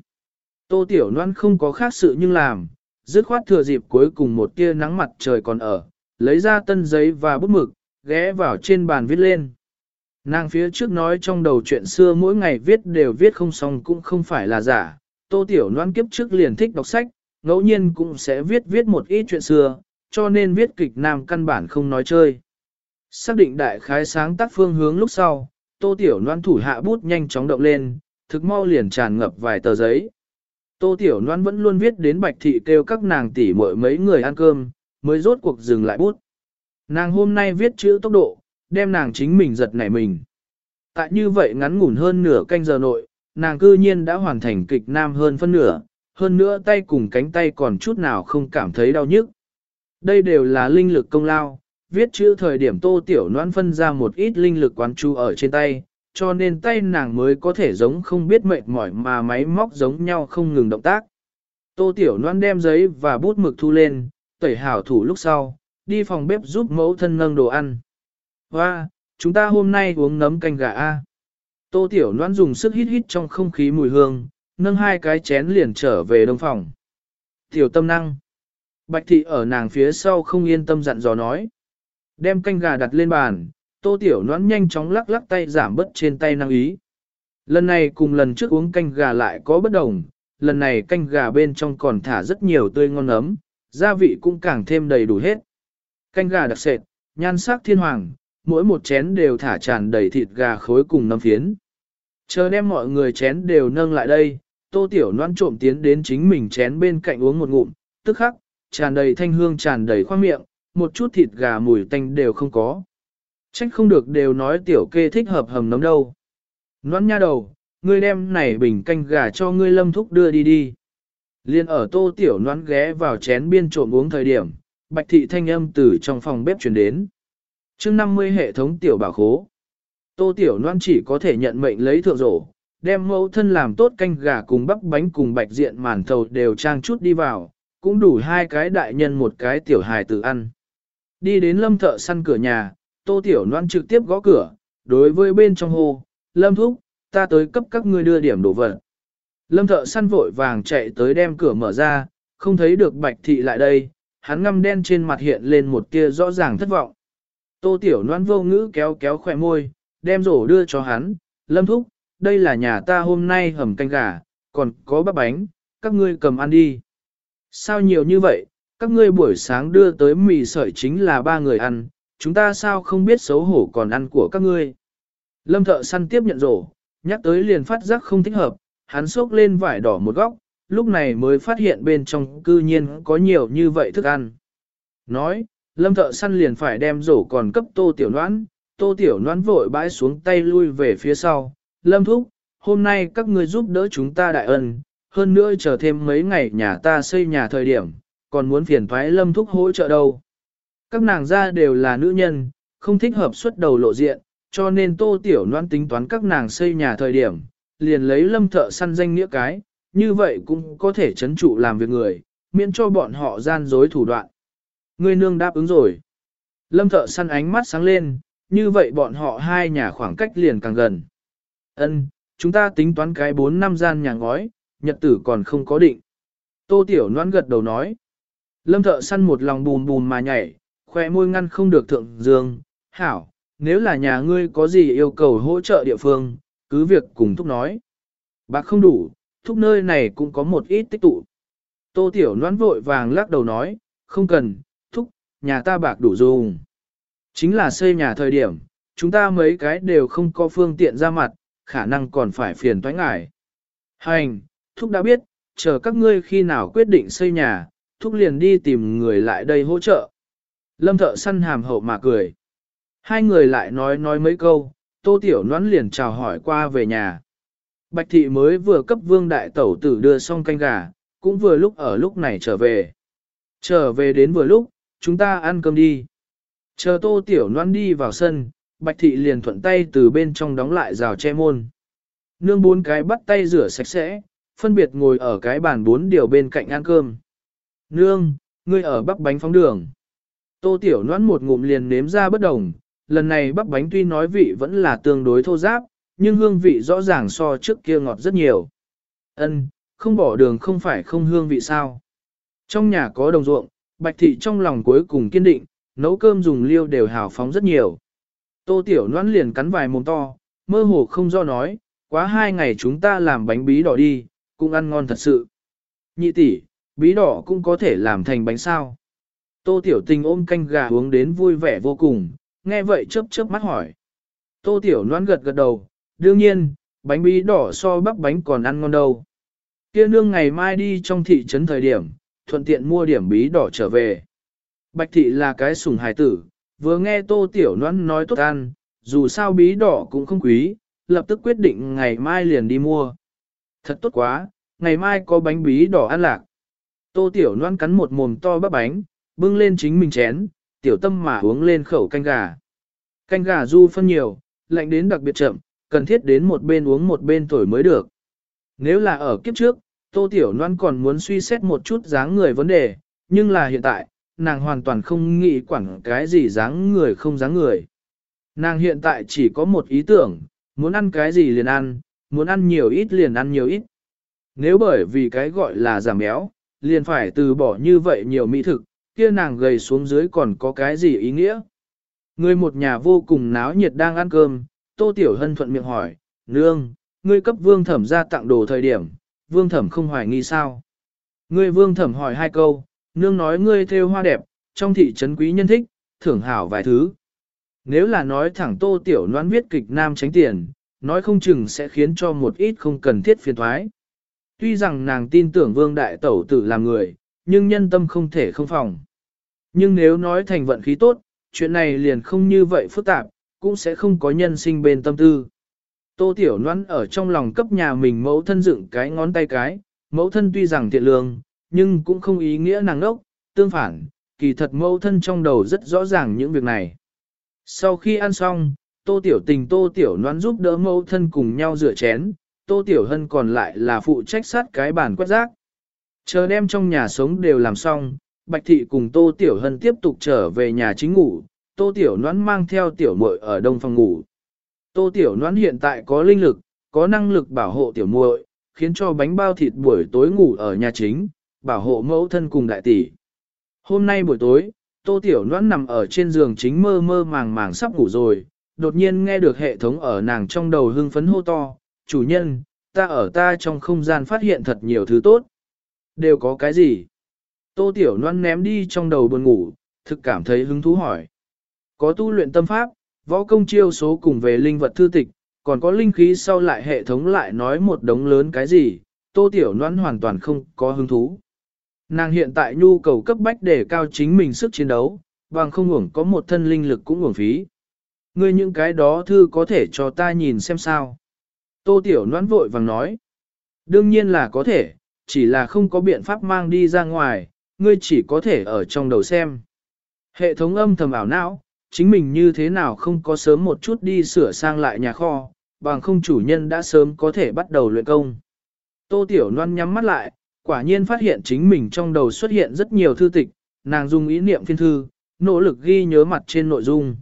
[SPEAKER 1] Tô Tiểu Loan không có khác sự nhưng làm, dứt khoát thừa dịp cuối cùng một tia nắng mặt trời còn ở, lấy ra tân giấy và bút mực, ghé vào trên bàn viết lên. Nàng phía trước nói trong đầu chuyện xưa mỗi ngày viết đều viết không xong cũng không phải là giả, tô tiểu loan kiếp trước liền thích đọc sách, ngẫu nhiên cũng sẽ viết viết một ít chuyện xưa, cho nên viết kịch nam căn bản không nói chơi. Xác định đại khái sáng tác phương hướng lúc sau, tô tiểu Loan thủ hạ bút nhanh chóng động lên, thực mau liền tràn ngập vài tờ giấy. Tô Tiểu Loan vẫn luôn viết đến Bạch Thị kêu các nàng tỷ muội mấy người ăn cơm, mới rốt cuộc dừng lại bút. Nàng hôm nay viết chữ tốc độ, đem nàng chính mình giật nảy mình. Tại như vậy ngắn ngủn hơn nửa canh giờ nội, nàng cư nhiên đã hoàn thành kịch nam hơn phân nửa, hơn nữa tay cùng cánh tay còn chút nào không cảm thấy đau nhức. Đây đều là linh lực công lao, viết chữ thời điểm tô tiểu noan phân ra một ít linh lực quán chú ở trên tay, cho nên tay nàng mới có thể giống không biết mệt mỏi mà máy móc giống nhau không ngừng động tác. Tô Tiểu noan đem giấy và bút mực thu lên, tẩy hảo thủ lúc sau, đi phòng bếp giúp mẫu thân nâng đồ ăn. Và, chúng ta hôm nay uống nấm canh gà A. Tô Tiểu noan dùng sức hít hít trong không khí mùi hương, nâng hai cái chén liền trở về đông phòng. Tiểu tâm năng. Bạch thị ở nàng phía sau không yên tâm dặn dò nói. Đem canh gà đặt lên bàn, tô tiểu noãn nhanh chóng lắc lắc tay giảm bớt trên tay năng ý. Lần này cùng lần trước uống canh gà lại có bất đồng, lần này canh gà bên trong còn thả rất nhiều tươi ngon ấm, gia vị cũng càng thêm đầy đủ hết. Canh gà đặc sệt, nhan sắc thiên hoàng, mỗi một chén đều thả tràn đầy thịt gà khối cùng nấm phiến. Chờ đem mọi người chén đều nâng lại đây, tô tiểu noan trộm tiến đến chính mình chén bên cạnh uống một ngụm, tức khắc, tràn đầy thanh hương tràn đầy khoang miệng, một chút thịt gà mùi tanh đều không có. Trách không được đều nói tiểu kê thích hợp hầm nấm đâu. Noan nha đầu, ngươi đem này bình canh gà cho ngươi lâm thúc đưa đi đi. Liên ở tô tiểu noan ghé vào chén biên trộm uống thời điểm, bạch thị thanh âm từ trong phòng bếp chuyển đến. chương 50 hệ thống tiểu bảo khố. Tô tiểu noan chỉ có thể nhận mệnh lấy thượng rổ, đem mẫu thân làm tốt canh gà cùng bắp bánh cùng bạch diện màn thầu đều trang chút đi vào, cũng đủ hai cái đại nhân một cái tiểu hài tử ăn. Đi đến lâm thợ săn cửa nhà, tô tiểu noan trực tiếp gõ cửa, đối với bên trong hồ, lâm thúc, ta tới cấp các ngươi đưa điểm đồ vật. Lâm thợ săn vội vàng chạy tới đem cửa mở ra, không thấy được bạch thị lại đây, hắn ngăm đen trên mặt hiện lên một tia rõ ràng thất vọng. Tô tiểu noan vô ngữ kéo kéo khỏe môi, đem rổ đưa cho hắn, lâm thúc, đây là nhà ta hôm nay hầm canh gà, còn có bắp bánh, các ngươi cầm ăn đi. Sao nhiều như vậy, các ngươi buổi sáng đưa tới mì sợi chính là ba người ăn, chúng ta sao không biết xấu hổ còn ăn của các ngươi. Lâm thợ săn tiếp nhận rổ, nhắc tới liền phát giác không thích hợp, hắn xốc lên vải đỏ một góc, lúc này mới phát hiện bên trong cư nhiên có nhiều như vậy thức ăn. Nói, lâm thợ săn liền phải đem rổ còn cấp tô tiểu noãn, tô tiểu noãn vội bãi xuống tay lui về phía sau. Lâm thúc, hôm nay các ngươi giúp đỡ chúng ta đại ân, hơn nữa chờ thêm mấy ngày nhà ta xây nhà thời điểm, còn muốn phiền thoái lâm thúc hỗ trợ đâu. Các nàng ra đều là nữ nhân, không thích hợp xuất đầu lộ diện, cho nên tô tiểu noan tính toán các nàng xây nhà thời điểm, liền lấy lâm thợ săn danh nghĩa cái, như vậy cũng có thể chấn trụ làm việc người, miễn cho bọn họ gian dối thủ đoạn. Người nương đáp ứng rồi. Lâm thợ săn ánh mắt sáng lên, như vậy bọn họ hai nhà khoảng cách liền càng gần. Ân, chúng ta tính toán cái 4 năm gian nhà ngói, nhật tử còn không có định. Tô Tiểu Loan gật đầu nói. Lâm thợ săn một lòng bùn bùn mà nhảy, khoe môi ngăn không được thượng dương. Hảo, nếu là nhà ngươi có gì yêu cầu hỗ trợ địa phương, cứ việc cùng thúc nói. Bạc không đủ, thúc nơi này cũng có một ít tích tụ. Tô Tiểu Loan vội vàng lắc đầu nói, không cần, thúc, nhà ta bạc đủ dùng. Chính là xây nhà thời điểm, chúng ta mấy cái đều không có phương tiện ra mặt, khả năng còn phải phiền toái ngại. Hành, thúc đã biết, chờ các ngươi khi nào quyết định xây nhà, thúc liền đi tìm người lại đây hỗ trợ. Lâm thợ săn hàm hậu mà cười. Hai người lại nói nói mấy câu, tô tiểu noãn liền chào hỏi qua về nhà. Bạch thị mới vừa cấp vương đại tẩu tử đưa xong canh gà, cũng vừa lúc ở lúc này trở về. Trở về đến vừa lúc, chúng ta ăn cơm đi. Chờ tô tiểu noan đi vào sân, bạch thị liền thuận tay từ bên trong đóng lại rào che môn. Nương bốn cái bắt tay rửa sạch sẽ, phân biệt ngồi ở cái bàn bốn điều bên cạnh ăn cơm. Nương, ngươi ở bắp bánh phóng đường. Tô tiểu noan một ngụm liền nếm ra bất đồng, lần này bắp bánh tuy nói vị vẫn là tương đối thô giáp, nhưng hương vị rõ ràng so trước kia ngọt rất nhiều. Ân, không bỏ đường không phải không hương vị sao. Trong nhà có đồng ruộng, bạch thị trong lòng cuối cùng kiên định, nấu cơm dùng liêu đều hào phóng rất nhiều. Tô tiểu noan liền cắn vài mồm to, mơ hồ không do nói, quá hai ngày chúng ta làm bánh bí đỏ đi, cũng ăn ngon thật sự. Nhị tỷ, bí đỏ cũng có thể làm thành bánh sao. Tô tiểu tình ôm canh gà uống đến vui vẻ vô cùng, nghe vậy chớp chớp mắt hỏi. Tô tiểu Loan gật gật đầu, đương nhiên, bánh bí đỏ so bắp bánh còn ăn ngon đâu. Kia nương ngày mai đi trong thị trấn thời điểm, thuận tiện mua điểm bí đỏ trở về. Bạch thị là cái sủng hài tử, vừa nghe tô tiểu Loan nói tốt ăn, dù sao bí đỏ cũng không quý, lập tức quyết định ngày mai liền đi mua. Thật tốt quá, ngày mai có bánh bí đỏ ăn lạc. Tô tiểu Loan cắn một mồm to bắp bánh, bưng lên chính mình chén, tiểu tâm mà uống lên khẩu canh gà. Canh gà du phân nhiều, lạnh đến đặc biệt chậm, cần thiết đến một bên uống một bên thổi mới được. Nếu là ở kiếp trước, Tô Tiểu Loan còn muốn suy xét một chút dáng người vấn đề, nhưng là hiện tại, nàng hoàn toàn không nghĩ quản cái gì dáng người không dáng người. Nàng hiện tại chỉ có một ý tưởng, muốn ăn cái gì liền ăn, muốn ăn nhiều ít liền ăn nhiều ít. Nếu bởi vì cái gọi là giảm béo, liền phải từ bỏ như vậy nhiều mỹ thực, kia nàng gầy xuống dưới còn có cái gì ý nghĩa. Người một nhà vô cùng náo nhiệt đang ăn cơm, Tô Tiểu Hân thuận miệng hỏi, Nương, ngươi cấp vương thẩm ra tặng đồ thời điểm, vương thẩm không hoài nghi sao. Ngươi vương thẩm hỏi hai câu, nương nói ngươi theo hoa đẹp, trong thị trấn quý nhân thích, thưởng hảo vài thứ. Nếu là nói thẳng Tô Tiểu Loan viết kịch nam tránh tiền, nói không chừng sẽ khiến cho một ít không cần thiết phiền thoái. Tuy rằng nàng tin tưởng vương đại tẩu tử làm người, nhưng nhân tâm không thể không phòng. Nhưng nếu nói thành vận khí tốt, chuyện này liền không như vậy phức tạp, cũng sẽ không có nhân sinh bên tâm tư. Tô Tiểu Loan ở trong lòng cấp nhà mình mẫu thân dựng cái ngón tay cái, mẫu thân tuy rằng thiện lương, nhưng cũng không ý nghĩa nàng đốc, tương phản, kỳ thật mẫu thân trong đầu rất rõ ràng những việc này. Sau khi ăn xong, Tô Tiểu Tình Tô Tiểu Loan giúp đỡ mẫu thân cùng nhau rửa chén, Tô Tiểu Hân còn lại là phụ trách sát cái bàn quét rác. Chờ đem trong nhà sống đều làm xong, Bạch Thị cùng Tô Tiểu Hân tiếp tục trở về nhà chính ngủ, Tô Tiểu Noãn mang theo Tiểu muội ở đông phòng ngủ. Tô Tiểu Noãn hiện tại có linh lực, có năng lực bảo hộ Tiểu muội, khiến cho bánh bao thịt buổi tối ngủ ở nhà chính, bảo hộ mẫu thân cùng đại tỷ. Hôm nay buổi tối, Tô Tiểu Noãn nằm ở trên giường chính mơ mơ màng màng sắp ngủ rồi, đột nhiên nghe được hệ thống ở nàng trong đầu hưng phấn hô to, chủ nhân, ta ở ta trong không gian phát hiện thật nhiều thứ tốt. Đều có cái gì? Tô Tiểu Loan ném đi trong đầu buồn ngủ, thực cảm thấy hứng thú hỏi. Có tu luyện tâm pháp, võ công chiêu số cùng về linh vật thư tịch, còn có linh khí sau lại hệ thống lại nói một đống lớn cái gì, Tô Tiểu Loan hoàn toàn không có hứng thú. Nàng hiện tại nhu cầu cấp bách để cao chính mình sức chiến đấu, bằng không ngủng có một thân linh lực cũng ngủng phí. Ngươi những cái đó thư có thể cho ta nhìn xem sao. Tô Tiểu Loan vội vàng nói. Đương nhiên là có thể, chỉ là không có biện pháp mang đi ra ngoài, ngươi chỉ có thể ở trong đầu xem. Hệ thống âm thầm ảo não, chính mình như thế nào không có sớm một chút đi sửa sang lại nhà kho, bằng không chủ nhân đã sớm có thể bắt đầu luyện công. Tô Tiểu Loan nhắm mắt lại, quả nhiên phát hiện chính mình trong đầu xuất hiện rất nhiều thư tịch, nàng dùng ý niệm phiên thư, nỗ lực ghi nhớ mặt trên nội dung.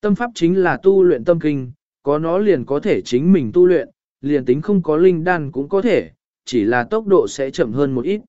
[SPEAKER 1] Tâm pháp chính là tu luyện tâm kinh, có nó liền có thể chính mình tu luyện, liền tính không có linh đan cũng có thể, chỉ là tốc độ sẽ chậm hơn một ít.